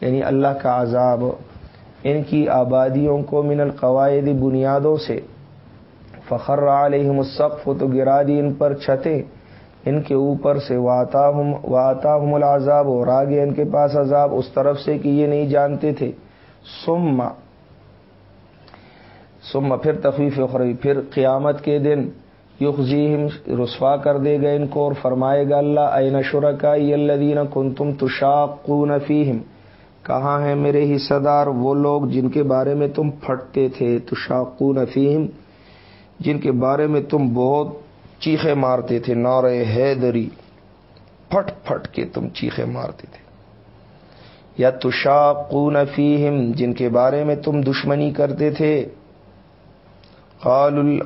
Speaker 1: یعنی اللہ کا عذاب، ان کی آبادیوں کو من القواعد بنیادوں سے۔ فخر علیہم السقف، تو گرا دی ان پر چھتیں ان کے اوپر سے واتا ہم واتا العذاب، اور آگے ان کے پاس عذاب، اس طرف سے کہ یہ نہیں جانتے تھے۔ سما سما پھر تخفیف اخروی، پھر قیامت کے دن یخذیم رسوا کر دے گا ان کو اور فرمائے گا اللہ این شرکا الدین کن تم فیہم کہاں ہیں میرے حصہ دار وہ لوگ جن کے بارے میں تم پھٹتے تھے؟ تشاقون فیہم جن کے بارے میں تم بہت چیخے مارتے تھے نعرے حیدری، پھٹ پھٹ کے تم چیخے مارتے تھے۔ یا تشاقون فیہم، جن کے بارے میں تم دشمنی کرتے تھے۔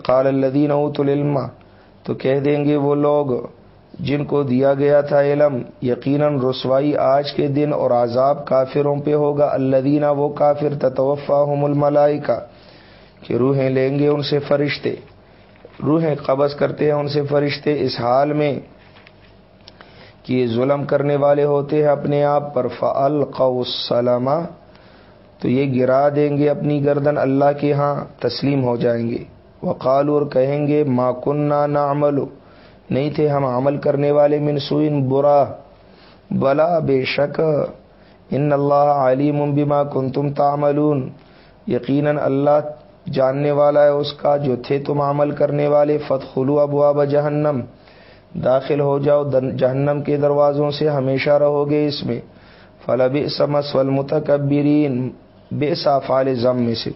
Speaker 1: قال الدین اوت العلم، تو کہہ دیں گے وہ لوگ جن کو دیا گیا تھا علم، یقیناً رسوائی آج کے دن اور عذاب کافروں پہ ہوگا۔ الدینہ وہ کافر تتوفا ہم کا کہ روحیں لیں گے ان سے فرشتے۔ روحیں قبض کرتے ہیں ان سے فرشتے۔ اس حال میں کہ یہ ظلم کرنے والے ہوتے ہیں اپنے آپ پر فعل تو یہ گرا دیں گے اپنی گردن اللہ کے ہاں تسلیم ہو جائیں گے۔ وقال اور کہیں گے، ما کننا نہ نہیں تھے ہم عمل کرنے والے منسوئن برا۔ بلا بے شک ان اللہ علیم بما کنتم تعملون۔ یقیناً اللہ جاننے والا ہے اس کا، جو تھے تم عمل کرنے والے فتخلو ابواب جہنم۔ داخل ہو جاؤ جہنم کے دروازوں سے، ہمیشہ رہو گے اس میں۔ فلب سمس والمتکبرین بے صافال ضم میں سے۔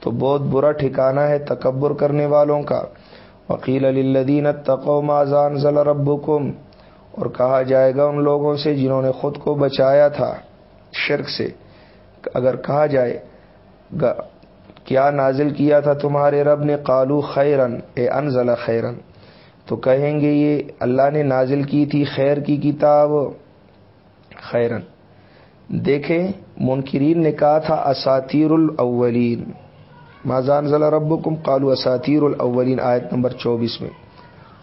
Speaker 1: تو بہت برا ٹھکانہ ہے تکبر کرنے والوں کا۔ وکیل الدین تقو مازان ضل رب اور کہا جائے گا ان لوگوں سے جنہوں نے خود کو بچایا تھا شرک سے۔ اگر کہا جائے گا کیا نازل کیا تھا تمہارے رب نے؟ قالو خیرن، اے انزل خیرن۔ تو کہیں گے یہ اللہ نے نازل کی تھی خیر کی کتاب؟ خیرن۔ دیکھیں، منکرین نے کہا تھا اساتیر الاولین۔ مازان ضلع رب کم کالو اساتیر الاولین، آیت نمبر چوبیس میں۔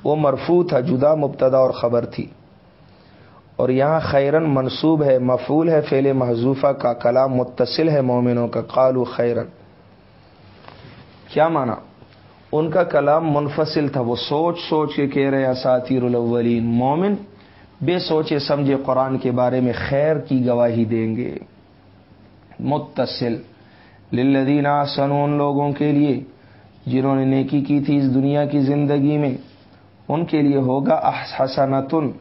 Speaker 1: وہ مرفو تھا، جدا، مبتدا اور خبر تھی۔ اور یہاں خیرن منصوب ہے مفول ہے فیل محضوفہ کا کلام متصل ہے مومنوں کا۔ قالو خیرن۔ کیا مانا؟ ان کا کلام منفصل تھا، وہ سوچ سوچ کے کہہ رہے اساتیر الاولین، مومن بے سوچے سمجھے قرآن کے بارے میں خیر کی گواہی دیں گے۔ متصل۔ للذین آسنوا، ان لوگوں کے لیے جنہوں نے نیکی کی تھی اس دنیا کی زندگی میں، ان کے لیے ہوگا حسنتن۔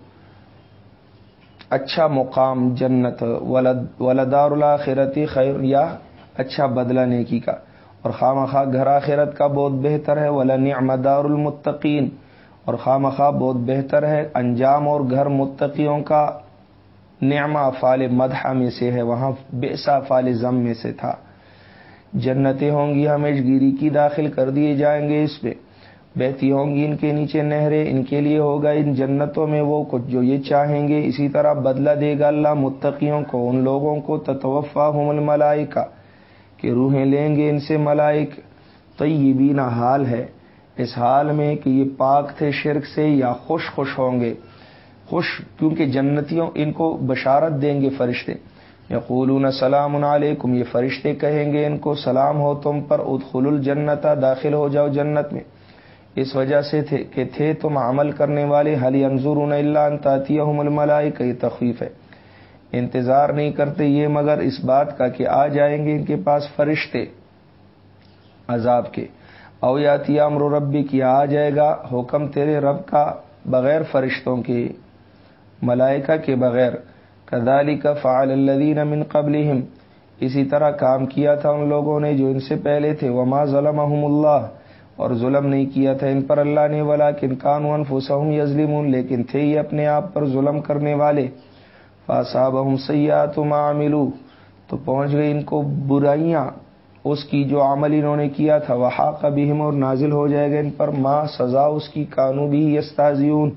Speaker 1: اچھا مقام جنت ولدار الاخرتی خیر یا اچھا بدلہ نیکی کا۔ اور خام خواہ گھر آخرت کا بہت بہتر ہے، ولا نعمدار المتقین اور خام خواہ بہت بہتر ہے، انجام اور گھر متقیوں کا نعمہ فال مدح میں سے ہے، وہاں بیسا فال ضم میں سے تھا۔ جنتیں ہوں گی ہمیش گیری کی داخل کر دیے جائیں گے اس پہ۔ بہتی ہوں گی ان کے نیچے نہریں، ان کے لیے ہوگا ان جنتوں میں وہ کچھ جو یہ چاہیں گے۔ اسی طرح بدلہ دے گا اللہ متقیوں کو، ان لوگوں کو تتوفا ہم الملائکہ۔ کہ روحیں لیں گے ان سے ملائک۔ تو یہ حال ہے اس حال میں کہ یہ پاک تھے شرک سے یا خوش خوش ہوں گے۔ خوش کیونکہ جنتیوں ان کو بشارت دیں گے فرشتے۔ یقولون سلام علیکم، یہ فرشتے کہیں گے ان کو سلام ہو تم پر ادخل الجنتا داخل ہو جاؤ جنت میں۔ اس وجہ سے تھے کہ تھے تم عمل کرنے والے حلی انضور اللہ انتاطیہ الملائی کا یہ تخفیف ہے۔ انتظار نہیں کرتے یہ مگر اس بات کا کہ آ جائیں گے ان کے پاس فرشتے عذاب کے۔ اویاتی امر ربی کیا آ جائے گا حکم تیرے رب کا بغیر فرشتوں کے، ملائکہ کے بغیر۔ کدالی کا فعال الدین امن قبل اسی طرح کام کیا تھا ان لوگوں نے جو ان سے پہلے تھے۔ وما ظلم اللہ۔ اور ظلم نہیں کیا تھا ان پر اللہ نے ولا کن قانون فسم یزلم لیکن تھے یہ اپنے آپ پر ظلم کرنے والے۔ فاصاب ہم سیاحت ملو تو پہنچ گئی ان کو برائیاں، اس کی جو عمل انہوں نے کیا تھا وہ کبھیم اور نازل ہو جائے گا ان پر ماں سزا اس کی قانو بھی یستازیون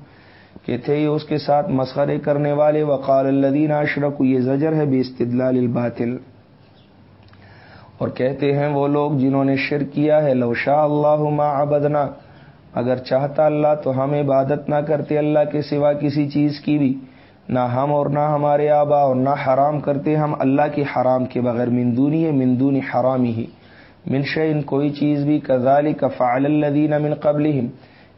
Speaker 1: کہ تھے اس کے ساتھ مسخرے کرنے والے، وقال الدین اشرق یہ زجر ہے بے استدلال الباطل۔ اور کہتے ہیں وہ لوگ جنہوں نے شر کیا ہے، لو شاہ اللہ ما عبدنا، اگر چاہتا اللہ تو ہم عبادت نہ کرتے اللہ کے سوا کسی چیز کی بھی۔ نہ ہم اور نہ ہمارے آبا اور نہ حرام کرتے ہم اللہ کے حرام کے بغیر مندونی ہے مندونی حرامی ہی۔ منش ان کوئی چیز بھی۔ کزالی کفال الدین من قبل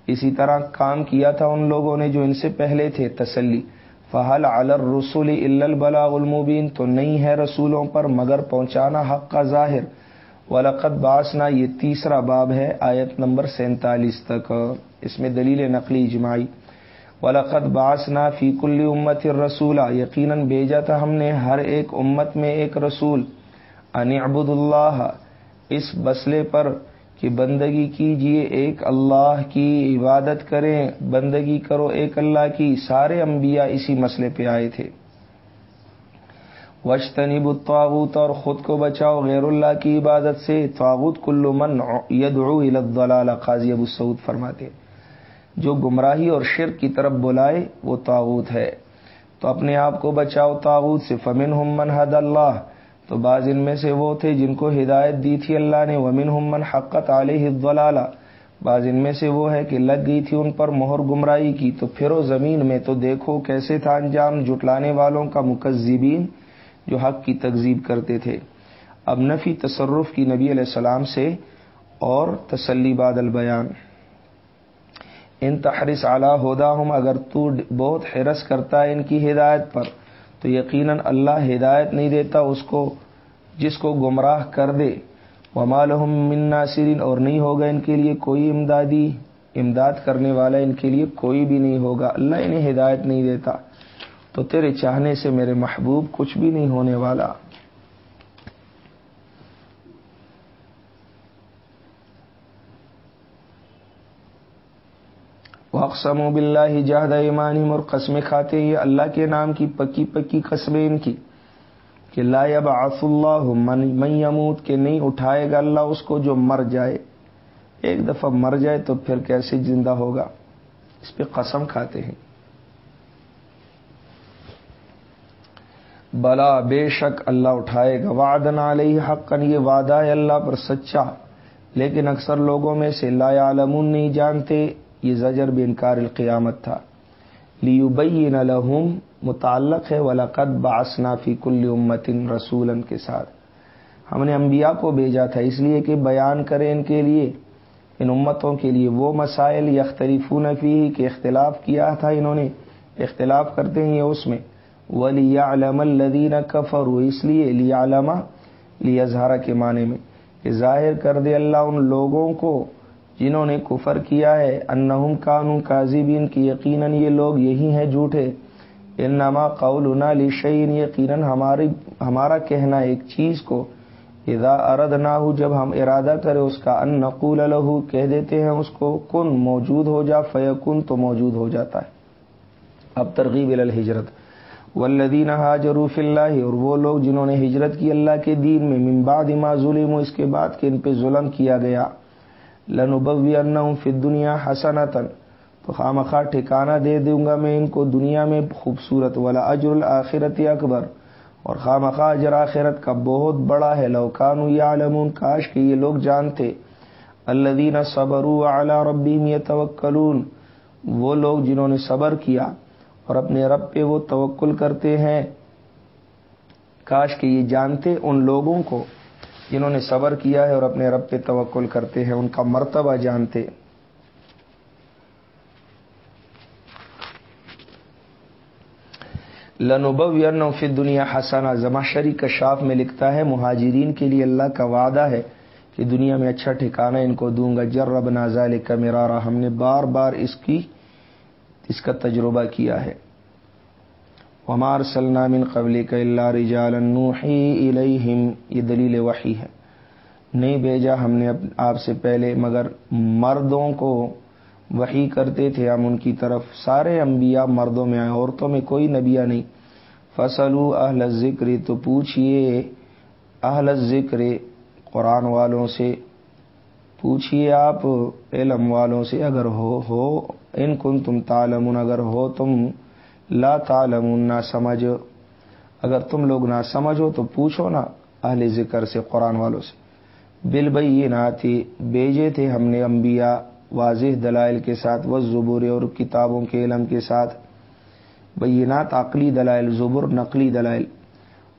Speaker 1: اسی طرح کام کیا تھا ان لوگوں نے جو ان سے پہلے تھے، تسلی۔ فہل علر رسول البلاغ المبین۔ تو نہیں ہے رسولوں پر، مگر پہنچانا حق کا ظاہر۔ ولقت باسنا یہ تیسرا باب ہے، آیت نمبر سینتالیس تک۔ اس میں دلیل نقلی اجماعی۔ ولقت باسنا فی کل امت رسولہ یقیناً بھیجا تھا ہم نے ہر ایک امت میں ایک رسول. ان عبد اللہ. اس بسلے پر کہ بندگی کیجیے، ایک اللہ کی عبادت کریں، بندگی کرو ایک اللہ کی. سارے انبیاء اسی مسئلے پہ آئے تھے. وشتنی بتاغوت اور خود کو بچاؤ غیر اللہ کی عبادت سے. تعوت کلو من یدعو الضلال، قاضی ابو سعود فرماتے جو گمراہی اور شرک کی طرف بلائے، وہ تعوت ہے۔ تو اپنے آپ کو بچاؤ تعوت سے۔ فمن من حد اللہ تو بعض ان میں سے وہ تھے جن کو ہدایت دی تھی اللہ نے۔ ومن ہمن حقت علیہ الضلالہ بعض ان میں سے وہ ہے کہ لگ گئی تھی ان پر مہر گمراہی کی۔ تو پھرو زمین میں تو دیکھو کیسے تھا انجام جٹلانے والوں کا مکذبین جو حق کی تکذیب کرتے تھے۔ اب نفی تصرف کی نبی علیہ السلام سے اور تسلی بادل بیان ان تحرس اعلیٰ ہودا ہوں اگر تو بہت حرس کرتا ہے ان کی ہدایت پر، تو یقیناً اللہ ہدایت نہیں دیتا اس کو، جس کو گمراہ کر دے۔ ومالحم من ناصرین، اور نہیں ہوگا ان کے لیے کوئی امدادی، امداد کرنے والا ان کے لیے کوئی بھی نہیں ہوگا۔ اللہ انہیں ہدایت نہیں دیتا۔ تو تیرے چاہنے سے میرے محبوب کچھ بھی نہیں ہونے والا۔ اقسم و بلّہ جہد ایمانی اور قسمیں کھاتے یہ اللہ کے نام کی پکی پکی قسمیں ان کی کہ لا آف اللہ من یموت کہ نہیں اٹھائے گا اللہ اس کو جو مر جائے ایک دفعہ مر جائے تو پھر کیسے زندہ ہوگا اس پہ قسم کھاتے ہیں بلا بے شک اللہ اٹھائے گا وعدن علیہ حق یہ وعدہ ہے اللہ پر سچا لیکن اکثر لوگوں میں سے لا عالمون نہیں جانتے یہ زجر بھی انکار القیامت تھا۔ لیبین لہم متعلق ہے ولاقت باسنا فی کل امتن رسول کے ساتھ۔ ہم نے انبیاء کو بھیجا تھا، اس لیے کہ بیان کریں ان کے لیے، ان امتوں کے لیے۔ وہ مسائل یختریف فی کہ اختلاف کیا تھا انہوں نے۔ اختلاف کرتے ہیں اس میں۔ ولی علم الدین کفر اس لیے لیا علامہ لی اظہارہ کے معنی میں کہ ظاہر کر دے اللہ ان لوگوں کو جنہوں نے کفر کیا ہے، انہم کانو کاذبین کی یقیناً یہ لوگ یہی ہیں جھوٹے۔ انما قولنا لشین یقیناً ہماری، ہمارا کہنا ایک چیز کو۔ اذا ارد نہ ہو جب ہم ارادہ کرے اس کا ان نقول لہو، کہہ دیتے ہیں اس کو، کن موجود ہو جا، فیکن تو موجود ہو جاتا ہے۔ اب ترغیب الحجرت والذین حاجروا فی اللہ، اور وہ لوگ جنہوں نے ہجرت کی اللہ کے دین میں، من بعد ما ظلم اس کے بعد کہ ان پہ ظلم کیا گیا۔ لنبوئنہم فی الدنیا حسنتا. تو خامخواہ ٹھکانہ دے دوں گا میں ان کو دنیا میں خوبصورت والا اجر الآخرت اکبر. اور خامخواہ اجر آخرت کا بہت بڑا ہے. لوکانو یعلمون، کاش کہ یہ لوگ جانتے. الذین صبروا علی ربیم یتوکلون. وہ لوگ جنہوں نے صبر کیا اور اپنے رب پہ وہ توکل کرتے ہیں. کاش کہ یہ جانتے ان لوگوں کو. جنہوں نے صبر کیا ہے اور اپنے رب پہ توکل کرتے ہیں، ان کا مرتبہ جانتے۔ لنوب فی دنیا حسانہ زماشری کشاف میں لکھتا ہے، مہاجرین کے لیے اللہ کا وعدہ ہے کہ دنیا میں اچھا ٹھکانہ ان کو دوں گا۔ جر رب نازال کا ہم نے بار بار اس کی، اس کا تجربہ کیا ہے۔ ہمار سلنامن قبل کا اللہ رجالحیم یہ دلیل وحی ہے۔ نہیں بھیجا ہم نے آپ سے پہلے، مگر مردوں کو وہی کرتے تھے ہم ان کی طرف۔ سارے انبیاء مردوں میں آئے، عورتوں میں کوئی نبیا نہیں۔ فصل اہل ذکر تو پوچھئے اہل ذکر قرآن والوں سے۔ پوچھئے آپ علم والوں سے، اگر ہو ہو، ان کن تم تالمن اگر ہو تم لا تالمن نہ سمجھ اگر تم لوگ نہ سمجھو تو پوچھو نا اہل ذکر سے، قرآن والوں سے۔ بل بھائی یہ نہ تھی بیجے تھے ہم نے انبیاء واضح دلائل کے ساتھ و زبور اور کتابوں کے علم کے ساتھ۔ بینات، عقلی دلائل، زبر، نقلی دلائل۔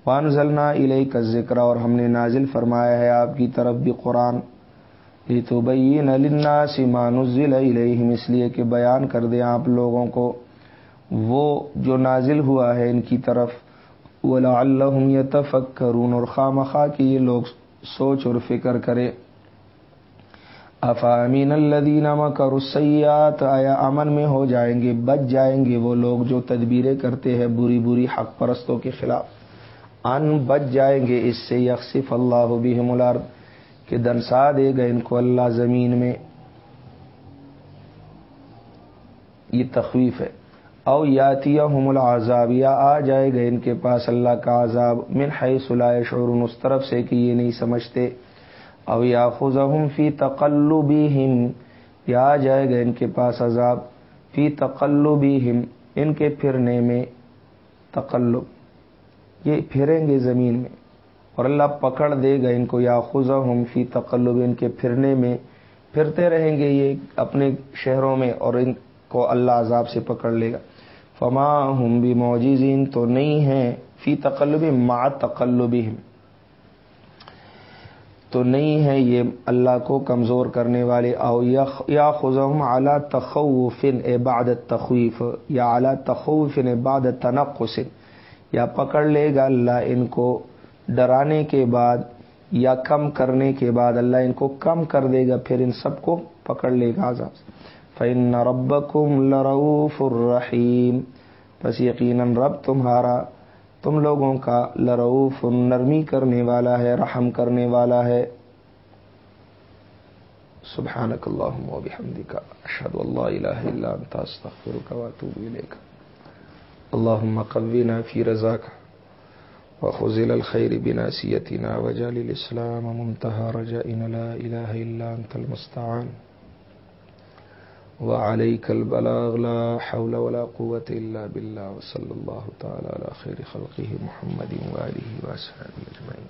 Speaker 1: وان ضلع علیہ کا ذکر اور ہم نے نازل فرمایا ہے آپ کی طرف بھی قرآن۔ یہ تو بین سمان ضلع اس لیے کہ بیان کر دیں آپ لوگوں کو۔ وہ جو نازل ہوا ہے ان کی طرف وہ اللہ تفک کرون اور خواہ مخواہ کی یہ لوگ سوچ اور فکر کرے افامین الدین کر سیات آیا امن میں ہو جائیں گے، بچ جائیں گے وہ لوگ جو تدبیریں کرتے ہیں بری بری حق پرستوں کے خلاف؟ ان بچ جائیں گے، اس سے یکسف اللہ بھی الارض، کہ دنسا دے گا ان کو اللہ زمین میں۔ یہ تخویف ہے۔ او یاتی ہم العذاب، یا آ جائے گا ان کے پاس اللہ کا عذاب، من ہے سلائے شعور اس طرف سے کہ یہ نہیں سمجھتے۔ او یا خزم فی تقلبی ہم یا آ جائے گا ان کے پاس عذاب، فی تقلبی ہم ان کے پھرنے میں تقلب۔ یہ پھریں گے زمین میں، اور اللہ پکڑ دے گا ان کو یا خزا ہم فی تقلب، ان کے پھرنے میں۔ پھرتے رہیں گے یہ اپنے شہروں میں، اور ان کو اللہ عذاب سے پکڑ لے گا۔ فما ہم بھی موجزین تو نہیں ہیں فی تقلب ما تقلب تو نہیں ہے یہ اللہ کو کمزور کرنے والے، او یا خزم اعلیٰ تخوفن عبادت تخویف یا اعلیٰ تخوفن عبادت تنقصن۔ یا پکڑ لے گا اللہ ان کو ڈرانے کے بعد یا کم کرنے کے بعد اللہ ان کو کم کر دے گا، پھر ان سب کو پکڑ لے گا عذاب فن رب کم لروف الرحیم بس یقیناً رب تمہارا، تم لوگوں کا لروف نرمی کرنے والا ہے، رحم کرنے والا ہے۔ سبحانك اللهم وبحمدك اشهد ان لا اله الا انت استغفرك واتوب اليك اللهم قونا في رضاك وخزل الخير بناسيتنا وجعل الإسلام منتهى رجائنا لا إله إلا أنت المستعان۔ وعليك البلاغ لا حول ولا قوة إلا بالله وصلى الله تعالى على خير خلقه محمد وآله وأصحابه أجمعين